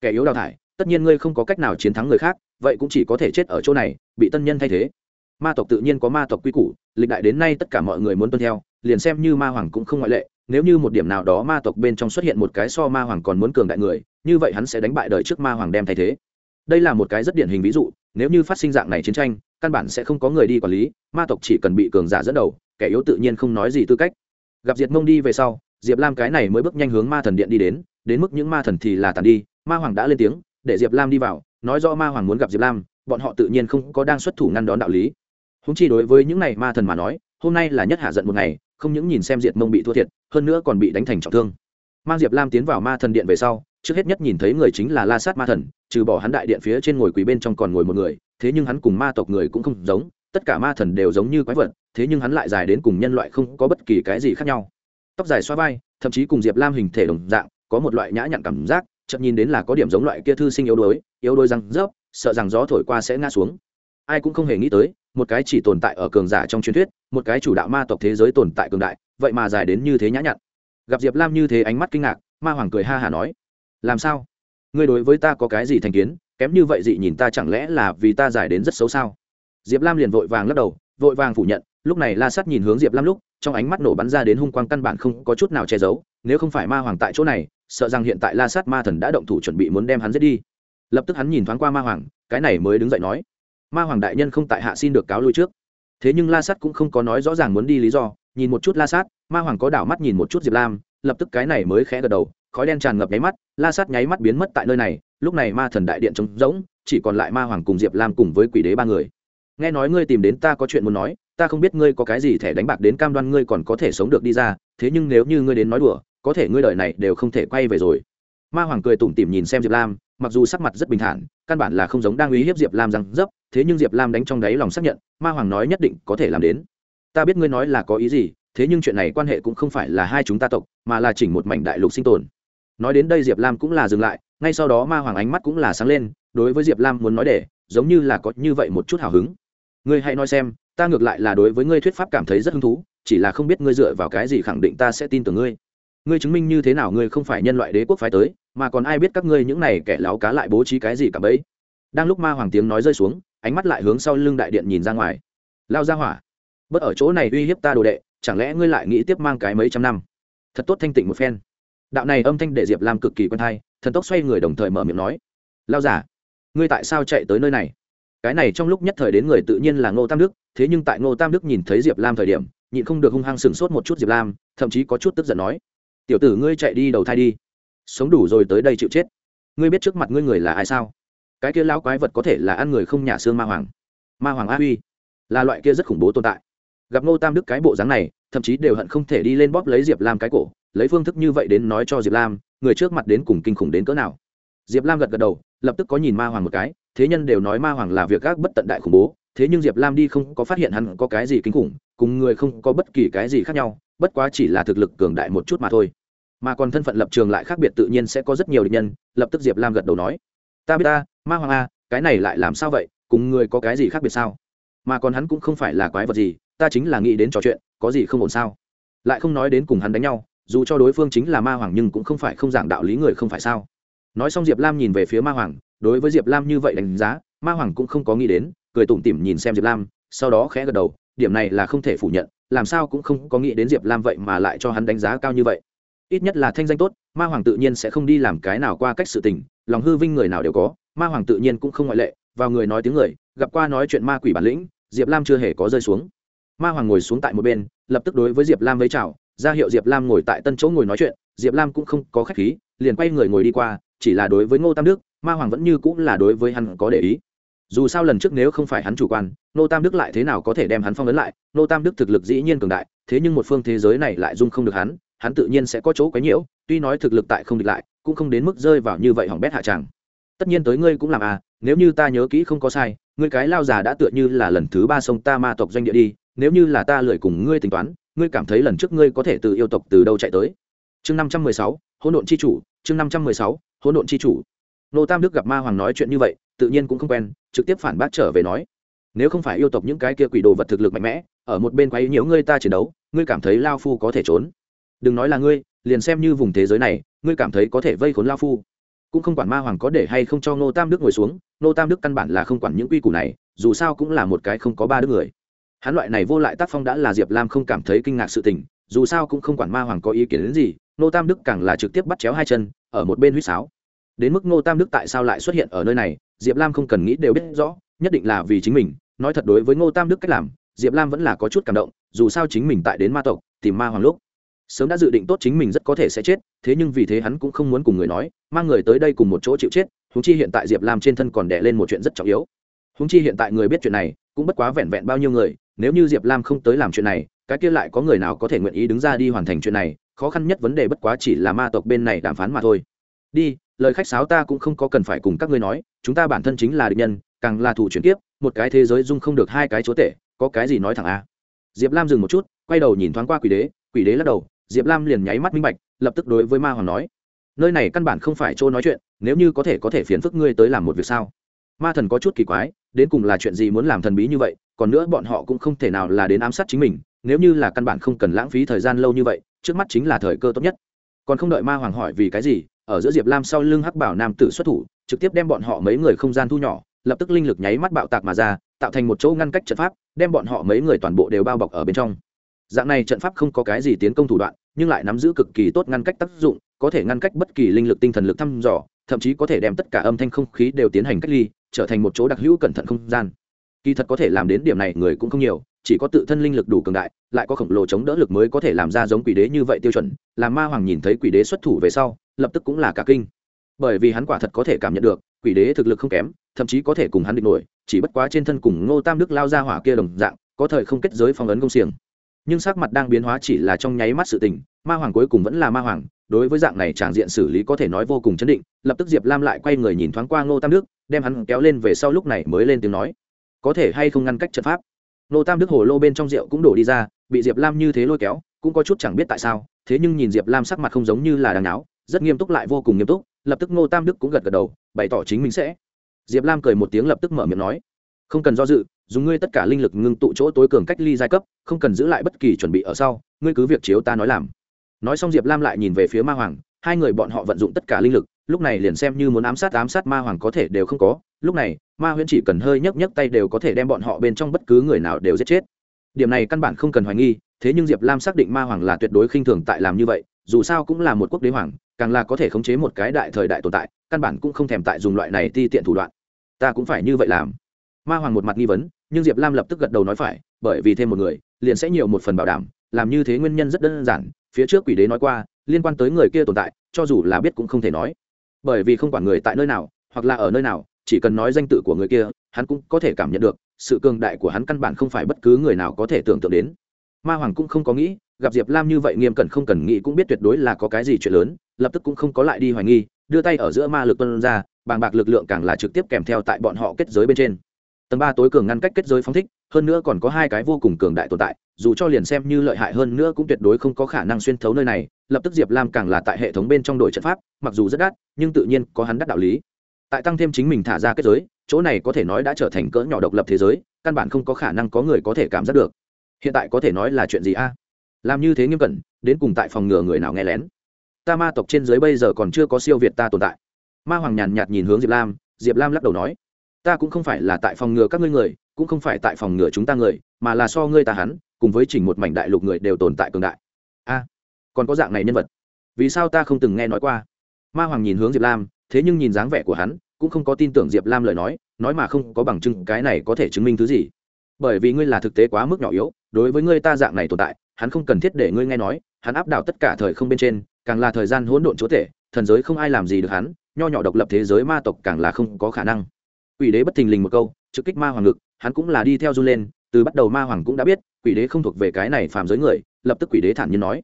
Kẻ yếu đào thải, tất nhiên ngươi không có cách nào chiến thắng người khác, vậy cũng chỉ có thể chết ở chỗ này, bị tân nhân thay thế. Ma tộc tự nhiên có ma tộc quy củ, lịch đại đến nay tất cả mọi người muốn tuân theo, liền xem như ma hoàng cũng không ngoại lệ nếu như một điểm nào đó ma tộc bên trong xuất hiện một cái so ma hoàng còn muốn cường đại người, như vậy hắn sẽ đánh bại đời trước ma hoàng đem thay thế. Đây là một cái rất điển hình ví dụ, nếu như phát sinh dạng này chiến tranh, căn bản sẽ không có người đi quản lý, ma tộc chỉ cần bị cường giả dẫn đầu, kẻ yếu tự nhiên không nói gì tư cách. Gặp diệt mông đi về sau, diệp lam cái này mới bước nhanh hướng ma thần điện đi đến đến mức những ma thần thì là tàn đi, ma hoàng đã lên tiếng, để diệp lam đi vào, nói rõ ma hoàng muốn gặp diệp lam, bọn họ tự nhiên không có đang xuất thủ ngăn đón đạo lý. Húng chi đối với những này ma thần mà nói, hôm nay là nhất hạ giận một ngày không những nhìn xem diệt mông bị thua thiệt, hơn nữa còn bị đánh thành trọng thương. Mang diệp lam tiến vào ma thần điện về sau, trước hết nhất nhìn thấy người chính là la sát ma thần, trừ bỏ hắn đại điện phía trên ngồi quỳ bên trong còn ngồi một người, thế nhưng hắn cùng ma tộc người cũng không giống, tất cả ma thần đều giống như quái vật, thế nhưng hắn lại dài đến cùng nhân loại không có bất kỳ cái gì khác nhau. Tóc dài xoa vai, thậm chí cùng diệp lam hình thể đồng dạng, có một loại nhã nhặn cảm giác chậm nhìn đến là có điểm giống loại kia thư sinh yếu đuối yếu đuối răng rớp, sợ rằng gió thổi qua sẽ ngã xuống. Ai cũng không hề nghĩ tới một cái chỉ tồn tại ở cường giả trong truyền thuyết, một cái chủ đạo ma tộc thế giới tồn tại cường đại, vậy mà dài đến như thế nhã nhặn. Gặp diệp lam như thế ánh mắt kinh ngạc, ma hoàng cười ha hả nói, làm sao? Ngươi đối với ta có cái gì thành kiến? Kém như vậy dị nhìn ta chẳng lẽ là vì ta dài đến rất xấu sao? Diệp lam liền vội vàng lắc đầu, vội vàng phủ nhận, lúc này la sắt nhìn hướng diệp lam lúc, trong ánh mắt nổ bắn ra đến hung quang căn bản không có chút nào che giấu, nếu không phải ma hoàng tại chỗ này, sợ rằng hiện tại la sát ma thần đã động thủ chuẩn bị muốn đem hắn giết đi. Lập tức hắn nhìn thoáng qua ma hoàng, cái này mới đứng dậy nói ma hoàng đại nhân không tại hạ xin được cáo lui trước. Thế nhưng la sát cũng không có nói rõ ràng muốn đi lý do, nhìn một chút la sát, ma hoàng có đảo mắt nhìn một chút diệp lam, lập tức cái này mới khẽ gật đầu, khói đen tràn ngập nháy mắt, la sát nháy mắt biến mất tại nơi này, lúc này ma thần đại điện trống rỗng, chỉ còn lại ma hoàng cùng diệp lam cùng với quỷ đế ba người. Nghe nói ngươi tìm đến ta có chuyện muốn nói, ta không biết ngươi có cái gì thẻ đánh bạc đến cam đoan ngươi còn có thể sống được đi ra, thế nhưng nếu như ngươi đến nói đùa, có thể ngươi đời này đều không thể quay về rồi. Ma hoàng cười tủm tỉm nhìn xem diệp lam, mặc dù sắc mặt rất bình thản căn bản là không giống đang uy hiếp diệp lam rằng dấp, thế nhưng diệp lam đánh trong đáy lòng xác nhận, ma hoàng nói nhất định có thể làm đến. Ta biết ngươi nói là có ý gì, thế nhưng chuyện này quan hệ cũng không phải là hai chúng ta tộc, mà là chỉnh một mảnh đại lục sinh tồn. Nói đến đây diệp lam cũng là dừng lại, ngay sau đó ma hoàng ánh mắt cũng là sáng lên, đối với diệp lam muốn nói để, giống như là có như vậy một chút hào hứng. Ngươi hãy nói xem, ta ngược lại là đối với ngươi thuyết pháp cảm thấy rất hứng thú, chỉ là không biết ngươi dựa vào cái gì khẳng định ta sẽ tin tưởng ngươi. Ngươi chứng minh như thế nào ngươi không phải nhân loại đế quốc phái tới mà còn ai biết các ngươi những này kẻ láo cá lại bố trí cái gì cả bấy? Đang lúc ma hoàng tiếng nói rơi xuống, ánh mắt lại hướng sau lưng đại điện nhìn ra ngoài. Lao ra hỏa, bất ở chỗ này uy hiếp ta đồ đệ, chẳng lẽ ngươi lại nghĩ tiếp mang cái mấy trăm năm? Thật tốt thanh tịnh một phen. Đạo này âm thanh đệ diệp lam cực kỳ quen thai thần tốc xoay người đồng thời mở miệng nói. Lao giả ngươi tại sao chạy tới nơi này? Cái này trong lúc nhất thời đến người tự nhiên là ngô tam đức, thế nhưng tại ngô tam đức nhìn thấy diệp lam thời điểm, nhịn không được hung hăng sừng sốt một chút diệp lam, thậm chí có chút tức giận nói. Tiểu tử ngươi chạy đi đầu thai đi sống đủ rồi tới đây chịu chết. Ngươi biết trước mặt ngươi người là ai sao? Cái kia lão quái vật có thể là ăn người không nhả xương ma hoàng. Ma hoàng a huy, là loại kia rất khủng bố tồn tại. Gặp ngô tam đức cái bộ dáng này, thậm chí đều hận không thể đi lên bóp lấy diệp lam cái cổ, lấy phương thức như vậy đến nói cho diệp lam, người trước mặt đến cùng kinh khủng đến cỡ nào. Diệp lam gật gật đầu, lập tức có nhìn ma hoàng một cái, thế nhân đều nói ma hoàng là việc gác bất tận đại khủng bố, thế nhưng diệp lam đi không có phát hiện hắn có cái gì kinh khủng, cùng người không có bất kỳ cái gì khác nhau, bất quá chỉ là thực lực cường đại một chút mà thôi mà còn thân phận lập trường lại khác biệt tự nhiên sẽ có rất nhiều địch nhân, lập tức diệp lam gật đầu nói. Ta biết ta, ma hoàng a cái này lại làm sao vậy, cùng người có cái gì khác biệt sao? Mà còn hắn cũng không phải là quái vật gì, ta chính là nghĩ đến trò chuyện, có gì không ổn sao? Lại không nói đến cùng hắn đánh nhau, dù cho đối phương chính là ma hoàng nhưng cũng không phải không giảng đạo lý người không phải sao? Nói xong diệp lam nhìn về phía ma hoàng, đối với diệp lam như vậy đánh giá, ma hoàng cũng không có nghĩ đến, cười tủm tỉm nhìn xem diệp lam, sau đó khẽ gật đầu, điểm này là không thể phủ nhận, làm sao cũng không có nghĩ đến diệp lam vậy mà lại cho hắn đánh giá cao như vậy ít nhất là thanh danh tốt, ma hoàng tự nhiên sẽ không đi làm cái nào qua cách sự tình, lòng hư vinh người nào đều có, ma hoàng tự nhiên cũng không ngoại lệ, vào người nói tiếng người, gặp qua nói chuyện ma quỷ bản lĩnh, diệp lam chưa hề có rơi xuống. Ma hoàng ngồi xuống tại một bên, lập tức đối với diệp lam với chào, ra hiệu diệp lam ngồi tại tân chỗ ngồi nói chuyện, diệp lam cũng không có khách khí, liền quay người ngồi đi qua, chỉ là đối với ngô tam đức, ma hoàng vẫn như cũng là đối với hắn có để ý. Dù sao lần trước nếu không phải hắn chủ quan, Ngô tam đức lại thế nào có thể đem hắn phong ấn lại, Ngô tam đức thực lực dĩ nhiên cường đại, thế nhưng một phương thế giới này lại dung không được hắn hắn tự nhiên sẽ có chỗ quấy nhiễu, tuy nói thực lực tại không địch lại, cũng không đến mức rơi vào như vậy hỏng bét hạ tràng. Tất nhiên tới ngươi cũng làm à nếu như ta nhớ kỹ không có sai, ngươi cái lao già đã tựa như là lần thứ ba sông ta ma tộc doanh địa đi, nếu như là ta lười cùng ngươi tính toán, ngươi cảm thấy lần trước ngươi có thể từ yêu tộc từ đâu chạy tới. Chương năm trăm mười sáu, hỗn độn chi chủ, chương năm trăm mười sáu, hỗn độn chi chủ. Nô tam đức gặp ma hoàng nói chuyện như vậy, tự nhiên cũng không quen, trực tiếp phản bác trở về nói, nếu không phải yêu tộc những cái kia quỷ đồ vật thực lực mạnh mẽ, ở một bên quấy nhiễu ngươi ta chiến đấu, ngươi cảm thấy lao phu có thể trốn? Đừng nói là ngươi, liền xem như vùng thế giới này, ngươi cảm thấy có thể vây khốn lao phu. Cũng không quản ma hoàng có để hay không cho ngô tam đức ngồi xuống, ngô tam đức căn bản là không quản những quy củ này, dù sao cũng là một cái không có ba đức người. Hắn loại này vô lại tác phong đã là diệp lam không cảm thấy kinh ngạc sự tình, dù sao cũng không quản ma hoàng có ý kiến đến gì, ngô tam đức càng là trực tiếp bắt chéo hai chân, ở một bên huýt sáo. Đến mức ngô tam đức tại sao lại xuất hiện ở nơi này, diệp lam không cần nghĩ đều biết rõ, nhất định là vì chính mình, nói thật đối với ngô tam đức cách làm, diệp lam vẫn là có chút cảm động, dù sao chính mình tại đến ma tộc, tìm ma hoàng lúc sớm đã dự định tốt chính mình rất có thể sẽ chết, thế nhưng vì thế hắn cũng không muốn cùng người nói, mang người tới đây cùng một chỗ chịu chết húng chi hiện tại diệp lam trên thân còn đẻ lên một chuyện rất trọng yếu. Húng chi hiện tại người biết chuyện này, cũng bất quá vẹn vẹn bao nhiêu người, nếu như diệp lam không tới làm chuyện này, cái kia lại có người nào có thể nguyện ý đứng ra đi hoàn thành chuyện này, khó khăn nhất vấn đề bất quá chỉ là ma tộc bên này đàm phán mà thôi. Đi, lời khách sáo ta cũng không có cần phải cùng các ngươi nói, chúng ta bản thân chính là địch nhân, càng là thủ chuyển tiếp một cái thế giới dung không được hai cái chúa tể, có cái gì nói thẳng a diệp lam dừng một chút, quay đầu nhìn thoáng qua quỷ đế quỷ đế lắc đầu diệp lam liền nháy mắt minh bạch, lập tức đối với ma hoàng nói, nơi này căn bản không phải chỗ nói chuyện, nếu như có thể có thể phiền phức ngươi tới làm một việc sao? Ma thần có chút kỳ quái, đến cùng là chuyện gì muốn làm thần bí như vậy, còn nữa bọn họ cũng không thể nào là đến ám sát chính mình, nếu như là căn bản không cần lãng phí thời gian lâu như vậy, trước mắt chính là thời cơ tốt nhất. Còn không đợi ma hoàng hỏi vì cái gì, ở giữa diệp lam sau lưng hắc bảo nam tử xuất thủ, trực tiếp đem bọn họ mấy người không gian thu nhỏ, lập tức linh lực nháy mắt bạo tạc mà ra, tạo thành một chỗ ngăn cách trận pháp, đem bọn họ mấy người toàn bộ đều bao bọc ở bên trong dạng này trận pháp không có cái gì tiến công thủ đoạn, nhưng lại nắm giữ cực kỳ tốt ngăn cách tác dụng, có thể ngăn cách bất kỳ linh lực tinh thần lực thăm dò, thậm chí có thể đem tất cả âm thanh không khí đều tiến hành cách ly, trở thành một chỗ đặc hữu cẩn thận không gian. Kỳ thật có thể làm đến điểm này người cũng không nhiều, chỉ có tự thân linh lực đủ cường đại, lại có khổng lồ chống đỡ lực mới có thể làm ra giống quỷ đế như vậy tiêu chuẩn, làm ma hoàng nhìn thấy quỷ đế xuất thủ về sau, lập tức cũng là cả kinh. Bởi vì hắn quả thật có thể cảm nhận được, quỷ đế thực lực không kém, thậm chí có thể cùng hắn địch nổi, chỉ bất quá trên thân cùng ngô tam đức lao ra hỏa kia đồng dạng, có thời không kết giới phong ấn công xiềng nhưng sắc mặt đang biến hóa chỉ là trong nháy mắt sự tình, ma hoàng cuối cùng vẫn là ma hoàng, đối với dạng này tràng diện xử lý có thể nói vô cùng chấn định, lập tức diệp lam lại quay người nhìn thoáng qua ngô tam đức, đem hắn kéo lên về sau lúc này mới lên tiếng nói, có thể hay không ngăn cách trận pháp? Ngô tam đức hồ lô bên trong rượu cũng đổ đi ra, bị diệp lam như thế lôi kéo, cũng có chút chẳng biết tại sao, thế nhưng nhìn diệp lam sắc mặt không giống như là đang náo, rất nghiêm túc lại vô cùng nghiêm túc, lập tức ngô tam đức cũng gật gật đầu, bày tỏ chính mình sẽ. Diệp lam cười một tiếng lập tức mở miệng nói, không cần do dự dùng ngươi tất cả linh lực ngưng tụ chỗ tối cường cách ly giai cấp, không cần giữ lại bất kỳ chuẩn bị ở sau, ngươi cứ việc chiếu ta nói làm. Nói xong diệp lam lại nhìn về phía ma hoàng, hai người bọn họ vận dụng tất cả linh lực, lúc này liền xem như muốn ám sát ám sát ma hoàng có thể đều không có, lúc này, ma huyễn chỉ cần hơi nhấc nhấc tay đều có thể đem bọn họ bên trong bất cứ người nào đều giết chết. Điểm này căn bản không cần hoài nghi, thế nhưng diệp lam xác định ma hoàng là tuyệt đối khinh thường tại làm như vậy, dù sao cũng là một quốc đế hoàng, càng là có thể khống chế một cái đại thời đại tồn tại, căn bản cũng không thèm tại dùng loại này ti tiện thủ đoạn. Ta cũng phải như vậy làm. Ma hoàng một mặt nghi vấn nhưng diệp lam lập tức gật đầu nói phải, bởi vì thêm một người, liền sẽ nhiều một phần bảo đảm, làm như thế nguyên nhân rất đơn giản, phía trước quỷ đế nói qua, liên quan tới người kia tồn tại, cho dù là biết cũng không thể nói. Bởi vì không quản người tại nơi nào, hoặc là ở nơi nào, chỉ cần nói danh tự của người kia, hắn cũng có thể cảm nhận được, sự cường đại của hắn căn bản không phải bất cứ người nào có thể tưởng tượng đến. Ma hoàng cũng không có nghĩ, gặp diệp lam như vậy nghiêm cẩn không cần nghĩ cũng biết tuyệt đối là có cái gì chuyện lớn, lập tức cũng không có lại đi hoài nghi, đưa tay ở giữa ma lực tuân ra, bàng bạc lực lượng càng là trực tiếp kèm theo tại bọn họ kết giới bên trên tầng ba tối cường ngăn cách kết giới phóng thích, hơn nữa còn có hai cái vô cùng cường đại tồn tại, dù cho liền xem như lợi hại hơn nữa cũng tuyệt đối không có khả năng xuyên thấu nơi này, lập tức diệp lam càng là tại hệ thống bên trong đội trận pháp, mặc dù rất đắt, nhưng tự nhiên có hắn đắt đạo lý. Tại tăng thêm chính mình thả ra kết giới, chỗ này có thể nói đã trở thành cỡ nhỏ độc lập thế giới, căn bản không có khả năng có người có thể cảm giác được. Hiện tại có thể nói là chuyện gì a? À? Làm như thế nghiêm cẩn, đến cùng tại phòng ngừa người nào nghe lén? Ta ma tộc trên dưới bây giờ còn chưa có siêu việt ta tồn tại. Ma hoàng nhàn nhạt nhìn hướng diệp lam diệp lam lắc đầu nói ta cũng không phải là tại phòng ngừa các ngươi người, cũng không phải tại phòng ngừa chúng ta người, mà là so ngươi ta hắn, cùng với chỉnh một mảnh đại lục người đều tồn tại cường đại. A, còn có dạng này nhân vật. Vì sao ta không từng nghe nói qua? Ma hoàng nhìn hướng diệp lam, thế nhưng nhìn dáng vẻ của hắn, cũng không có tin tưởng diệp lam lời nói nói mà không có bằng chứng cái này có thể chứng minh thứ gì. Bởi vì ngươi là thực tế quá mức nhỏ yếu, đối với ngươi ta dạng này tồn tại, hắn không cần thiết để ngươi nghe nói, hắn áp đảo tất cả thời không bên trên, càng là thời gian hỗn độn chúa tể, thần giới không ai làm gì được hắn, nho nhỏ độc lập thế giới ma tộc càng là không có khả năng quỷ đế bất thình lình một câu, trực kích ma hoàng ngực, hắn cũng là đi theo run lên, từ bắt đầu ma hoàng cũng đã biết, quỷ đế không thuộc về cái này phàm giới người, lập tức quỷ đế thản nhiên nói.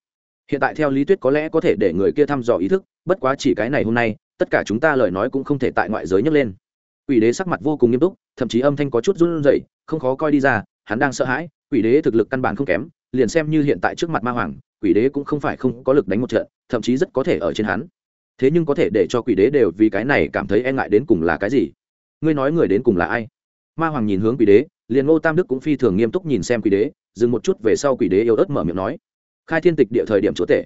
Hiện tại theo lý thuyết có lẽ có thể để người kia thăm dò ý thức, bất quá chỉ cái này hôm nay, tất cả chúng ta lời nói cũng không thể tại ngoại giới nhấc lên. Quỷ đế sắc mặt vô cùng nghiêm túc, thậm chí âm thanh có chút run rẩy, không khó coi đi ra, hắn đang sợ hãi, quỷ đế thực lực căn bản không kém, liền xem như hiện tại trước mặt ma hoàng, quỷ đế cũng không phải không có lực đánh một trận, thậm chí rất có thể ở trên hắn. Thế nhưng có thể để cho quỷ đế đều vì cái này cảm thấy e ngại đến cùng là cái gì? Ngươi nói người đến cùng là ai? Ma hoàng nhìn hướng quỷ đế, liền ngô tam đức cũng phi thường nghiêm túc nhìn xem quỷ đế, dừng một chút về sau quỷ đế yếu ớt mở miệng nói, khai thiên tịch địa thời điểm chúa tể,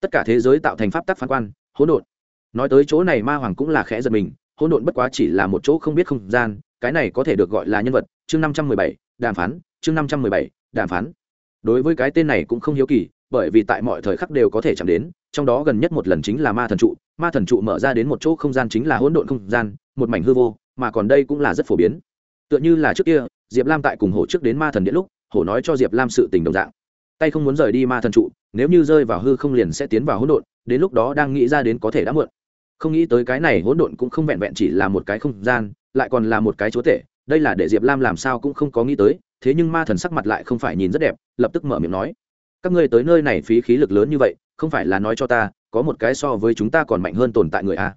tất cả thế giới tạo thành pháp tắc phán quan, hỗn độn. Nói tới chỗ này ma hoàng cũng là khẽ giật mình, hỗn độn bất quá chỉ là một chỗ không biết không gian, cái này có thể được gọi là nhân vật, chương năm trăm mười bảy, đàm phán, chương năm trăm mười bảy, đàm phán. Đối với cái tên này cũng không hiếu kỳ, bởi vì tại mọi thời khắc đều có thể chạm đến, trong đó gần nhất một lần chính là ma thần trụ, ma thần trụ mở ra đến một chỗ không gian chính là hỗn độn không gian, một mảnh hư vô mà còn đây cũng là rất phổ biến. Tựa như là trước kia, diệp lam tại cùng hổ trước đến ma thần điện lúc, hổ nói cho diệp lam sự tình đồng dạng. Tay không muốn rời đi ma thần trụ, nếu như rơi vào hư không liền sẽ tiến vào hỗn độn, đến lúc đó đang nghĩ ra đến có thể đã muộn. Không nghĩ tới cái này hỗn độn cũng không vẹn vẹn chỉ là một cái không gian, lại còn là một cái chúa tể, đây là để diệp lam làm sao cũng không có nghĩ tới, thế nhưng ma thần sắc mặt lại không phải nhìn rất đẹp, lập tức mở miệng nói. Các ngươi tới nơi này phí khí lực lớn như vậy, không phải là nói cho ta, có một cái so với chúng ta còn mạnh hơn tồn tại người a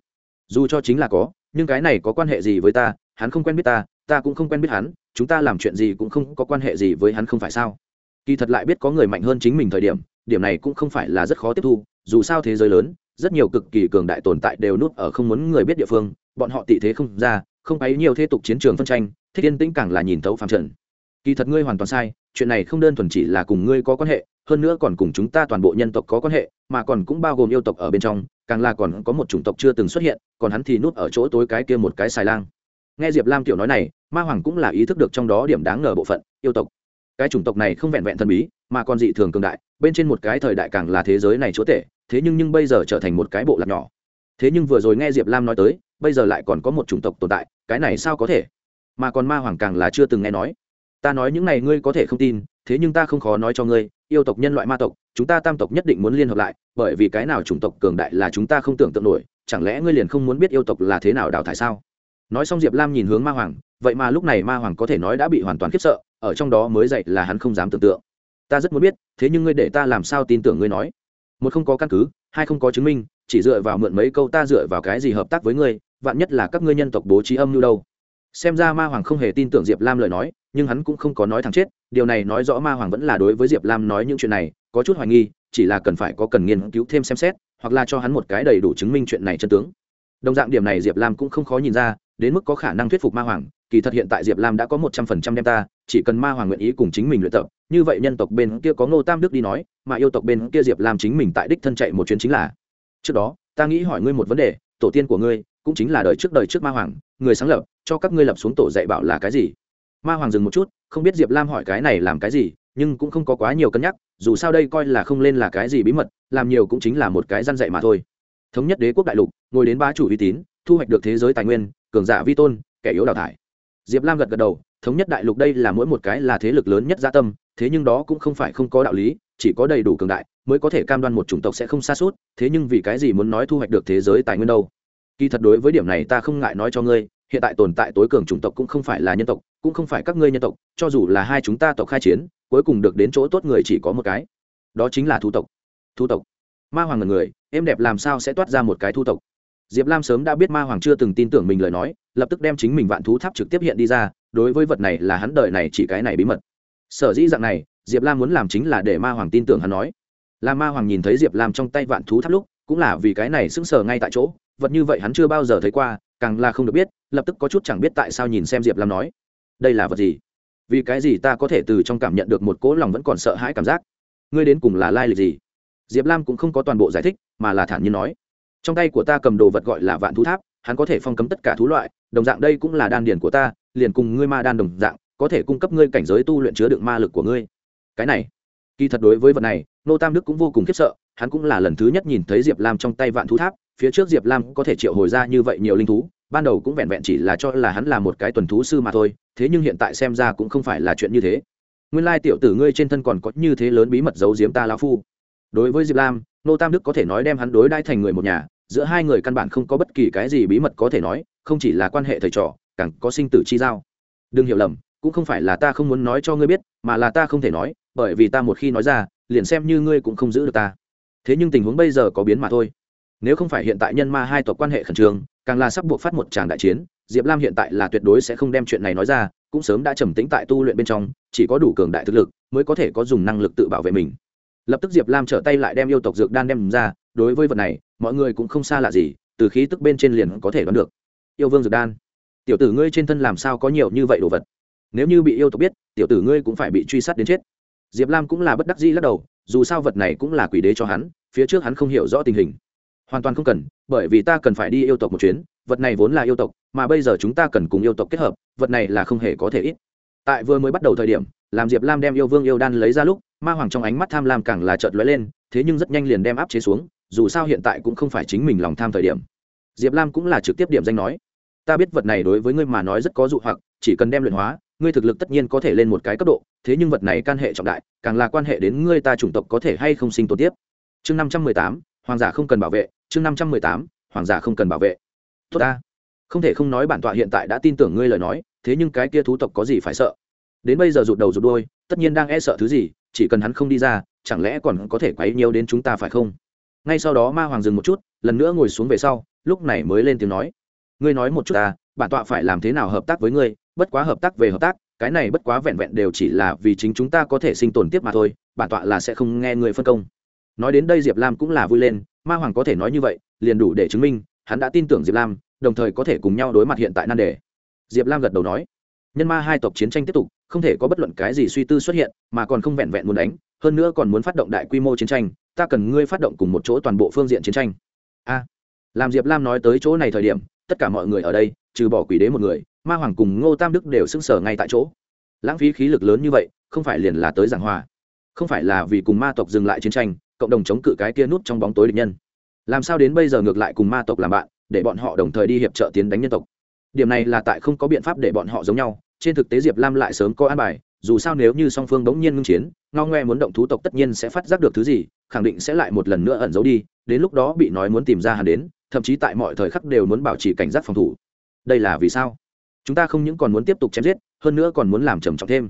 dù cho chính là có nhưng cái này có quan hệ gì với ta? Hắn không quen biết ta ta cũng không quen biết hắn, chúng ta làm chuyện gì cũng không có quan hệ gì với hắn không phải sao? Kỳ thật lại biết có người mạnh hơn chính mình thời điểm điểm này cũng không phải là rất khó tiếp thu, dù sao thế giới lớn, rất nhiều cực kỳ cường đại tồn tại đều núp ở không muốn người biết địa phương, bọn họ tị thế không ra, không ấy nhiều thế tục chiến trường phân tranh, thích yên tĩnh càng là nhìn thấu phạm trần. Kỳ thật ngươi hoàn toàn sai, chuyện này không đơn thuần chỉ là cùng ngươi có quan hệ, hơn nữa còn cùng chúng ta toàn bộ nhân tộc có quan hệ, mà còn cũng bao gồm yêu tộc ở bên trong càng là còn có một chủng tộc chưa từng xuất hiện, còn hắn thì núp ở chỗ tối cái kia một cái xài lang. Nghe diệp lam tiểu nói này, ma hoàng cũng là ý thức được trong đó điểm đáng ngờ bộ phận, yêu tộc. Cái chủng tộc này không vẹn vẹn thần bí, mà còn dị thường cường đại, bên trên một cái thời đại càng là thế giới này chúa tể, thế nhưng nhưng bây giờ trở thành một cái bộ lạc nhỏ. Thế nhưng vừa rồi nghe diệp lam nói tới, bây giờ lại còn có một chủng tộc tồn tại, cái này sao có thể? Mà còn ma hoàng càng là chưa từng nghe nói. Ta nói những này ngươi có thể không tin thế nhưng ta không khó nói cho ngươi, yêu tộc nhân loại ma tộc, chúng ta tam tộc nhất định muốn liên hợp lại, bởi vì cái nào chủng tộc cường đại là chúng ta không tưởng tượng nổi, chẳng lẽ ngươi liền không muốn biết yêu tộc là thế nào đào thải sao? Nói xong diệp lam nhìn hướng ma hoàng, vậy mà lúc này ma hoàng có thể nói đã bị hoàn toàn khiếp sợ, ở trong đó mới dậy là hắn không dám tưởng tượng. Ta rất muốn biết, thế nhưng ngươi để ta làm sao tin tưởng ngươi nói? Một không có căn cứ, hai không có chứng minh, chỉ dựa vào mượn mấy câu ta dựa vào cái gì hợp tác với ngươi, vạn nhất là các ngươi nhân tộc bố trí âm như đâu? Xem ra ma hoàng không hề tin tưởng diệp lam lời nói, nhưng hắn cũng không có nói thẳng chết, điều này nói rõ ma hoàng vẫn là đối với diệp lam nói những chuyện này, có chút hoài nghi, chỉ là cần phải có cần nghiên cứu thêm xem xét, hoặc là cho hắn một cái đầy đủ chứng minh chuyện này chân tướng. Đồng dạng điểm này diệp lam cũng không khó nhìn ra, đến mức có khả năng thuyết phục ma hoàng, kỳ thật hiện tại diệp lam đã có một trăm phần trăm đem ta, chỉ cần ma hoàng nguyện ý cùng chính mình luyện tập, như vậy nhân tộc bên kia có ngô tam đức đi nói, mà yêu tộc bên kia diệp lam chính mình tại đích thân chạy một chuyến chính là. Trước đó, ta nghĩ hỏi ngươi một vấn đề, tổ tiên của ngươi cũng chính là đời trước đời trước ma hoàng, người sáng lập, cho các ngươi lập xuống tổ dạy bảo là cái gì? Ma hoàng dừng một chút, không biết diệp lam hỏi cái này làm cái gì, nhưng cũng không có quá nhiều cân nhắc, dù sao đây coi là không lên là cái gì bí mật, làm nhiều cũng chính là một cái răn dạy mà thôi. Thống nhất đế quốc đại lục, ngồi đến ba chủ uy tín, thu hoạch được thế giới tài nguyên, cường giả vi tôn, kẻ yếu đào thải. Diệp lam gật gật đầu, thống nhất đại lục đây là mỗi một cái là thế lực lớn nhất gia tâm, thế nhưng đó cũng không phải không có đạo lý, chỉ có đầy đủ cường đại, mới có thể cam đoan một chủng tộc sẽ không xa suốt, thế nhưng vì cái gì muốn nói thu hoạch được thế giới tài nguyên đâu? Kỳ thật đối với điểm này ta không ngại nói cho ngươi, hiện tại tồn tại tối cường chủng tộc cũng không phải là nhân tộc, cũng không phải các ngươi nhân tộc, cho dù là hai chúng ta tộc khai chiến, cuối cùng được đến chỗ tốt người chỉ có một cái. Đó chính là thu tộc. Thu tộc. Ma hoàng là người, em đẹp làm sao sẽ toát ra một cái thu tộc? Diệp lam sớm đã biết ma hoàng chưa từng tin tưởng mình lời nói, lập tức đem chính mình vạn thú tháp trực tiếp hiện đi ra, đối với vật này là hắn đời này chỉ cái này bí mật. Sở dĩ dạng này, diệp lam muốn làm chính là để ma hoàng tin tưởng hắn nói. Là ma hoàng nhìn thấy diệp lam trong tay vạn thú tháp lúc, cũng là vì cái này sững sờ ngay tại chỗ vật như vậy hắn chưa bao giờ thấy qua, càng là không được biết, lập tức có chút chẳng biết tại sao nhìn xem diệp lam nói, đây là vật gì? Vì cái gì ta có thể từ trong cảm nhận được một cỗ lòng vẫn còn sợ hãi cảm giác? Ngươi đến cùng là lai lịch gì? Diệp lam cũng không có toàn bộ giải thích, mà là thản nhiên nói, trong tay của ta cầm đồ vật gọi là vạn thú tháp, hắn có thể phong cấm tất cả thú loại, đồng dạng đây cũng là đan điền của ta, liền cùng ngươi ma đan đồng dạng, có thể cung cấp ngươi cảnh giới tu luyện chứa đựng ma lực của ngươi. Cái này, kỳ thật đối với vật này nô tam đức cũng vô cùng khiếp sợ, hắn cũng là lần thứ nhất nhìn thấy diệp lam trong tay vạn thú tháp phía trước diệp lam có thể triệu hồi ra như vậy nhiều linh thú, ban đầu cũng vẹn vẹn chỉ là cho là hắn là một cái tuần thú sư mà thôi, thế nhưng hiện tại xem ra cũng không phải là chuyện như thế. Nguyên lai tiểu tử ngươi trên thân còn có như thế lớn bí mật giấu giếm ta lão phu. Đối với diệp lam, nô tam đức có thể nói đem hắn đối đãi thành người một nhà, giữa hai người căn bản không có bất kỳ cái gì bí mật có thể nói, không chỉ là quan hệ thầy trò càng có sinh tử chi giao. Đừng hiểu lầm, cũng không phải là ta không muốn nói cho ngươi biết, mà là ta không thể nói, bởi vì ta một khi nói ra, liền xem như ngươi cũng không giữ được ta. Thế nhưng tình huống bây giờ có biến mà thôi nếu không phải hiện tại nhân ma hai tộc quan hệ khẩn trương, càng là sắp buộc phát một tràng đại chiến, diệp lam hiện tại là tuyệt đối sẽ không đem chuyện này nói ra, cũng sớm đã trầm tính tại tu luyện bên trong, chỉ có đủ cường đại thực lực mới có thể có dùng năng lực tự bảo vệ mình. Lập tức diệp lam trở tay lại đem yêu tộc dược đan đem ra, đối với vật này, mọi người cũng không xa lạ gì, từ khí tức bên trên liền có thể đoán được. Yêu vương dược đan. Tiểu tử ngươi trên thân làm sao có nhiều như vậy đồ vật? Nếu như bị yêu tộc biết, tiểu tử ngươi cũng phải bị truy sát đến chết. Diệp lam cũng là bất đắc dĩ lắc đầu, dù sao vật này cũng là quỷ đế cho hắn, phía trước hắn không hiểu rõ tình hình hoàn toàn không cần, bởi vì ta cần phải đi yêu tộc một chuyến, vật này vốn là yêu tộc, mà bây giờ chúng ta cần cùng yêu tộc kết hợp, vật này là không hề có thể ít. Tại vừa mới bắt đầu thời điểm làm diệp lam đem yêu vương yêu đan lấy ra lúc, ma hoàng trong ánh mắt tham lam càng là trợt lóe lên, thế nhưng rất nhanh liền đem áp chế xuống, dù sao hiện tại cũng không phải chính mình lòng tham thời điểm. Diệp lam cũng là trực tiếp điểm danh nói, ta biết vật này đối với ngươi mà nói rất có dụ hoặc, chỉ cần đem luyện hóa, ngươi thực lực tất nhiên có thể lên một cái cấp độ, thế nhưng vật này can hệ trọng đại, càng là quan hệ đến ngươi ta chủng tộc có thể hay không sinh tồn tiếp. Chương năm trăm mười tám, hoàng giả không cần bảo vệ chương năm trăm mười tám, hoàng giả không cần bảo vệ. Tốt ta. Không thể không nói bản tọa hiện tại đã tin tưởng ngươi lời nói, thế nhưng cái kia thú tộc có gì phải sợ? Đến bây giờ rụt đầu rụt đôi tất nhiên đang e sợ thứ gì, chỉ cần hắn không đi ra, chẳng lẽ còn có thể quấy nhiều đến chúng ta phải không? Ngay sau đó ma hoàng dừng một chút, lần nữa ngồi xuống về sau, lúc này mới lên tiếng nói. Ngươi nói một chút ta, bản tọa phải làm thế nào hợp tác với ngươi, bất quá hợp tác về hợp tác, cái này bất quá vẹn vẹn đều chỉ là vì chính chúng ta có thể sinh tồn tiếp mà thôi, bản tọa là sẽ không nghe người phân công. Nói đến đây diệp lam cũng là vui lên ma hoàng có thể nói như vậy, liền đủ để chứng minh, hắn đã tin tưởng diệp lam, đồng thời có thể cùng nhau đối mặt hiện tại nan đề. Diệp lam gật đầu nói, nhân ma hai tộc chiến tranh tiếp tục, không thể có bất luận cái gì suy tư xuất hiện, mà còn không vẹn vẹn muốn đánh, hơn nữa còn muốn phát động đại quy mô chiến tranh, ta cần ngươi phát động cùng một chỗ toàn bộ phương diện chiến tranh. A. Làm diệp lam nói tới chỗ này thời điểm, tất cả mọi người ở đây, trừ bỏ quỷ đế một người, ma hoàng cùng ngô tam đức đều xưng sở ngay tại chỗ. Lãng phí khí lực lớn như vậy, không phải liền là tới giảng hòa. Không phải là vì cùng ma tộc dừng lại chiến tranh cộng đồng chống cự cái kia nút trong bóng tối địch nhân. Làm sao đến bây giờ ngược lại cùng ma tộc làm bạn, để bọn họ đồng thời đi hiệp trợ tiến đánh nhân tộc? Điểm này là tại không có biện pháp để bọn họ giống nhau. Trên thực tế diệp lam lại sớm có an bài, dù sao nếu như song phương bỗng nhiên ngưng chiến, ngao ngoe muốn động thú tộc tất nhiên sẽ phát giác được thứ gì, khẳng định sẽ lại một lần nữa ẩn giấu đi, đến lúc đó bị nói muốn tìm ra hắn đến, thậm chí tại mọi thời khắc đều muốn bảo trì cảnh giác phòng thủ. Đây là vì sao? Chúng ta không những còn muốn tiếp tục chém giết, hơn nữa còn muốn làm trầm trọng thêm.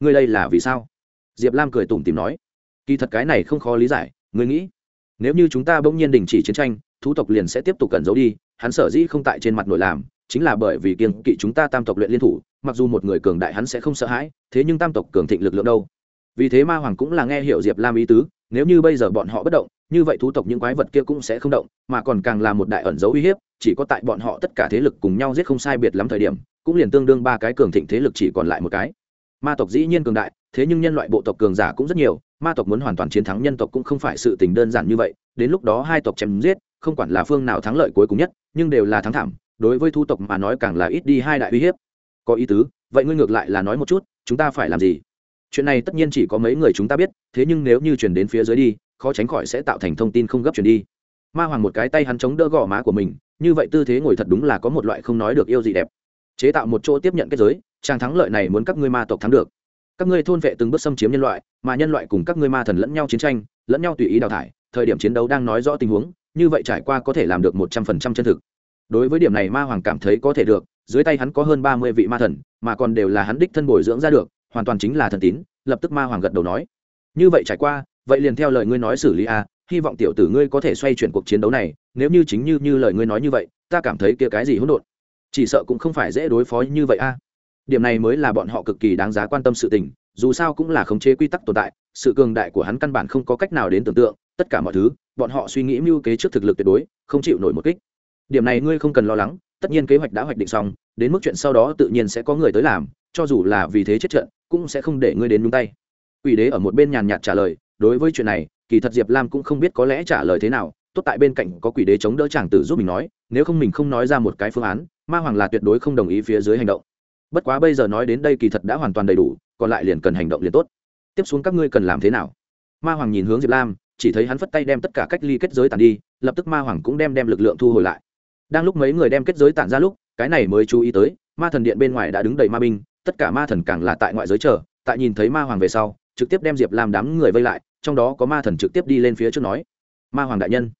Ngươi đây là vì sao? Diệp lam cười tủm tìm nói kỳ thật cái này không khó lý giải người nghĩ, nếu như chúng ta bỗng nhiên đình chỉ chiến tranh, thú tộc liền sẽ tiếp tục cẩn giấu đi, hắn sở dĩ không tại trên mặt nội làm, chính là bởi vì kiên kỵ chúng ta tam tộc luyện liên thủ, mặc dù một người cường đại hắn sẽ không sợ hãi, thế nhưng tam tộc cường thịnh lực lượng đâu. Vì thế ma hoàng cũng là nghe hiểu diệp lam ý tứ, nếu như bây giờ bọn họ bất động, như vậy thú tộc những quái vật kia cũng sẽ không động, mà còn càng là một đại ẩn dấu uy hiếp, chỉ có tại bọn họ tất cả thế lực cùng nhau giết không sai biệt lắm thời điểm, cũng liền tương đương ba cái cường thịnh thế lực chỉ còn lại một cái. Ma tộc dĩ nhiên cường đại thế nhưng nhân loại bộ tộc cường giả cũng rất nhiều, ma tộc muốn hoàn toàn chiến thắng nhân tộc cũng không phải sự tình đơn giản như vậy, đến lúc đó hai tộc chém giết, không quản là phương nào thắng lợi cuối cùng nhất, nhưng đều là thắng thảm, đối với thu tộc mà nói càng là ít đi hai đại uy hiếp. Có ý tứ, vậy ngươi ngược lại là nói một chút, chúng ta phải làm gì? Chuyện này tất nhiên chỉ có mấy người chúng ta biết, thế nhưng nếu như chuyển đến phía dưới đi, khó tránh khỏi sẽ tạo thành thông tin không gấp chuyển đi. Ma hoàng một cái tay hắn chống đỡ gò má của mình, như vậy tư thế ngồi thật đúng là có một loại không nói được yêu gì đẹp. Chế tạo một chỗ tiếp nhận kết giới trang thắng lợi này muốn các ngươi ma tộc thắng được các ngươi thôn vệ từng bước xâm chiếm nhân loại, mà nhân loại cùng các ngươi ma thần lẫn nhau chiến tranh, lẫn nhau tùy ý đào thải, thời điểm chiến đấu đang nói rõ tình huống, như vậy trải qua có thể làm được một trăm phần trăm chân thực. Đối với điểm này ma hoàng cảm thấy có thể được, dưới tay hắn có hơn ba mươi vị ma thần, mà còn đều là hắn đích thân bồi dưỡng ra được, hoàn toàn chính là thần tín, lập tức ma hoàng gật đầu nói. Như vậy trải qua, vậy liền theo lời ngươi nói xử lý a, hy vọng tiểu tử ngươi có thể xoay chuyển cuộc chiến đấu này, nếu như chính như như lời ngươi nói như vậy, ta cảm thấy kia cái gì hỗn độn? Chỉ sợ cũng không phải dễ đối phó như vậy a điểm này mới là bọn họ cực kỳ đáng giá quan tâm sự tình, dù sao cũng là khống chế quy tắc tồn tại, sự cường đại của hắn căn bản không có cách nào đến tưởng tượng, tất cả mọi thứ, bọn họ suy nghĩ mưu kế trước thực lực tuyệt đối, không chịu nổi một kích. Điểm này ngươi không cần lo lắng, tất nhiên kế hoạch đã hoạch định xong, đến mức chuyện sau đó tự nhiên sẽ có người tới làm, cho dù là vì thế chết trận, cũng sẽ không để ngươi đến nhung tay. Quỷ đế ở một bên nhàn nhạt trả lời, đối với chuyện này, kỳ thật diệp lam cũng không biết có lẽ trả lời thế nào, tốt tại bên cạnh có quỷ đế chống đỡ chàng tử giúp mình nói, nếu không mình không nói ra một cái phương án, ma hoàng là tuyệt đối không đồng ý phía dưới hành động bất quá bây giờ nói đến đây kỳ thật đã hoàn toàn đầy đủ, còn lại liền cần hành động liền tốt. Tiếp xuống các ngươi cần làm thế nào? Ma hoàng nhìn hướng diệp lam, chỉ thấy hắn phất tay đem tất cả cách ly kết giới tàn đi, lập tức ma hoàng cũng đem đem lực lượng thu hồi lại. Đang lúc mấy người đem kết giới tản ra lúc, cái này mới chú ý tới, ma thần điện bên ngoài đã đứng đầy ma binh, tất cả ma thần càng là tại ngoại giới chờ, tại nhìn thấy ma hoàng về sau, trực tiếp đem diệp lam đám người vây lại, trong đó có ma thần trực tiếp đi lên phía trước nói, ma hoàng đại nhân,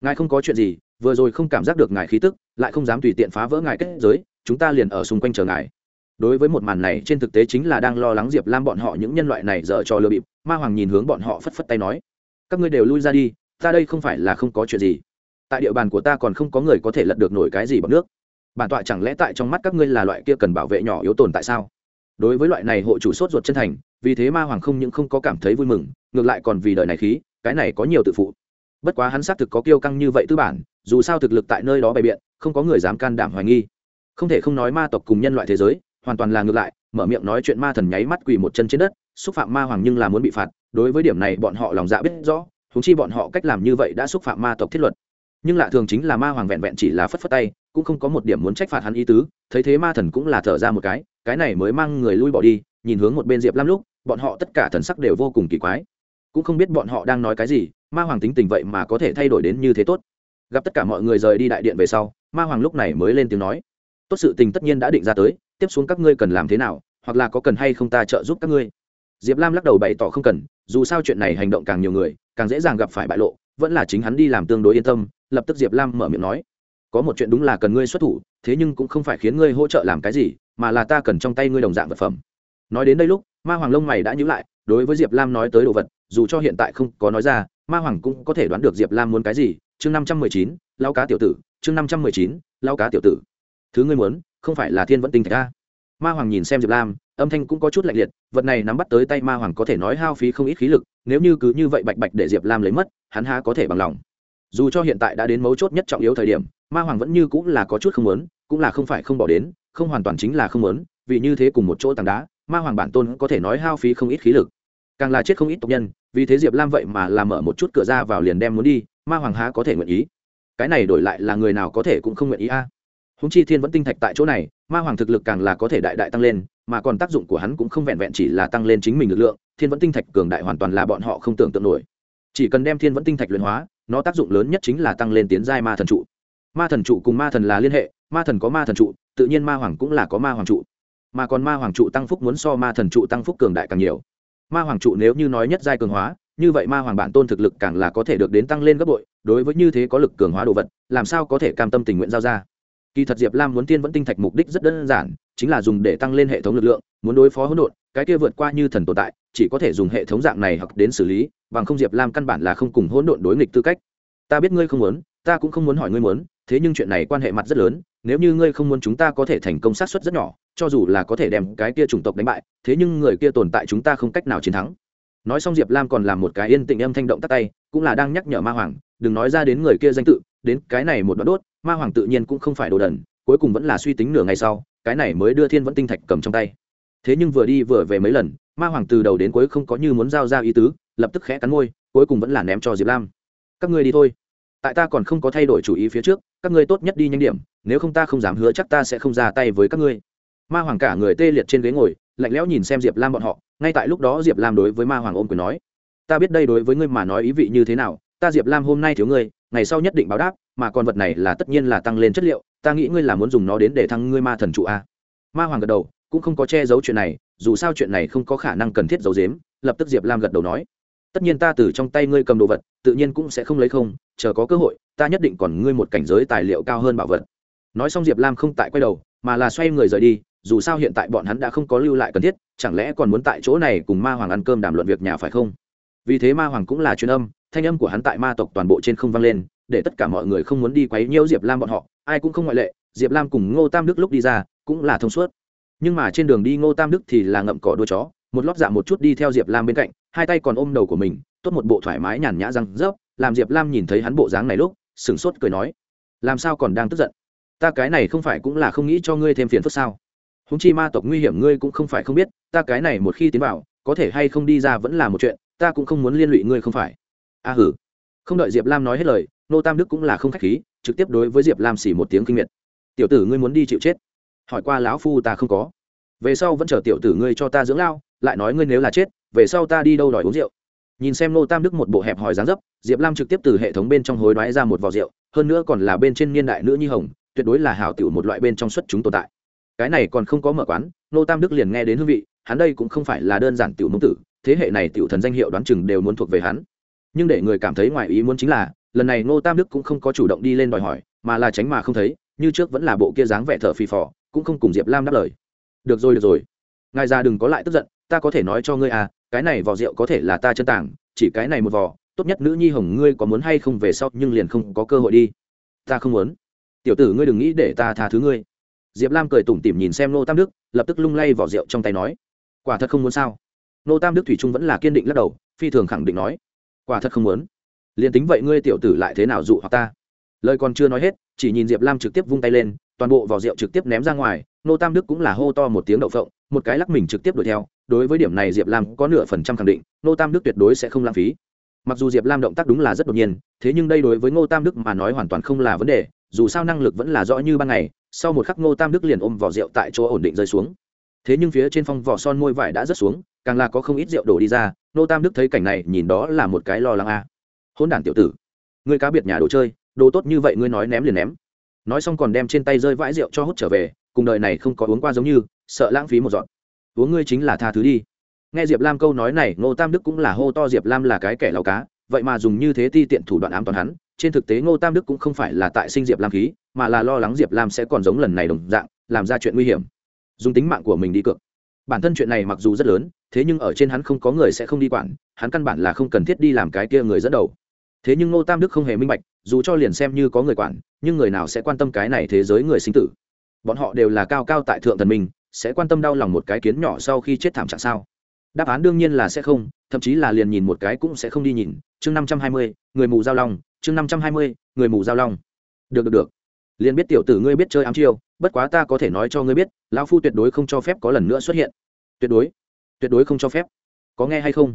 ngài không có chuyện gì, vừa rồi không cảm giác được ngài khí tức, lại không dám tùy tiện phá vỡ ngài kết giới, chúng ta liền ở xung quanh chờ ngài đối với một màn này, trên thực tế chính là đang lo lắng diệp lam bọn họ những nhân loại này dở trò lừa bịp. Ma hoàng nhìn hướng bọn họ phất phất tay nói, các ngươi đều lui ra đi, ta đây không phải là không có chuyện gì. Tại địa bàn của ta còn không có người có thể lật được nổi cái gì bằng nước. Bản tọa chẳng lẽ tại trong mắt các ngươi là loại kia cần bảo vệ nhỏ yếu tồn tại sao? Đối với loại này, hộ chủ sốt ruột chân thành, vì thế ma hoàng không những không có cảm thấy vui mừng, ngược lại còn vì đời này khí, cái này có nhiều tự phụ. Bất quá hắn xác thực có kiêu căng như vậy tư bản, dù sao thực lực tại nơi đó bày biện, không có người dám can đảm hoài nghi. Không thể không nói ma tộc cùng nhân loại thế giới hoàn toàn là ngược lại, mở miệng nói chuyện ma thần nháy mắt quỳ một chân trên đất, xúc phạm ma hoàng nhưng là muốn bị phạt, đối với điểm này bọn họ lòng dạ biết rõ thúng chi bọn họ cách làm như vậy đã xúc phạm ma tộc thiết luật. Nhưng lạ thường chính là ma hoàng vẹn vẹn chỉ là phất phất tay, cũng không có một điểm muốn trách phạt hắn ý tứ, thấy thế ma thần cũng là thở ra một cái cái này mới mang người lui bỏ đi, nhìn hướng một bên diệp lam lúc, bọn họ tất cả thần sắc đều vô cùng kỳ quái. Cũng không biết bọn họ đang nói cái gì, ma hoàng tính tình vậy mà có thể thay đổi đến như thế tốt. Gặp tất cả mọi người rời đi đại điện về sau, ma hoàng lúc này mới lên tiếng nói. Tốt sự tình tất nhiên đã định ra tới tiếp xuống các ngươi cần làm thế nào, hoặc là có cần hay không ta trợ giúp các ngươi. Diệp lam lắc đầu bày tỏ không cần, dù sao chuyện này hành động càng nhiều người, càng dễ dàng gặp phải bại lộ, vẫn là chính hắn đi làm tương đối yên tâm, lập tức diệp lam mở miệng nói, có một chuyện đúng là cần ngươi xuất thủ, thế nhưng cũng không phải khiến ngươi hỗ trợ làm cái gì, mà là ta cần trong tay ngươi đồng dạng vật phẩm. Nói đến đây lúc, ma hoàng lông mày đã nhữ lại, đối với diệp lam nói tới đồ vật, dù cho hiện tại không có nói ra, ma hoàng cũng có thể đoán được diệp lam muốn cái gì. Chương năm trăm mười chín lao cá tiểu tử, chương năm trăm mười chín lao cá tiểu tử. Thứ ngươi muốn không phải là thiên vẫn tinh thạch a. Ma hoàng nhìn xem diệp lam, âm thanh cũng có chút lạnh liệt, vật này nắm bắt tới tay ma hoàng có thể nói hao phí không ít khí lực, nếu như cứ như vậy bạch bạch để diệp lam lấy mất, hắn há có thể bằng lòng. Dù cho hiện tại đã đến mấu chốt nhất trọng yếu thời điểm, ma hoàng vẫn như cũng là có chút không muốn, cũng là không phải không bỏ đến, không hoàn toàn chính là không muốn, vì như thế cùng một chỗ tảng đá, ma hoàng bản tôn có thể nói hao phí không ít khí lực. Càng là chết không ít tộc nhân, vì thế diệp lam vậy mà làm mở một chút cửa ra vào liền đem muốn đi, ma hoàng há có thể nguyện ý. Cái này đổi lại là người nào có thể cũng không nguyện ý a húng chi thiên vẫn tinh thạch tại chỗ này, ma hoàng thực lực càng là có thể đại đại tăng lên, mà còn tác dụng của hắn cũng không vẹn vẹn chỉ là tăng lên chính mình lực lượng, thiên vẫn tinh thạch cường đại hoàn toàn là bọn họ không tưởng tượng nổi. Chỉ cần đem thiên vẫn tinh thạch luyện hóa, nó tác dụng lớn nhất chính là tăng lên tiến giai ma thần trụ. Ma thần trụ cùng ma thần là liên hệ, ma thần có ma thần trụ, tự nhiên ma hoàng cũng là có ma hoàng trụ. Mà còn ma hoàng trụ tăng phúc muốn so ma thần trụ tăng phúc cường đại càng nhiều. Ma hoàng trụ nếu như nói nhất giai cường hóa, như vậy ma hoàng bản tôn thực lực càng là có thể được đến tăng lên gấp bội, đối với như thế có lực cường hóa đồ vật, làm sao có thể cam tâm tình nguyện giao ra? Kỳ thật diệp lam muốn tiên vẫn tinh thạch mục đích rất đơn giản, chính là dùng để tăng lên hệ thống lực lượng, muốn đối phó hỗn độn, cái kia vượt qua như thần tồn tại, chỉ có thể dùng hệ thống dạng này hoặc đến xử lý, bằng không diệp lam căn bản là không cùng hỗn độn đối nghịch tư cách. Ta biết ngươi không muốn, ta cũng không muốn hỏi ngươi muốn, thế nhưng chuyện này quan hệ mặt rất lớn, nếu như ngươi không muốn chúng ta có thể thành công sát xuất rất nhỏ, cho dù là có thể đem cái kia chủng tộc đánh bại, thế nhưng người kia tồn tại chúng ta không cách nào chiến thắng. Nói xong diệp lam còn làm một cái yên tĩnh âm thanh động tắt tay, cũng là đang nhắc nhở ma hoàng, đừng nói ra đến người kia danh tự đến cái này một đoạn đốt, ma hoàng tự nhiên cũng không phải đồ đần, cuối cùng vẫn là suy tính nửa ngày sau, cái này mới đưa thiên vẫn tinh thạch cầm trong tay. Thế nhưng vừa đi vừa về mấy lần, ma hoàng từ đầu đến cuối không có như muốn giao ra ý tứ, lập tức khẽ cắn môi, cuối cùng vẫn là ném cho diệp lam. Các ngươi đi thôi. Tại ta còn không có thay đổi chủ ý phía trước, các ngươi tốt nhất đi nhanh điểm, nếu không ta không dám hứa chắc ta sẽ không ra tay với các ngươi. Ma hoàng cả người tê liệt trên ghế ngồi, lạnh lẽo nhìn xem diệp lam bọn họ, ngay tại lúc đó diệp lam đối với ma hoàng ôm quyền nói, ta biết đây đối với ngươi mà nói ý vị như thế nào ta diệp lam hôm nay thiếu ngươi ngày sau nhất định báo đáp mà con vật này là tất nhiên là tăng lên chất liệu ta nghĩ ngươi là muốn dùng nó đến để thăng ngươi ma thần trụ a ma hoàng gật đầu cũng không có che giấu chuyện này dù sao chuyện này không có khả năng cần thiết giấu giếm lập tức diệp lam gật đầu nói tất nhiên ta từ trong tay ngươi cầm đồ vật tự nhiên cũng sẽ không lấy không chờ có cơ hội ta nhất định còn ngươi một cảnh giới tài liệu cao hơn bảo vật nói xong diệp lam không tại quay đầu mà là xoay người rời đi dù sao hiện tại bọn hắn đã không có lưu lại cần thiết chẳng lẽ còn muốn tại chỗ này cùng ma hoàng ăn cơm đàm luận việc nhà phải không vì thế ma hoàng cũng là chuyên âm thanh âm của hắn tại ma tộc toàn bộ trên không vang lên, để tất cả mọi người không muốn đi quấy nhiễu diệp lam bọn họ. Ai cũng không ngoại lệ, diệp lam cùng ngô tam đức lúc đi ra, cũng là thông suốt. Nhưng mà trên đường đi ngô tam đức thì là ngậm cỏ đuôi chó, một lót dạ một chút đi theo diệp lam bên cạnh, hai tay còn ôm đầu của mình, tốt một bộ thoải mái nhàn nhã răng rớp, làm diệp lam nhìn thấy hắn bộ dáng này lúc, sửng sốt cười nói, làm sao còn đang tức giận? Ta cái này không phải cũng là không nghĩ cho ngươi thêm phiền phức sao? Húng chi ma tộc nguy hiểm ngươi cũng không phải không biết, ta cái này một khi tiến vào, có thể hay không đi ra vẫn là một chuyện, ta cũng không muốn liên lụy ngươi không phải a hử. Không đợi diệp lam nói hết lời, nô tam đức cũng là không k h á c h khí, trực tiếp đối với diệp lam xỉ một tiếng kinh miệt. Tiểu tử ngươi muốn đi chịu chết? Hỏi qua lão phu ta không có. Về sau vẫn chờ tiểu tử ngươi cho ta dưỡng lao, lại nói ngươi nếu là chết, về sau ta đi đâu đòi uống rượu. Nhìn xem nô tam đức một bộ hẹp hòi dáng dấp, diệp lam trực tiếp từ hệ thống bên trong hối đoái ra một vò rượu, hơn nữa còn là bên trên niên đại nữ nhi hồng, tuyệt đối là hảo tiểu một loại bên trong xuất chúng tồn tại. Cái này còn không có mở quán, nô tam đức liền nghe đến hương vị, hắn đây cũng không phải là đơn giản tiểu mông tử, thế hệ này tiểu thần danh hiệu đoán chừng đều muốn thuộc về hắn nhưng để người cảm thấy ngoài ý muốn chính là, lần này Ngô tam đức cũng không có chủ động đi lên đòi hỏi, mà là tránh mà không thấy, như trước vẫn là bộ kia dáng vẻ thở phì phò, cũng không cùng diệp lam đáp lời. Được rồi được rồi. Ngài ra đừng có lại tức giận, ta có thể nói cho ngươi à cái này vò rượu có thể là ta chân tảng chỉ cái này một vò, tốt nhất nữ nhi hồng ngươi có muốn hay không về sau nhưng liền không có cơ hội đi. Ta không muốn. Tiểu tử ngươi đừng nghĩ để ta tha thứ ngươi. Diệp lam cười tủm tỉm nhìn xem nô tam đức, lập tức lung lay vỏ rượu trong tay nói. Quả thật không muốn sao? Nô tam đức thủy trung vẫn là kiên định lắc đầu, phi thường khẳng định nói quả thật không muốn. Liền tính vậy ngươi tiểu tử lại thế nào dụ hoặc ta? Lời còn chưa nói hết, chỉ nhìn diệp lam trực tiếp vung tay lên, toàn bộ vỏ rượu trực tiếp ném ra ngoài, nô tam đức cũng là hô to một tiếng đậu phộng, một cái lắc mình trực tiếp đuổi theo, đối với điểm này diệp lam có nửa phần trăm khẳng định, nô tam đức tuyệt đối sẽ không lãng phí. Mặc dù diệp lam động tác đúng là rất đột nhiên, thế nhưng đây đối với ngô tam đức mà nói hoàn toàn không là vấn đề, dù sao năng lực vẫn là rõ như ban ngày, sau một khắc ngô tam đức liền ôm vỏ rượu tại chỗ ổn định rơi xuống. Thế nhưng phía trên phong vỏ son môi vải đã rớt xuống càng là có không ít rượu đổ đi ra ngô tam đức thấy cảnh này, nhìn đó là một cái lo lắng a. À. hôn đản tiểu tử người cá biệt nhà đồ chơi, đồ tốt như vậy ngươi nói ném liền ném. Nói xong còn đem trên tay rơi vãi rượu cho hút trở về, cùng đời này không có uống qua giống như, sợ lãng phí một dọn uống ngươi chính là tha thứ đi. Nghe diệp lam câu nói này ngô tam đức cũng là hô to diệp lam là cái kẻ lao cá, vậy mà dùng như thế ti tiện thủ đoạn ám toàn hắn. Trên thực tế, ngô tam đức cũng không phải là tại sinh diệp lam khí, mà là lo lắng diệp lam sẽ còn giống lần này đồng dạng, làm ra chuyện nguy hiểm. Dùng tính mạng của mình đi cược. Bản thân chuyện này mặc dù rất lớn thế nhưng ở trên hắn không có người sẽ không đi quản, hắn căn bản là không cần thiết đi làm cái kia người dẫn đầu. Thế nhưng ngô tam đức không hề minh bạch, dù cho liền xem như có người quản, nhưng người nào sẽ quan tâm cái này thế giới người sinh tử? Bọn họ đều là cao cao tại thượng thần mình, sẽ quan tâm đau lòng một cái kiến nhỏ sau khi chết thảm trạng sao? Đáp án đương nhiên là sẽ không, thậm chí là liền nhìn một cái cũng sẽ không đi nhìn. Chương năm trăm hai mươi, người mù giao long. Chương năm trăm hai mươi, người mù giao long. Được được được. Liền biết tiểu tử ngươi biết chơi ám chiêu, bất quá ta có thể nói cho ngươi biết, lão phu tuyệt đối không cho phép có lần nữa xuất hiện. Tuyệt đối tuyệt đối không cho phép. Có nghe hay không?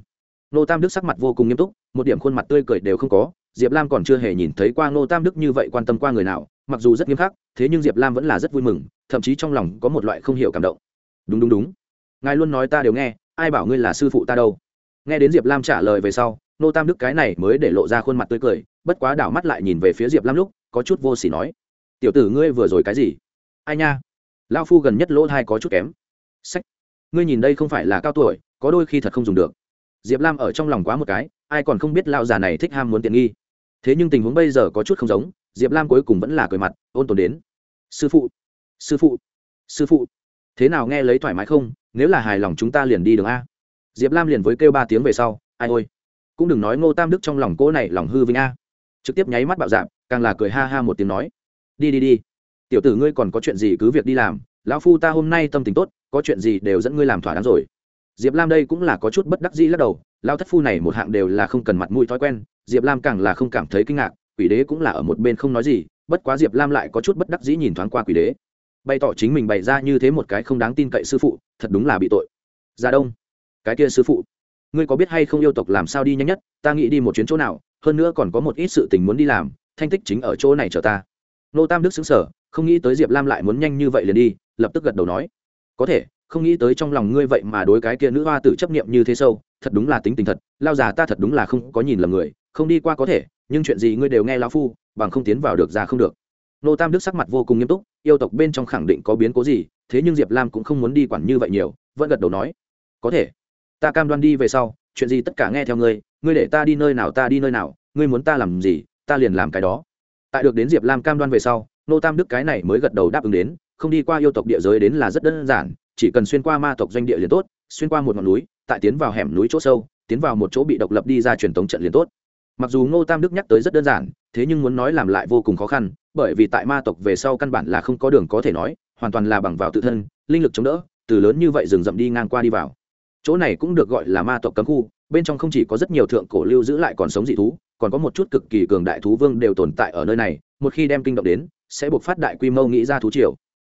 Nô tam đức sắc mặt vô cùng nghiêm túc, một điểm khuôn mặt tươi cười đều không có, diệp lam còn chưa hề nhìn thấy qua nô tam đức như vậy quan tâm qua người nào, mặc dù rất nghiêm khắc, thế nhưng diệp lam vẫn là rất vui mừng, thậm chí trong lòng có một loại không hiểu cảm động. Đúng đúng đúng. Ngài luôn nói ta đều nghe, ai bảo ngươi là sư phụ ta đâu? Nghe đến diệp lam trả lời về sau nô tam đức cái này mới để lộ ra khuôn mặt tươi cười, bất quá đảo mắt lại nhìn về phía diệp lam lúc, có chút vô s ỉ nói. Tiểu tử ngươi vừa rồi cái gì? Ai nha? Lao phu gần nhất lỗ thai có chút kém. Sách ngươi nhìn đây không phải là cao tuổi, có đôi khi thật không dùng được. Diệp lam ở trong lòng quá một cái, ai còn không biết lao già này thích ham muốn tiện nghi. Thế nhưng tình huống bây giờ có chút không giống, diệp lam cuối cùng vẫn là cười mặt, ôn tồn đến. Sư phụ sư phụ sư phụ. Thế nào nghe lấy thoải mái không? Nếu là hài lòng chúng ta liền đi đường a. Diệp lam liền với kêu ba tiếng về sau, ai ôi. Cũng đừng nói ngô tam đức trong lòng cỗ này lòng hư vinh a. Trực tiếp nháy mắt bạo dạp càng là cười ha ha một tiếng nói. Đi đi đi. Tiểu tử ngươi còn có chuyện gì cứ việc đi làm, lão phu ta hôm nay tâm tình tốt có chuyện gì đều dẫn ngươi làm thỏa đáng rồi. Diệp lam đây cũng là có chút bất đắc dĩ lắc đầu, lao thất phu này một hạng đều là không cần mặt mũi thói quen, diệp lam càng là không cảm thấy kinh ngạc, quỷ đế cũng là ở một bên không nói gì, bất quá diệp lam lại có chút bất đắc dĩ nhìn thoáng qua quỷ đế. Bày tỏ chính mình bày ra như thế một cái không đáng tin cậy sư phụ, thật đúng là bị tội. Gia đông, cái kia sư phụ, ngươi có biết hay không yêu tộc làm sao đi nhanh nhất, ta nghĩ đi một chuyến chỗ nào, hơn nữa còn có một ít sự tình muốn đi làm, thanh tích chính ở chỗ này chờ ta. Nô tam đức xứng sở không nghĩ tới diệp lam lại muốn nhanh như vậy liền đi, lập tức gật đầu nói có thể, không nghĩ tới trong lòng ngươi vậy mà đối cái kia nữ hoa tử chấp niệm như thế sâu, thật đúng là tính tình thật, lao già ta thật đúng là không có nhìn lầm người, không đi qua có thể, nhưng chuyện gì ngươi đều nghe lao phu, bằng không tiến vào được ra không được. Nô tam đức sắc mặt vô cùng nghiêm túc, yêu tộc bên trong khẳng định có biến cố gì, thế nhưng diệp lam cũng không muốn đi quản như vậy nhiều, vẫn gật đầu nói, có thể, ta cam đoan đi về sau, chuyện gì tất cả nghe theo ngươi ngươi để ta đi nơi nào ta đi nơi nào, ngươi muốn ta làm gì, ta liền làm cái đó. Tại được đến diệp lam cam đoan về sau, nô tam đức cái này mới gật đầu đáp ứng đến không đi qua yêu tộc địa giới đến là rất đơn giản, chỉ cần xuyên qua ma tộc doanh địa liền tốt, xuyên qua một ngọn núi, tại tiến vào hẻm núi chỗ sâu, tiến vào một chỗ bị độc lập đi ra truyền thống trận liền tốt. Mặc dù ngô tam đức nhắc tới rất đơn giản, thế nhưng muốn nói làm lại vô cùng khó khăn, bởi vì tại ma tộc về sau căn bản là không có đường có thể nói, hoàn toàn là bằng vào tự thân, linh lực chống đỡ, từ lớn như vậy rừng rậm đi ngang qua đi vào. Chỗ này cũng được gọi là ma tộc cấm khu, bên trong không chỉ có rất nhiều thượng cổ lưu giữ lại còn sống dị thú, còn có một chút cực kỳ cường đại thú vương đều tồn tại ở nơi này, một khi đem kinh động đến, sẽ buộc phát đại quy mô nghĩ ra thú triều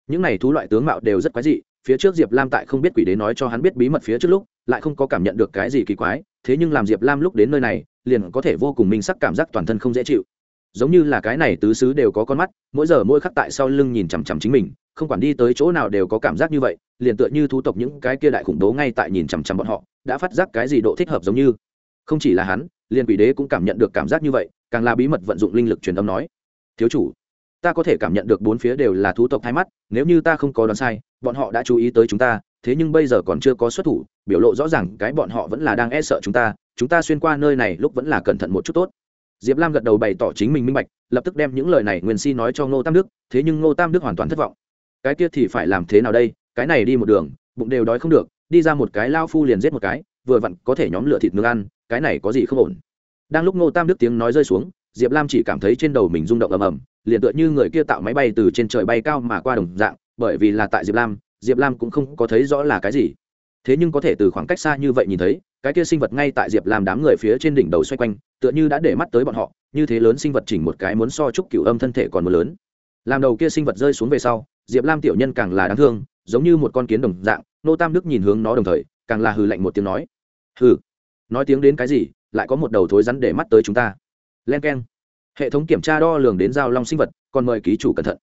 những này thú loại tướng mạo đều rất quái dị, phía trước diệp lam tại không biết quỷ đế nói cho hắn biết bí mật phía trước lúc, lại không có cảm nhận được cái gì kỳ quái, thế nhưng làm diệp lam lúc đến nơi này, liền có thể vô cùng minh sắc cảm giác toàn thân không dễ chịu. Giống như là cái này tứ xứ đều có con mắt, mỗi giờ mỗi khắc tại sau lưng nhìn chằm chằm chính mình, không quản đi tới chỗ nào đều có cảm giác như vậy, liền tựa như thú tộc những cái kia đại khủng bố ngay tại nhìn chằm chằm bọn họ, đã phát giác cái gì độ thích hợp giống như. Không chỉ là hắn, liền quỷ đế cũng cảm nhận được cảm giác như vậy, càng là bí mật vận dụng linh lực truyền âm nói. Thiếu chủ ta có thể cảm nhận được bốn phía đều là thú tộc thái mắt, nếu như ta không có đoán sai, bọn họ đã chú ý tới chúng ta, thế nhưng bây giờ còn chưa có xuất thủ, biểu lộ rõ ràng cái bọn họ vẫn là đang e sợ chúng ta chúng ta xuyên qua nơi này lúc vẫn là cẩn thận một chút tốt. Diệp lam gật đầu bày tỏ chính mình minh bạch, lập tức đem những lời này nguyên si nói cho ngô tam đức, thế nhưng ngô tam đức hoàn toàn thất vọng. Cái kia thì phải làm thế nào đây, cái này đi một đường, bụng đều đói không được, đi ra một cái lao phu liền giết một cái, vừa vặn có thể nhóm lửa thịt nướng ăn, cái này có gì không ổn. Đang lúc ngô tam đức tiếng nói rơi xuống, diệp lam chỉ cảm thấy trên đầu mình rung động ầm ầm liền tựa như người kia tạo máy bay từ trên trời bay cao mà qua đồng dạng, bởi vì là tại diệp lam diệp lam cũng không có thấy rõ là cái gì. Thế nhưng có thể từ khoảng cách xa như vậy nhìn thấy, cái kia sinh vật ngay tại diệp lam đám người phía trên đỉnh đầu xoay quanh, tựa như đã để mắt tới bọn họ, như thế lớn sinh vật chỉnh một cái muốn so chúc cựu âm thân thể còn một lớn. Làm đầu kia sinh vật rơi xuống về sau, diệp lam tiểu nhân càng là đáng thương, giống như một con kiến đồng dạng, nô tam đức nhìn hướng nó đồng thời, càng là hừ lạnh một tiếng nói. Hừ, nói tiếng đến cái gì, lại có một đầu thối rắn để mắt tới chúng ta. Len k e n hệ thống kiểm tra đo lường đến giao long sinh vật, còn mời ký chủ cẩn thận.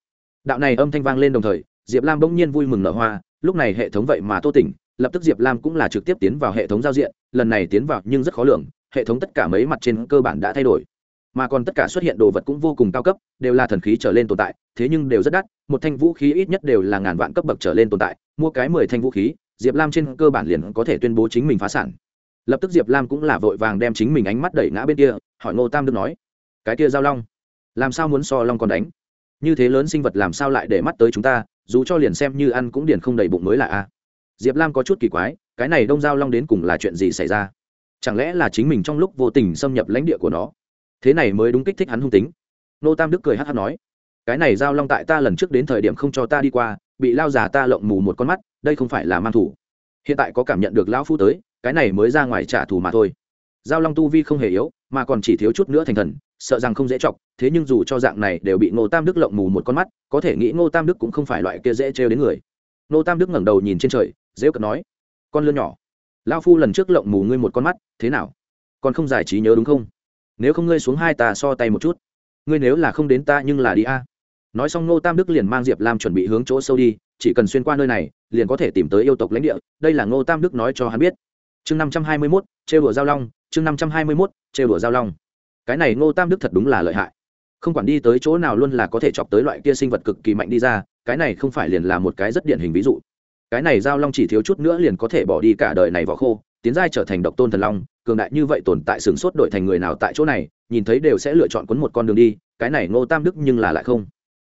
Đạo này âm thanh vang lên đồng thời, diệp lam bỗng nhiên vui mừng nở hoa, lúc này hệ thống vậy mà tô tỉnh, lập tức diệp lam cũng là trực tiếp tiến vào hệ thống giao diện, lần này tiến vào nhưng rất khó lường, hệ thống tất cả mấy mặt trên cơ bản đã thay đổi. Mà còn tất cả xuất hiện đồ vật cũng vô cùng cao cấp, đều là thần khí trở lên tồn tại, thế nhưng đều rất đắt, một thanh vũ khí ít nhất đều là ngàn vạn cấp bậc trở lên tồn tại, mua cái mười thanh vũ khí, diệp lam trên cơ bản liền có thể tuyên bố chính mình phá sản. Lập tức diệp lam cũng là vội vàng đem chính mình ánh mắt đẩy ngã bên kia, hỏi ngô tam đức nói cái kia giao long. Làm sao muốn so long còn đánh? Như thế lớn sinh vật làm sao lại để mắt tới chúng ta, dù cho liền xem như ăn cũng điền không đầy bụng mới là a. Diệp lam có chút kỳ quái, cái này đông giao long đến cùng là chuyện gì xảy ra? Chẳng lẽ là chính mình trong lúc vô tình xâm nhập lãnh địa của nó? Thế này mới đúng kích thích hắn hung tính. Nô tam đức cười hát hát nói, cái này giao long tại ta lần trước đến thời điểm không cho ta đi qua, bị lao già ta lộng mù một con mắt, đây không phải là mang thủ. Hiện tại có cảm nhận được lão phu tới, cái này mới ra ngoài trả thù mà thôi. Giao long tu vi không hề yếu, mà còn chỉ thiếu chút nữa thành thần sợ rằng không dễ chọc, thế nhưng dù cho dạng này đều bị ngô tam đức lộng mù một con mắt, có thể nghĩ ngô tam đức cũng không phải loại kia dễ trêu đến người. Ngô tam đức ngẩng đầu nhìn trên trời, dễ cật nói, con lươn nhỏ lao phu lần trước lộng mù ngươi một con mắt, thế nào? Còn không giải trí nhớ đúng không? Nếu không ngươi xuống hai tà so tay một chút. Ngươi nếu là không đến ta nhưng là đi a. Nói xong ngô tam đức liền mang diệp lam chuẩn bị hướng chỗ sâu đi, chỉ cần xuyên qua nơi này, liền có thể tìm tới yêu tộc lãnh địa, đây là ngô tam đức nói cho hắn biết. Chương năm trăm hai mươi mốt, trêu đùa giao long, chương năm trăm hai mươi mốt, trêu đùa giao long cái này ngô tam đức thật đúng là lợi hại. Không quản đi tới chỗ nào luôn là có thể chọc tới loại kia sinh vật cực kỳ mạnh đi ra, cái này không phải liền là một cái rất điển hình ví dụ. Cái này giao long chỉ thiếu chút nữa liền có thể bỏ đi cả đời này vỏ khô, tiến giai trở thành độc tôn thần long, cường đại như vậy tồn tại sừng sốt đổi thành người nào tại chỗ này, nhìn thấy đều sẽ lựa chọn quấn một con đường đi, cái này ngô tam đức nhưng là lại không.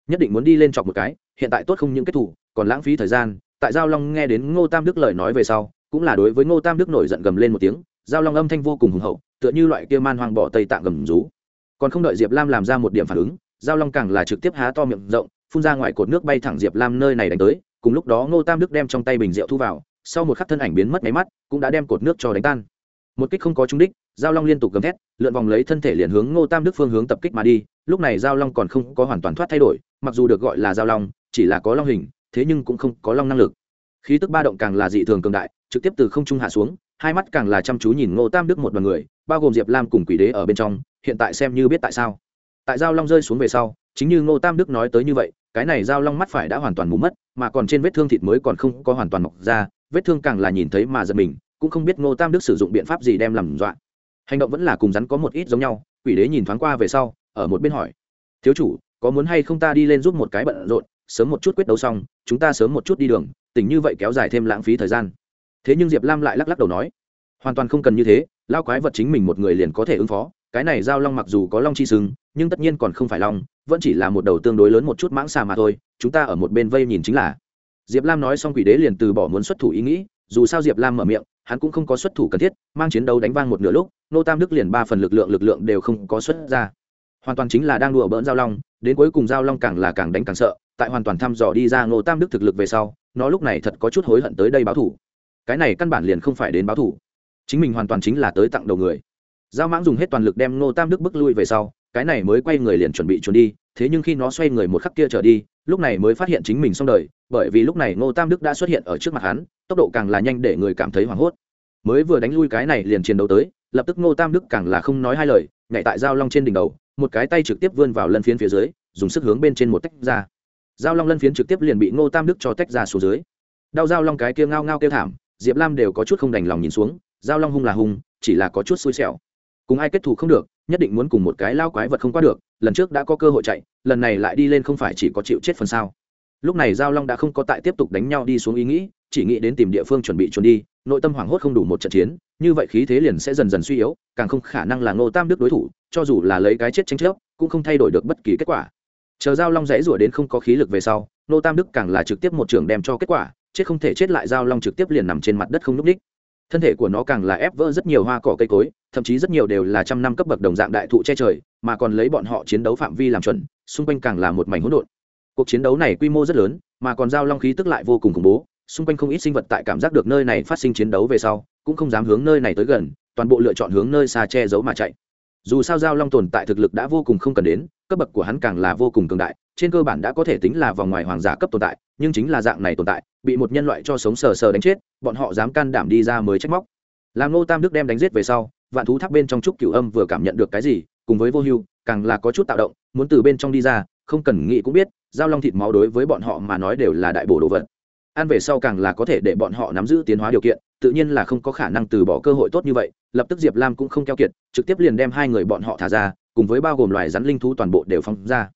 Nhất định muốn đi lên chọc một cái, hiện tại tốt không những kết thủ, còn lãng phí thời gian, tại giao long nghe đến ngô tam đức lời nói về sau, cũng là đối với ngô tam đức nổi giận gầm lên một tiếng, giao long âm thanh vô cùng hùng hậu tựa như loại kia man hoang bỏ tây tạng gầm rú. Còn không đợi diệp lam làm ra một điểm phản ứng, giao long càng là trực tiếp há to miệng rộng, phun ra ngoài cột nước bay thẳng diệp lam nơi này đánh tới, cùng lúc đó ngô tam đức đem trong tay bình rượu thu vào, sau một khắc thân ảnh biến mất máy mắt, cũng đã đem cột nước cho đánh tan. Một kích không có trúng đích, giao long liên tục gầm thét, lượn vòng lấy thân thể liền hướng ngô tam đức phương hướng tập kích mà đi, lúc này giao long còn không có hoàn toàn thoát thay đổi, mặc dù được gọi là giao long, chỉ là có long hình, thế nhưng cũng không có long năng lực. Khí tức ba động càng là dị thường cường đại, trực tiếp từ không trung hạ xuống hai mắt càng là chăm chú nhìn ngô tam đức một đoàn người, bao gồm diệp lam cùng quỷ đế ở bên trong, hiện tại xem như biết tại sao. Tại giao long rơi xuống về sau, chính như ngô tam đức nói tới như vậy, cái này giao long mắt phải đã hoàn toàn mù mất, mà còn trên vết thương thịt mới còn không có hoàn toàn mọc ra, vết thương càng là nhìn thấy mà giật mình, cũng không biết ngô tam đức sử dụng biện pháp gì đem làm dọa. Hành động vẫn là cùng rắn có một ít giống nhau, quỷ đế nhìn thoáng qua về sau, ở một bên hỏi, thiếu chủ, có muốn hay không ta đi lên giúp một cái bận rộn, sớm một chút quyết đấu xong, chúng ta sớm một chút đi đường, tình như vậy kéo dài thêm lãng phí thời gian thế nhưng diệp lam lại lắc lắc đầu nói, hoàn toàn không cần như thế lao quái vật chính mình một người liền có thể ứng phó. Cái này giao long mặc dù có long chi sừng, nhưng tất nhiên còn không phải long, vẫn chỉ là một đầu tương đối lớn một chút mãng xà mà thôi, chúng ta ở một bên vây nhìn chính là. Diệp lam nói xong quỷ đế liền từ bỏ muốn xuất thủ ý nghĩ, dù sao diệp lam mở miệng, hắn cũng không có xuất thủ cần thiết, mang chiến đấu đánh vang một nửa lúc, nô tam đức liền ba phần lực lượng lực lượng đều không có xuất ra. Hoàn toàn chính là đang đùa bỡn giao long, đến cuối cùng giao long càng là càng đánh càng sợ, tại hoàn toàn thăm dò đi ra nô tam đức thực lực về sau, nó lúc này thật có chút hối hận tới đây báo thủ cái này căn bản liền không phải đến báo thủ. Chính mình hoàn toàn chính là tới tặng đầu người. Giao mãng dùng hết toàn lực đem nô tam đức bước lui về sau, cái này mới quay người liền chuẩn bị trốn đi, thế nhưng khi nó xoay người một khắc kia trở đi, lúc này mới phát hiện chính mình xong đời, bởi vì lúc này ngô tam đức đã xuất hiện ở trước mặt hắn, tốc độ càng là nhanh để người cảm thấy hoảng hốt. Mới vừa đánh lui cái này liền chiến đấu tới, lập tức ngô tam đức càng là không nói hai lời, nhảy tại dao long trên đỉnh đầu, một cái tay trực tiếp vươn vào lân phiến phía dưới, dùng sức hướng bên trên một tách ra. Dao long lân phiến trực tiếp liền bị ngô tam đức cho tách ra xuống dưới. Đau dao long cái kia ngao ngao kêu thảm diệp lam đều có chút không đành lòng nhìn xuống, Giao long hung là hung, chỉ là có chút xui xẻo cùng ai kết thù không được, nhất định muốn cùng một cái lao quái vật không qua được, lần trước đã có cơ hội chạy, lần này lại đi lên không phải chỉ có chịu chết phần sau. lúc này giao long đã không có tại tiếp tục đánh nhau đi xuống ý nghĩ, chỉ nghĩ đến tìm địa phương chuẩn bị trốn đi, nội tâm hoảng hốt không đủ một trận chiến, như vậy khí thế liền sẽ dần dần suy yếu, càng không khả năng là ngô tam đức đối thủ, cho dù là lấy cái chết tranh chấp, cũng không thay đổi được bất kỳ kết quả chờ giao long rẽ rủa đến không có khí lực về sau, ngô tam đức càng là trực tiếp một trường đem cho kết quả chết không thể chết lại giao long trực tiếp liền nằm trên mặt đất không n ú c ních thân thể của nó càng là ép vỡ rất nhiều hoa cỏ cây cối, thậm chí rất nhiều đều là trăm năm cấp bậc đồng dạng đại thụ che trời, mà còn lấy bọn họ chiến đấu phạm vi làm chuẩn, xung quanh càng là một mảnh hỗn độn. Cuộc chiến đấu này quy mô rất lớn, mà còn giao long khí tức lại vô cùng khủng bố, xung quanh không ít sinh vật tại cảm giác được nơi này phát sinh chiến đấu về sau, cũng không dám hướng nơi này tới gần, toàn bộ lựa chọn hướng nơi xa che giấu mà chạy. Dù sao giao long tồn tại thực lực đã vô cùng không cần đến, cấp bậc của hắn càng là vô cùng cường đại trên cơ bản đã có thể tính là vòng ngoài hoàng giả cấp tồn tại, nhưng chính là dạng này tồn tại, bị một nhân loại cho sống sờ sờ đánh chết, bọn họ dám can đảm đi ra mới trách móc. Làm ngô tam đức đem đánh giết về sau, vạn thú tháp bên trong trúc cửu âm vừa cảm nhận được cái gì, cùng với vô hưu, càng là có chút tạo động, muốn từ bên trong đi ra, không cần nghĩ cũng biết, giao long thịt máu đối với bọn họ mà nói đều là đại bổ đồ vật. Ăn về sau càng là có thể để bọn họ nắm giữ tiến hóa điều kiện, tự nhiên là không có khả năng từ bỏ cơ hội tốt như vậy, lập tức diệp lam cũng không keo kiệt, trực tiếp liền đem hai người bọn họ thả ra, cùng với bao gồm loài rắn linh thú toàn bộ đều phong ra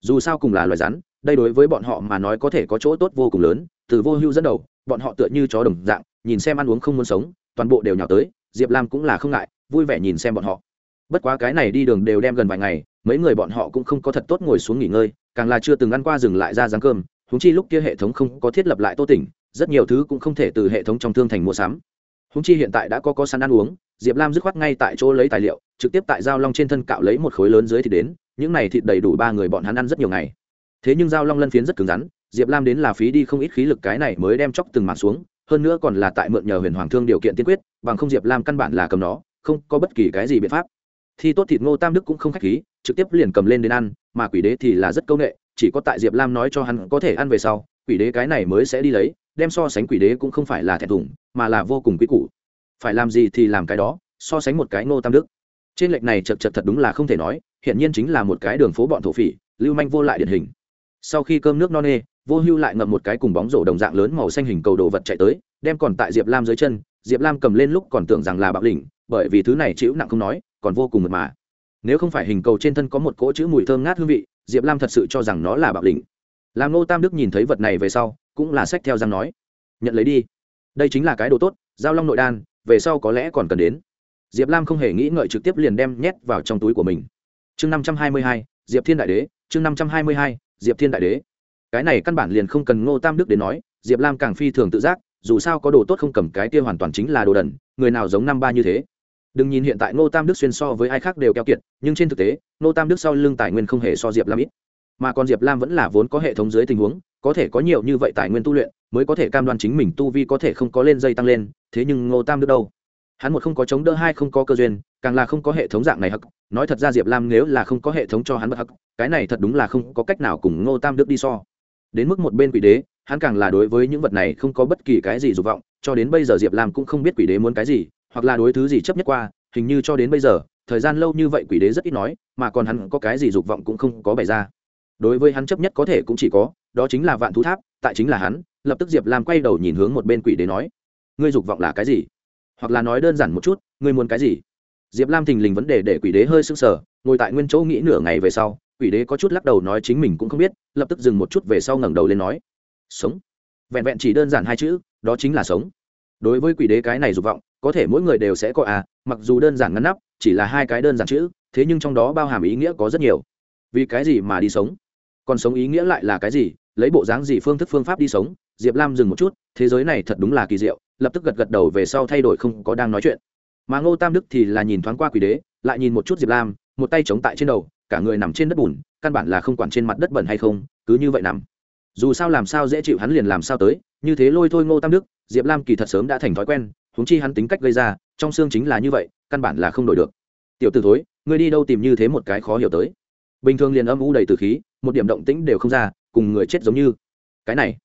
dù sao cùng là loài rắn, đây đối với bọn họ mà nói có thể có chỗ tốt vô cùng lớn, từ vô hưu dẫn đầu, bọn họ tựa như chó đồng dạng, nhìn xem ăn uống không muốn sống, toàn bộ đều nhào tới, diệp lam cũng là không ngại, vui vẻ nhìn xem bọn họ. Bất quá cái này đi đường đều đem gần vài ngày, mấy người bọn họ cũng không có thật tốt ngồi xuống nghỉ ngơi, càng là chưa từng ăn qua dừng lại ra dáng cơm húng chi lúc kia hệ thống không có thiết lập lại tô tỉnh, rất nhiều thứ cũng không thể từ hệ thống trong thương thành mua sắm. Húng chi hiện tại đã có có săn ăn uống, diệp lam dứt khoát ngay tại chỗ lấy tài liệu, trực tiếp tại giao long trên thân cạo lấy một khối lớn dưới thì đến những này thịt đầy đủ ba người bọn hắn ăn rất nhiều ngày. Thế nhưng dao long lân phiến rất cứng rắn, diệp lam đến là phí đi không ít khí lực cái này mới đem chóc từng mặt xuống, hơn nữa còn là tại mượn nhờ huyền hoàng thương điều kiện tiên quyết, bằng không diệp lam căn bản là cầm nó, không có bất kỳ cái gì biện pháp. Thì tốt thịt ngô tam đức cũng không khách khí, trực tiếp liền cầm lên đến ăn, mà quỷ đế thì là rất c â u n ệ chỉ có tại diệp lam nói cho hắn có thể ăn về sau, quỷ đế cái này mới sẽ đi lấy, đem so sánh quỷ đế cũng không phải là thẹn thùng, mà là vô cùng quý củ. Phải làm gì thì làm cái đó, so sánh một cái ngô tam đức. Trên lệch này chật chật thật đúng là không thể nói hiện nhiên chính là một cái đường phố bọn thổ phỉ, lưu manh vô lại điển hình. Sau khi cơm nước no nê, vô hưu lại ngậm một cái cùng bóng rổ đồng dạng lớn màu xanh hình cầu đồ vật chạy tới, đem còn tại diệp lam dưới chân, diệp lam cầm lên lúc còn tưởng rằng là bạo lỉnh bởi vì thứ này chịu nặng không nói, còn vô cùng mật mà. Nếu không phải hình cầu trên thân có một cỗ chữ mùi thơm ngát hương vị, diệp lam thật sự cho rằng nó là bạo lỉnh làm ngô tam đức nhìn thấy vật này về sau, cũng là sách theo răng nói, nhận lấy đi. Đây chính là cái đồ tốt, giao long nội đan, về sau có lẽ còn cần đến. Diệp lam không hề nghĩ ngợi trực tiếp liền đem nhét vào trong túi của mình chương năm trăm hai mươi hai, diệp thiên đại đế, chương năm trăm hai mươi hai, diệp thiên đại đế. Cái này căn bản liền không cần ngô tam đức đến nói, diệp lam càng phi thường tự giác, dù sao có đồ tốt không cầm cái kia hoàn toàn chính là đồ đần, người nào giống năm ba như thế. Đừng nhìn hiện tại ngô tam đức xuyên so với ai khác đều keo kiệt, nhưng trên thực tế, ngô tam đức sau lưng tài nguyên không hề so diệp lam ít. Mà còn diệp lam vẫn là vốn có hệ thống dưới tình huống, có thể có nhiều như vậy tài nguyên tu luyện, mới có thể cam đoan chính mình tu vi có thể không có lên dây tăng lên, thế nhưng ngô tam đức đâu? Hắn một không có chống đỡ, hai không có cơ duyên càng là không có hệ thống dạng này hắc. Nói thật ra diệp lam nếu là không có hệ thống cho hắn bật hắc, cái này thật đúng là không có cách nào cùng ngô tam đức đi so. Đến mức một bên quỷ đế, hắn càng là đối với những vật này không có bất kỳ cái gì dục vọng, cho đến bây giờ diệp lam cũng không biết quỷ đế muốn cái gì, hoặc là đối thứ gì chấp nhất qua, hình như cho đến bây giờ, thời gian lâu như vậy quỷ đế rất ít nói, mà còn hắn có cái gì dục vọng cũng không có bày ra. Đối với hắn chấp nhất có thể cũng chỉ có, đó chính là vạn thú tháp, tại chính là hắn, lập tức diệp lam quay đầu nhìn hướng một bên quỷ đế nói, ngươi dục vọng là cái gì? Hoặc là nói đơn giản một chút, ngươi muốn cái gì? Diệp lam thình lình vấn đề để quỷ đế hơi sưng sờ, ngồi tại nguyên chỗ nghĩ nửa ngày về sau, quỷ đế có chút lắc đầu nói chính mình cũng không biết, lập tức dừng một chút về sau ngẩng đầu lên nói, sống. Vẹn vẹn chỉ đơn giản hai chữ, đó chính là sống. Đối với quỷ đế cái này dục vọng, có thể mỗi người đều sẽ có à mặc dù đơn giản ngắn nắp, chỉ là hai cái đơn giản chữ, thế nhưng trong đó bao hàm ý nghĩa có rất nhiều. Vì cái gì mà đi sống? Còn sống ý nghĩa lại là cái gì? Lấy bộ dáng gì phương thức phương pháp đi sống? Diệp lam dừng một chút, thế giới này thật đúng là kỳ diệu, lập tức gật gật đầu về sau thay đổi không có đang nói chuyện mà ngô tam đức thì là nhìn thoáng qua quỷ đế, lại nhìn một chút diệp lam, một tay chống tại trên đầu, cả người nằm trên đất bùn, căn bản là không quản trên mặt đất bẩn hay không, cứ như vậy nằm. Dù sao làm sao dễ chịu hắn liền làm sao tới, như thế lôi thôi ngô tam đức, diệp lam kỳ thật sớm đã thành thói quen húng chi hắn tính cách gây ra, trong xương chính là như vậy, căn bản là không đổi được. Tiểu t ử thối, ngươi đi đâu tìm như thế một cái khó hiểu tới? Bình thường liền âm u đầy từ khí, một điểm động tĩnh đều không ra, cùng người chết giống như. Cái này.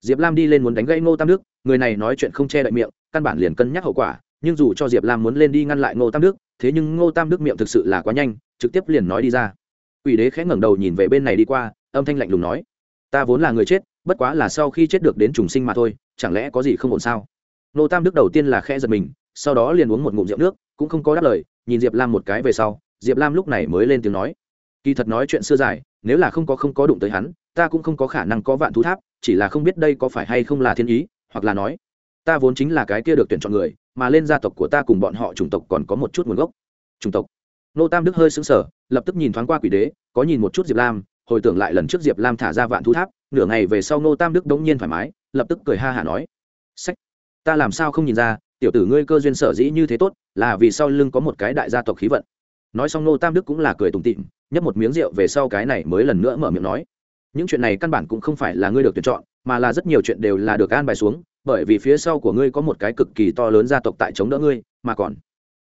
Diệp lam đi lên muốn đánh gãy ngô tam đức, người này nói chuyện không che đậy miệng, căn bản liền cân nhắc hậu quả nhưng dù cho diệp lam muốn lên đi ngăn lại ngô tam đức, thế nhưng ngô tam đức miệng thực sự là quá nhanh, trực tiếp liền nói đi ra. Quỷ đế khẽ ngẩng đầu nhìn về bên này đi qua, âm thanh lạnh lùng nói, ta vốn là người chết, bất quá là sau khi chết được đến trùng sinh mà thôi, chẳng lẽ có gì không ổn sao? Ngô tam đức đầu tiên là khẽ giật mình, sau đó liền uống một ngụm rượu nước, cũng không có đáp lời, nhìn diệp lam một cái về sau, diệp lam lúc này mới lên tiếng nói, kỳ thật nói chuyện xưa dài, nếu là không có không có đụng tới hắn, ta cũng không có khả năng có vạn thú tháp, chỉ là không biết đây có phải hay không là thiên ý, hoặc là nói, ta vốn chính là cái kia được tuyển chọn người mà lên gia tộc của ta cùng bọn họ chủng tộc còn có một chút nguồn gốc. Chủng tộc. Nô tam đức hơi xứng sở lập tức nhìn thoáng qua quỷ đế, có nhìn một chút diệp lam, hồi tưởng lại lần trước diệp lam thả ra vạn thú tháp, nửa ngày về sau nô tam đức đống nhiên thoải mái, lập tức cười ha hả nói. Sách, ta làm sao không nhìn ra, tiểu tử ngươi cơ duyên sở dĩ như thế tốt, là vì sau lưng có một cái đại gia tộc khí vận. Nói xong nô tam đức cũng là cười tủm tịm nhấp một miếng rượu về sau cái này mới lần nữa mở miệng nói. Những chuyện này căn bản cũng không phải là ngươi được tuyển chọn, mà là rất nhiều chuyện đều là được an bài xuống bởi vì phía sau của ngươi có một cái cực kỳ to lớn gia tộc tại chống đỡ ngươi, mà còn,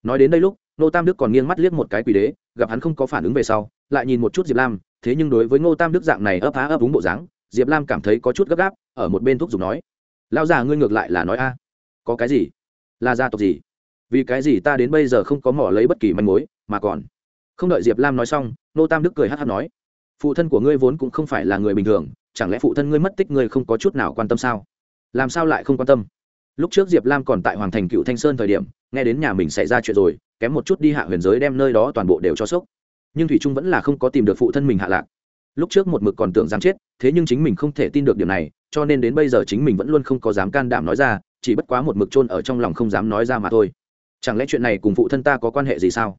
nói đến đây lúc, Ngô tam đức còn nghiêng mắt liếc một cái quỷ đế, gặp hắn không có phản ứng về sau, lại nhìn một chút diệp lam, thế nhưng đối với ngô tam đức dạng này ấp há ấp úng bộ dáng, diệp lam cảm thấy có chút gấp gáp, ở một bên thuốc dùng nói lao già ngươi ngược lại là nói a, có cái gì? Là gia tộc gì? Vì cái gì ta đến bây giờ không có mỏ lấy bất kỳ manh mối, mà còn? Không đợi diệp lam nói xong nô tam đức cười hát hát nói, phụ thân của ngươi vốn cũng không phải là người bình thường, chẳng lẽ phụ thân ngươi mất tích ngươi không có chút nào quan tâm sao? Làm sao lại không quan tâm? Lúc trước diệp lam còn tại hoàng thành cựu thanh sơn thời điểm, nghe đến nhà mình xảy ra chuyện rồi, kém một chút đi hạ huyền giới đem nơi đó toàn bộ đều cho sốc. Nhưng thủy trung vẫn là không có tìm được phụ thân mình hạ lạc. Lúc trước một mực còn tưởng dám chết, thế nhưng chính mình không thể tin được điều này, cho nên đến bây giờ chính mình vẫn luôn không có dám can đảm nói ra, chỉ bất quá một mực chôn ở trong lòng không dám nói ra mà thôi. Chẳng lẽ chuyện này cùng phụ thân ta có quan hệ gì sao?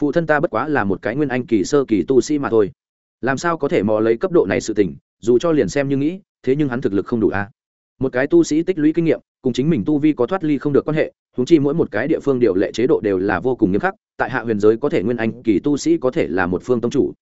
Phụ thân ta bất quá là một cái nguyên anh kỳ sơ kỳ tu sĩ mà thôi. Làm sao có thể mò lấy cấp độ này sự tình, dù cho liền xem như nghĩ, thế nhưng hắn thực lực không đủ a một cái tu sĩ tích lũy kinh nghiệm, cùng chính mình tu vi có thoát ly không được quan hệ húng chi mỗi một cái địa phương điều lệ chế độ đều là vô cùng nghiêm khắc, tại hạ huyền giới có thể nguyên anh kỳ tu sĩ có thể là một phương tông chủ,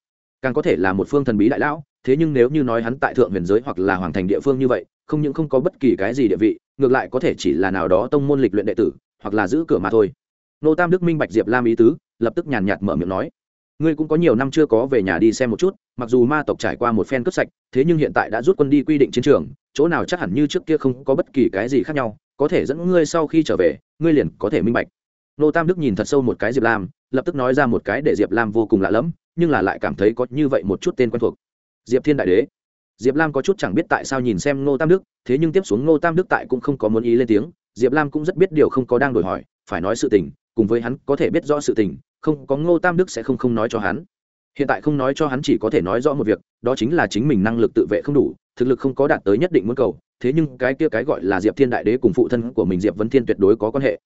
càng có thể là một phương thần bí đại lão, thế nhưng nếu như nói hắn tại thượng huyền giới hoặc là hoàng thành địa phương như vậy, không những không có bất kỳ cái gì địa vị, ngược lại có thể chỉ là nào đó tông môn lịch luyện đệ tử, hoặc là giữ cửa mà thôi. Nô tam đức minh bạch diệp lam ý tứ, lập tức nhàn nhạt mở miệng nói ngươi cũng có nhiều năm chưa có về nhà đi xem một chút, mặc dù ma tộc trải qua một phen cướp sạch, thế nhưng hiện tại đã rút quân đi quy định chiến trường, chỗ nào chắc hẳn như trước kia không có bất kỳ cái gì khác nhau, có thể dẫn ngươi sau khi trở về, ngươi liền có thể minh bạch. Nô tam đức nhìn thật sâu một cái diệp lam, lập tức nói ra một cái để diệp lam vô cùng lạ lẫm, nhưng là lại cảm thấy có như vậy một chút tên quen thuộc. Diệp thiên đại đế. Diệp lam có chút chẳng biết tại sao nhìn xem nô tam đức, thế nhưng tiếp xuống nô tam đức tại cũng không có muốn ý lên tiếng. Diệp lam cũng rất biết điều không có đang đổi hỏi, phải nói sự tình, cùng với hắn có thể biết rõ sự tình không có ngô tam đức sẽ không không nói cho hắn. Hiện tại không nói cho hắn chỉ có thể nói rõ một việc, đó chính là chính mình năng lực tự vệ không đủ, thực lực không có đạt tới nhất định muốn cầu, thế nhưng cái kia cái gọi là diệp thiên đại đế cùng phụ thân của mình diệp vấn thiên tuyệt đối có quan hệ.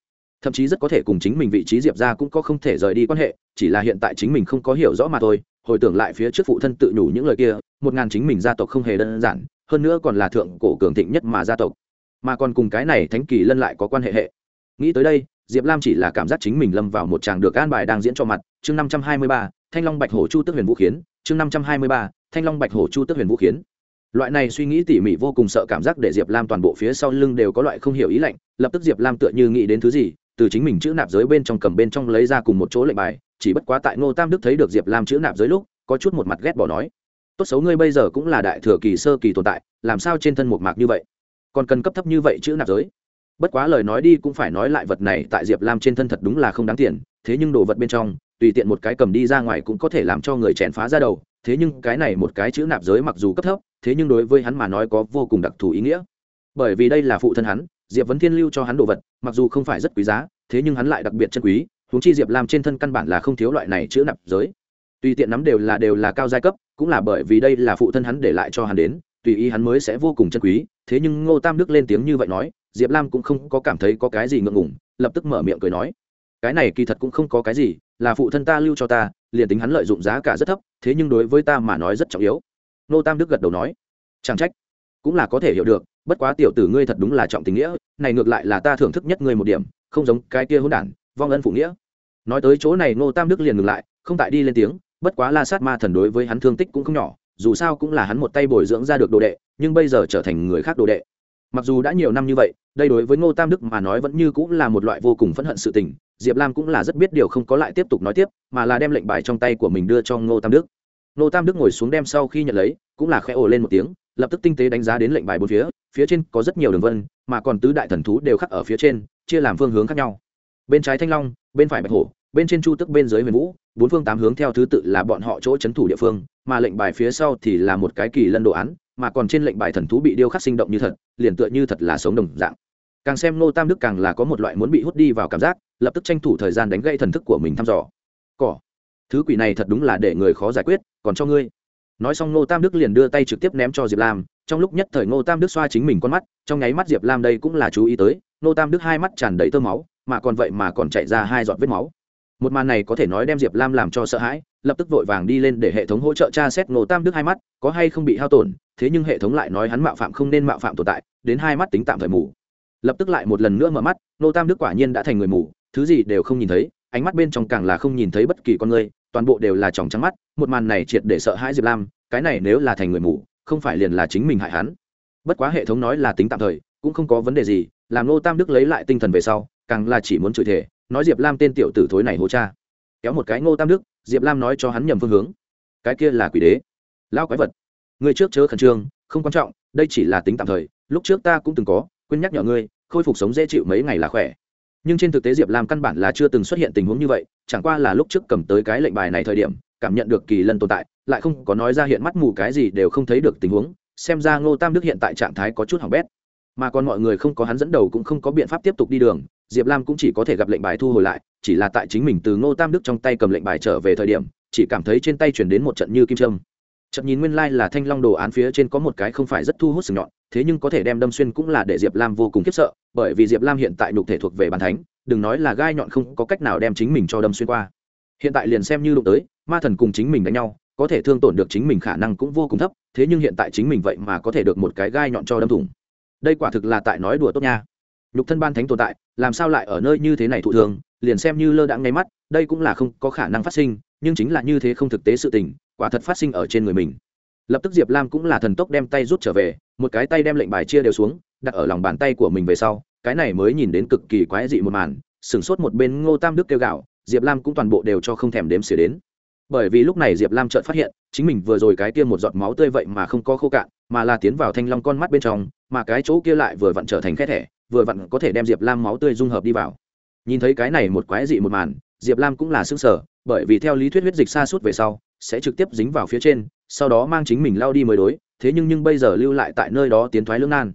Thậm chí rất có thể cùng chính mình vị trí diệp ra cũng có không thể rời đi quan hệ, chỉ là hiện tại chính mình không có hiểu rõ mà thôi, hồi tưởng lại phía trước phụ thân tự nhủ những lời kia, một ngàn chính mình gia tộc không hề đơn giản, hơn nữa còn là thượng cổ cường thịnh nhất mà gia tộc. Mà còn cùng cái này thánh kỳ lân lại có quan hệ hệ. Nghĩ tới đây diệp lam chỉ là cảm giác chính mình lâm vào một tràng được an bài đang diễn cho mặt. Chương năm trăm hai mươi ba, thanh long bạch hổ chu tức huyền vũ khiến. Chương năm trăm hai mươi ba, thanh long bạch hổ chu tức huyền vũ khiến. Loại này suy nghĩ tỉ mỉ vô cùng sợ cảm giác để diệp lam toàn bộ phía sau lưng đều có loại không hiểu ý lạnh. Lập tức diệp lam tựa như nghĩ đến thứ gì, từ chính mình chữ nạp giới bên trong cầm bên trong lấy ra cùng một chỗ lệnh bài. Chỉ bất quá tại ngô tam đức thấy được diệp lam chữ nạp giới lúc, có chút một mặt ghét bỏ nói, tốt xấu ngươi bây giờ cũng là đại thừa kỳ sơ kỳ tồn tại, làm sao trên thân một mạc như vậy? Còn cần cấp thấp như vậy chữ nạp giới? Bất quá lời nói đi cũng phải nói lại vật này tại diệp lam trên thân thật đúng là không đáng tiền, thế nhưng đồ vật bên trong, tùy tiện một cái cầm đi ra ngoài cũng có thể làm cho người chèn phá ra đầu, thế nhưng cái này một cái chữ nạp giới mặc dù cấp thấp, thế nhưng đối với hắn mà nói có vô cùng đặc thù ý nghĩa. Bởi vì đây là phụ thân hắn, diệp vấn thiên lưu cho hắn đồ vật, mặc dù không phải rất quý giá, thế nhưng hắn lại đặc biệt chân quý, huống chi diệp lam trên thân căn bản là không thiếu loại này chữ nạp giới. Tùy tiện nắm đều là đều là cao giai cấp, cũng là bởi vì đây là phụ thân hắn để lại cho hắn đến, tùy ý hắn mới sẽ vô cùng chân quý, thế nhưng ngô tam đức lên tiếng như vậy nói diệp lam cũng không có cảm thấy có cái gì ngượng ngùng, lập tức mở miệng cười nói. Cái này kỳ thật cũng không có cái gì, là phụ thân ta lưu cho ta, liền tính hắn lợi dụng giá cả rất thấp, thế nhưng đối với ta mà nói rất trọng yếu. Nô tam đức gật đầu nói. Chẳng trách. Cũng là có thể hiểu được, bất quá tiểu tử ngươi thật đúng là trọng tình nghĩa, này ngược lại là ta thưởng thức nhất ngươi một điểm, không giống cái kia hôn đản, vong ân phụ nghĩa. Nói tới chỗ này, nô tam đức liền ngừng lại, không tại đi lên tiếng, bất quá la sát ma thần đối với hắn thương tích cũng không nhỏ, dù sao cũng là hắn một tay bồi dưỡng ra được đồ đệ, nhưng bây giờ trở thành người khác đồ đệ mặc dù đã nhiều năm như vậy, đây đối với ngô tam đức mà nói vẫn như cũng là một loại vô cùng phẫn hận sự tình, diệp lam cũng là rất biết điều không có lại tiếp tục nói tiếp, mà là đem lệnh bài trong tay của mình đưa cho ngô tam đức. Ngô tam đức ngồi xuống đem sau khi nhận lấy, cũng là khẽ ồ lên một tiếng, lập tức tinh tế đánh giá đến lệnh bài bốn phía phía trên có rất nhiều đường vân, mà còn tứ đại thần thú đều khắc ở phía trên, chia làm phương hướng khác nhau. Bên trái thanh long, bên phải bạch hổ, bên trên chu tức, bên dưới huyền vũ, bốn phương tám hướng theo thứ tự là bọn họ chỗ c h ấ n thủ địa phương, mà lệnh bài phía sau thì là một cái kỳ lân đồ án mà còn trên lệnh bài thần thú bị điêu khắc sinh động như thật, liền tựa như thật là sống đồng dạng. Càng xem nô tam đức càng là có một loại muốn bị hút đi vào cảm giác, lập tức tranh thủ thời gian đánh gây thần thức của mình thăm dò. Cỏ, thứ quỷ này thật đúng là để người khó giải quyết, còn cho ngươi. Nói xong nô tam đức liền đưa tay trực tiếp ném cho diệp lam, trong lúc nhất thời ngô tam đức xoa chính mình con mắt, trong nháy mắt diệp lam đây cũng là chú ý tới nô tam đức hai mắt tràn đầy tơ máu, mà còn vậy mà còn chạy ra hai giọt vết máu. Một màn này có thể nói đem diệp lam làm cho sợ hãi lập tức vội vàng đi lên để hệ thống hỗ trợ tra xét ngô tam đức hai mắt, có hay không bị hao tổn, thế nhưng hệ thống lại nói hắn mạo phạm không nên mạo phạm tồn tại, đến hai mắt tính tạm thời mù. Lập tức lại một lần nữa mở mắt, ngô tam đức quả nhiên đã thành người mù, thứ gì đều không nhìn thấy, ánh mắt bên trong càng là không nhìn thấy bất kỳ con người, toàn bộ đều là tròng trắng mắt, một màn này triệt để sợ hãi diệp lam, cái này nếu là thành người mù, không phải liền là chính mình hại hắn. Bất quá hệ thống nói là tính tạm thời, cũng không có vấn đề gì, làm ngô tam đức lấy lại tinh thần về sau, càng là chỉ muốn chửi thể nói diệp lam tên tiểu tử thối này hô cha kéo một cái ngô tam đức, diệp lam nói cho hắn nhầm phương hướng. Cái kia là quỷ đế. Lao quái vật. Người trước chớ khẩn trương, không quan trọng, đây chỉ là tính tạm thời, lúc trước ta cũng từng có, quên nhắc nhở ngươi, khôi phục sống dễ chịu mấy ngày là khỏe. Nhưng trên thực tế diệp lam căn bản là chưa từng xuất hiện tình huống như vậy, chẳng qua là lúc trước cầm tới cái lệnh bài này thời điểm, cảm nhận được kỳ lân tồn tại, lại không có nói ra hiện mắt mù cái gì đều không thấy được tình huống, xem ra ngô tam đức hiện tại trạng thái có chút hỏng bét. Mà còn mọi người không có hắn dẫn đầu cũng không có biện pháp tiếp tục đi đường, diệp lam cũng chỉ có thể gặp lệnh bài thu hồi lại chỉ là tại chính mình từ ngô tam đức trong tay cầm lệnh bài trở về thời điểm, chỉ cảm thấy trên tay chuyển đến một trận như kim trâm chậm nhìn nguyên lai là thanh long đồ án phía trên có một cái không phải rất thu hút sừng nhọn, thế nhưng có thể đem đâm xuyên cũng là để diệp lam vô cùng khiếp sợ, bởi vì diệp lam hiện tại nhục thể thuộc về bàn thánh, đừng nói là gai nhọn không có cách nào đem chính mình cho đâm xuyên qua. Hiện tại liền xem như đụng tới, ma thần cùng chính mình đánh nhau, có thể thương tổn được chính mình khả năng cũng vô cùng thấp, thế nhưng hiện tại chính mình vậy mà có thể được một cái gai nhọn cho đâm thủng. Đây quả thực là tại nói đùa tốt nha nhục thân ban thánh tồn tại, làm sao lại ở nơi như thế này thụ thường, liền xem như lơ đãng ngay mắt, đây cũng là không có khả năng phát sinh, nhưng chính là như thế không thực tế sự tình, quả thật phát sinh ở trên người mình. Lập tức diệp lam cũng là thần tốc đem tay rút trở về, một cái tay đem lệnh bài chia đều xuống, đặt ở lòng bàn tay của mình về sau, cái này mới nhìn đến cực kỳ quái dị một màn, sửng sốt một bên ngô tam đức kêu gạo diệp lam cũng toàn bộ đều cho không thèm đếm xỉa đến. Bởi vì lúc này diệp lam chợt phát hiện, chính mình vừa rồi cái kia một giọt máu tươi vậy mà không có khô cạn, mà là tiến vào thanh long con mắt bên trong, mà cái chỗ kia lại vừa vặn trở thành khe thẻ vừa vặn có thể đem diệp lam máu tươi dung hợp đi vào. Nhìn thấy cái này một quái dị một màn, diệp lam cũng là s ư ơ n g sở bởi vì theo lý thuyết huyết dịch xa suốt về sau, sẽ trực tiếp dính vào phía trên, sau đó mang chính mình lao đi mới đối, thế nhưng nhưng bây giờ lưu lại tại nơi đó tiến thoái lưỡng nan.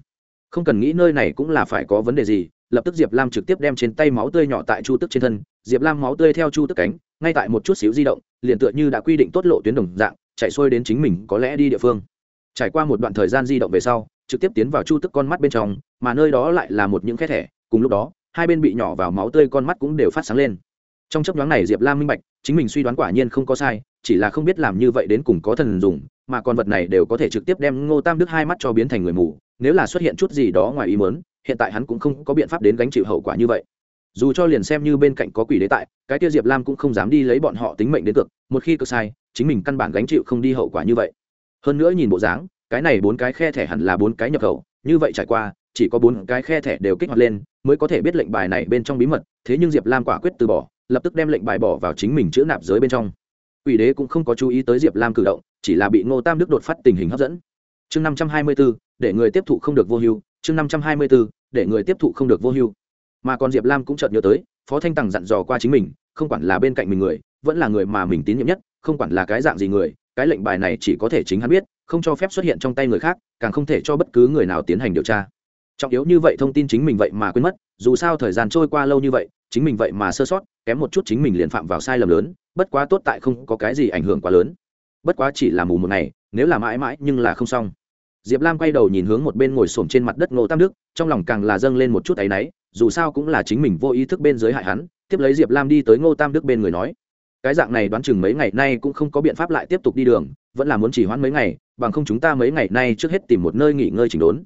Không cần nghĩ nơi này cũng là phải có vấn đề gì, lập tức diệp lam trực tiếp đem trên tay máu tươi nhỏ tại chu tức trên thân, diệp lam máu tươi theo chu tức cánh, ngay tại một chút xíu di động, liền tựa như đã quy định tốt lộ tuyến đồng dạng, chạy xuôi đến chính mình có lẽ đi địa phương trải qua một đoạn thời gian di động về sau, trực tiếp tiến vào chu tức con mắt bên trong, mà nơi đó lại là một những khe thẻ. Cùng lúc đó, hai bên bị nhỏ vào máu tươi con mắt cũng đều phát sáng lên. Trong chấp nhoáng này diệp lam minh bạch, chính mình suy đoán quả nhiên không có sai, chỉ là không biết làm như vậy đến cùng có thần dùng, mà con vật này đều có thể trực tiếp đem ngô tam đức hai mắt cho biến thành người mù, nếu là xuất hiện chút gì đó ngoài ý mớn hiện tại hắn cũng không có biện pháp đến gánh chịu hậu quả như vậy. Dù cho liền xem như bên cạnh có quỷ đế tại, cái tiêu diệp lam cũng không dám đi lấy bọn họ tính mệnh đến cực một khi cực sai, chính mình căn bản gánh chịu không đi hậu quả như vậy hơn nữa nhìn bộ dáng, cái này bốn cái khe thẻ hẳn là bốn cái nhập khẩu, như vậy trải qua, chỉ có bốn cái khe thẻ đều kích hoạt lên, mới có thể biết lệnh bài này bên trong bí mật, thế nhưng diệp lam quả quyết từ bỏ, lập tức đem lệnh bài bỏ vào chính mình chữ nạp giới bên trong. Ủy đế cũng không có chú ý tới diệp lam cử động, chỉ là bị ngô tam đức đột phát tình hình hấp dẫn. Chương năm trăm hai mươi b ố để người tiếp thụ không được vô hưu, chương năm trăm hai mươi b ố để người tiếp thụ không được vô hưu. Mà còn diệp lam cũng chợt nhớ tới, phó thanh tằng dặn dò qua chính mình, không quản là bên cạnh mình người, vẫn là người mà mình tín nhiệm nhất, không quản là cái dạng gì người cái lệnh bài này chỉ có thể chính hắn biết, không cho phép xuất hiện trong tay người khác, càng không thể cho bất cứ người nào tiến hành điều tra. Trọng yếu như vậy thông tin chính mình vậy mà quên mất, dù sao thời gian trôi qua lâu như vậy, chính mình vậy mà sơ sót, kém một chút chính mình liền phạm vào sai lầm lớn, bất quá tốt tại không có cái gì ảnh hưởng quá lớn. Bất quá chỉ là mù một ngày, nếu là mãi mãi nhưng là không xong. Diệp lam quay đầu nhìn hướng một bên ngồi s trên mặt đất ngô tam đức, trong lòng càng là dâng lên một chút áy náy, dù sao cũng là chính mình vô ý thức bên dưới hại hắn, tiếp lấy diệp lam đi tới ngô tam đức bên người nói cái dạng này đoán chừng mấy ngày nay cũng không có biện pháp lại tiếp tục đi đường, vẫn là muốn chỉ hoãn mấy ngày, bằng không chúng ta mấy ngày nay trước hết tìm một nơi nghỉ ngơi chỉnh đốn.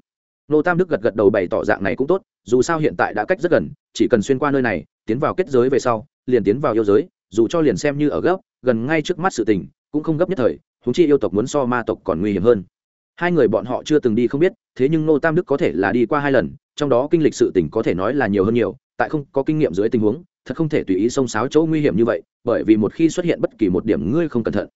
Nô tam đức gật gật đầu bày tỏ dạng này cũng tốt, dù sao hiện tại đã cách rất gần, chỉ cần xuyên qua nơi này, tiến vào kết giới về sau, liền tiến vào yêu giới, dù cho liền xem như ở gấp gần ngay trước mắt sự tình, cũng không gấp nhất thời húng chi yêu tộc muốn so ma tộc còn nguy hiểm hơn. Hai người bọn họ chưa từng đi không biết, thế nhưng nô tam đức có thể là đi qua hai lần, trong đó kinh lịch sự tình có thể nói là nhiều hơn nhiều, tại không có kinh nghiệm dưới tình huống thật không thể tùy ý xông xáo chỗ nguy hiểm như vậy, bởi vì một khi xuất hiện bất kỳ một điểm ngươi không cẩn thận,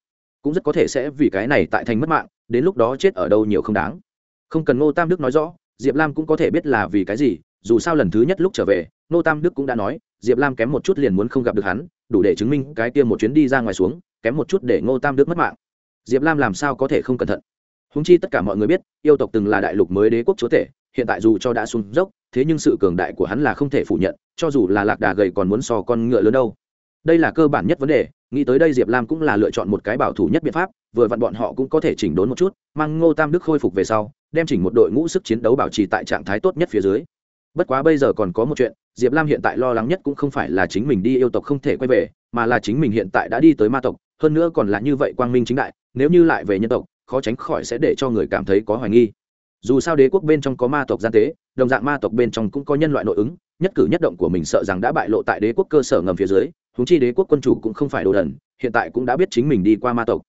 cũng rất có thể sẽ vì cái này tại thành mất mạng, đến lúc đó chết ở đâu nhiều không đáng. Không cần ngô tam đức nói rõ, diệp lam cũng có thể biết là vì cái gì, dù sao lần thứ nhất lúc trở về, ngô tam đức cũng đã nói, diệp lam kém một chút liền muốn không gặp được hắn, đủ để chứng minh cái kia một chuyến đi ra ngoài xuống, kém một chút để ngô tam đức mất mạng. Diệp lam làm sao có thể không cẩn thận? Húng chi tất cả mọi người biết, yêu tộc từng là đại lục mới đế quốc chúa tể hiện tại dù cho đã xuống dốc, thế nhưng sự cường đại của hắn là không thể phủ nhận, cho dù là lạc đà gầy còn muốn so con ngựa lớn đâu. Đây là cơ bản nhất vấn đề, nghĩ tới đây diệp lam cũng là lựa chọn một cái bảo thủ nhất biện pháp, vừa vặn bọn họ cũng có thể chỉnh đốn một chút, mang ngô tam đức khôi phục về sau, đem chỉnh một đội ngũ sức chiến đấu bảo trì tại trạng thái tốt nhất phía dưới. Bất quá bây giờ còn có một chuyện, diệp lam hiện tại lo lắng nhất cũng không phải là chính mình đi yêu tộc không thể quay về, mà là chính mình hiện tại đã đi tới ma tộc, hơn nữa còn là như vậy quang minh chính đại, nếu như lại về nhân tộc, khó tránh khỏi sẽ để cho người cảm thấy có hoài nghi dù sao đế quốc bên trong có ma tộc gian tế, đồng dạng ma tộc bên trong cũng có nhân loại nội ứng, nhất cử nhất động của mình sợ rằng đã bại lộ tại đế quốc cơ sở ngầm phía dưới húng chi đế quốc quân chủ cũng không phải đồ đần, hiện tại cũng đã biết chính mình đi qua ma tộc.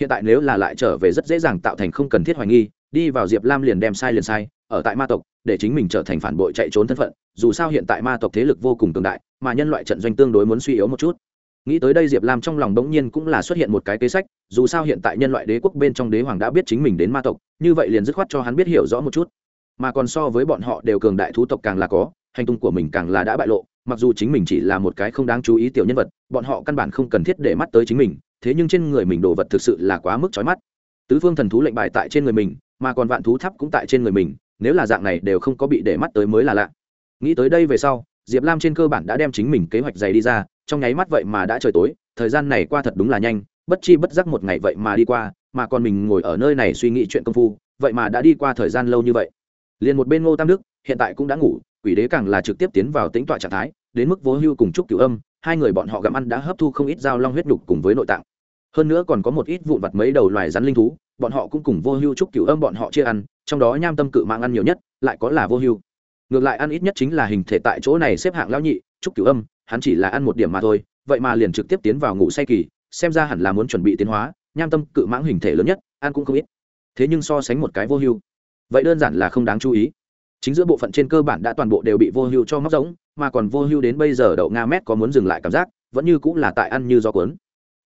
Hiện tại nếu là lại trở về rất dễ dàng tạo thành không cần thiết hoài nghi, đi vào diệp lam liền đem sai liền sai, ở tại ma tộc, để chính mình trở thành phản bội chạy trốn thân phận, dù sao hiện tại ma tộc thế lực vô cùng cường đại, mà nhân loại trận doanh tương đối muốn suy yếu một chút nghĩ tới đây diệp lam trong lòng bỗng nhiên cũng là xuất hiện một cái kế sách, dù sao hiện tại nhân loại đế quốc bên trong đế hoàng đã biết chính mình đến ma tộc, như vậy liền dứt khoát cho hắn biết hiểu rõ một chút. Mà còn so với bọn họ đều cường đại thú tộc càng là có, hành tung của mình càng là đã bại lộ, mặc dù chính mình chỉ là một cái không đáng chú ý tiểu nhân vật, bọn họ căn bản không cần thiết để mắt tới chính mình, thế nhưng trên người mình đồ vật thực sự là quá mức trói mắt. Tứ phương thần thú lệnh bài tại trên người mình, mà còn vạn thú tháp cũng tại trên người mình, nếu là dạng này đều không có bị để mắt tới mới là lạ. Nghĩ tới đây về sau, diệp lam trên cơ bản đã đem chính mình kế hoạch dày đi ra trong nháy mắt vậy mà đã trời tối, thời gian này qua thật đúng là nhanh, bất chi bất giác một ngày vậy mà đi qua, mà còn mình ngồi ở nơi này suy nghĩ chuyện công phu, vậy mà đã đi qua thời gian lâu như vậy. Liền một bên ngô tam đức, hiện tại cũng đã ngủ, quỷ đế càng là trực tiếp tiến vào tính tọa trạng thái, đến mức vô hưu cùng trúc cửu âm, hai người bọn họ gặm ăn đã hấp thu không ít dao long huyết đục cùng với nội tạng. Hơn nữa còn có một ít vụn vặt mấy đầu loài rắn linh thú, bọn họ cũng cùng vô hưu trúc cửu âm bọn họ chia ăn, trong đó nham tâm cự mạng ăn nhiều nhất, lại có là vô hưu. Ngược lại ăn ít nhất chính là hình thể tại chỗ này xếp hạng lão nhị, trúc cửu âm hắn chỉ là ăn một điểm mà thôi, vậy mà liền trực tiếp tiến vào ngủ say kỳ, xem ra hẳn là muốn chuẩn bị tiến hóa, nham tâm cự mãng hình thể lớn nhất, ăn cũng không ít. Thế nhưng so sánh một cái vô hưu, vậy đơn giản là không đáng chú ý. Chính giữa bộ phận trên cơ bản đã toàn bộ đều bị vô hưu cho móc giống, mà còn vô hưu đến bây giờ đậu nga mét có muốn dừng lại cảm giác, vẫn như cũng là tại ăn như do cuốn.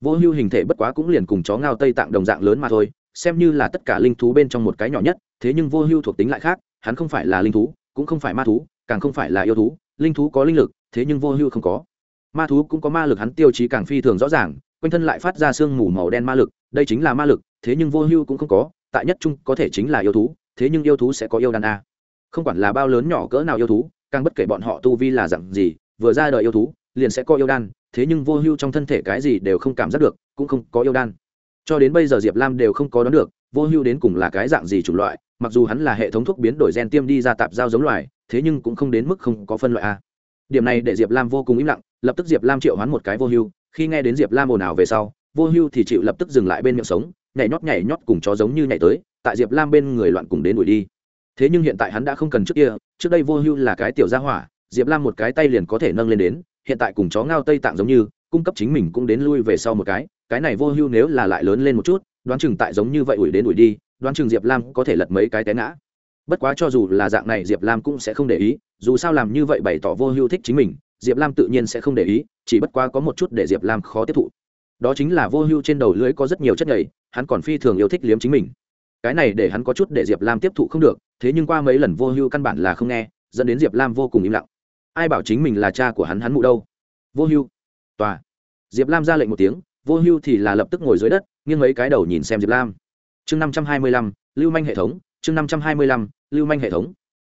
Vô hưu hình thể bất quá cũng liền cùng chó ngao tây tạng đồng dạng lớn mà thôi, xem như là tất cả linh thú bên trong một cái nhỏ nhất, thế nhưng vô hưu thuộc tính lại khác, hắn không phải là linh thú, cũng không phải ma thú, càng không phải là yêu thú, linh thú có linh lực thế nhưng vô hưu không có. Ma thú cũng có ma lực hắn tiêu chí càng phi thường rõ ràng, quanh thân lại phát ra sương mù màu đen ma lực, đây chính là ma lực, thế nhưng vô hưu cũng không có, tại nhất trung có thể chính là yêu thú, thế nhưng yêu thú sẽ có yêu đan a. Không quản là bao lớn nhỏ cỡ nào yêu thú, càng bất kể bọn họ tu vi là dặn gì, vừa ra đời yêu thú, liền sẽ có yêu đan, thế nhưng vô hưu trong thân thể cái gì đều không cảm giác được, cũng không có yêu đan. Cho đến bây giờ diệp lam đều không có đoán được, vô hưu đến cùng là cái dạng gì chủng loại, mặc dù hắn là hệ thống thuốc biến đổi gen tiêm đi ra tạp giao giống loài, thế nhưng cũng không đến mức không có phân loại a điểm này để diệp lam vô cùng im lặng, lập tức diệp lam triệu hoán một cái vô hưu, khi nghe đến diệp lam ồn ào về sau, vô hưu thì chịu lập tức dừng lại bên miệng sống, nhảy nhót nhảy nhót cùng chó giống như nhảy tới, tại diệp lam bên người loạn cùng đến đuổi đi. Thế nhưng hiện tại hắn đã không cần trước kia, trước đây vô hưu là cái tiểu gia hỏa, diệp lam một cái tay liền có thể nâng lên đến, hiện tại cùng chó ngao tây tạng giống như, cung cấp chính mình cũng đến lui về sau một cái cái này vô hưu nếu là lại lớn lên một chút, đoán chừng tại giống như vậy ủi đến ủi đi, đoán chừng diệp lam có thể lật mấy cái té ngã bất quá cho dù là dạng này, diệp lam cũng sẽ không để ý, dù sao làm như vậy bày tỏ vô hưu thích chính mình, diệp lam tự nhiên sẽ không để ý, chỉ bất quá có một chút để diệp lam khó tiếp thụ. Đó chính là vô hưu trên đầu lưới có rất nhiều chất nhầy, hắn còn phi thường yêu thích liếm chính mình. Cái này để hắn có chút để diệp lam tiếp thụ không được, thế nhưng qua mấy lần vô hưu căn bản là không nghe, dẫn đến diệp lam vô cùng im lặng. Ai bảo chính mình là cha của hắn hắn mụ đâu? Vô hưu tòa. Diệp lam ra lệnh một tiếng, vô hưu thì là lập tức ngồi dưới đất, nghiêng mấy cái đầu nhìn xem diệp lam. Chương năm trăm hai mươi lăm, lưu manh hệ thống chương năm trăm hai mươi lăm, lưu manh hệ thống.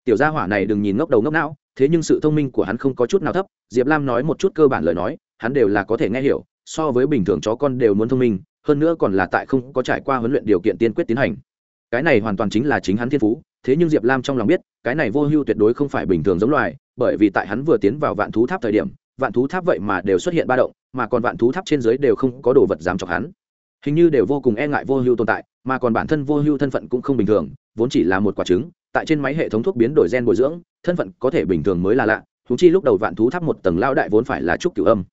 Tiểu gia hỏa này đừng nhìn ngốc đầu ngốc não, thế nhưng sự thông minh của hắn không có chút nào thấp, diệp lam nói một chút cơ bản lời nói, hắn đều là có thể nghe hiểu, so với bình thường chó con đều muốn thông minh, hơn nữa còn là tại không có trải qua huấn luyện điều kiện tiên quyết tiến hành. Cái này hoàn toàn chính là chính hắn thiên phú, thế nhưng diệp lam trong lòng biết, cái này vô hưu tuyệt đối không phải bình thường giống loài, bởi vì tại hắn vừa tiến vào vạn thú tháp thời điểm, vạn thú tháp vậy mà đều xuất hiện ba động, mà còn vạn thú tháp trên dưới đều không có đồ vật dám chọc hắn. Hình như đều vô cùng e ngại vô hưu tồn tại, mà còn bản thân vô hưu thân phận cũng không bình thường vốn chỉ là một quả trứng, tại trên máy hệ thống thuốc biến đổi gen bồi dưỡng, thân phận có thể bình thường mới là lạ thú chi lúc đầu vạn thú tháp một tầng lao đại vốn phải là trúc cửu âm.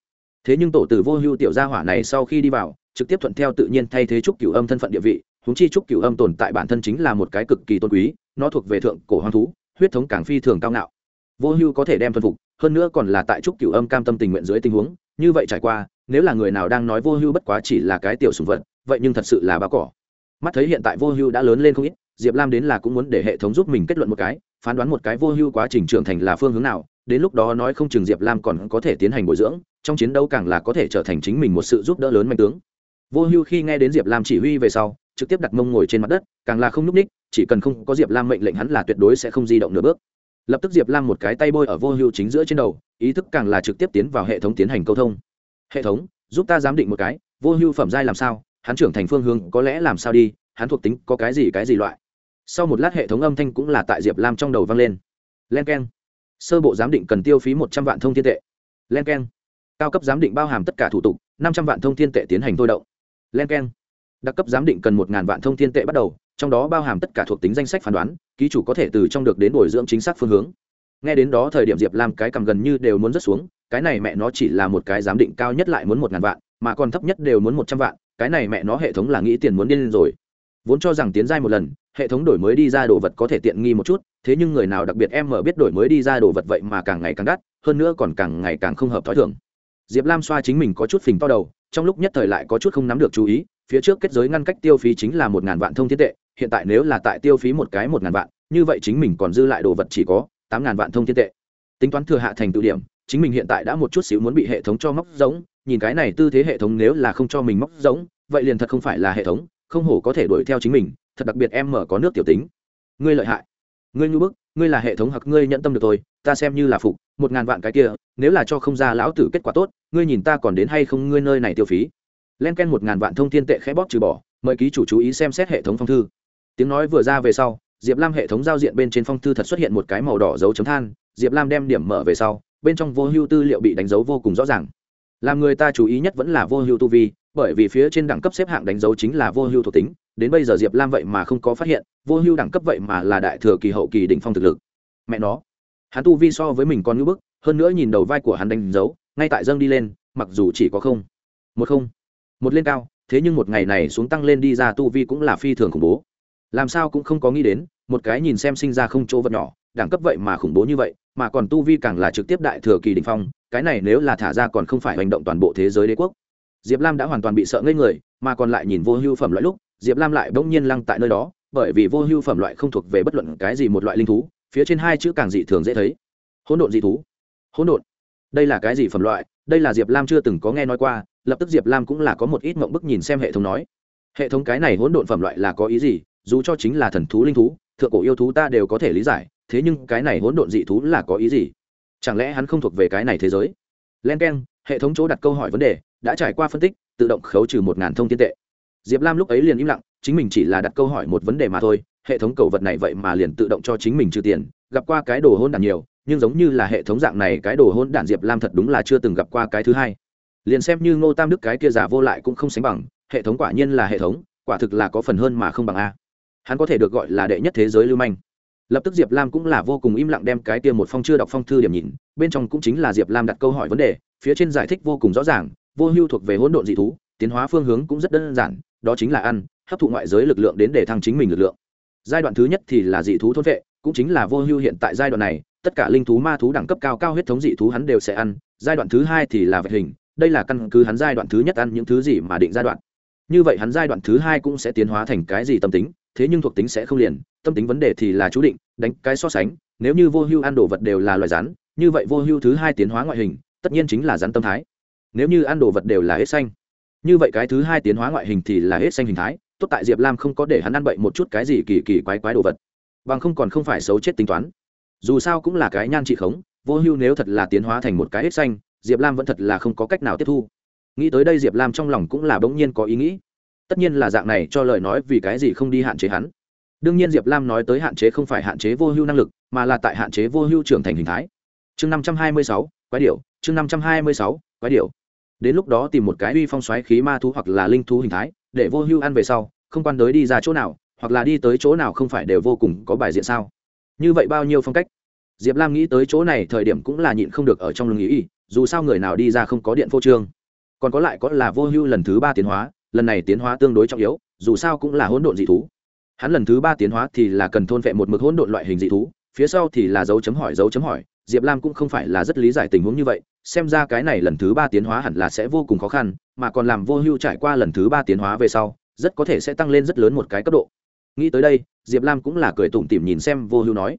Thế nhưng tổ tử vô hưu tiểu gia hỏa này sau khi đi vào, trực tiếp thuận theo tự nhiên thay thế trúc cửu âm thân phận địa vị thú chi trúc cửu âm tồn tại bản thân chính là một cái cực kỳ tôn quý, nó thuộc về thượng cổ hoang thú, huyết thống càng phi thường cao ngạo. Vô hưu có thể đem thuần phục, hơn nữa còn là tại trúc cửu âm cam tâm tình nguyện dưới tình huống, như vậy trải qua, nếu là người nào đang nói vô hưu bất quá chỉ là cái tiểu sùng vật, vậy nhưng thật sự là bao cỏ. Mắt thấy hiện tại vô hưu đã lớn lên không ít diệp lam đến là cũng muốn để hệ thống giúp mình kết luận một cái, phán đoán một cái vô hưu quá trình trưởng thành là phương hướng nào, đến lúc đó nói không chừng diệp lam còn có thể tiến hành bồi dưỡng, trong chiến đấu càng là có thể trở thành chính mình một sự giúp đỡ lớn mạnh tướng. Vô hưu khi nghe đến diệp lam chỉ huy về sau, trực tiếp đặt mông ngồi trên mặt đất, càng là không n ú c ních chỉ cần không có diệp lam mệnh lệnh hắn là tuyệt đối sẽ không di động nửa bước. Lập tức diệp lam một cái tay bôi ở vô hưu chính giữa trên đầu, ý thức càng là trực tiếp tiến vào hệ thống tiến hành câu thông. Hệ thống, giúp ta giám định một cái, vô hưu phẩm giai làm sao? Hắn trưởng thành phương hướng có lẽ làm sao đi? Hắn thuộc tính có cái gì cái gì loại. Sau một lát hệ thống âm thanh cũng là tại diệp lam trong đầu vang lên. Len k e n sơ bộ giám định cần tiêu phí một trăm vạn thông thiên tệ. Len k e n cao cấp giám định bao hàm tất cả thủ tục, năm trăm vạn thông thiên tệ tiến hành thôi động. Len k e n đặc cấp giám định cần một ngàn vạn thông thiên tệ bắt đầu, trong đó bao hàm tất cả thuộc tính danh sách phán đoán, ký chủ có thể từ trong được đến bồi dưỡng chính xác phương hướng. Nghe đến đó thời điểm diệp lam cái cầm gần như đều muốn rớt xuống, cái này mẹ nó chỉ là một cái giám định cao nhất lại muốn một ngàn vạn, mà còn thấp nhất đều muốn một trăm vạn, cái này mẹ nó hệ thống là nghĩ tiền muốn điên lên rồi vốn cho rằng tiến giai một lần, hệ thống đổi mới đi ra đồ vật có thể tiện nghi một chút, thế nhưng người nào đặc biệt em mở biết đổi mới đi ra đồ vật vậy mà càng ngày càng đắt, hơn nữa còn càng ngày càng không hợp t h ó i thường. Diệp lam xoa chính mình có chút phình to đầu, trong lúc nhất thời lại có chút không nắm được chú ý, phía trước kết giới ngăn cách tiêu phí chính là một ngàn vạn thông thiên tệ, hiện tại nếu là tại tiêu phí một cái một ngàn vạn, như vậy chính mình còn dư lại đồ vật chỉ có tám ngàn vạn thông thiên tệ. Tính toán thừa hạ thành tự điểm, chính mình hiện tại đã một chút xíu muốn bị hệ thống cho móc giống, nhìn cái này tư thế hệ thống nếu là không cho mình móc giống, vậy liền thật không phải là hệ thống không hổ có thể đuổi theo chính mình, thật đặc biệt em mở có nước tiểu tính. Ngươi lợi hại. Ngươi nhu bức, ngươi là hệ thống hoặc ngươi nhận tâm được tôi ta xem như là phục, một ngàn vạn cái kia, nếu là cho không ra lão tử kết quả tốt, ngươi nhìn ta còn đến hay không, ngươi nơi này tiêu phí. Len ken một ngàn vạn thông thiên tệ khẽ bóp trừ bỏ, mời ký chủ chú ý xem xét hệ thống phong thư. Tiếng nói vừa ra về sau, diệp lam hệ thống giao diện bên trên phong thư thật xuất hiện một cái màu đỏ dấu chấm than, diệp lam đem điểm mở về sau, bên trong vô hưu tư liệu bị đánh dấu vô cùng rõ ràng. Làm người ta chú ý nhất vẫn là vô hưu tu vi bởi vì phía trên đẳng cấp xếp hạng đánh dấu chính là vô hưu thuộc tính, đến bây giờ diệp lam vậy mà không có phát hiện, vô hưu đẳng cấp vậy mà là đại thừa kỳ hậu kỳ đỉnh phong thực lực. Mẹ nó, hắn tu vi so với mình còn ngưỡng bức, hơn nữa nhìn đầu vai của hắn đánh dấu, ngay tại dâng đi lên, mặc dù chỉ có không, một không, một lên cao, thế nhưng một ngày này xuống tăng lên đi ra tu vi cũng là phi thường khủng bố. Làm sao cũng không có nghĩ đến, một cái nhìn xem sinh ra không chỗ vật nhỏ, đẳng cấp vậy mà khủng bố như vậy, mà còn tu vi càng là trực tiếp đại thừa kỳ đình phong, cái này nếu là thả ra còn không phải hành động toàn bộ thế giới đế quốc diệp lam đã hoàn toàn bị sợ ngây người, mà còn lại nhìn vô hưu phẩm loại lúc, diệp lam lại bỗng nhiên lăng tại nơi đó, bởi vì vô hưu phẩm loại không thuộc về bất luận cái gì một loại linh thú, phía trên hai chữ càng dị thường dễ thấy. Hỗn độn dị thú. Hỗn độn. Đây là cái gì phẩm loại? Đây là diệp lam chưa từng có nghe nói qua, lập tức diệp lam cũng là có một ít mộng bức nhìn xem hệ thống nói. Hệ thống cái này hỗn độn phẩm loại là có ý gì? Dù cho chính là thần thú linh thú, thượng cổ yêu thú ta đều có thể lý giải, thế nhưng cái này hỗn độn dị thú là có ý gì? Chẳng lẽ hắn không thuộc về cái này thế giới? Len k e n hệ thống chỗ đặt câu hỏi vấn đề đã trải qua phân tích, tự động khấu trừ một ngàn thông tin tệ. Diệp lam lúc ấy liền im lặng, chính mình chỉ là đặt câu hỏi một vấn đề mà thôi, hệ thống cầu vật này vậy mà liền tự động cho chính mình trừ tiền, gặp qua cái đồ hôn đản nhiều, nhưng giống như là hệ thống dạng này cái đồ hôn đản diệp lam thật đúng là chưa từng gặp qua cái thứ hai. Liền xem như ngô tam đức cái kia giả vô lại cũng không sánh bằng, hệ thống quả nhiên là hệ thống, quả thực là có phần hơn mà không bằng a. Hắn có thể được gọi là đệ nhất thế giới lưu manh. Lập tức diệp lam cũng là vô cùng im lặng đem cái kia một phong chưa đọc phong thư điểm nhìn, bên trong cũng chính là diệp lam đặt câu hỏi vấn đề, phía trên giải thích vô cùng rõ ràng vô hưu thuộc về hỗn độn dị thú, tiến hóa phương hướng cũng rất đơn giản, đó chính là ăn, hấp thụ ngoại giới lực lượng đến để thăng chính mình lực lượng. Giai đoạn thứ nhất thì là dị thú thôn vệ, cũng chính là vô hưu hiện tại giai đoạn này, tất cả linh thú ma thú đẳng cấp cao cao huyết thống dị thú hắn đều sẽ ăn. Giai đoạn thứ hai thì là vệ hình, đây là căn cứ hắn giai đoạn thứ nhất ăn những thứ gì mà định giai đoạn. Như vậy hắn giai đoạn thứ hai cũng sẽ tiến hóa thành cái gì tâm tính, thế nhưng thuộc tính sẽ không liền, tâm tính vấn đề thì là chú định, đánh cái so sánh, nếu như vô hưu ăn đồ vật đều là loài rắn, như vậy vô hưu thứ hai tiến hóa ngoại hình, tất nhiên chính là rắn tâm thái nếu như ăn đồ vật đều là hết xanh. Như vậy cái thứ hai tiến hóa ngoại hình thì là hết xanh hình thái, tốt tại diệp lam không có để hắn ăn bậy một chút cái gì kỳ kỳ quái quái đồ vật. Bằng không còn không phải xấu chết tính toán. Dù sao cũng là cái nhan trị khống, vô hưu nếu thật là tiến hóa thành một cái hết xanh, diệp lam vẫn thật là không có cách nào tiếp thu. Nghĩ tới đây diệp lam trong lòng cũng là bỗng nhiên có ý nghĩ. Tất nhiên là dạng này cho lời nói vì cái gì không đi hạn chế hắn. Đương nhiên diệp lam nói tới hạn chế không phải hạn chế vô hưu năng lực, mà là tại hạn chế vô hưu trưởng thành hình thái. Chương năm trăm hai mươi sáu, quái điệu chương năm trăm hai mươi sáu, quái điệu đến lúc đó tìm một cái uy phong xoáy khí ma thú hoặc là linh thú hình thái, để vô hưu ăn về sau, không quan tới đi ra chỗ nào, hoặc là đi tới chỗ nào không phải đều vô cùng có bài diện sao? Như vậy bao nhiêu phong cách? Diệp lam nghĩ tới chỗ này thời điểm cũng là nhịn không được ở trong lưng nghĩ dù sao người nào đi ra không có điện phô trương. Còn có lại có là vô hưu lần thứ ba tiến hóa, lần này tiến hóa tương đối trọng yếu, dù sao cũng là hỗn độn dị thú. Hắn lần thứ ba tiến hóa thì là cần thôn vệ một mực hỗn độn loại hình dị thú, phía sau thì là dấu chấm hỏi dấu chấm hỏi diệp lam cũng không phải là rất lý giải tình huống như vậy, xem ra cái này lần thứ ba tiến hóa hẳn là sẽ vô cùng khó khăn, mà còn làm vô hưu trải qua lần thứ ba tiến hóa về sau, rất có thể sẽ tăng lên rất lớn một cái cấp độ. Nghĩ tới đây, diệp lam cũng là cười tủm tỉm nhìn xem vô hưu nói,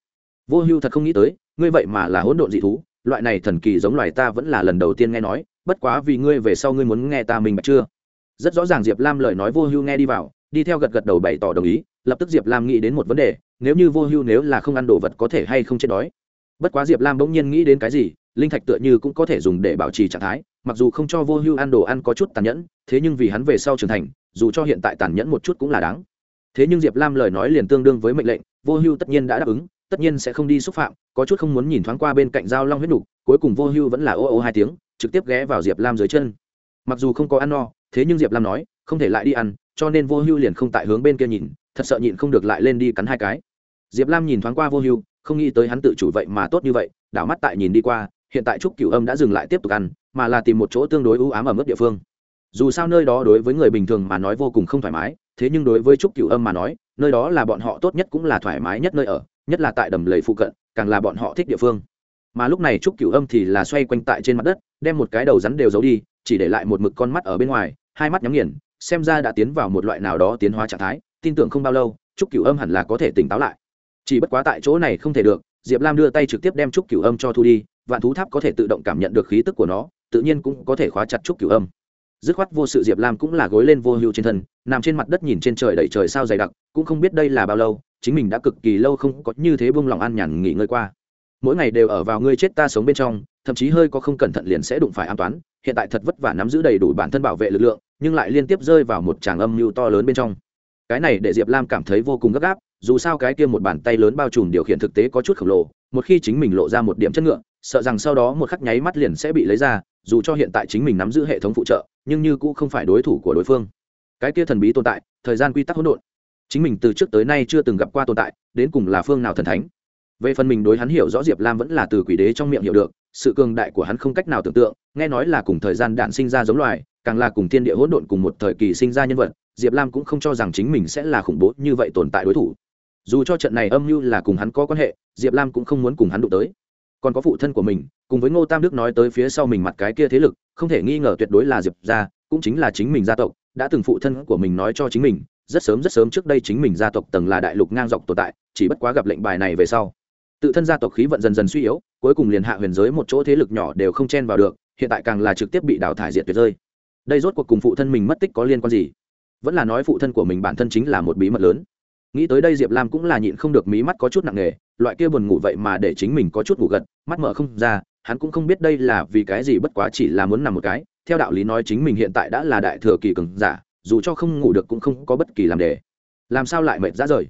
vô hưu thật không nghĩ tới, ngươi vậy mà là hỗn độn dị thú, loại này thần kỳ giống loài ta vẫn là lần đầu tiên nghe nói, bất quá vì ngươi về sau ngươi muốn nghe ta mình bạch chưa? Rất rõ ràng diệp lam lời nói vô hưu nghe đi vào, đi theo gật gật đầu bày tỏ đồng ý, lập tức diệp lam nghĩ đến một vấn đề, nếu như vô hưu nếu là không ăn đồ vật có thể hay không chết đói? Bất quá diệp lam bỗng nhiên nghĩ đến cái gì, linh thạch tựa như cũng có thể dùng để bảo trì trạng thái, mặc dù không cho vô hưu ăn đồ ăn có chút tàn nhẫn, thế nhưng vì hắn về sau trưởng thành, dù cho hiện tại tàn nhẫn một chút cũng là đáng. Thế nhưng diệp lam lời nói liền tương đương với mệnh lệnh, vô hưu tất nhiên đã đáp ứng, tất nhiên sẽ không đi xúc phạm, có chút không muốn nhìn thoáng qua bên cạnh dao long huyết nục, cuối cùng vô hưu vẫn là ô ô hai tiếng, trực tiếp ghé vào diệp lam dưới chân. Mặc dù không có ăn no, thế nhưng diệp lam nói, không thể lại đi ăn, cho nên vô hưu liền không tại hướng bên kia nhìn, thật sợ nhịn không được lại lên đi cắn hai cái. Diệp lam nhìn thoáng qua vô hưu không nghĩ tới hắn tự chủ vậy mà tốt như vậy, đảo mắt tại nhìn đi qua, hiện tại trúc cửu âm đã dừng lại tiếp tục ăn, mà là tìm một chỗ tương đối ưu ám ở mức địa phương. Dù sao nơi đó đối với người bình thường mà nói vô cùng không thoải mái, thế nhưng đối với trúc cửu âm mà nói, nơi đó là bọn họ tốt nhất cũng là thoải mái nhất nơi ở, nhất là tại đầm lầy phụ cận, càng là bọn họ thích địa phương. Mà lúc này trúc cửu âm thì là xoay quanh tại trên mặt đất, đem một cái đầu rắn đều giấu đi, chỉ để lại một mực con mắt ở bên ngoài, hai mắt nhắm nghiền, xem ra đã tiến vào một loại nào đó tiến hóa trạng thái, tin tưởng không bao lâu, trúc cửu âm hẳn là có thể tỉnh táo lại chỉ bất quá tại chỗ này không thể được, diệp lam đưa tay trực tiếp đem trúc cửu âm cho thu đi, vạn thú tháp có thể tự động cảm nhận được khí tức của nó, tự nhiên cũng có thể khóa chặt trúc cửu âm. Dứt khoát vô sự diệp lam cũng là gối lên vô hưu trên thân, nằm trên mặt đất nhìn trên trời đẩy trời sao dày đặc, cũng không biết đây là bao lâu, chính mình đã cực kỳ lâu không có như thế buông lòng an nhàn nghỉ ngơi qua. Mỗi ngày đều ở vào ngươi chết ta sống bên trong, thậm chí hơi có không cẩn thận liền sẽ đụng phải an toán, hiện tại thật vất vả nắm giữ đầy đủ bản thân bảo vệ lực lượng, nhưng lại liên tiếp rơi vào một tràng âm mưu to lớn bên trong. Cái này để diệp lam cảm thấy vô cùng gấp gáp dù sao cái kia một bàn tay lớn bao trùm điều khiển thực tế có chút khổng lồ, một khi chính mình lộ ra một điểm chất ngựa, sợ rằng sau đó một khắc nháy mắt liền sẽ bị lấy ra, dù cho hiện tại chính mình nắm giữ hệ thống phụ trợ, nhưng như cũng không phải đối thủ của đối phương. Cái kia thần bí tồn tại, thời gian quy tắc hỗn độn. Chính mình từ trước tới nay chưa từng gặp qua tồn tại, đến cùng là phương nào thần thánh? Về phần mình đối hắn hiểu rõ diệp lam vẫn là từ quỷ đế trong miệng hiểu được, sự cường đại của hắn không cách nào tưởng tượng, nghe nói là cùng thời gian đạn sinh ra giống loài, càng là cùng thiên địa hỗn độn cùng một thời kỳ sinh ra nhân vật, diệp lam cũng không cho rằng chính mình sẽ là khủng bố như vậy tồn tại đối thủ dù cho trận này âm mưu là cùng hắn có quan hệ, diệp lam cũng không muốn cùng hắn đụng tới. Còn có phụ thân của mình, cùng với ngô tam đức nói tới phía sau mình mặt cái kia thế lực, không thể nghi ngờ tuyệt đối là diệp gia, cũng chính là chính mình gia tộc, đã từng phụ thân của mình nói cho chính mình, rất sớm rất sớm trước đây chính mình gia tộc tầng là đại lục ngang dọc tồn tại, chỉ bất quá gặp lệnh bài này về sau. Tự thân gia tộc khí vận dần dần suy yếu, cuối cùng liền hạ huyền giới một chỗ thế lực nhỏ đều không chen vào được, hiện tại càng là trực tiếp bị đào thải diệt tuyệt rơi. Đây rốt cuộc cùng phụ thân mình mất tích có liên quan gì? Vẫn là nói phụ thân của mình bản thân chính là một bí mật lớn nghĩ tới đây diệp lam cũng là nhịn không được mí mắt có chút nặng nề, loại kia buồn ngủ vậy mà để chính mình có chút ngủ gật, mắt mở không ra, hắn cũng không biết đây là vì cái gì bất quá chỉ là muốn nằm một cái. Theo đạo lý nói chính mình hiện tại đã là đại thừa kỳ cường giả, dù cho không ngủ được cũng không có bất kỳ làm đề. Làm sao lại mệt ra rời?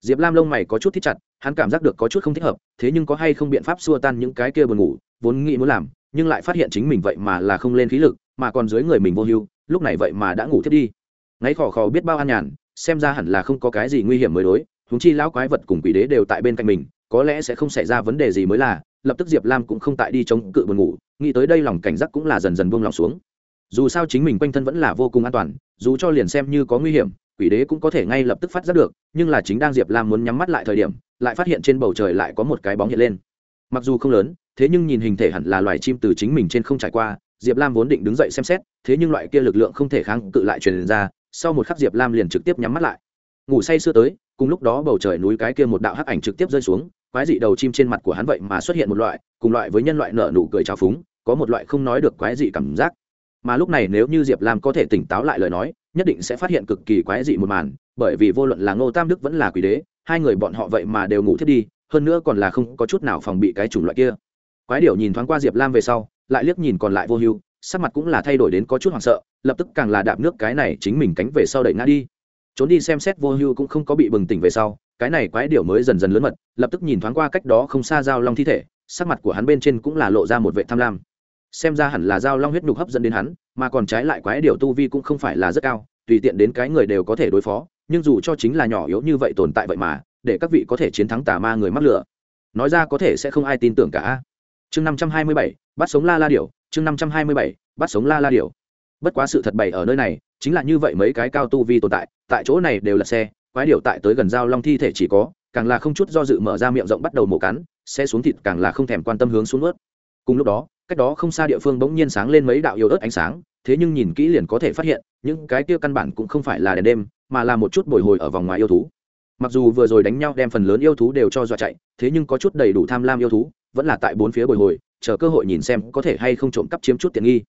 Diệp lam lông mày có chút thích chặt, hắn cảm giác được có chút không thích hợp, thế nhưng có hay không biện pháp xua tan những cái kia buồn ngủ, vốn nghĩ muốn làm, nhưng lại phát hiện chính mình vậy mà là không lên khí lực, mà còn dưới người mình vô hưu, lúc này vậy mà đã ngủ thiết đi. Ngáy khò khò biết bao an nhàn xem ra hẳn là không có cái gì nguy hiểm mới đối húng chi lão quái vật cùng quỷ đế đều tại bên cạnh mình, có lẽ sẽ không xảy ra vấn đề gì mới là, lập tức diệp lam cũng không tại đi chống cự buồn ngủ, nghĩ tới đây lòng cảnh giác cũng là dần dần buông lòng xuống. Dù sao chính mình quanh thân vẫn là vô cùng an toàn, dù cho liền xem như có nguy hiểm, quỷ đế cũng có thể ngay lập tức phát giác được, nhưng là chính đang diệp lam muốn nhắm mắt lại thời điểm, lại phát hiện trên bầu trời lại có một cái bóng hiện lên. Mặc dù không lớn, thế nhưng nhìn hình thể hẳn là loài chim từ chính mình trên không trải qua, diệp lam vốn định đứng dậy xem xét, thế nhưng loại kia lực lượng không thể kháng cự lại truyền ra sau một khắc diệp lam liền trực tiếp nhắm mắt lại ngủ say sưa tới cùng lúc đó bầu trời núi cái kia một đạo hắc ảnh trực tiếp rơi xuống quái dị đầu chim trên mặt của hắn vậy mà xuất hiện một loại cùng loại với nhân loại nở nụ cười trào phúng có một loại không nói được quái dị cảm giác mà lúc này nếu như diệp lam có thể tỉnh táo lại lời nói nhất định sẽ phát hiện cực kỳ quái dị một màn bởi vì vô luận là ngô tam đức vẫn là quỷ đế hai người bọn họ vậy mà đều ngủ thiết đi hơn nữa còn là không có chút nào phòng bị cái chủng loại kia quái điểu nhìn thoáng qua diệp lam về sau lại liếc nhìn còn lại vô hưu sắc mặt cũng là thay đổi đến có chút hoảng sợ, lập tức càng là đạp nước cái này chính mình cánh về sau đẩy ngã đi. Trốn đi xem xét vô hưu cũng không có bị bừng tỉnh về sau, cái này quái điểu mới dần dần lớn mật, lập tức nhìn thoáng qua cách đó không xa dao long thi thể, sắc mặt của hắn bên trên cũng là lộ ra một vệ tham lam. Xem ra hẳn là dao long huyết nhục hấp dẫn đến hắn, mà còn trái lại quái điểu tu vi cũng không phải là rất cao, tùy tiện đến cái người đều có thể đối phó, nhưng dù cho chính là nhỏ yếu như vậy tồn tại vậy mà, để các vị có thể chiến thắng tà ma người mắc lửa. Nói ra có thể sẽ không ai tin tưởng cả. Chương năm trăm hai mươi bảy, bắt sống la la điểu chương năm trăm hai mươi bảy, bắt sống la la điểu. Bất quá sự thật bày ở nơi này, chính là như vậy mấy cái cao tu vi tồn tại tại chỗ này đều là xe, quái điểu tại tới gần giao long thi thể chỉ có, càng là không chút do dự mở ra miệng rộng bắt đầu mổ cắn sẽ xuống thịt càng là không thèm quan tâm hướng xuống ướt cùng lúc đó, cách đó không xa địa phương bỗng nhiên sáng lên mấy đạo yếu ớt ánh sáng, thế nhưng nhìn kỹ liền có thể phát hiện, những cái kia căn bản cũng không phải là đèn đêm, mà là một chút bồi hồi ở vòng ngoài yêu thú. Mặc dù vừa rồi đánh nhau đem phần lớn yêu thú đều cho dọa chạy, thế nhưng có chút đầy đủ tham lam yêu thú, vẫn là tại bốn phía bồi hồi chờ cơ hội nhìn xem có thể hay không trộm cắp chiếm chút tiện nghi.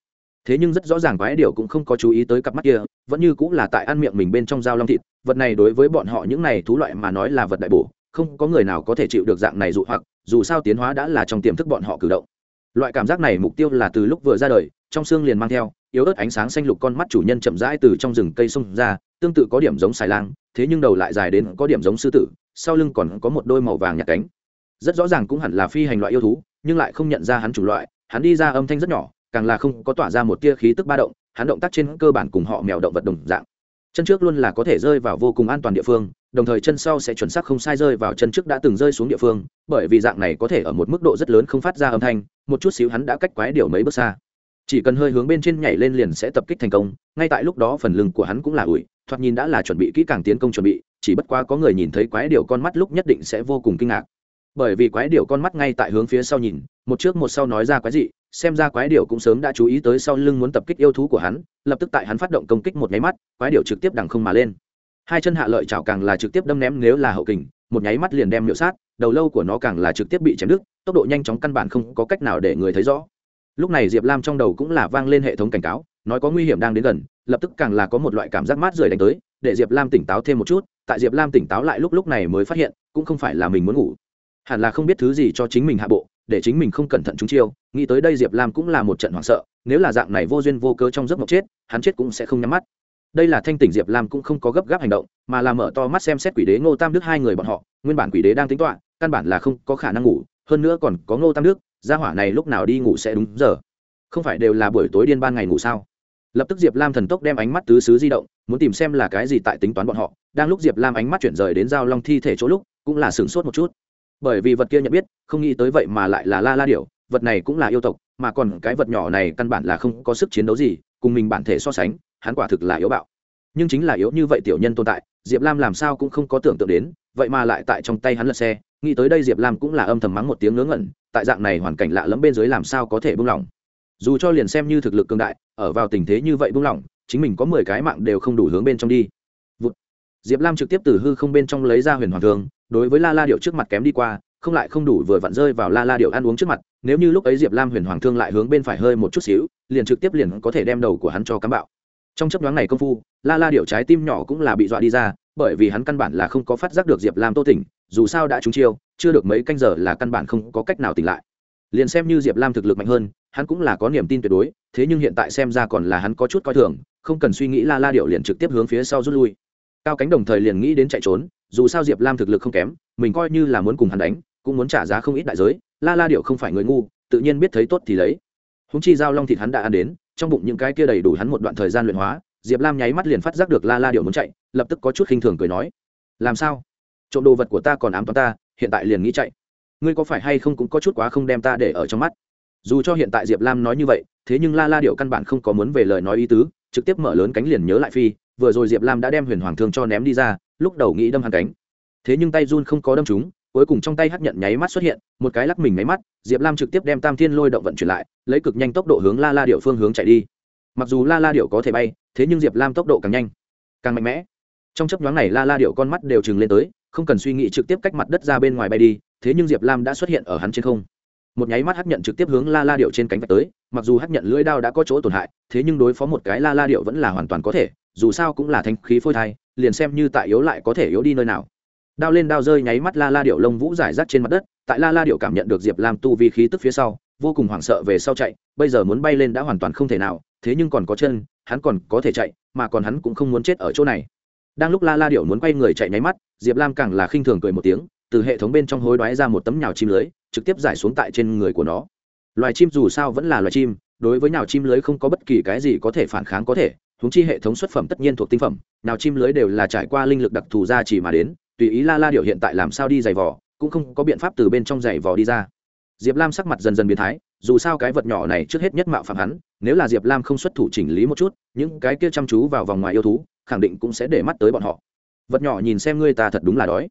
Thế nhưng rất rõ ràng quái điều cũng không có chú ý tới cặp mắt kia, vẫn như cũng là tại ăn miệng mình bên trong dao long thịt, vật này đối với bọn họ những này thú loại mà nói là vật đại bổ, không có người nào có thể chịu được dạng này dụ hoặc, dù sao tiến hóa đã là trong tiềm thức bọn họ cử động. Loại cảm giác này mục tiêu là từ lúc vừa ra đời, trong xương liền mang theo, yếu ớt ánh sáng xanh lục con mắt chủ nhân chậm rãi từ trong rừng cây sông ra, tương tự có điểm giống xài lang, thế nhưng đầu lại dài đến có điểm giống sư tử, sau lưng còn có một đôi màu vàng nhạt cánh. Rất rõ ràng cũng hẳn là phi hành loại yêu thú nhưng lại không nhận ra hắn chủ loại, hắn đi ra âm thanh rất nhỏ, càng là không có tỏa ra một tia khí tức ba động, hắn động tác trên cơ bản cùng họ mèo động vật đồng dạng. Chân trước luôn là có thể rơi vào vô cùng an toàn địa phương, đồng thời chân sau sẽ chuẩn xác không sai rơi vào chân trước đã từng rơi xuống địa phương, bởi vì dạng này có thể ở một mức độ rất lớn không phát ra âm thanh, một chút xíu hắn đã cách quái điều mấy bước xa. Chỉ cần hơi hướng bên trên nhảy lên liền sẽ tập kích thành công, ngay tại lúc đó phần lưng của hắn cũng là ủi, thoạt nhìn đã là chuẩn bị kỹ càng tiến công chuẩn bị, chỉ bất quá có người nhìn thấy quái điều con mắt lúc nhất định sẽ vô cùng kinh ngạc bởi vì quái điểu con mắt ngay tại hướng phía sau nhìn, một trước một sau nói ra quái dị, xem ra quái điểu cũng sớm đã chú ý tới sau lưng muốn tập kích yêu thú của hắn, lập tức tại hắn phát động công kích một nháy mắt, quái điểu trực tiếp đằng không mà lên. Hai chân hạ lợi chảo càng là trực tiếp đâm ném nếu là hậu kình, một nháy mắt liền đem miệu sát, đầu lâu của nó càng là trực tiếp bị chém đứt, tốc độ nhanh chóng căn bản không có cách nào để người thấy rõ. Lúc này diệp lam trong đầu cũng là vang lên hệ thống cảnh cáo, nói có nguy hiểm đang đến gần, lập tức càng là có một loại cảm giác mát rời đánh tới, để diệp lam tỉnh táo thêm một chút, tại diệp lam tỉnh táo lại lúc lúc này mới phát hiện, cũng không phải là mình muốn ngủ hẳn là không biết thứ gì cho chính mình hạ bộ, để chính mình không cẩn thận trúng chiêu, nghĩ tới đây diệp lam cũng là một trận hoảng sợ, nếu là dạng này vô duyên vô cớ trong giấc mộng chết, hắn chết cũng sẽ không nhắm mắt. Đây là thanh tỉnh diệp lam cũng không có gấp gáp hành động, mà là mở to mắt xem xét quỷ đế ngô tam đức hai người bọn họ, nguyên bản quỷ đế đang tính toạ căn bản là không có khả năng ngủ, hơn nữa còn có ngô tam đức, gia hỏa này lúc nào đi ngủ sẽ đúng giờ. Không phải đều là buổi tối điên ban ngày ngủ sao? Lập tức diệp lam thần tốc đem ánh mắt tứ xứ di động, muốn tìm xem là cái gì tại tính toán bọn họ, đang lúc diệp lam ánh mắt chuyển rời đến giao long thi thể chỗ lúc, cũng là sửng sốt một chút bởi vì vật kia nhận biết, không nghĩ tới vậy mà lại là la la điểu, vật này cũng là yêu tộc, mà còn cái vật nhỏ này căn bản là không có sức chiến đấu gì, cùng mình bản thể so sánh, hắn quả thực là yếu bạo. Nhưng chính là yếu như vậy tiểu nhân tồn tại, diệp lam làm sao cũng không có tưởng tượng đến, vậy mà lại tại trong tay hắn lật xe, nghĩ tới đây diệp lam cũng là âm thầm mắng một tiếng ngớ ngẩn, tại dạng này hoàn cảnh lạ lẫm bên dưới làm sao có thể buông lỏng. Dù cho liền xem như thực lực cường đại, ở vào tình thế như vậy buông lỏng, chính mình có mười cái mạng đều không đủ hướng bên trong đi. Vụt. diệp lam trực tiếp từ hư không bên trong lấy ra huyền hoàng thương đối với la la điệu trước mặt kém đi qua, không lại không đủ vừa vặn rơi vào la la điệu ăn uống trước mặt, nếu như lúc ấy diệp lam huyền hoàng thương lại hướng bên phải hơi một chút xíu, liền trực tiếp liền có thể đem đầu của hắn cho cắm bạo. Trong chấp đoán này công phu, la la điệu trái tim nhỏ cũng là bị dọa đi ra, bởi vì hắn căn bản là không có phát giác được diệp lam tô tỉnh, dù sao đã trúng chiêu, chưa được mấy canh giờ là căn bản không có cách nào tỉnh lại. Liền xem như diệp lam thực lực mạnh hơn, hắn cũng là có niềm tin tuyệt đối, thế nhưng hiện tại xem ra còn là hắn có chút coi thường, không cần suy nghĩ la la điệu liền trực tiếp hướng phía sau rút lui. Cao cánh đồng thời liền nghĩ đến chạy trốn dù sao diệp lam thực lực không kém, mình coi như là muốn cùng hắn đánh, cũng muốn trả giá không ít đại giới, la la điệu không phải người ngu, tự nhiên biết thấy tốt thì lấy. Húng chi giao long thịt hắn đã ăn đến, trong bụng những cái kia đầy đủ hắn một đoạn thời gian luyện hóa, diệp lam nháy mắt liền phát giác được la la điệu muốn chạy, lập tức có chút khinh thường cười nói. Làm sao? Trộm đồ vật của ta còn ám toán ta, hiện tại liền nghĩ chạy. Ngươi có phải hay không cũng có chút quá không đem ta để ở trong mắt? Dù cho hiện tại diệp lam nói như vậy, thế nhưng la la điệu căn bản không có muốn về lời nói ý tứ, trực tiếp mở lớn cánh liền nhớ lại phi, vừa rồi diệp lam đã đem huyền hoàng thương cho ném đi ra lúc đầu nghĩ đâm hàn cánh. Thế nhưng tay run không có đâm chúng cuối cùng trong tay hắc nhận nháy mắt xuất hiện, một cái lắc mình nháy mắt, diệp lam trực tiếp đem tam thiên lôi động vận chuyển lại, lấy cực nhanh tốc độ hướng la la điệu phương hướng chạy đi. Mặc dù la la điệu có thể bay, thế nhưng diệp lam tốc độ càng nhanh, càng mạnh mẽ. Trong chấp nhoáng này la la điệu con mắt đều chừng lên tới, không cần suy nghĩ trực tiếp cách mặt đất ra bên ngoài bay đi, thế nhưng diệp lam đã xuất hiện ở hắn trên không. Một nháy mắt hắc nhận trực tiếp hướng la la điệu trên cánh vạch tới, mặc dù hắc nhận lưỡi đao đã có chỗ tổn hại, thế nhưng đối phó một cái la la điệu vẫn là hoàn toàn có thể, dù sao cũng là thanh khí phôi thai liền xem như tại yếu lại có thể yếu đi nơi nào. Đao lên đao rơi nháy mắt la la điệu lông vũ giải rác trên mặt đất, tại la la điệu cảm nhận được diệp lam tu vi khí tức phía sau, vô cùng hoảng sợ về sau chạy, bây giờ muốn bay lên đã hoàn toàn không thể nào, thế nhưng còn có chân, hắn còn có thể chạy, mà còn hắn cũng không muốn chết ở chỗ này. Đang lúc la la điệu muốn quay người chạy nháy mắt, diệp lam càng là khinh thường cười một tiếng, từ hệ thống bên trong hối đoái ra một tấm nhào chim lưới, trực tiếp giải xuống tại trên người của nó. Loài chim dù sao vẫn là loài chim, đối với nhào chim lưới không có bất kỳ cái gì có thể phản kháng có thể húng chi hệ thống xuất phẩm tất nhiên thuộc tinh phẩm, nào chim lưới đều là trải qua linh lực đặc thù ra chỉ mà đến, tùy ý la la điệu hiện tại làm sao đi giày vò, cũng không có biện pháp từ bên trong giày vò đi ra. Diệp lam sắc mặt dần dần biến thái, dù sao cái vật nhỏ này trước hết nhất mạo phạm hắn, nếu là diệp lam không xuất thủ chỉnh lý một chút, những cái kia chăm chú vào vòng ngoài yêu thú, khẳng định cũng sẽ để mắt tới bọn họ. Vật nhỏ nhìn xem ngươi ta thật đúng là đói.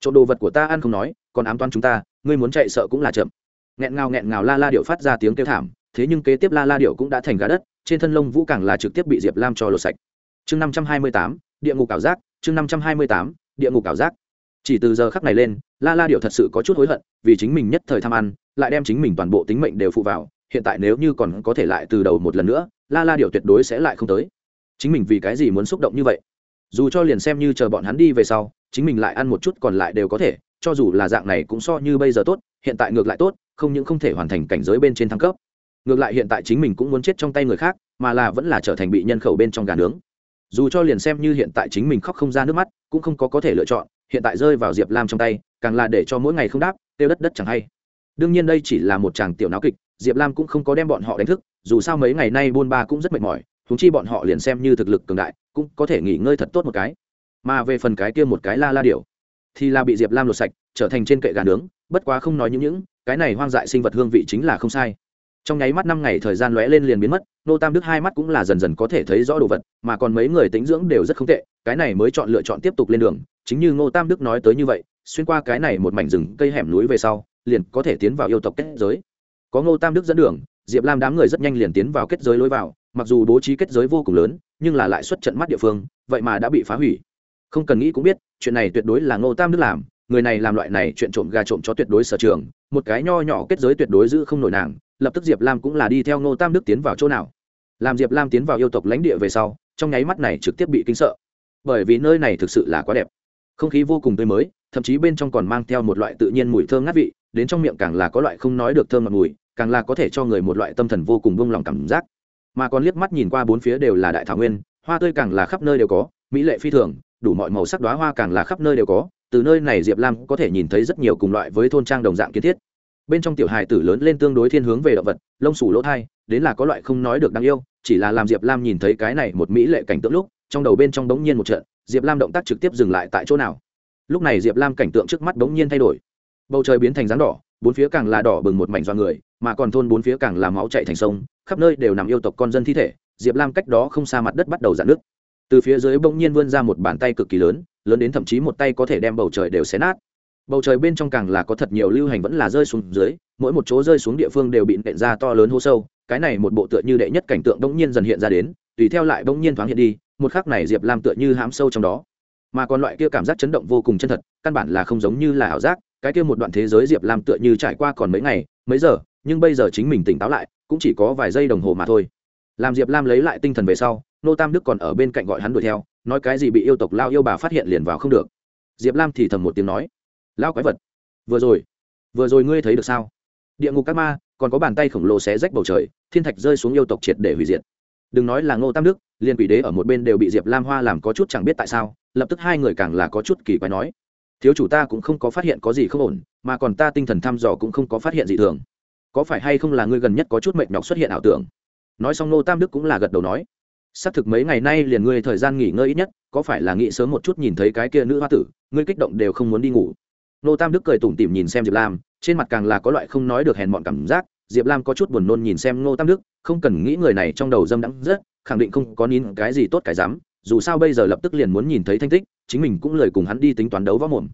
Trộm đồ vật của ta ăn không nói, còn ám toán chúng ta, ngươi muốn chạy sợ cũng là chậm. Nghẹn ngào nghẹn ngào la la điệu phát ra tiếng kêu thảm thế nhưng kế tiếp la la điệu cũng đã thành gà đất, trên thân lông vũ càng là trực tiếp bị diệp lam cho lột sạch. Chương năm trăm hai mươi tám, địa ngục ảo giác, chương năm trăm hai mươi tám, địa ngục ảo giác. Chỉ từ giờ khắc này lên, la la điệu thật sự có chút hối hận, vì chính mình nhất thời tham ăn, lại đem chính mình toàn bộ tính mệnh đều phụ vào, hiện tại nếu như còn có thể lại từ đầu một lần nữa, la la điệu tuyệt đối sẽ lại không tới. Chính mình vì cái gì muốn xúc động như vậy? Dù cho liền xem như chờ bọn hắn đi về sau, chính mình lại ăn một chút còn lại đều có thể, cho dù là dạng này cũng so như bây giờ tốt, hiện tại ngược lại tốt, không những không thể hoàn thành cảnh giới bên trên thăng cấp ngược lại hiện tại chính mình cũng muốn chết trong tay người khác mà là vẫn là trở thành bị nhân khẩu bên trong gà nướng. Dù cho liền xem như hiện tại chính mình khóc không ra nước mắt cũng không có có thể lựa chọn hiện tại rơi vào diệp lam trong tay càng là để cho mỗi ngày không đáp tiêu đất đất chẳng hay. Đương nhiên đây chỉ là một chàng tiểu náo kịch diệp lam cũng không có đem bọn họ đánh thức dù sao mấy ngày nay buôn ba cũng rất mệt mỏi húng chi bọn họ liền xem như thực lực cường đại cũng có thể nghỉ ngơi thật tốt một cái. Mà về phần cái kia một cái la la điều, thì là bị diệp lam lột sạch trở thành trên kệ gà nướng bất quá không nói những những cái này hoang dại sinh vật hương vị chính là không sai trong nháy mắt năm ngày thời gian lóe lên liền biến mất, nô tam đức hai mắt cũng là dần dần có thể thấy rõ đồ vật, mà còn mấy người tính dưỡng đều rất không tệ, cái này mới chọn lựa chọn tiếp tục lên đường, chính như ngô tam đức nói tới như vậy, xuyên qua cái này một mảnh rừng cây hẻm núi về sau, liền có thể tiến vào yêu tộc kết giới. Có ngô tam đức dẫn đường, diệp lam đám người rất nhanh liền tiến vào kết giới lối vào, mặc dù bố trí kết giới vô cùng lớn, nhưng là lại xuất trận mắt địa phương, vậy mà đã bị phá hủy. Không cần nghĩ cũng biết, chuyện này tuyệt đối là ngô tam đức làm, người này làm loại này chuyện trộm gà trộm cho tuyệt đối sở trường, một cái nho nhỏ kết giới tuyệt đối giữ không nổi nàng lập tức diệp lam cũng là đi theo ngô tam đức tiến vào chỗ nào. Làm diệp lam tiến vào yêu tộc lãnh địa về sau, trong nháy mắt này trực tiếp bị kinh sợ. Bởi vì nơi này thực sự là quá đẹp. Không khí vô cùng tươi mới, thậm chí bên trong còn mang theo một loại tự nhiên mùi thơm ngát vị, đến trong miệng càng là có loại không nói được thơm ngọt mùi, càng là có thể cho người một loại tâm thần vô cùng vung lòng cảm giác. Mà còn liếc mắt nhìn qua bốn phía đều là đại thảo nguyên, hoa tươi càng là khắp nơi đều có, mỹ lệ phi thường, đủ mọi màu sắc đoá hoa càng là khắp nơi đều có, từ nơi này diệp lam có thể nhìn thấy rất nhiều cùng loại với thôn trang đồng dạng kiến thiết bên trong tiểu hài tử lớn lên tương đối thiên hướng về động vật, lông sủ lỗ thai, đến là có loại không nói được đáng yêu, chỉ là làm diệp lam nhìn thấy cái này một mỹ lệ cảnh tượng lúc, trong đầu bên trong đống nhiên một trận, diệp lam động tác trực tiếp dừng lại tại chỗ nào. Lúc này diệp lam cảnh tượng trước mắt đống nhiên thay đổi. Bầu trời biến thành rắn đỏ, bốn phía càng là đỏ bừng một mảnh do người, mà còn thôn bốn phía càng là máu chạy thành sông, khắp nơi đều nằm yêu tộc con dân thi thể, diệp lam cách đó không xa mặt đất bắt đầu dạn nước từ phía dưới bỗng nhiên vươn ra một bàn tay cực kỳ lớn lớn đến thậm chí một tay có thể đem bầu trời đều xé nát bầu trời bên trong càng là có thật nhiều lưu hành vẫn là rơi xuống dưới, mỗi một chỗ rơi xuống địa phương đều bị nện ra to lớn hô sâu, cái này một bộ tựa như đệ nhất cảnh tượng bỗng nhiên dần hiện ra đến, tùy theo lại bỗng nhiên thoáng hiện đi, một khắc này diệp lam tựa như hãm sâu trong đó. Mà còn loại kia cảm giác chấn động vô cùng chân thật, căn bản là không giống như là ảo giác, cái kia một đoạn thế giới diệp lam tựa như trải qua còn mấy ngày, mấy giờ, nhưng bây giờ chính mình tỉnh táo lại, cũng chỉ có vài giây đồng hồ mà thôi. Làm diệp lam lấy lại tinh thần về sau, nô tam đức còn ở bên cạnh gọi hắn đuổi theo, nói cái gì bị yêu tộc lao yêu bà phát hiện liền vào không được. Diệp lam thì thầm một tiếng nói lao quái vật. Vừa rồi. Vừa rồi ngươi thấy được sao? Địa ngục các ma, còn có bàn tay khổng lồ xé rách bầu trời, thiên thạch rơi xuống yêu tộc triệt để hủy diệt. Đừng nói là ngô tam đức, liên quỷ đế ở một bên đều bị diệp lam hoa làm có chút chẳng biết tại sao, lập tức hai người càng là có chút kỳ quái nói. Thiếu chủ ta cũng không có phát hiện có gì không ổn, mà còn ta tinh thần thăm dò cũng không có phát hiện gì thường. Có phải hay không là ngươi gần nhất có chút mệt nhọc xuất hiện ảo tưởng? Nói xong Ngô tam đức cũng là gật đầu nói. Xác thực mấy ngày nay liền ngươi thời gian nghỉ ngơi ít nhất, có phải là nghĩ sớm một chút nhìn thấy cái kia nữ hoa tử, ngươi kích động đều không muốn đi ngủ nô tam đức cười tủm tỉm nhìn xem diệp lam, trên mặt càng là có loại không nói được hèn mọn cảm giác. Diệp lam có chút buồn nôn nhìn xem nô tam đức, không cần nghĩ người này trong đầu dâm đắng rất, khẳng định không có nín cái gì tốt cái dám, dù sao bây giờ lập tức liền muốn nhìn thấy thanh tích, chính mình cũng lời cùng hắn đi tính toán đấu võ mồm.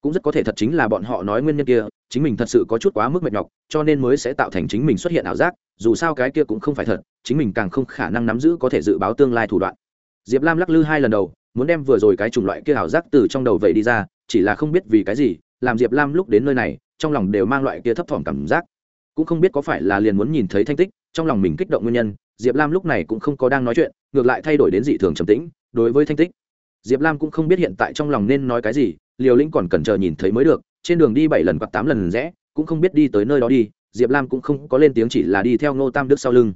Cũng rất có thể thật chính là bọn họ nói nguyên nhân kia, chính mình thật sự có chút quá mức mệt nhọc, cho nên mới sẽ tạo thành chính mình xuất hiện ảo giác, dù sao cái kia cũng không phải thật, chính mình càng không khả năng nắm giữ có thể dự báo tương lai thủ đoạn. Diệp lam lắc lư hai lần đầu, muốn đem vừa rồi cái chủng loại kia ảo giác từ trong đầu vậy đi ra, chỉ là không biết vì cái gì làm diệp lam lúc đến nơi này, trong lòng đều mang loại kia thấp thỏm cảm giác. Cũng không biết có phải là liền muốn nhìn thấy thanh tích, trong lòng mình kích động nguyên nhân, diệp lam lúc này cũng không có đang nói chuyện, ngược lại thay đổi đến dị thường trầm tĩnh, đối với thanh tích. Diệp lam cũng không biết hiện tại trong lòng nên nói cái gì, liều lĩnh còn cần chờ nhìn thấy mới được, trên đường đi bảy lần hoặc tám lần rẽ, cũng không biết đi tới nơi đó đi, diệp lam cũng không có lên tiếng chỉ là đi theo ngô tam đức sau lưng.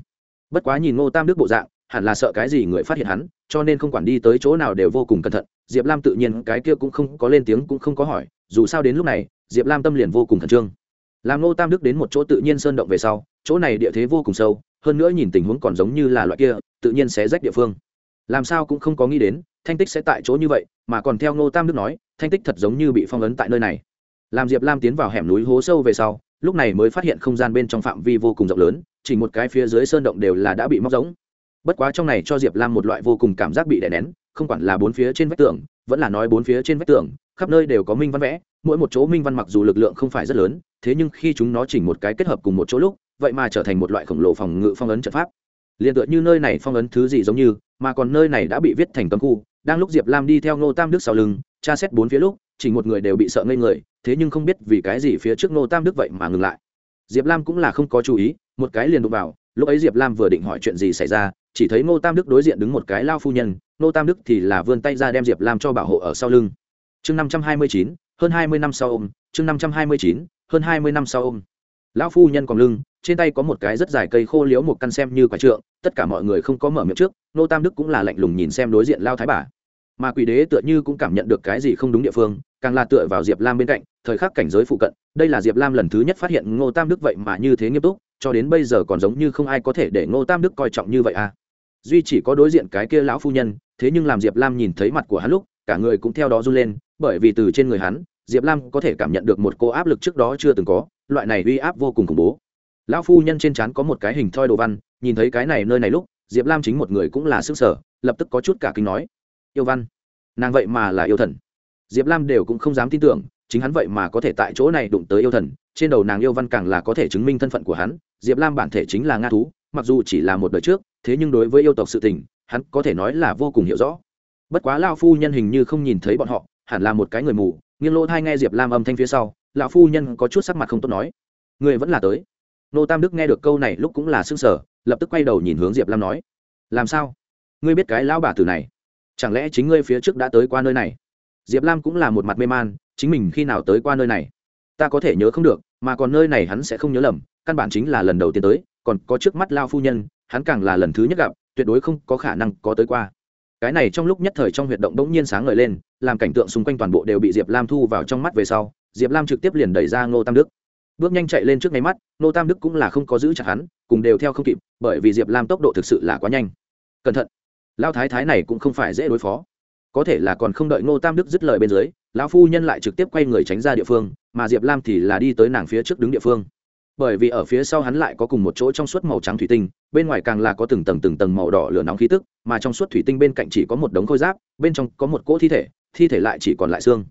Bất quá nhìn ngô tam đức bộ dạng, hẳn là sợ cái gì người phát hiện hắn, cho nên không quản đi tới chỗ nào đều vô cùng cẩn thận diệp lam tự nhiên cái kia cũng không có lên tiếng cũng không có hỏi, dù sao đến lúc này, diệp lam tâm liền vô cùng khẩn trương. Làm ngô tam đức đến một chỗ tự nhiên sơn động về sau, chỗ này địa thế vô cùng sâu, hơn nữa nhìn tình huống còn giống như là loại kia, tự nhiên sẽ rách địa phương. Làm sao cũng không có nghĩ đến, thanh tích sẽ tại chỗ như vậy, mà còn theo ngô tam đức nói, thanh tích thật giống như bị phong ấn tại nơi này. Làm diệp lam tiến vào hẻm núi hố sâu về sau, lúc này mới phát hiện không gian bên trong phạm vi vô cùng rộng lớn, chỉ một cái phía dưới sơn động đều là đã bị móc giống bất quá trong này cho diệp lam một loại vô cùng cảm giác bị đè nén không quản là bốn phía trên vách tường, vẫn là nói bốn phía trên vách tường, khắp nơi đều có minh văn vẽ, mỗi một chỗ minh văn mặc dù lực lượng không phải rất lớn, thế nhưng khi chúng nó chỉnh một cái kết hợp cùng một chỗ lúc, vậy mà trở thành một loại khổng lồ phòng ngự phong ấn trận pháp. Liền tựa như nơi này phong ấn thứ gì giống như, mà còn nơi này đã bị viết thành cấm khu, đang lúc diệp lam đi theo ngô tam đức sau lưng, tra xét bốn phía lúc chỉ một người đều bị sợ ngây người, thế nhưng không biết vì cái gì phía trước ngô tam đức vậy mà ngừng lại. Diệp lam cũng là không có chú ý, một cái liền đụng vào, lúc ấy diệp lam vừa định hỏi chuyện gì xảy ra chỉ thấy ngô tam đức đối diện đứng một cái lao phu nhân, ngô tam đức thì là vươn tay ra đem diệp lam cho bảo hộ ở sau lưng. Chương năm trăm hai mươi chín, hơn hai mươi năm sau ôm chương năm trăm hai mươi chín, hơn hai mươi năm sau ôm lão phu nhân còn lưng, trên tay có một cái rất dài cây khô liếu một căn xem như quả trượng, tất cả mọi người không có mở miệng trước nô tam đức cũng là lạnh lùng nhìn xem đối diện lao thái bà. Mà quỷ đế tựa như cũng cảm nhận được cái gì không đúng địa phương, càng là tựa vào diệp lam bên cạnh, thời khắc cảnh giới phụ cận, đây là diệp lam lần thứ nhất phát hiện ngô tam đức vậy mà như thế nghiêm túc cho đến bây giờ còn giống như không ai có thể để ngô tam đức coi trọng như vậy à. Duy chỉ có đối diện cái kia lão phu nhân, thế nhưng làm diệp lam nhìn thấy mặt của hắn lúc, cả người cũng theo đó run lên, bởi vì từ trên người hắn, diệp lam có thể cảm nhận được một cô áp lực trước đó chưa từng có, loại này uy áp vô cùng khủng bố. Lão phu nhân trên trán có một cái hình thoi đồ văn, nhìn thấy cái này nơi này lúc, diệp lam chính một người cũng là sức sở lập tức có chút cả kinh nói, yêu văn, nàng vậy mà là yêu thần. Diệp lam đều cũng không dám tin tưởng, chính hắn vậy mà có thể tại chỗ này đụng tới yêu thần, trên đầu nàng yêu văn càng là có thể chứng minh thân phận của hắn diệp lam bản thể chính là nga thú, mặc dù chỉ là một đời trước, thế nhưng đối với yêu tộc sự tình, hắn có thể nói là vô cùng hiểu rõ. Bất quá lao phu nhân hình như không nhìn thấy bọn họ, hẳn là một cái người mù, nghiêng lỗ thai nghe diệp lam âm thanh phía sau, lão phu nhân có chút sắc mặt không tốt nói. Người vẫn là tới. Nô tam đức nghe được câu này lúc cũng là s ư n g sở lập tức quay đầu nhìn hướng diệp lam nói. Làm sao? Ngươi biết cái lão bà tử này? Chẳng lẽ chính ngươi phía trước đã tới qua nơi này? Diệp lam cũng là một mặt mê man, chính mình khi nào tới qua nơi này? Ta có thể nhớ không được mà còn nơi này hắn sẽ không nhớ lầm, căn bản chính là lần đầu tiên tới, còn có trước mắt lao phu nhân, hắn càng là lần thứ nhất gặp, tuyệt đối không có khả năng có tới qua. Cái này trong lúc nhất thời trong huyệt động đ ỗ n g nhiên sáng ngời lên, làm cảnh tượng xung quanh toàn bộ đều bị diệp lam thu vào trong mắt về sau, diệp lam trực tiếp liền đẩy ra ngô tam đức. Bước nhanh chạy lên trước ngay mắt, ngô tam đức cũng là không có giữ chặt hắn, cùng đều theo không kịp, bởi vì diệp lam tốc độ thực sự là quá nhanh. Cẩn thận! Lao thái thái này cũng không phải dễ đối phó. Có thể là còn không đợi ngô tam đức dứt lời bên dưới, lão phu nhân lại trực tiếp quay người tránh ra địa phương mà diệp lam thì là đi tới nàng phía trước đứng địa phương. Bởi vì ở phía sau hắn lại có cùng một chỗ trong suốt màu trắng thủy tinh, bên ngoài càng là có từng tầng từng tầng màu đỏ lửa nóng khí tức, mà trong suốt thủy tinh bên cạnh chỉ có một đống khôi giáp, bên trong có một cỗ thi thể thi thể lại chỉ còn lại xương.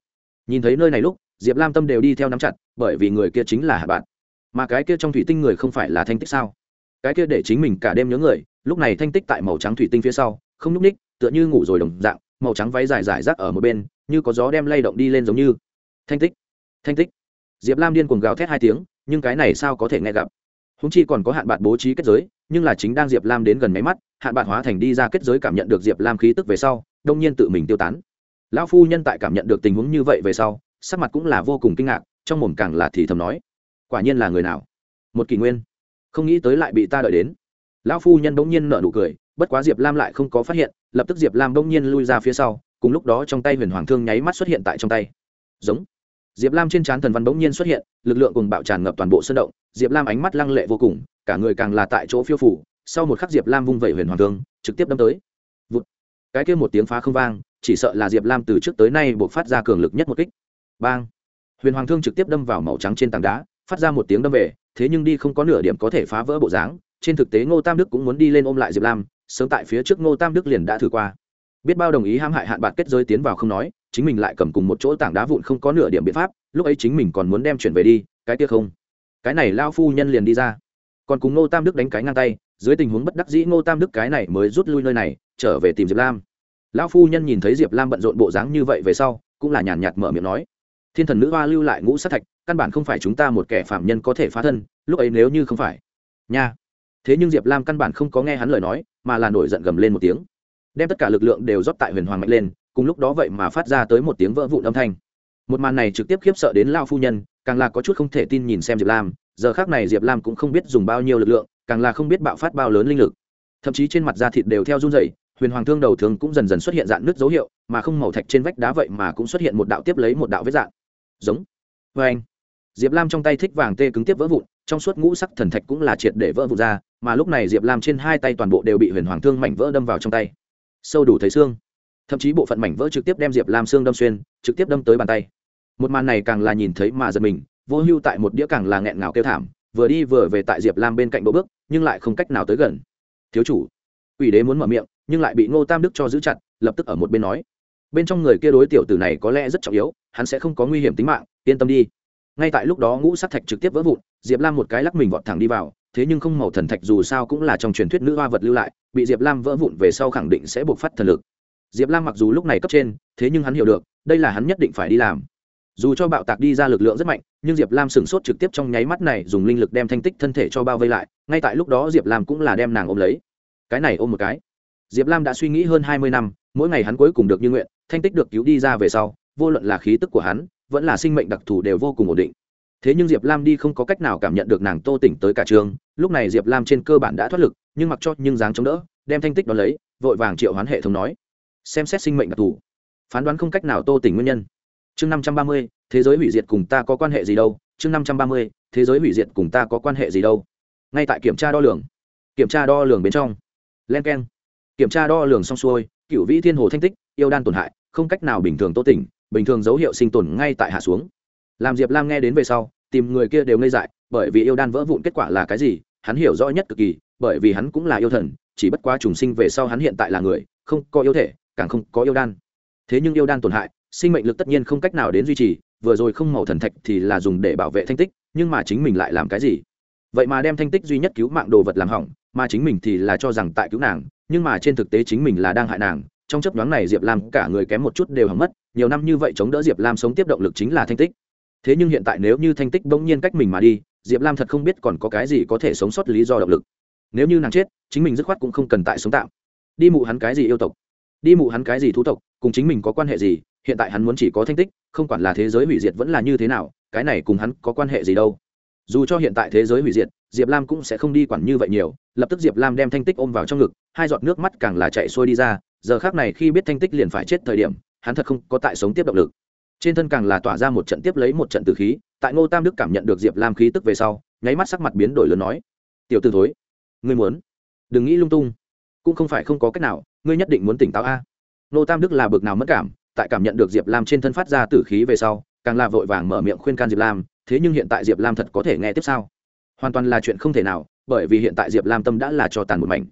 Nhìn thấy nơi này lúc, diệp lam tâm đều đi theo nắm chặt, bởi vì người kia chính là hạ bạn. Mà cái kia trong thủy tinh người không phải là thanh tích sao? Cái kia để chính mình cả đêm nhớ người, lúc này thanh tích tại màu trắng thủy tinh phía sau, không nhúc ních tựa như ngủ rồi đồng dạng, màu trắng váy dài dài rác ở một bên, như có gió đem lay động đi lên giống như. Thanh tích thanh tích. Diệp lam điên cuồng gào thét hai tiếng, nhưng cái này sao có thể nghe gặp? Húng chi còn có hạn bạn bố trí kết giới, nhưng là chính đang diệp lam đến gần máy mắt, hạn bạn hóa thành đi ra kết giới cảm nhận được diệp lam khí tức về sau, đông nhiên tự mình tiêu tán. Lão phu nhân tại cảm nhận được tình huống như vậy về sau, sắc mặt cũng là vô cùng kinh ngạc, trong mồm càng là thì thầm nói, quả nhiên là người nào? Một kỷ nguyên. Không nghĩ tới lại bị ta đợi đến. Lão phu nhân bỗng nhiên nở nụ cười, bất quá diệp lam lại không có phát hiện, lập tức diệp lam bỗng nhiên lui ra phía sau, cùng lúc đó trong tay huyền hoàng thương nháy mắt xuất hiện tại trong tay. Giống diệp lam trên trán thần văn bỗng nhiên xuất hiện, lực lượng cùng bạo tràn ngập toàn bộ sân động, diệp lam ánh mắt lăng lệ vô cùng, cả người càng là tại chỗ phiêu phủ sau một khắc diệp lam vung vẩy huyền hoàng thương, trực tiếp đâm tới. Vụt. cái kia một tiếng phá không vang, chỉ sợ là diệp lam từ trước tới nay buộc phát ra cường lực nhất một kích. Bang. Huyền hoàng thương trực tiếp đâm vào màu trắng trên tảng đá, phát ra một tiếng đâm về, thế nhưng đi không có nửa điểm có thể phá vỡ bộ dáng, trên thực tế ngô tam đức cũng muốn đi lên ôm lại diệp lam, sớm tại phía trước ngô tam đức liền đã thử qua. Biết bao đồng ý hãm hại hạn bạc kết giới tiến vào không nói chính mình lại cầm cùng một chỗ tảng đá vụn không có nửa điểm biện pháp, lúc ấy chính mình còn muốn đem chuyển về đi, cái kia không. Cái này lao phu nhân liền đi ra. Còn cùng ngô tam đức đánh cái ngang tay, dưới tình huống bất đắc dĩ ngô tam đức cái này mới rút lui nơi này, trở về tìm diệp lam. Lão phu nhân nhìn thấy diệp lam bận rộn bộ dáng như vậy về sau, cũng là nhàn nhạt mở miệng nói, thiên thần nữ hoa lưu lại ngũ sát thạch, căn bản không phải chúng ta một kẻ phạm nhân có thể phá thân, lúc ấy nếu như không phải, nha. Thế nhưng diệp lam căn bản không có nghe hắn lời nói, mà là nổi giận gầm lên một tiếng. Đem tất cả lực lượng đều rót tại huyền hoàng mạnh lên cùng lúc đó vậy mà phát ra tới một tiếng vỡ vụn âm thanh. Một màn này trực tiếp khiếp sợ đến lao phu nhân, càng là có chút không thể tin nhìn xem diệp lam, giờ khác này diệp lam cũng không biết dùng bao nhiêu lực lượng, càng là không biết bạo phát bao lớn linh lực. Thậm chí trên mặt da thịt đều theo run dày huyền hoàng thương đầu thường cũng dần dần xuất hiện dạng nước dấu hiệu, mà không màu thạch trên vách đá vậy mà cũng xuất hiện một đạo tiếp lấy một đạo vết dạng. Giống. Vê anh. Diệp lam trong tay thích vàng tê cứng tiếp vỡ vụn, trong suốt ngũ sắc thần thạch cũng là triệt để vỡ vụn ra, mà lúc này diệp lam trên hai tay toàn bộ đều bị huyền hoàng thương mảnh vỡ đâm vào trong tay. Sâu đủ thấy xương thậm chí bộ phận mảnh vỡ trực tiếp đem diệp lam xương đâm xuyên, trực tiếp đâm tới bàn tay. Một màn này càng là nhìn thấy mà giật mình, vô hưu tại một đĩa càng là nghẹn ngào kêu thảm, vừa đi vừa về tại diệp lam bên cạnh bộ bước, nhưng lại không cách nào tới gần. Thiếu chủ. Ủy đế muốn mở miệng, nhưng lại bị ngô tam đức cho giữ chặt, lập tức ở một bên nói. Bên trong người kia đối tiểu tử này có lẽ rất trọng yếu, hắn sẽ không có nguy hiểm tính mạng, yên tâm đi. Ngay tại lúc đó ngũ sát thạch trực tiếp vỡ vụn, diệp lam một cái lắc mình vọt thẳng đi vào, thế nhưng không màu thần thạch dù sao cũng là trong truyền thuyết nữ hoa vật lưu lại, bị diệp lam vỡ vụn về sau khẳng định sẽ buộc phát thần lực diệp lam mặc dù lúc này cấp trên, thế nhưng hắn hiểu được, đây là hắn nhất định phải đi làm. Dù cho bạo tạc đi ra lực lượng rất mạnh, nhưng diệp lam sửng sốt trực tiếp trong nháy mắt này dùng linh lực đem thanh tích thân thể cho bao vây lại, ngay tại lúc đó diệp lam cũng là đem nàng ôm lấy. Cái này ôm một cái. Diệp lam đã suy nghĩ hơn hai mươi năm, mỗi ngày hắn cuối cùng được như nguyện, thanh tích được cứu đi ra về sau, vô luận là khí tức của hắn, vẫn là sinh mệnh đặc thù đều vô cùng ổn định. Thế nhưng diệp lam đi không có cách nào cảm nhận được nàng tô tỉnh tới cả trường, lúc này diệp lam trên cơ bản đã thoát lực, nhưng mặc cho nhưng dáng chống đỡ, đem thanh tích đ ó lấy, vội vàng triệu hoán hệ thống nói xem xét sinh mệnh đặc thù. Phán đoán không cách nào tô tỉnh nguyên nhân. Chương năm trăm ba mươi, thế giới hủy diệt cùng ta có quan hệ gì đâu? Chương năm trăm ba mươi, thế giới hủy diệt cùng ta có quan hệ gì đâu? Ngay tại kiểm tra đo lường. Kiểm tra đo lường bên trong. Len k e n kiểm tra đo lường xong xuôi, cựu vĩ thiên hồ thanh tích, yêu đan tổn hại, không cách nào bình thường tô tỉnh, bình thường dấu hiệu sinh tồn ngay tại hạ xuống. Làm diệp lam nghe đến về sau, tìm người kia đều ngây dại, bởi vì yêu đan vỡ vụn kết quả là cái gì, hắn hiểu rõ nhất cực kỳ, bởi vì hắn cũng là yêu thần, chỉ bất quá trùng sinh về sau hắn hiện tại là người, không có yêu thể càng không có yêu đan. Thế nhưng yêu đan tổn hại, sinh mệnh lực tất nhiên không cách nào đến duy trì, vừa rồi không màu thần thạch thì là dùng để bảo vệ thanh tích, nhưng mà chính mình lại làm cái gì? Vậy mà đem thanh tích duy nhất cứu mạng đồ vật làm hỏng, mà chính mình thì là cho rằng tại cứu nàng, nhưng mà trên thực tế chính mình là đang hại nàng, trong chấp nhoáng này diệp lam cả người kém một chút đều hỏng mất, nhiều năm như vậy chống đỡ diệp lam sống tiếp động lực chính là thanh tích. Thế nhưng hiện tại nếu như thanh tích bỗng nhiên cách mình mà đi, diệp lam thật không biết còn có cái gì có thể sống sót lý do động lực. Nếu như nàng chết, chính mình dứt khoát cũng không cần tại sống tạm. Đi mụ hắn cái gì yêu tộc? Đi mụ hắn cái gì thú tộc, cùng chính mình có quan hệ gì, hiện tại hắn muốn chỉ có thanh tích, không quản là thế giới hủy diệt vẫn là như thế nào, cái này cùng hắn có quan hệ gì đâu. Dù cho hiện tại thế giới hủy diệt, diệp lam cũng sẽ không đi quản như vậy nhiều, lập tức diệp lam đem thanh tích ôm vào trong ngực, hai giọt nước mắt càng là chạy xuôi đi ra, giờ khác này khi biết thanh tích liền phải chết thời điểm, hắn thật không có tại sống tiếp động lực. Trên thân càng là tỏa ra một trận tiếp lấy một trận từ khí, tại ngô tam đức cảm nhận được diệp lam khí tức về sau, nháy mắt sắc mặt biến đổi lớn nói, tiểu t ử thối, ngươi muốn? Đừng nghĩ lung tung, cũng không phải không có cách nào ngươi nhất định muốn tỉnh táo a. Nô tam đức là bực nào mất cảm, tại cảm nhận được diệp lam trên thân phát ra tử khí về sau, càng là vội vàng mở miệng khuyên can diệp lam, thế nhưng hiện tại diệp lam thật có thể nghe tiếp sao? Hoàn toàn là chuyện không thể nào, bởi vì hiện tại diệp lam tâm đã là cho tàn một mảnh.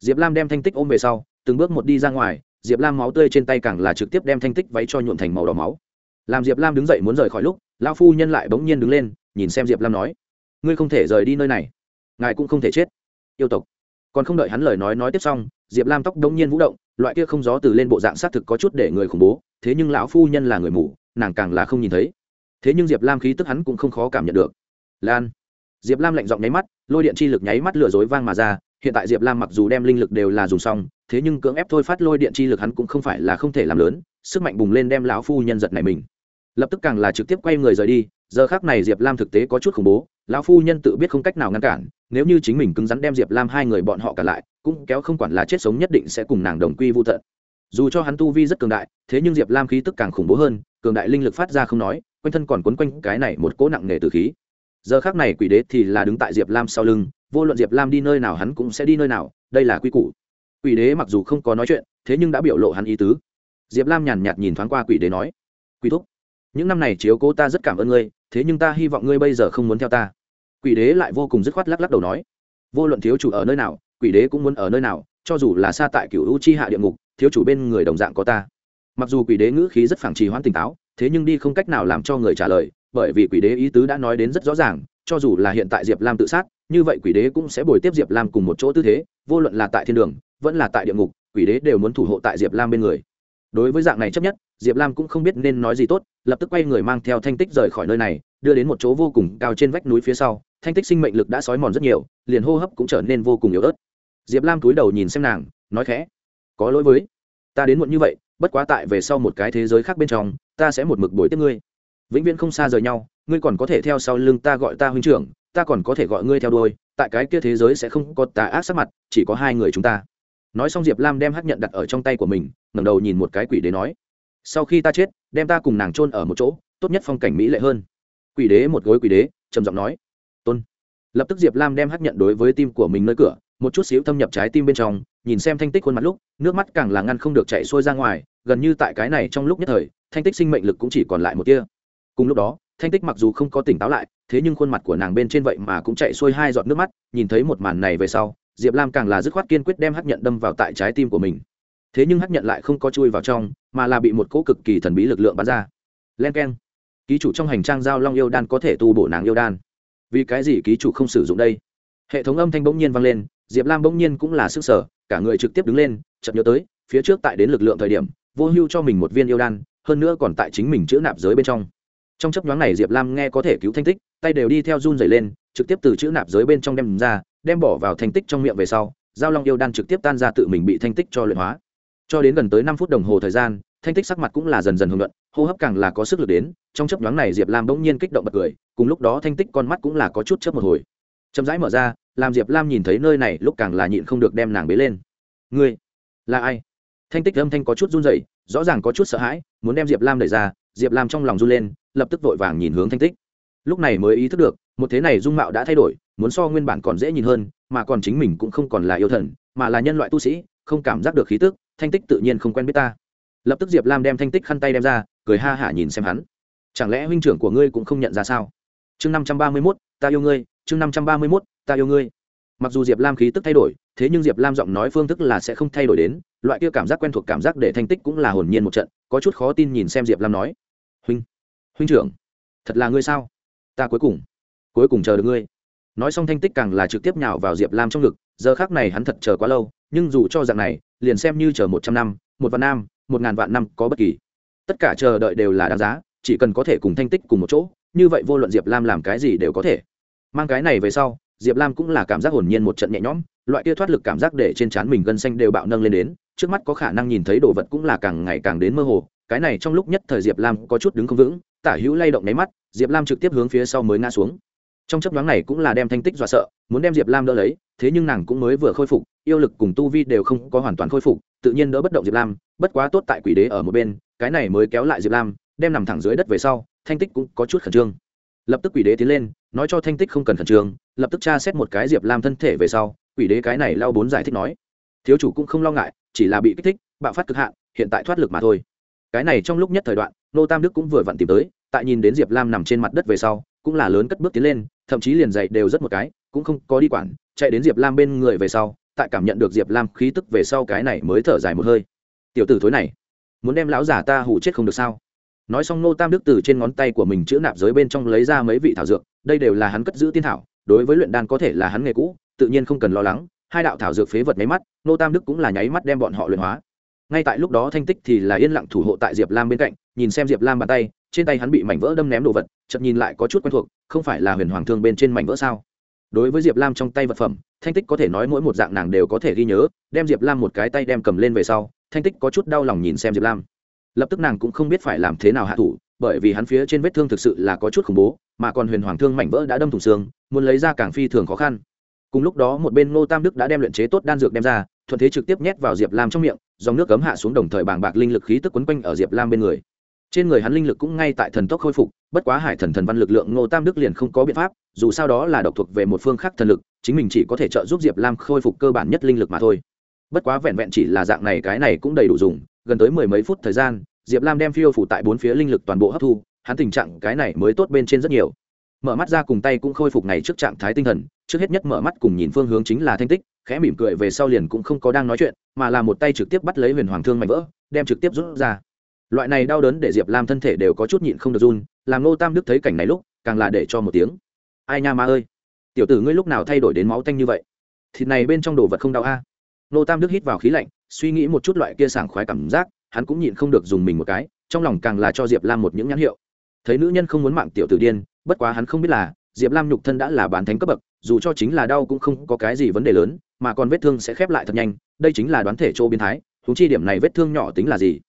Diệp lam đem thanh tích ôm về sau, từng bước một đi ra ngoài, diệp lam máu tươi trên tay càng là trực tiếp đem thanh tích váy cho nhuộn thành màu đỏ máu. Làm diệp lam đứng dậy muốn rời khỏi lúc lao phu nhân lại bỗng nhiên đứng lên, nhìn xem diệp lam nói, ngươi không thể rời đi nơi này, ngài cũng không thể chết, yêu tộc. Còn không đợi hắn lời nói nói tiếp xong diệp lam tóc đông nhiên vũ động, loại kia không gió từ lên bộ dạng xác thực có chút để người khủng bố, thế nhưng lão phu nhân là người mù, nàng càng là không nhìn thấy. Thế nhưng diệp lam khí tức hắn cũng không khó cảm nhận được. Lan. Diệp lam lạnh giọng nháy mắt, lôi điện chi lực nháy mắt lừa dối vang mà ra, hiện tại diệp lam mặc dù đem linh lực đều là dùng xong, thế nhưng cưỡng ép thôi phát lôi điện chi lực hắn cũng không phải là không thể làm lớn, sức mạnh bùng lên đem lão phu nhân giật này mình. Lập tức càng là trực tiếp quay người rời đi giờ khác này diệp lam thực tế có chút khủng bố, lão phu nhân tự biết không cách nào ngăn cản, nếu như chính mình cứng rắn đem diệp lam hai người bọn họ cả lại, cũng kéo không quản là chết sống nhất định sẽ cùng nàng đồng quy vô tận. Dù cho hắn tu vi rất cường đại, thế nhưng diệp lam khí tức càng khủng bố hơn, cường đại linh lực phát ra không nói, quanh thân còn quấn quanh cái này một cỗ nặng nề từ khí. Giờ khác này quỷ đế thì là đứng tại diệp lam sau lưng, vô luận diệp lam đi nơi nào hắn cũng sẽ đi nơi nào, đây là quy củ. Quỷ đế mặc dù không có nói chuyện, thế nhưng đã biểu lộ hắn ý tứ. Diệp lam nhàn nhạt nhìn thoáng qua quỷ đế nói, quỷ thúc, những năm này chiếu cố ta rất cảm ơn ngươi thế nhưng ta hy vọng ngươi bây giờ không muốn theo ta. Quỷ đế lại vô cùng dứt khoát lắc lắc đầu nói, vô luận thiếu chủ ở nơi nào, quỷ đế cũng muốn ở nơi nào, cho dù là xa tại cựu u chi hạ địa ngục, thiếu chủ bên người đồng dạng có ta. Mặc dù quỷ đế ngữ khí rất phản trì hoãn tỉnh táo, thế nhưng đi không cách nào làm cho người trả lời, bởi vì quỷ đế ý tứ đã nói đến rất rõ ràng, cho dù là hiện tại diệp lam tự sát, như vậy quỷ đế cũng sẽ bồi tiếp diệp lam cùng một chỗ tư thế, vô luận là tại thiên đường, vẫn là tại địa ngục, quỷ đế đều muốn thủ hộ tại diệp lam bên người. Đối với dạng này chấp nhất, diệp lam cũng không biết nên nói gì tốt lập tức quay người mang theo thanh tích rời khỏi nơi này, đưa đến một chỗ vô cùng cao trên vách núi phía sau. Thanh tích sinh mệnh lực đã sói mòn rất nhiều, liền hô hấp cũng trở nên vô cùng yếu ớt. Diệp lam cúi đầu nhìn xem nàng, nói khẽ, có lỗi với, ta đến muộn như vậy, bất quá tại về sau một cái thế giới khác bên trong, ta sẽ một mực bồi tiếp ngươi. Vĩnh viễn không xa rời nhau, ngươi còn có thể theo sau lưng ta gọi ta huynh trưởng, ta còn có thể gọi ngươi theo đôi tại cái kia thế giới sẽ không có tà ác sắc mặt, chỉ có hai người chúng ta. Nói xong diệp lam đem hắc nhận đặt ở trong tay của mình, ngẩng đầu nhìn một cái quỷ đế nói sau khi ta chết, đem ta cùng nàng chôn ở một chỗ, tốt nhất phong cảnh mỹ lệ hơn. Quỷ đế một gối quỷ đế, trầm giọng nói. Tôn. Lập tức diệp lam đem hắc nhận đối với tim của mình nơi cửa, một chút xíu thâm nhập trái tim bên trong, nhìn xem thanh tích khuôn mặt lúc, nước mắt càng là ngăn không được chạy xuôi ra ngoài, gần như tại cái này trong lúc nhất thời, thanh tích sinh mệnh lực cũng chỉ còn lại một tia. Cùng lúc đó, thanh tích mặc dù không có tỉnh táo lại, thế nhưng khuôn mặt của nàng bên trên vậy mà cũng chạy xuôi hai giọt nước mắt, nhìn thấy một màn này về sau, diệp lam càng là dứt khoát kiên quyết đem hắc nhận đâm vào tại trái tim của mình thế nhưng hắc nhận lại không có chui vào trong, mà là bị một cỗ cực kỳ thần bí lực lượng bắn ra. Len k e n ký chủ trong hành trang giao long yêu đan có thể tu bổ nàng yêu đan. Vì cái gì ký chủ không sử dụng đây? Hệ thống âm thanh bỗng nhiên vang lên, diệp lam bỗng nhiên cũng là sức sở, cả người trực tiếp đứng lên chậm nhớ tới, phía trước tại đến lực lượng thời điểm, vô hưu cho mình một viên yêu đan, hơn nữa còn tại chính mình chữ nạp giới bên trong. Trong chấp nhoáng này diệp lam nghe có thể cứu thanh tích, tay đều đi theo run dày lên, trực tiếp từ chữ nạp giới bên trong đem ra, đem bỏ vào thanh tích trong miệng về sau, giao long yêu đan trực tiếp tan ra tự mình bị thanh tích cho luyện hóa cho đến gần tới năm phút đồng hồ thời gian thanh tích sắc mặt cũng là dần dần hưởng luận hô hấp càng là có sức lực đến trong chấp nhoáng này diệp lam bỗng nhiên kích động bật cười cùng lúc đó thanh tích con mắt cũng là có chút chớp một hồi. Chậm rãi mở ra làm diệp lam nhìn thấy nơi này lúc càng là nhịn không được đem nàng bế lên. Ngươi là ai? Thanh tích âm thanh có chút run rẩy, rõ ràng có chút sợ hãi muốn đem diệp lam đẩy ra diệp lam trong lòng run lên lập tức vội vàng nhìn hướng thanh tích. Lúc này mới ý thức được một thế này dung mạo đã thay đổi muốn so nguyên bản còn dễ nhìn hơn mà còn chính mình cũng không còn là yêu thần mà là nhân loại tu sĩ không cảm giác được khí tức thanh tích tự nhiên không quen biết ta. Lập tức diệp lam đem thanh tích khăn tay đem ra, cười ha hả nhìn xem hắn. Chẳng lẽ huynh trưởng của ngươi cũng không nhận ra sao? Chương năm trăm ba mươi mốt, ta yêu ngươi, chương năm trăm ba mươi mốt, ta yêu ngươi. Mặc dù diệp lam khí tức thay đổi, thế nhưng diệp lam giọng nói phương thức là sẽ không thay đổi đến, loại kia cảm giác quen thuộc cảm giác để thanh tích cũng là hồn nhiên một trận, có chút khó tin nhìn xem diệp lam nói. Huynh huynh trưởng, thật là ngươi sao? Ta cuối cùng cuối cùng chờ được ngươi nói xong thanh tích càng là trực tiếp nhào vào diệp lam trong ngực, giờ khác này hắn thật chờ quá lâu, nhưng dù cho dạng này, liền xem như chờ một trăm năm, một vạn năm, một ngàn vạn năm có bất kỳ. Tất cả chờ đợi đều là đáng giá, chỉ cần có thể cùng thanh tích cùng một chỗ, như vậy vô luận diệp lam làm cái gì đều có thể. Mang cái này về sau, diệp lam cũng là cảm giác hồn nhiên một trận nhẹ nhõm, loại kia thoát lực cảm giác để trên trán mình gân xanh đều bạo nâng lên đến, trước mắt có khả năng nhìn thấy đồ vật cũng là càng ngày càng đến mơ hồ, cái này trong lúc nhất thời diệp lam có chút đứng không vững, tả hữu lay động nháy mắt, diệp lam trực tiếp hướng phía sau mới ngã xuống trong chấp đoán này cũng là đem thanh tích dọa sợ, muốn đem diệp lam đỡ lấy, thế nhưng nàng cũng mới vừa khôi phục, yêu lực cùng tu vi đều không có hoàn toàn khôi phục, tự nhiên đỡ bất động diệp lam, bất quá tốt tại quỷ đế ở một bên, cái này mới kéo lại diệp lam, đem nằm thẳng dưới đất về sau, thanh tích cũng có chút khẩn trương. Lập tức quỷ đế tiến lên, nói cho thanh tích không cần khẩn trương, lập tức tra xét một cái diệp lam thân thể về sau, quỷ đế cái này lao bốn giải thích nói. Thiếu chủ cũng không lo ngại, chỉ là bị kích thích, bạo phát cực hạn, hiện tại thoát lực mà thôi. Cái này trong lúc nhất thời đoạn, nô tam đức cũng vừa vặn tìm tới, tại nhìn đến diệp lam nằm trên mặt đất về sau, cũng là lớn cất bước tiến lên thậm chí liền dậy đều rất một cái, cũng không có đi quản, chạy đến diệp lam bên người về sau, tại cảm nhận được diệp lam khí tức về sau cái này mới thở dài một hơi. Tiểu tử thối này, muốn đem lão giả ta hủ chết không được sao? Nói xong nô tam đức từ trên ngón tay của mình chữ nạp giới bên trong lấy ra mấy vị thảo dược, đây đều là hắn cất giữ tiên thảo, đối với luyện đan có thể là hắn nghề cũ, tự nhiên không cần lo lắng, hai đạo thảo dược phế vật nháy mắt nô tam đức cũng là nháy mắt đem bọn họ luyện hóa. Ngay tại lúc đó thanh tích thì là yên lặng thủ hộ tại diệp lam bên cạnh, nhìn xem diệp lam bàn tay trên tay hắn bị mảnh vỡ đâm ném đồ vật chậm nhìn lại có chút quen thuộc, không phải là huyền hoàng thương bên trên mảnh vỡ sao? Đối với diệp lam trong tay vật phẩm, thanh tích có thể nói mỗi một dạng nàng đều có thể ghi nhớ, đem diệp lam một cái tay đem cầm lên về sau, thanh tích có chút đau lòng nhìn xem diệp lam. Lập tức nàng cũng không biết phải làm thế nào hạ thủ, bởi vì hắn phía trên vết thương thực sự là có chút khủng bố, mà còn huyền hoàng thương mảnh vỡ đã đâm thủng xương, muốn lấy ra càng phi thường khó khăn. Cùng lúc đó một bên ngô tam đức đã đem luyện chế tốt đan dược đem ra, thuận thế trực tiếp nhét vào diệp lam trong miệng, dòng nước cấm hạ xuống đồng thời bàng bạc linh lực khí tức quấn quanh ở diệp lam bên người trên người hắn linh lực cũng ngay tại thần tốc khôi phục, bất quá hải thần thần văn lực lượng ngô tam đức liền không có biện pháp, dù sao đó là độc thuộc về một phương khác thần lực, chính mình chỉ có thể trợ giúp diệp lam khôi phục cơ bản nhất linh lực mà thôi. Bất quá vẹn vẹn chỉ là dạng này, cái này cũng đầy đủ dùng, gần tới mười mấy phút thời gian, diệp lam đem phiêu phủ tại bốn phía linh lực toàn bộ hấp thu, hắn tình trạng cái này mới tốt bên trên rất nhiều. Mở mắt ra cùng tay cũng khôi phục ngày trước trạng thái tinh thần, trước hết nhất mở mắt cùng nhìn phương hướng chính là thanh tích, khẽ mỉm cười về sau liền cũng không có đang nói chuyện, mà là một tay trực tiếp bắt lấy huyền hoàng thương mạnh vỡ, đem trực tiếp rút ra loại này đau đớn để diệp lam thân thể đều có chút nhịn không được run, làm ngô tam đức thấy cảnh này lúc, càng là để cho một tiếng. Ai nha ma ơi, tiểu tử ngươi lúc nào thay đổi đến máu tanh như vậy? Thịt này bên trong đồ vật không đau a? À. ngô tam đức hít vào khí lạnh, suy nghĩ một chút loại kia sảng khoái cảm giác, hắn cũng nhịn không được dùng mình một cái, trong lòng càng là cho diệp lam một những nhãn hiệu. Thấy nữ nhân không muốn mạng tiểu tử điên, bất quá hắn không biết là, diệp lam nhục thân đã là bán thánh cấp bậc, dù cho chính là đau cũng không có cái gì vấn đề lớn, mà còn vết thương sẽ khép lại thật nhanh, đây chính là đoán thể chỗ biến thái thú chi điểm này vết thương nhỏ tính là gì?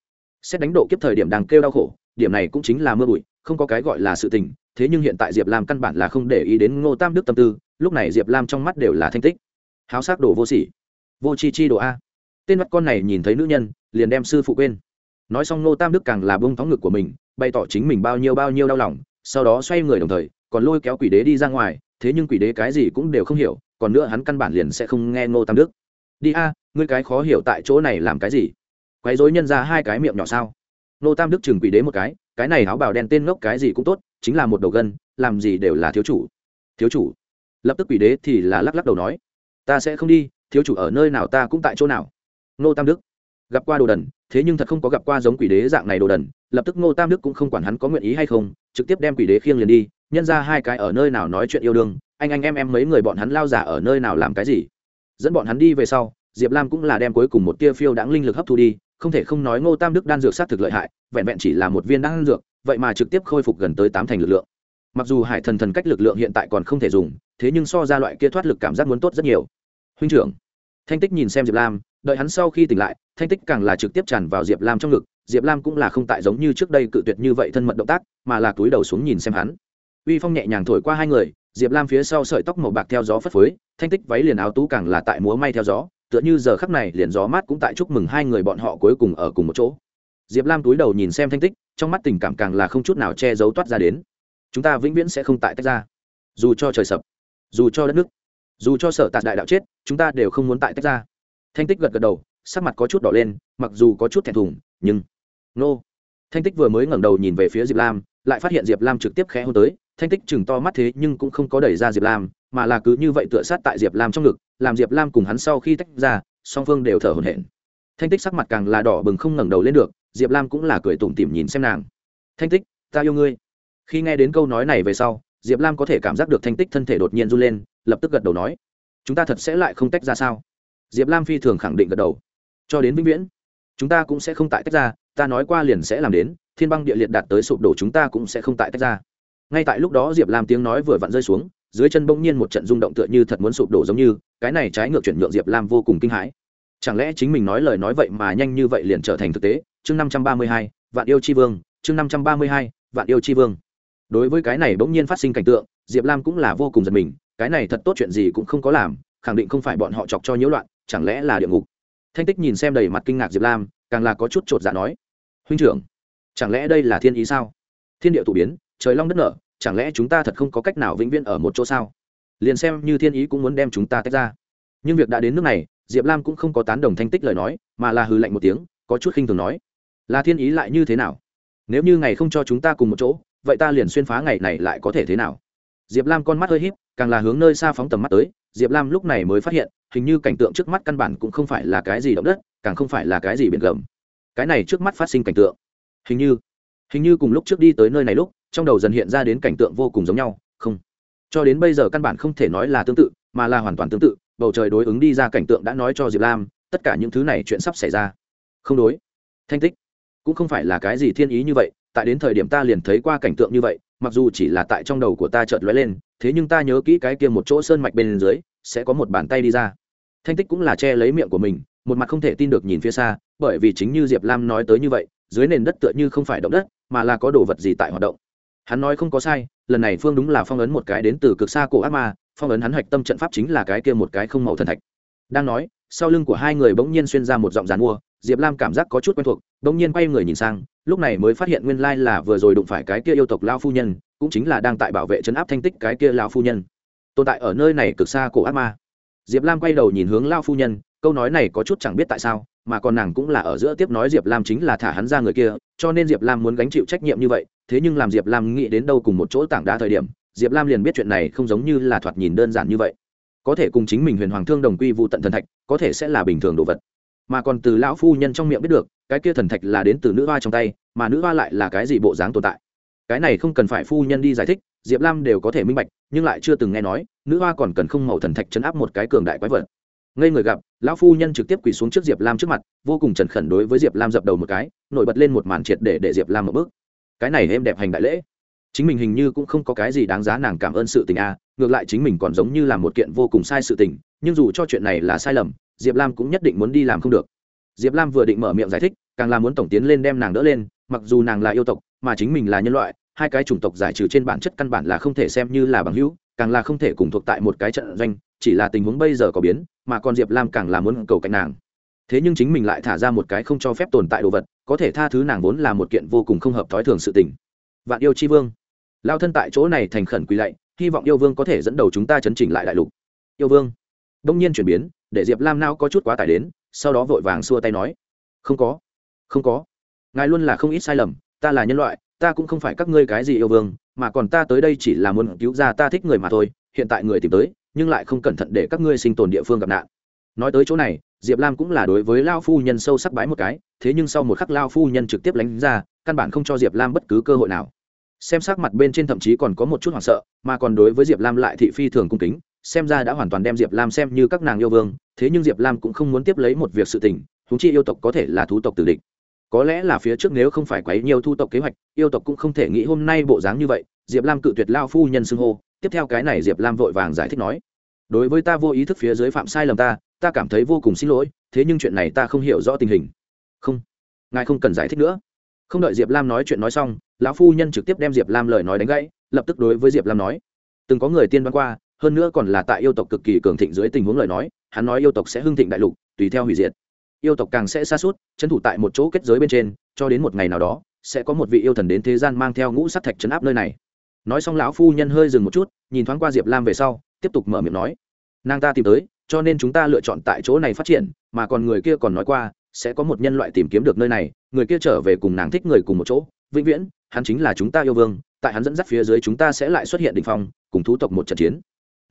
Xét đánh độ kiếp thời điểm đang kêu đau khổ, điểm này cũng chính là mưa bụi, không có cái gọi là sự tình, thế nhưng hiện tại diệp lam căn bản là không để ý đến ngô tam đức tâm tư, lúc này diệp lam trong mắt đều là thanh tích. Háo sắc đồ vô sỉ. Vô chi chi đồ a. Tên mắt con này nhìn thấy nữ nhân, liền đem sư phụ quên. Nói xong ngô tam đức càng là bông thóng ngực của mình, bày tỏ chính mình bao nhiêu bao nhiêu đau lòng, sau đó xoay người đồng thời, còn lôi kéo quỷ đế đi ra ngoài, thế nhưng quỷ đế cái gì cũng đều không hiểu, còn nữa hắn căn bản liền sẽ không nghe ngô tam đức. Đi a, ngươi cái khó hiểu tại chỗ này làm cái gì? Quấy rối nhân ra hai cái miệng nhỏ sao? Ngô tam đức chừng quỷ đế một cái cái này áo bào đen tên ngốc cái gì cũng tốt, chính là một đầu gân, làm gì đều là thiếu chủ. Thiếu chủ? Lập tức quỷ đế thì là lắc lắc đầu nói, ta sẽ không đi, thiếu chủ ở nơi nào ta cũng tại chỗ nào. Ngô tam đức gặp qua đồ đần, thế nhưng thật không có gặp qua giống quỷ đế dạng này đồ đần, lập tức ngô tam đức cũng không quản hắn có nguyện ý hay không, trực tiếp đem quỷ đế khiêng liền đi, nhân ra hai cái ở nơi nào nói chuyện yêu đương, anh anh em em mấy người bọn hắn lao giả ở nơi nào làm cái gì? Dẫn bọn hắn đi về sau, diệp lam cũng là đem cuối cùng một tia phiêu đáng linh lực hấp thu đi không thể không nói ngô tam đức đan dược s á t thực lợi hại, vẹn vẹn chỉ là một viên đan dược, vậy mà trực tiếp khôi phục gần tới tám thành lực lượng. Mặc dù hải thần thần cách lực lượng hiện tại còn không thể dùng, thế nhưng so ra loại kia thoát lực cảm giác muốn tốt rất nhiều. Huynh trưởng, thanh tích nhìn xem diệp lam, đợi hắn sau khi tỉnh lại, thanh tích càng là trực tiếp tràn vào diệp lam trong ngực, diệp lam cũng là không tại giống như trước đây cự tuyệt như vậy thân mật động tác, mà là túi đầu xuống nhìn xem hắn. Uy phong nhẹ nhàng thổi qua hai người, diệp lam phía sau sợi tóc màu bạc theo gió phất phới, thanh tích váy liền áo tú càng là tại múa may theo gió tựa như giờ khắc này liền gió mát cũng tại chúc mừng hai người bọn họ cuối cùng ở cùng một chỗ. Diệp lam túi đầu nhìn xem thanh tích, trong mắt tình cảm càng là không chút nào che giấu toát ra đến. Chúng ta vĩnh viễn sẽ không tại tách ra. Dù cho trời sập, dù cho đất nước, dù cho sở tạt đại đạo chết, chúng ta đều không muốn tại tách ra. Thanh tích gật gật đầu, sắc mặt có chút đỏ lên, mặc dù có chút thẹn thùng, nhưng nô. Thanh tích vừa mới ngẩng đầu nhìn về phía diệp lam, lại phát hiện diệp lam trực tiếp khẽ hôn tới. Thanh tích chừng to mắt thế nhưng cũng không có đẩy ra diệp lam mà là cứ như vậy tựa sát tại diệp lam trong ngực, làm diệp lam cùng hắn sau khi tách ra, song phương đều thở hổn hển. Thanh tích sắc mặt càng là đỏ bừng không ngẩng đầu lên được, diệp lam cũng là cười tủm tỉm nhìn xem nàng. Thanh tích, ta yêu ngươi. Khi nghe đến câu nói này về sau, diệp lam có thể cảm giác được thanh tích thân thể đột nhiên run lên, lập tức gật đầu nói, chúng ta thật sẽ lại không tách ra sao? Diệp lam phi thường khẳng định gật đầu. Cho đến vĩnh viễn, chúng ta cũng sẽ không tại tách ra, ta nói qua liền sẽ làm đến, thiên băng địa liệt đạt tới sụp đổ chúng ta cũng sẽ không tại tách ra. Ngay tại lúc đó diệp lam tiếng nói vừa vặn rơi xuống dưới chân bỗng nhiên một trận rung động tựa như thật muốn sụp đổ giống như, cái này trái ngược chuyển nhượng diệp lam vô cùng kinh hãi. Chẳng lẽ chính mình nói lời nói vậy mà nhanh như vậy liền trở thành thực tế? Chương năm trăm ba mươi hai, vạn yêu tri vương, chương năm trăm ba mươi hai, vạn yêu tri vương. Đối với cái này bỗng nhiên phát sinh cảnh tượng, diệp lam cũng là vô cùng giật mình, cái này thật tốt chuyện gì cũng không có làm, khẳng định không phải bọn họ chọc cho nhiễu loạn, chẳng lẽ là địa ngục? Thanh tích nhìn xem đầy mặt kinh ngạc diệp lam, càng là có chút t r ộ t dạ nói. Huynh trưởng, chẳng lẽ đây là thiên ý sao? Thiên địa tụ biến, trời long đất nở chẳng lẽ chúng ta thật không có cách nào vĩnh viễn ở một chỗ sao? Liền xem như thiên ý cũng muốn đem chúng ta tách ra. Nhưng việc đã đến nước này diệp lam cũng không có tán đồng thanh tích lời nói mà là hư lạnh một tiếng có chút khinh thường nói. Là thiên ý lại như thế nào? Nếu như ngày không cho chúng ta cùng một chỗ vậy ta liền xuyên phá ngày này lại có thể thế nào? Diệp lam con mắt hơi híp, càng là hướng nơi xa phóng tầm mắt tới diệp lam lúc này mới phát hiện hình như cảnh tượng trước mắt căn bản cũng không phải là cái gì động đất càng không phải là cái gì biển gầm. Cái này trước mắt phát sinh cảnh tượng. Hình như hình như cùng lúc trước đi tới nơi này lúc trong đầu dần hiện ra đến cảnh tượng vô cùng giống nhau, không. Cho đến bây giờ căn bản không thể nói là tương tự, mà là hoàn toàn tương tự, bầu trời đối ứng đi ra cảnh tượng đã nói cho diệp lam, tất cả những thứ này chuyện sắp xảy ra. Không đối. Thanh tích. Cũng không phải là cái gì thiên ý như vậy, tại đến thời điểm ta liền thấy qua cảnh tượng như vậy, mặc dù chỉ là tại trong đầu của ta chợt lóe lên, thế nhưng ta nhớ kỹ cái kia một chỗ sơn mạch bên dưới, sẽ có một bàn tay đi ra. Thanh tích cũng là che lấy miệng của mình, một mặt không thể tin được nhìn phía xa, bởi vì chính như diệp lam nói tới như vậy, dưới nền đất tựa như không phải động đất, mà là có đồ vật gì tại hoạt động hắn nói không có sai, lần này phương đúng là phong ấn một cái đến từ cực xa cổ ác ma, phong ấn hắn hạch tâm trận pháp chính là cái kia một cái không màu thần thạch. Đang nói, sau lưng của hai người bỗng nhiên xuyên ra một giọng dàn mua, diệp lam cảm giác có chút quen thuộc, bỗng nhiên quay người nhìn sang, lúc này mới phát hiện nguyên lai là vừa rồi đụng phải cái kia yêu tộc lao phu nhân, cũng chính là đang tại bảo vệ chấn áp thanh tích cái kia lao phu nhân. Tồn tại ở nơi này cực xa cổ ác ma. Diệp lam quay đầu nhìn hướng lao phu nhân câu nói này có chút chẳng biết tại sao, mà còn nàng cũng là ở giữa tiếp nói diệp lam chính là thả hắn ra người kia, cho nên diệp lam muốn gánh chịu trách nhiệm như vậy, thế nhưng làm diệp lam nghĩ đến đâu cùng một chỗ tảng đá thời điểm, diệp lam liền biết chuyện này không giống như là thoạt nhìn đơn giản như vậy. Có thể cùng chính mình huyền hoàng thương đồng quy vụ tận thần thạch, có thể sẽ là bình thường đồ vật. Mà còn từ lão phu nhân trong miệng biết được, cái kia thần thạch là đến từ nữ hoa trong tay, mà nữ hoa lại là cái gì bộ dáng tồn tại. Cái này không cần phải phu nhân đi giải thích, diệp lam đều có thể minh bạch, nhưng lại chưa từng nghe nói, nữ hoa còn cần không màu thần thạch chấn áp một cái cường đại quái vật ngây người gặp, lão phu nhân trực tiếp quỳ xuống trước diệp lam trước mặt, vô cùng trần khẩn đối với diệp lam dập đầu một cái, nổi bật lên một màn triệt để để diệp lam một bước. Cái này êm đẹp hành đại lễ. Chính mình hình như cũng không có cái gì đáng giá nàng cảm ơn sự tình a, ngược lại chính mình còn giống như là một kiện vô cùng sai sự tình, nhưng dù cho chuyện này là sai lầm, diệp lam cũng nhất định muốn đi làm không được. Diệp lam vừa định mở miệng giải thích, càng là muốn tổng tiến lên đem nàng đỡ lên, mặc dù nàng là yêu tộc, mà chính mình là nhân loại, hai cái chủng tộc giải trừ trên bản chất căn bản là không thể xem như là bằng hữu càng là không thể cùng thuộc tại một cái trận doanh, chỉ là tình huống bây giờ có biến, mà còn diệp lam càng là muốn cầu cạnh nàng. Thế nhưng chính mình lại thả ra một cái không cho phép tồn tại đồ vật, có thể tha thứ nàng vốn là một kiện vô cùng không hợp thói thường sự tình. Vạn yêu chi vương. Lao thân tại chỗ này thành khẩn quỳ lạy, hy vọng yêu vương có thể dẫn đầu chúng ta chấn chỉnh lại đại lục. Yêu vương. Đông nhiên chuyển biến, để diệp lam nao có chút quá tải đến, sau đó vội vàng xua tay nói. Không có. Không có. Ngài luôn là không ít sai lầm, ta là nhân loại ta cũng không phải các ngươi cái gì yêu vương, mà còn ta tới đây chỉ là muốn cứu ra ta thích người mà thôi, hiện tại người tìm tới, nhưng lại không cẩn thận để các ngươi sinh tồn địa phương gặp nạn. Nói tới chỗ này, diệp lam cũng là đối với lao phu nhân sâu sắc bái một cái, thế nhưng sau một khắc lao phu nhân trực tiếp lánh ra, căn bản không cho diệp lam bất cứ cơ hội nào. Xem sắc mặt bên trên thậm chí còn có một chút hoảng sợ, mà còn đối với diệp lam lại thị phi thường cung kính, xem ra đã hoàn toàn đem diệp lam xem như các nàng yêu vương, thế nhưng diệp lam cũng không muốn tiếp lấy một việc sự tình thú chi yêu tộc có thể là thú tộc tử địch có lẽ là phía trước nếu không phải quấy nhiều thu tộc kế hoạch, yêu tộc cũng không thể nghĩ hôm nay bộ dáng như vậy, diệp lam cự tuyệt lao phu nhân xưng hô. Tiếp theo cái này diệp lam vội vàng giải thích nói, đối với ta vô ý thức phía dưới phạm sai lầm ta ta cảm thấy vô cùng xin lỗi, thế nhưng chuyện này ta không hiểu rõ tình hình. Không, ngài không cần giải thích nữa. Không đợi diệp lam nói chuyện nói xong, lão phu nhân trực tiếp đem diệp lam lời nói đánh gãy, lập tức đối với diệp lam nói, từng có người tiên đoán qua, hơn nữa còn là tại yêu tộc cực kỳ cường thịnh dưới tình huống lời nói, hắn nói yêu tộc sẽ hưng thịnh đại lục, tùy theo hủy diệt yêu tộc càng sẽ xa suốt trấn thủ tại một chỗ kết giới bên trên, cho đến một ngày nào đó, sẽ có một vị yêu thần đến thế gian mang theo ngũ sắc thạch chấn áp nơi này. Nói xong lão phu nhân hơi dừng một chút, nhìn thoáng qua diệp lam về sau, tiếp tục mở miệng nói, nàng ta tìm tới, cho nên chúng ta lựa chọn tại chỗ này phát triển, mà còn người kia còn nói qua, sẽ có một nhân loại tìm kiếm được nơi này, người kia trở về cùng nàng thích người cùng một chỗ, vĩnh viễn, hắn chính là chúng ta yêu vương, tại hắn dẫn dắt phía dưới chúng ta sẽ lại xuất hiện đ ỉ n h phong, cùng thú tộc một trận chiến.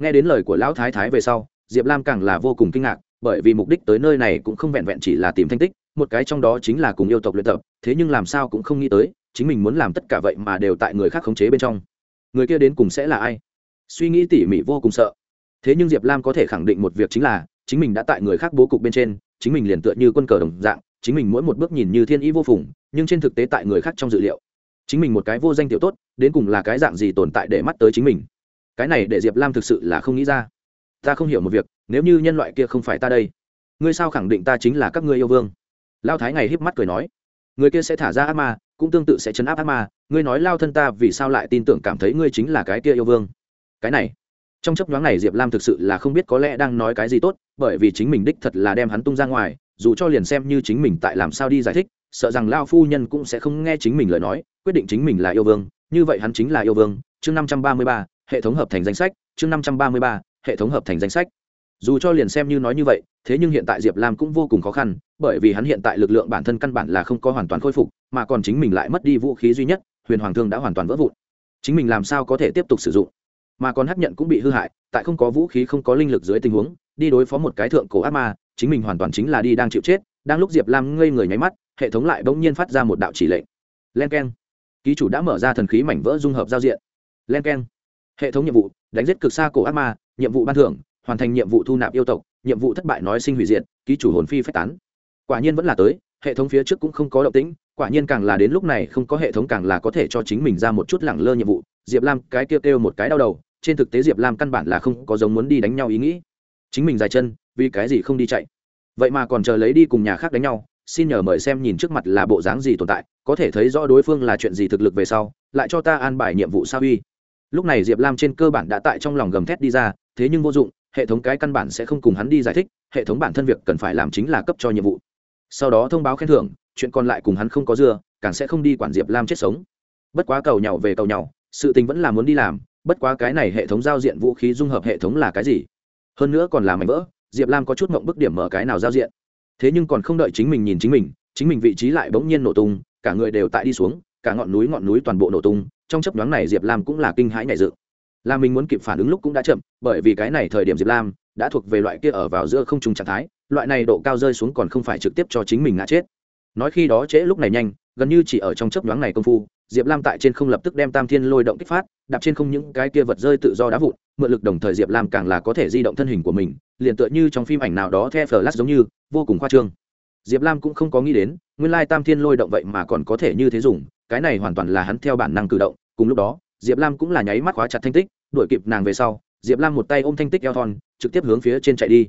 Nghe đến lời của lão thái thái về sau, diệp lam càng là vô cùng kinh ngạc bởi vì mục đích tới nơi này cũng không vẹn vẹn chỉ là tìm thanh tích, một cái trong đó chính là cùng yêu tộc luyện tập, thế nhưng làm sao cũng không nghĩ tới, chính mình muốn làm tất cả vậy mà đều tại người khác khống chế bên trong. Người kia đến cùng sẽ là ai? Suy nghĩ tỉ mỉ vô cùng sợ. Thế nhưng diệp lam có thể khẳng định một việc chính là, chính mình đã tại người khác bố cục bên trên, chính mình liền tựa như quân cờ đồng dạng, chính mình mỗi một bước nhìn như thiên ý vô phùng, nhưng trên thực tế tại người khác trong dự liệu, chính mình một cái vô danh tiểu tốt, đến cùng là cái dạng gì tồn tại để mắt tới chính mình? Cái này để diệp lam thực sự là không nghĩ ra. Ta không hiểu một việc nếu như nhân loại kia không phải ta đây, ngươi sao khẳng định ta chính là các ngươi yêu vương? Lao thái ngày híp mắt cười nói, người kia sẽ thả ra ác ma, cũng tương tự sẽ chấn áp ác ma, ngươi nói lao thân ta vì sao lại tin tưởng cảm thấy ngươi chính là cái kia yêu vương? Cái này, trong chấp nhoáng này diệp lam thực sự là không biết có lẽ đang nói cái gì tốt, bởi vì chính mình đích thật là đem hắn tung ra ngoài, dù cho liền xem như chính mình tại làm sao đi giải thích, sợ rằng lao phu nhân cũng sẽ không nghe chính mình lời nói, quyết định chính mình là yêu vương, như vậy hắn chính là yêu vương. Chương năm trăm ba mươi ba, hệ thống hợp thành danh sách, chương năm trăm ba mươi ba, hệ thống hợp thành danh sách dù cho liền xem như nói như vậy, thế nhưng hiện tại diệp lam cũng vô cùng khó khăn, bởi vì hắn hiện tại lực lượng bản thân căn bản là không có hoàn toàn khôi phục, mà còn chính mình lại mất đi vũ khí duy nhất, huyền hoàng thương đã hoàn toàn vỡ vụn. Chính mình làm sao có thể tiếp tục sử dụng? Mà còn hắc nhận cũng bị hư hại, tại không có vũ khí, không có linh lực dưới tình huống, đi đối phó một cái thượng cổ ác ma, chính mình hoàn toàn chính là đi đang chịu chết, đang lúc diệp lam ngây người nháy mắt, hệ thống lại bỗng nhiên phát ra một đạo chỉ lệnh. Len k e n ký chủ đã mở ra thần khí mảnh vỡ dung hợp giao diện. Len k e n hệ thống nhiệm vụ, đánh giết cực xa cổ ác ma, nhiệm vụ ban thưởng hoàn thành nhiệm vụ thu nạp yêu tộc, nhiệm vụ thất bại nói sinh hủy diệt, ký chủ hồn phi phách tán. Quả nhiên vẫn là tới, hệ thống phía trước cũng không có động tĩnh, quả nhiên càng là đến lúc này không có hệ thống càng là có thể cho chính mình ra một chút lẳng lơ nhiệm vụ. Diệp lam cái kêu kêu một cái đau đầu, trên thực tế diệp lam căn bản là không có giống muốn đi đánh nhau ý nghĩ. Chính mình dài chân, vì cái gì không đi chạy? Vậy mà còn chờ lấy đi cùng nhà khác đánh nhau, xin nhờ mời xem nhìn trước mặt là bộ dáng gì tồn tại, có thể thấy rõ đối phương là chuyện gì thực lực về sau, lại cho ta an bài nhiệm vụ sao uy. Lúc này diệp lam trên cơ bản đã tại trong lòng gầm thét đi ra, thế nhưng vô dụng hệ thống cái căn bản sẽ không cùng hắn đi giải thích, hệ thống bản thân việc cần phải làm chính là cấp cho nhiệm vụ. Sau đó thông báo khen thưởng, chuyện còn lại cùng hắn không có dưa, càng sẽ không đi quản diệp lam chết sống. Bất quá cầu nhau về cầu nhau, sự tình vẫn là muốn đi làm, bất quá cái này hệ thống giao diện vũ khí dung hợp hệ thống là cái gì? Hơn nữa còn là mảnh vỡ, diệp lam có chút mộng bức điểm mở cái nào giao diện. Thế nhưng còn không đợi chính mình nhìn chính mình chính mình vị trí lại bỗng nhiên nổ tung, cả người đều tại đi xuống, cả ngọn núi ngọn núi toàn bộ nổ tung, trong chấp nhoáng này diệp lam cũng là kinh hãi nhảy dự là mình muốn kịp phản ứng lúc cũng đã chậm, bởi vì cái này thời điểm diệp lam đã thuộc về loại kia ở vào giữa không trùng trạng thái, loại này độ cao rơi xuống còn không phải trực tiếp cho chính mình ngã chết. Nói khi đó trễ lúc này nhanh, gần như chỉ ở trong chấp nhoáng này công phu, diệp lam tại trên không lập tức đem tam thiên lôi động kích phát, đạp trên không những cái kia vật rơi tự do đá vụn, mượn lực đồng thời diệp lam càng là có thể di động thân hình của mình, liền tựa như trong phim ảnh nào đó the flash giống như, vô cùng khoa trương. Diệp lam cũng không có nghĩ đến, nguyên lai tam thiên lôi động vậy mà còn có thể như thế dùng, cái này hoàn toàn là hắn theo bản năng cử động, cùng lúc đó diệp lam cũng là nháy mắt khóa chặt thanh tích, đuổi kịp nàng về sau, diệp lam một tay ôm thanh tích eo thon, trực tiếp hướng phía trên chạy đi.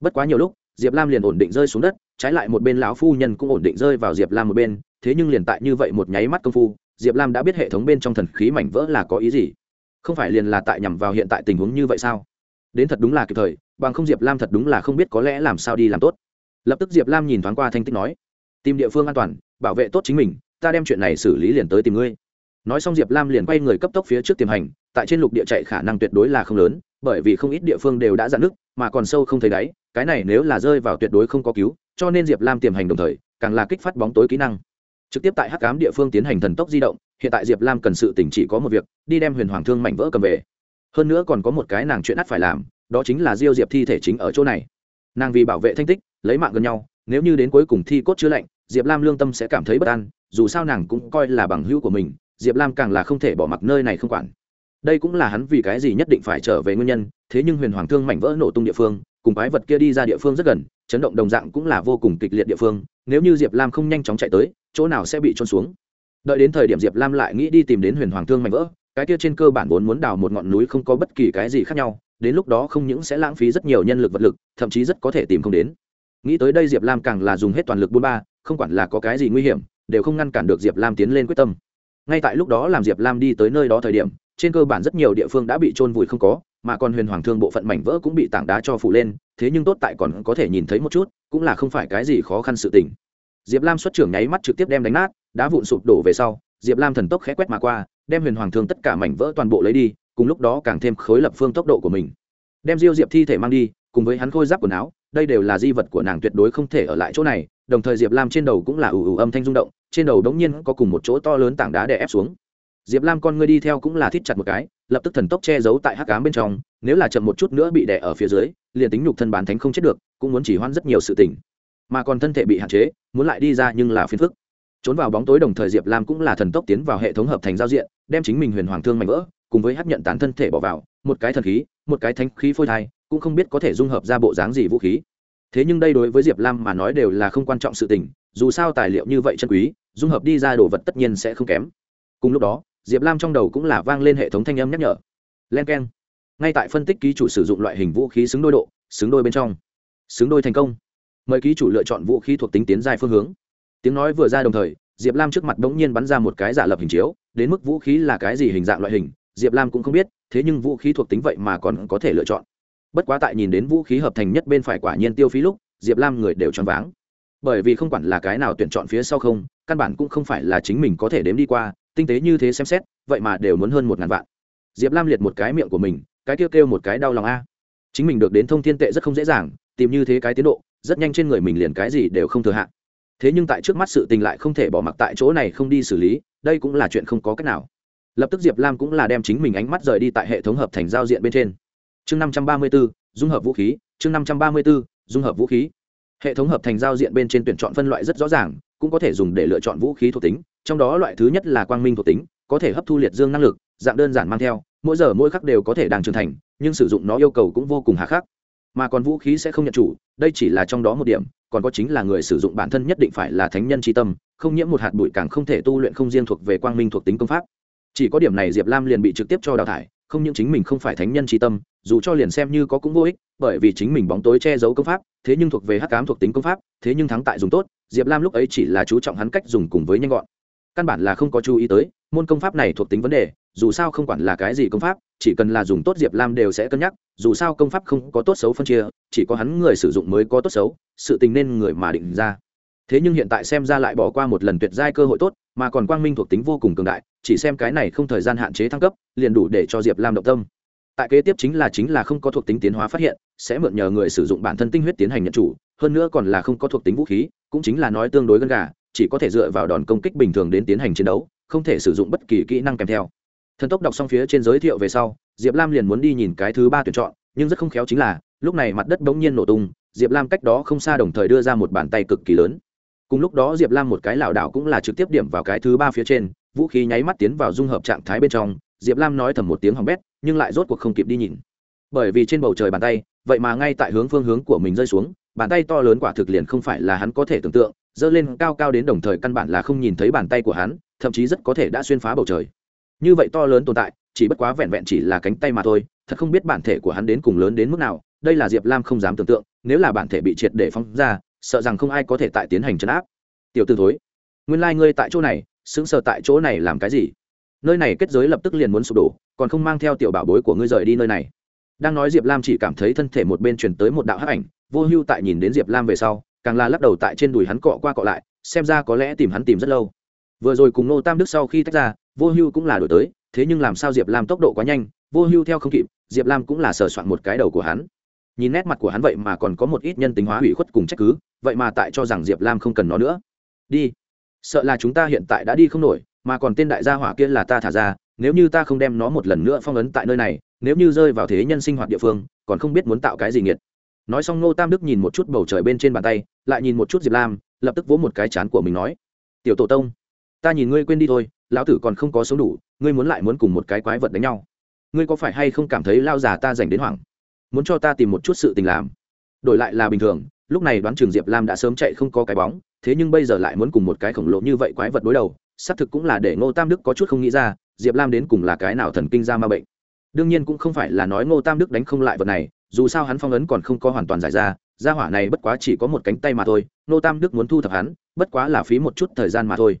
Bất quá nhiều lúc, diệp lam liền ổn định rơi xuống đất, trái lại một bên lão phu nhân cũng ổn định rơi vào diệp lam một bên, thế nhưng liền tại như vậy một nháy mắt công phu, diệp lam đã biết hệ thống bên trong thần khí mảnh vỡ là có ý gì. Không phải liền là tại nhằm vào hiện tại tình huống như vậy sao? Đến thật đúng là kịp thời, bằng không diệp lam thật đúng là không biết có lẽ làm sao đi làm tốt. Lập tức diệp lam nhìn thoáng qua thanh tích nói, tìm địa phương an toàn, bảo vệ tốt chính mình, ta đem chuyện này xử lý liền tới tìm ngươi nói xong diệp lam liền quay người cấp tốc phía trước tiềm hành, tại trên lục địa chạy khả năng tuyệt đối là không lớn, bởi vì không ít địa phương đều đã dạn nứt, mà còn sâu không thấy đáy, cái này nếu là rơi vào tuyệt đối không có cứu, cho nên diệp lam tiềm hành đồng thời, càng là kích phát bóng tối kỹ năng. Trực tiếp tại hắc cám địa phương tiến hành thần tốc di động, hiện tại diệp lam cần sự tỉnh chỉ có một việc, đi đem huyền hoàng thương mảnh vỡ cầm về. Hơn nữa còn có một cái nàng chuyện ắt phải làm, đó chính là diêu diệp thi thể chính ở chỗ này. Nàng vì bảo vệ thanh tích, lấy mạng gần nhau, nếu như đến cuối cùng thi cốt chưa lạnh, diệp lam lương tâm sẽ cảm thấy bất an, dù sao nàng cũng coi là bằng hữu của mình diệp lam càng là không thể bỏ mặc nơi này không quản. Đây cũng là hắn vì cái gì nhất định phải trở về nguyên nhân, thế nhưng huyền hoàng thương mảnh vỡ nổ tung địa phương, cùng quái vật kia đi ra địa phương rất gần, chấn động đồng dạng cũng là vô cùng kịch liệt địa phương, nếu như diệp lam không nhanh chóng chạy tới, chỗ nào sẽ bị trôn xuống. Đợi đến thời điểm diệp lam lại nghĩ đi tìm đến huyền hoàng thương mảnh vỡ, cái kia trên cơ bản vốn muốn đào một ngọn núi không có bất kỳ cái gì khác nhau, đến lúc đó không những sẽ lãng phí rất nhiều nhân lực vật lực, thậm chí rất có thể tìm không đến. Nghĩ tới đây diệp lam càng là dùng hết toàn lực buôn ba, không quản là có cái gì nguy hiểm, đều không ngăn cản được diệp lam tiến lên quyết tâm ngay tại lúc đó làm diệp lam đi tới nơi đó thời điểm, trên cơ bản rất nhiều địa phương đã bị trôn vùi không có, mà còn huyền hoàng thương bộ phận mảnh vỡ cũng bị tảng đá cho phủ lên, thế nhưng tốt tại còn có thể nhìn thấy một chút, cũng là không phải cái gì khó khăn sự tình. Diệp lam xuất trưởng nháy mắt trực tiếp đem đánh nát, đá vụn sụp đổ về sau, diệp lam thần tốc khẽ quét mà qua, đem huyền hoàng thương tất cả mảnh vỡ toàn bộ lấy đi, cùng lúc đó càng thêm khối lập phương tốc độ của mình. Đem diêu diệp thi thể mang đi, cùng với hắn khôi giáp quần áo, đây đều là di vật của nàng tuyệt đối không thể ở lại chỗ này, đồng thời diệp lam trên đầu cũng là ủ ủ âm thanh rung động trên đầu đống nhiên có cùng một chỗ to lớn tảng đá đè ép xuống. Diệp lam con ngươi đi theo cũng là thít chặt một cái, lập tức thần tốc che giấu tại hắc cám bên trong, nếu là chậm một chút nữa bị đè ở phía dưới, liền tính nhục thân bán thánh không chết được, cũng muốn chỉ hoan rất nhiều sự tình. Mà còn thân thể bị hạn chế, muốn lại đi ra nhưng là phiền phức. Trốn vào bóng tối đồng thời diệp lam cũng là thần tốc tiến vào hệ thống hợp thành giao diện, đem chính mình huyền hoàng thương mạnh vỡ, cùng với hát nhận tán thân thể bỏ vào, một cái thần khí, một cái thanh khí phôi thai, cũng không biết có thể dung hợp ra bộ dáng gì vũ khí. Thế nhưng đây đối với diệp lam mà nói đều là không quan trọng sự tình dù sao tài liệu như vậy chân quý, dung hợp đi ra đồ vật tất nhiên sẽ không kém. Cùng lúc đó, diệp lam trong đầu cũng là vang lên hệ thống thanh âm nhắc nhở. Len k e n ngay tại phân tích ký chủ sử dụng loại hình vũ khí xứng đôi độ, xứng đôi bên trong. Xứng đôi thành công. Mời ký chủ lựa chọn vũ khí thuộc tính tiến dài phương hướng. Tiếng nói vừa ra đồng thời, diệp lam trước mặt đ ố n g nhiên bắn ra một cái giả lập hình chiếu, đến mức vũ khí là cái gì hình dạng loại hình, diệp lam cũng không biết, thế nhưng vũ khí thuộc tính vậy mà còn có thể lựa chọn. Bất quá tại nhìn đến vũ khí hợp thành nhất bên phải quả nhiên tiêu phí lúc, diệp lam người đều choáng váng bởi vì không quản là cái nào tuyển chọn phía sau không, căn bản cũng không phải là chính mình có thể đếm đi qua, tinh tế như thế xem xét, vậy mà đều muốn hơn một ngàn vạn. Diệp lam liệt một cái miệng của mình, cái kêu kêu một cái đau lòng a. Chính mình được đến thông thiên tệ rất không dễ dàng, tìm như thế cái tiến độ, rất nhanh trên người mình liền cái gì đều không thừa hạn thế nhưng tại trước mắt sự tình lại không thể bỏ mặc tại chỗ này không đi xử lý, đây cũng là chuyện không có cách nào. Lập tức diệp lam cũng là đem chính mình ánh mắt rời đi tại hệ thống hợp thành giao diện bên trên. Chương năm trăm ba mươi b ố dung hợp vũ khí, chương năm trăm ba mươi b ố dung hợp vũ khí hệ thống hợp thành giao diện bên trên tuyển chọn phân loại rất rõ ràng, cũng có thể dùng để lựa chọn vũ khí thuộc tính, trong đó loại thứ nhất là quang minh thuộc tính, có thể hấp thu liệt dương năng lực, dạng đơn giản mang theo, mỗi giờ mỗi khắc đều có thể đang trưởng thành, nhưng sử dụng nó yêu cầu cũng vô cùng hà khắc. Mà còn vũ khí sẽ không nhận chủ, đây chỉ là trong đó một điểm, còn có chính là người sử dụng bản thân nhất định phải là thánh nhân tri tâm, không nhiễm một hạt bụi càng không thể tu luyện không riêng thuộc về quang minh thuộc tính công pháp. Chỉ có điểm này diệp lam liền bị trực tiếp cho đào thải không những chính mình không phải thánh nhân tri tâm, dù cho liền xem như có cũng vô ích, bởi vì chính mình bóng tối che giấu công pháp, thế nhưng thuộc về hắc cám thuộc tính công pháp, thế nhưng thắng tại dùng tốt, diệp lam lúc ấy chỉ là chú trọng hắn cách dùng cùng với nhanh gọn. Căn bản là không có chú ý tới, môn công pháp này thuộc tính vấn đề, dù sao không quản là cái gì công pháp, chỉ cần là dùng tốt diệp lam đều sẽ cân nhắc, dù sao công pháp không có tốt xấu phân chia, chỉ có hắn người sử dụng mới có tốt xấu, sự tình nên người mà định ra thế nhưng hiện tại xem ra lại bỏ qua một lần tuyệt giai cơ hội tốt, mà còn quang minh thuộc tính vô cùng cường đại, chỉ xem cái này không thời gian hạn chế thăng cấp, liền đủ để cho diệp lam động tâm. Tại kế tiếp chính là chính là không có thuộc tính tiến hóa phát hiện, sẽ mượn nhờ người sử dụng bản thân tinh huyết tiến hành nhận chủ, hơn nữa còn là không có thuộc tính vũ khí, cũng chính là nói tương đối gần gà, chỉ có thể dựa vào đòn công kích bình thường đến tiến hành chiến đấu, không thể sử dụng bất kỳ kỹ năng kèm theo. Thần tốc đọc xong phía trên giới thiệu về sau, diệp lam liền muốn đi nhìn cái thứ ba tuyển chọn, nhưng rất không khéo chính là, lúc này mặt đất bỗng nhiên nổ tung, diệp lam cách đó không xa đồng thời đưa ra một bàn tay cực kỳ lớn cùng lúc đó diệp lam một cái lảo đảo cũng là trực tiếp điểm vào cái thứ ba phía trên, vũ khí nháy mắt tiến vào dung hợp trạng thái bên trong, diệp lam nói thầm một tiếng hỏng bét, nhưng lại rốt cuộc không kịp đi nhìn. Bởi vì trên bầu trời bàn tay, vậy mà ngay tại hướng phương hướng của mình rơi xuống, bàn tay to lớn quả thực liền không phải là hắn có thể tưởng tượng dơ lên cao cao đến đồng thời căn bản là không nhìn thấy bàn tay của hắn, thậm chí rất có thể đã xuyên phá bầu trời. Như vậy to lớn tồn tại, chỉ bất quá vẹn vẹn chỉ là cánh tay mà thôi, thật không biết bản thể của hắn đến cùng lớn đến mức nào, đây là diệp lam không dám tưởng tượng, nếu là bản thể bị triệt để phóng ra sợ rằng không ai có thể tại tiến hành chấn áp. Tiểu t thối, nguyên lai、like、ngươi tại chỗ này, sững sờ tại chỗ này làm cái gì? Nơi này kết giới lập tức liền muốn sụp đổ, còn không mang theo tiểu bảo bối của ngươi rời đi nơi này. Đang nói diệp lam chỉ cảm thấy thân thể một bên chuyển tới một đạo hắc ảnh, vô hưu tại nhìn đến diệp lam về sau, càng là lắc đầu tại trên đùi hắn cọ qua cọ lại, xem ra có lẽ tìm hắn tìm rất lâu. Vừa rồi cùng nô tam đức sau khi tách ra, vô hưu cũng là đổi tới, thế nhưng làm sao diệp lam tốc độ quá nhanh, vô hưu theo không kịp, diệp lam cũng là sờ soạn một cái đầu của hắn nhìn nét mặt của hắn vậy mà còn có một ít nhân tính hóa hủy khuất cùng trách cứ, vậy mà tại cho rằng diệp lam không cần nó nữa. Đi. Sợ là chúng ta hiện tại đã đi không nổi, mà còn tên đại gia hỏa kia là ta thả ra, nếu như ta không đem nó một lần nữa phong ấn tại nơi này, nếu như rơi vào thế nhân sinh hoạt địa phương, còn không biết muốn tạo cái gì nghiệt. Nói xong ngô tam đức nhìn một chút bầu trời bên trên bàn tay, lại nhìn một chút diệp lam, lập tức vỗ một cái chán của mình nói, tiểu tổ tông, ta nhìn ngươi quên đi thôi, lão tử còn không có sống đủ, ngươi muốn lại muốn cùng một cái quái vật đánh nhau. Ngươi có phải hay không cảm thấy lao già ta dành đến hoảng? Muốn cho ta tìm một chút sự tình làm. Đổi lại là bình thường, lúc này đoán trường diệp lam đã sớm chạy không có cái bóng, thế nhưng bây giờ lại muốn cùng một cái khổng lồ như vậy quái vật đối đầu, xác thực cũng là để ngô tam đức có chút không nghĩ ra, diệp lam đến cùng là cái nào thần kinh ra ma bệnh. Đương nhiên cũng không phải là nói ngô tam đức đánh không lại vật này, dù sao hắn phong ấn còn không có hoàn toàn giải ra, gia hỏa này bất quá chỉ có một cánh tay mà thôi, ngô tam đức muốn thu thập hắn, bất quá là phí một chút thời gian mà thôi.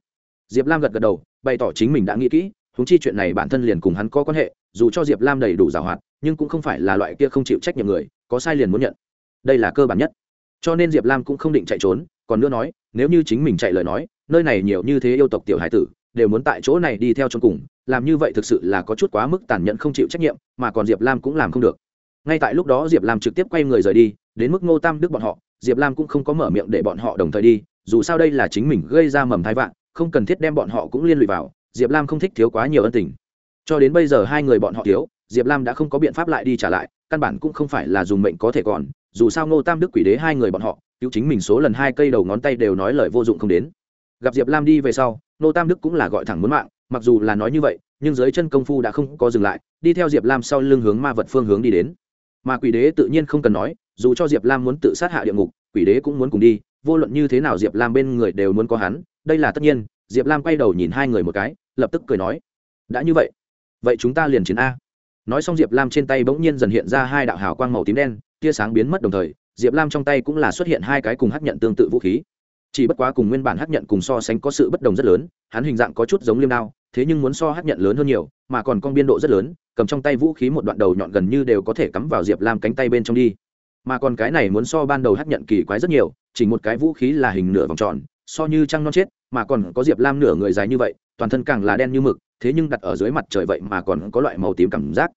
Diệp lam gật gật đầu, bày tỏ chính mình đã nghĩ kỹ húng chi chuyện này bản thân liền cùng hắn có quan hệ, dù cho diệp lam đầy đủ giảo hoạt nhưng cũng không phải là loại kia không chịu trách nhiệm người, có sai liền muốn nhận. Đây là cơ bản nhất. Cho nên diệp lam cũng không định chạy trốn, còn nữa nói, nếu như chính mình chạy lời nói, nơi này nhiều như thế yêu tộc tiểu hải tử, đều muốn tại chỗ này đi theo trong cùng, làm như vậy thực sự là có chút quá mức tàn nhẫn không chịu trách nhiệm, mà còn diệp lam cũng làm không được. Ngay tại lúc đó diệp lam trực tiếp quay người rời đi, đến mức ngô tam đức bọn họ, diệp lam cũng không có mở miệng để bọn họ đồng thời đi, dù sao đây là chính mình gây ra mầm thai vạn, không cần thiết đem bọn họ cũng liên lụy vào, diệp lam không thích thiếu quá nhiều ân tình. Cho đến bây giờ hai người bọn họ thiếu diệp lam đã không có biện pháp lại đi trả lại, căn bản cũng không phải là dùng mệnh có thể còn, dù sao ngô tam đức quỷ đế hai người bọn họ, cứu chính mình số lần hai cây đầu ngón tay đều nói lời vô dụng không đến. Gặp diệp lam đi về sau, ngô tam đức cũng là gọi thẳng muốn mạng, mặc dù là nói như vậy, nhưng dưới chân công phu đã không có dừng lại, đi theo diệp lam sau lưng hướng ma vật phương hướng đi đến. Mà quỷ đế tự nhiên không cần nói, dù cho diệp lam muốn tự sát hạ địa ngục, quỷ đế cũng muốn cùng đi, vô luận như thế nào diệp lam bên người đều muốn có hắn, đây là tất nhiên, diệp lam quay đầu nhìn hai người một cái, lập tức cười nói, đã như vậy vậy chúng ta liền chiến a nói xong diệp lam trên tay bỗng nhiên dần hiện ra hai đạo hào quang màu tím đen, tia sáng biến mất đồng thời, diệp lam trong tay cũng là xuất hiện hai cái cùng hắc nhận tương tự vũ khí. Chỉ bất quá cùng nguyên bản hắc nhận cùng so sánh có sự bất đồng rất lớn, hắn hình dạng có chút giống liêm đao, thế nhưng muốn so hắc nhận lớn hơn nhiều, mà còn con biên độ rất lớn, cầm trong tay vũ khí một đoạn đầu nhọn gần như đều có thể cắm vào diệp lam cánh tay bên trong đi. Mà còn cái này muốn so ban đầu hắc nhận kỳ quái rất nhiều, chỉ một cái vũ khí là hình nửa vòng tròn, so như trăng non chết, mà còn có diệp lam nửa người dài như vậy toàn thân càng là đen như mực, thế nhưng đặt ở dưới mặt trời vậy mà còn có loại màu tím cảm giác.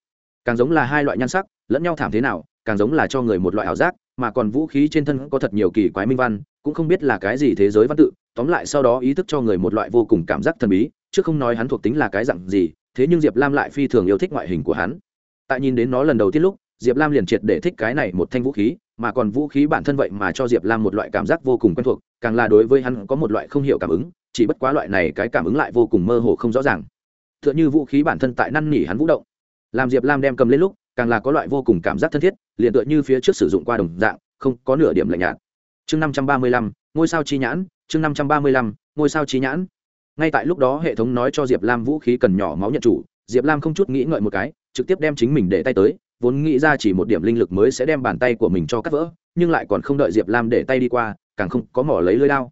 Càng giống là hai loại nhan sắc, lẫn nhau thảm thế nào, càng giống là cho người một loại ảo giác, mà còn vũ khí trên thân có thật nhiều kỳ quái minh văn, cũng không biết là cái gì thế giới văn tự, tóm lại sau đó ý thức cho người một loại vô cùng cảm giác thần bí, chứ không nói hắn thuộc tính là cái dặn gì, thế nhưng diệp lam lại phi thường yêu thích ngoại hình của hắn. Tại nhìn đến nó lần đầu tiên lúc, diệp lam liền triệt để thích cái này một thanh vũ khí, mà còn vũ khí bản thân vậy mà cho diệp lam một loại cảm giác vô cùng quen thuộc, càng là đối với hắn có một loại không hiểu cảm ứng chỉ bất quá loại này cái cảm ứng lại vô cùng mơ hồ không rõ ràng. T h ư ợ n h ư vũ khí bản thân tại năn nỉ hắn vũ động. Làm diệp lam đem cầm lên lúc, càng là có loại vô cùng cảm giác thân thiết, liền tựa như phía trước sử dụng qua đồng dạng, không có nửa điểm lạnh nhạt. Chương năm trăm ba mươi lăm, ngôi sao chi nhãn, chương năm trăm ba mươi lăm, ngôi sao chi nhãn. Ngay tại lúc đó hệ thống nói cho diệp lam vũ khí cần nhỏ máu nhận chủ, diệp lam không chút nghĩ ngợi một cái, trực tiếp đem chính mình để tay tới, vốn nghĩ ra chỉ một điểm linh lực mới sẽ đem bàn tay của mình cho cắt vỡ, nhưng lại còn không đợi diệp lam để tay đi qua, càng không có mỏ lấy lưới đao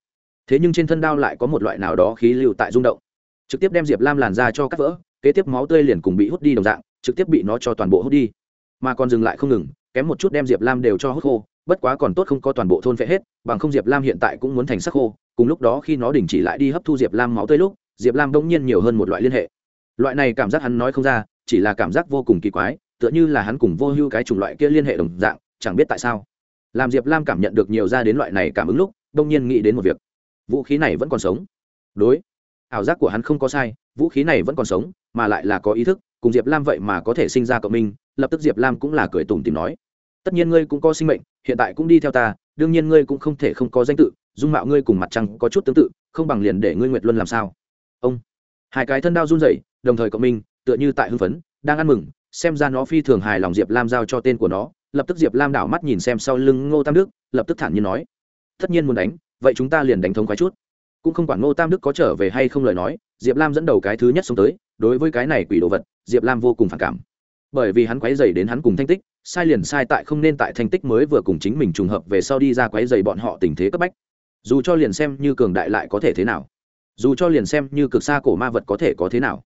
thế nhưng trên thân đao lại có một loại nào đó khí lưu tại rung động. Trực tiếp đem diệp lam làn ra cho cắt vỡ, kế tiếp máu tươi liền cùng bị hút đi đồng dạng, trực tiếp bị nó cho toàn bộ hút đi. Mà còn dừng lại không ngừng, kém một chút đem diệp lam đều cho hút khô, bất quá còn tốt không có toàn bộ thôn phệ hết, bằng không diệp lam hiện tại cũng muốn thành sắc khô. Cùng lúc đó khi nó đình chỉ lại đi hấp thu diệp lam máu tươi lúc, diệp lam đông nhiên nhiều hơn một loại liên hệ. Loại này cảm giác hắn nói không ra, chỉ là cảm giác vô cùng kỳ quái, tựa như là hắn cùng vô hưu cái chủng loại kia liên hệ đồng dạng, chẳng biết tại sao. Làm diệp lam cảm nhận được nhiều ra đến loại này cảm ứng lúc đông nhiên nghĩ đến một việc vũ khí này vẫn còn sống. Đối, ảo giác của hắn không có sai, vũ khí này vẫn còn sống, mà lại là có ý thức, cùng diệp lam vậy mà có thể sinh ra cộng minh, lập tức diệp lam cũng là cười tủm tìm nói, tất nhiên ngươi cũng có sinh mệnh, hiện tại cũng đi theo ta, đương nhiên ngươi cũng không thể không có danh tự, dung mạo ngươi cùng mặt trăng có chút tương tự, không bằng liền để ngươi nguyệt luân làm sao? Ông, hai cái thân đao run rẩy, đồng thời cộng minh, tựa như tại hưng phấn, đang ăn mừng, xem ra nó phi thường hài lòng diệp lam giao cho tên của nó, lập tức diệp lam đảo mắt nhìn xem sau lưng ngô tam đức, lập tức thản nhiên nói, tất nhiên muốn đánh vậy chúng ta liền đánh thống quái chút. Cũng không quản ngô tam đức có trở về hay không lời nói, diệp lam dẫn đầu cái thứ nhất xuống tới, đối với cái này quỷ đồ vật, diệp lam vô cùng phản cảm. Bởi vì hắn quấy dày đến hắn cùng thanh tích, sai liền sai tại không nên tại thanh tích mới vừa cùng chính mình trùng hợp về sau đi ra quấy dày bọn họ tình thế cấp bách. Dù cho liền xem như cường đại lại có thể thế nào? Dù cho liền xem như cực xa cổ ma vật có thể có thế nào?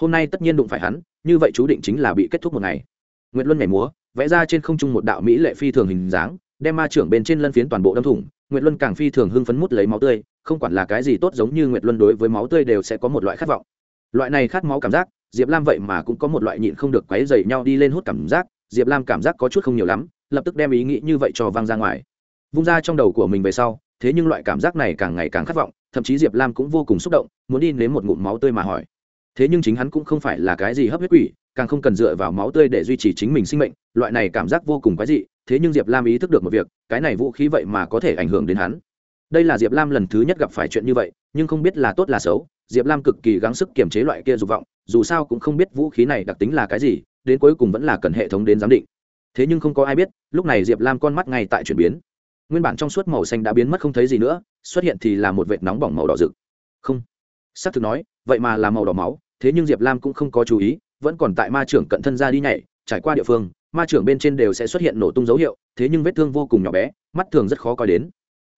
Hôm nay tất nhiên đụng phải hắn, như vậy chú định chính là bị kết thúc một ngày. Nguyễn luân nhảy múa, vẽ ra trên không trung một đạo mỹ lệ phi thường hình dáng, đem ma trưởng bên trên lân phiến toàn bộ đâm thủng nguyệt luân càng phi thường hưng phấn mút lấy máu tươi, không quản là cái gì tốt giống như nguyệt luân đối với máu tươi đều sẽ có một loại khát vọng. Loại này khát máu cảm giác, diệp lam vậy mà cũng có một loại nhịn không được quấy dày nhau đi lên hút cảm giác, diệp lam cảm giác có chút không nhiều lắm, lập tức đem ý nghĩ như vậy cho vang ra ngoài. Vung ra trong đầu của mình về sau, thế nhưng loại cảm giác này càng ngày càng khát vọng, thậm chí diệp lam cũng vô cùng xúc động, muốn đi nếm một ngụm máu tươi mà hỏi. Thế nhưng chính hắn cũng không phải là cái gì hấp huyết quỷ, càng không cần dựa vào máu tươi để duy trì chính mình sinh mệnh, loại này cảm giác vô cùng quái dị thế nhưng diệp lam ý thức được một việc, cái này vũ khí vậy mà có thể ảnh hưởng đến hắn. Đây là diệp lam lần thứ nhất gặp phải chuyện như vậy, nhưng không biết là tốt là xấu, diệp lam cực kỳ gắng sức kiềm chế loại kia dục vọng, dù sao cũng không biết vũ khí này đặc tính là cái gì, đến cuối cùng vẫn là cần hệ thống đến giám định. Thế nhưng không có ai biết, lúc này diệp lam con mắt ngay tại chuyển biến. Nguyên bản trong suốt màu xanh đã biến mất không thấy gì nữa, xuất hiện thì là một vệt nóng bỏng màu đỏ rực. Không. S ắ c thực nói, vậy mà là màu đỏ máu, thế nhưng diệp lam cũng không có chú ý, vẫn còn tại ma trưởng cận thân ra đi nhảy, trải qua địa phương ma trưởng bên trên đều sẽ xuất hiện nổ tung dấu hiệu, thế nhưng vết thương vô cùng nhỏ bé, mắt thường rất khó coi đến.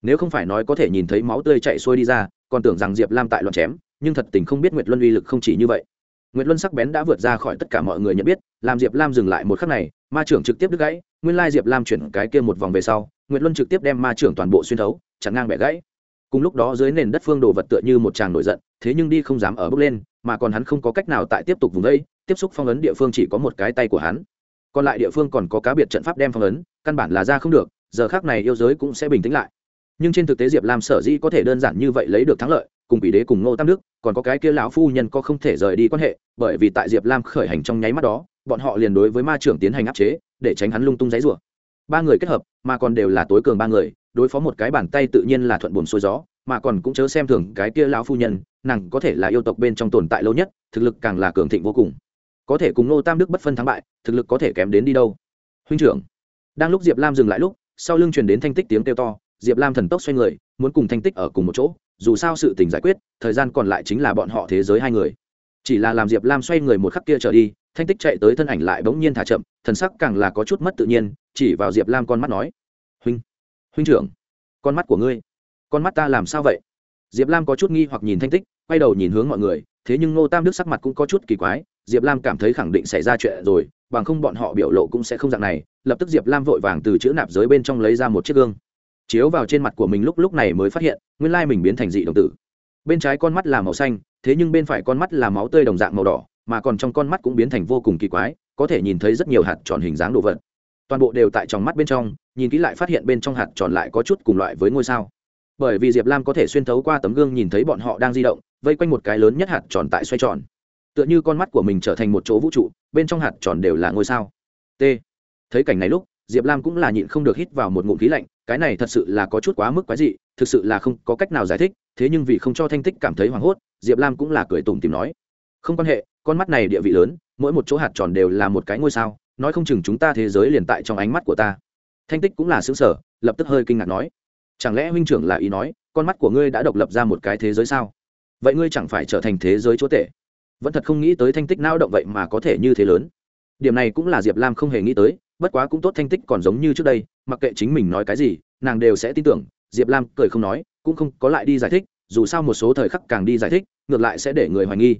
Nếu không phải nói có thể nhìn thấy máu tươi chạy xuôi đi ra, còn tưởng rằng diệp lam tại loạn chém, nhưng thật tình không biết nguyệt luân uy lực không chỉ như vậy. Nguyệt luân sắc bén đã vượt ra khỏi tất cả mọi người nhận biết, làm diệp lam dừng lại một khắc này, ma trưởng trực tiếp đứt gãy, nguyên lai diệp lam chuyển cái kia một vòng về sau, nguyệt luân trực tiếp đem ma trưởng toàn bộ xuyên thấu, chặn ngang bẻ gãy. Cùng lúc đó dưới nền đất phương đồ vật tựa như một tràng nổi giận, thế nhưng đi không dám ở bước lên, mà còn hắn không có cách nào tại tiếp tục vùng đây tiếp xúc phong ấn địa phương chỉ có một cái tay của hắn còn lại địa phương còn có cá biệt trận pháp đem phong ấn, căn bản là ra không được, giờ khác này yêu giới cũng sẽ bình tĩnh lại. Nhưng trên thực tế diệp lam sở dĩ có thể đơn giản như vậy lấy được thắng lợi, cùng quỷ đế cùng ngô tam đức, còn có cái kia lão phu nhân có không thể rời đi quan hệ, bởi vì tại diệp lam khởi hành trong nháy mắt đó, bọn họ liền đối với ma trưởng tiến hành áp chế, để tránh hắn lung tung giấy rủa ba người kết hợp, mà còn đều là tối cường ba người, đối phó một cái bàn tay tự nhiên là thuận buồn xuôi gió, mà còn cũng chớ xem thường cái kia lão phu nhân, nàng có thể là yêu tộc bên trong tồn tại lâu nhất, thực lực càng là cường thịnh vô cùng có thể cùng ngô tam đức bất phân thắng bại, thực lực có thể kém đến đi đâu. Huynh trưởng, đang lúc diệp lam dừng lại lúc, sau lưng truyền đến thanh tích tiếng kêu to, diệp lam thần tốc xoay người, muốn cùng thanh tích ở cùng một chỗ, dù sao sự tình giải quyết, thời gian còn lại chính là bọn họ thế giới hai người. Chỉ là làm diệp lam xoay người một khắc kia trở đi, thanh tích chạy tới thân ảnh lại bỗng nhiên thả chậm, thần sắc càng là có chút mất tự nhiên, chỉ vào diệp lam con mắt nói, huynh huynh trưởng, con mắt của ngươi, con mắt ta làm sao vậy? Diệp lam có chút nghi hoặc nhìn thanh tích, quay đầu nhìn hướng mọi người thế nhưng ngô tam đức sắc mặt cũng có chút kỳ quái, diệp lam cảm thấy khẳng định xảy ra chuyện rồi, bằng không bọn họ biểu lộ cũng sẽ không dạng này, lập tức diệp lam vội vàng từ chữ nạp giới bên trong lấy ra một chiếc gương. Chiếu vào trên mặt của mình lúc lúc này mới phát hiện, nguyên lai mình biến thành dị đồng tử. Bên trái con mắt là màu xanh, thế nhưng bên phải con mắt là máu tươi đồng dạng màu đỏ, mà còn trong con mắt cũng biến thành vô cùng kỳ quái, có thể nhìn thấy rất nhiều hạt tròn hình dáng đồ vật. Toàn bộ đều tại trong mắt bên trong, nhìn kỹ lại phát hiện bên trong hạt tròn lại có chút cùng loại với ngôi sao. Bởi vì diệp lam có thể xuyên thấu qua tấm gương nhìn thấy bọn họ đang di động vây quanh một cái lớn nhất hạt tròn tại xoay tròn. Tựa như con mắt của mình trở thành một chỗ vũ trụ, bên trong hạt tròn đều là ngôi sao. T. Thấy cảnh này lúc, diệp lam cũng là nhịn không được hít vào một ngụm khí lạnh, cái này thật sự là có chút quá mức quái dị, thực sự là không có cách nào giải thích, thế nhưng vì không cho thanh tích cảm thấy hoảng hốt, diệp lam cũng là cười tủm tìm nói. Không quan hệ, con mắt này địa vị lớn, mỗi một chỗ hạt tròn đều là một cái ngôi sao, nói không chừng chúng ta thế giới liền tại trong ánh mắt của ta. Thanh tích cũng là xứng sở lập tức hơi kinh ngạc nói. Chẳng lẽ huynh trưởng là ý nói, con mắt của ngươi đã độc lập ra một cái thế giới sao? Vậy ngươi chẳng phải trở thành thế giới chúa tể? Vẫn thật không nghĩ tới thanh tích nao động vậy mà có thể như thế lớn. Điểm này cũng là diệp lam không hề nghĩ tới, bất quá cũng tốt thanh tích còn giống như trước đây, mặc kệ chính mình nói cái gì, nàng đều sẽ tin tưởng, diệp lam cười không nói, cũng không có lại đi giải thích, dù sao một số thời khắc càng đi giải thích, ngược lại sẽ để người hoài nghi.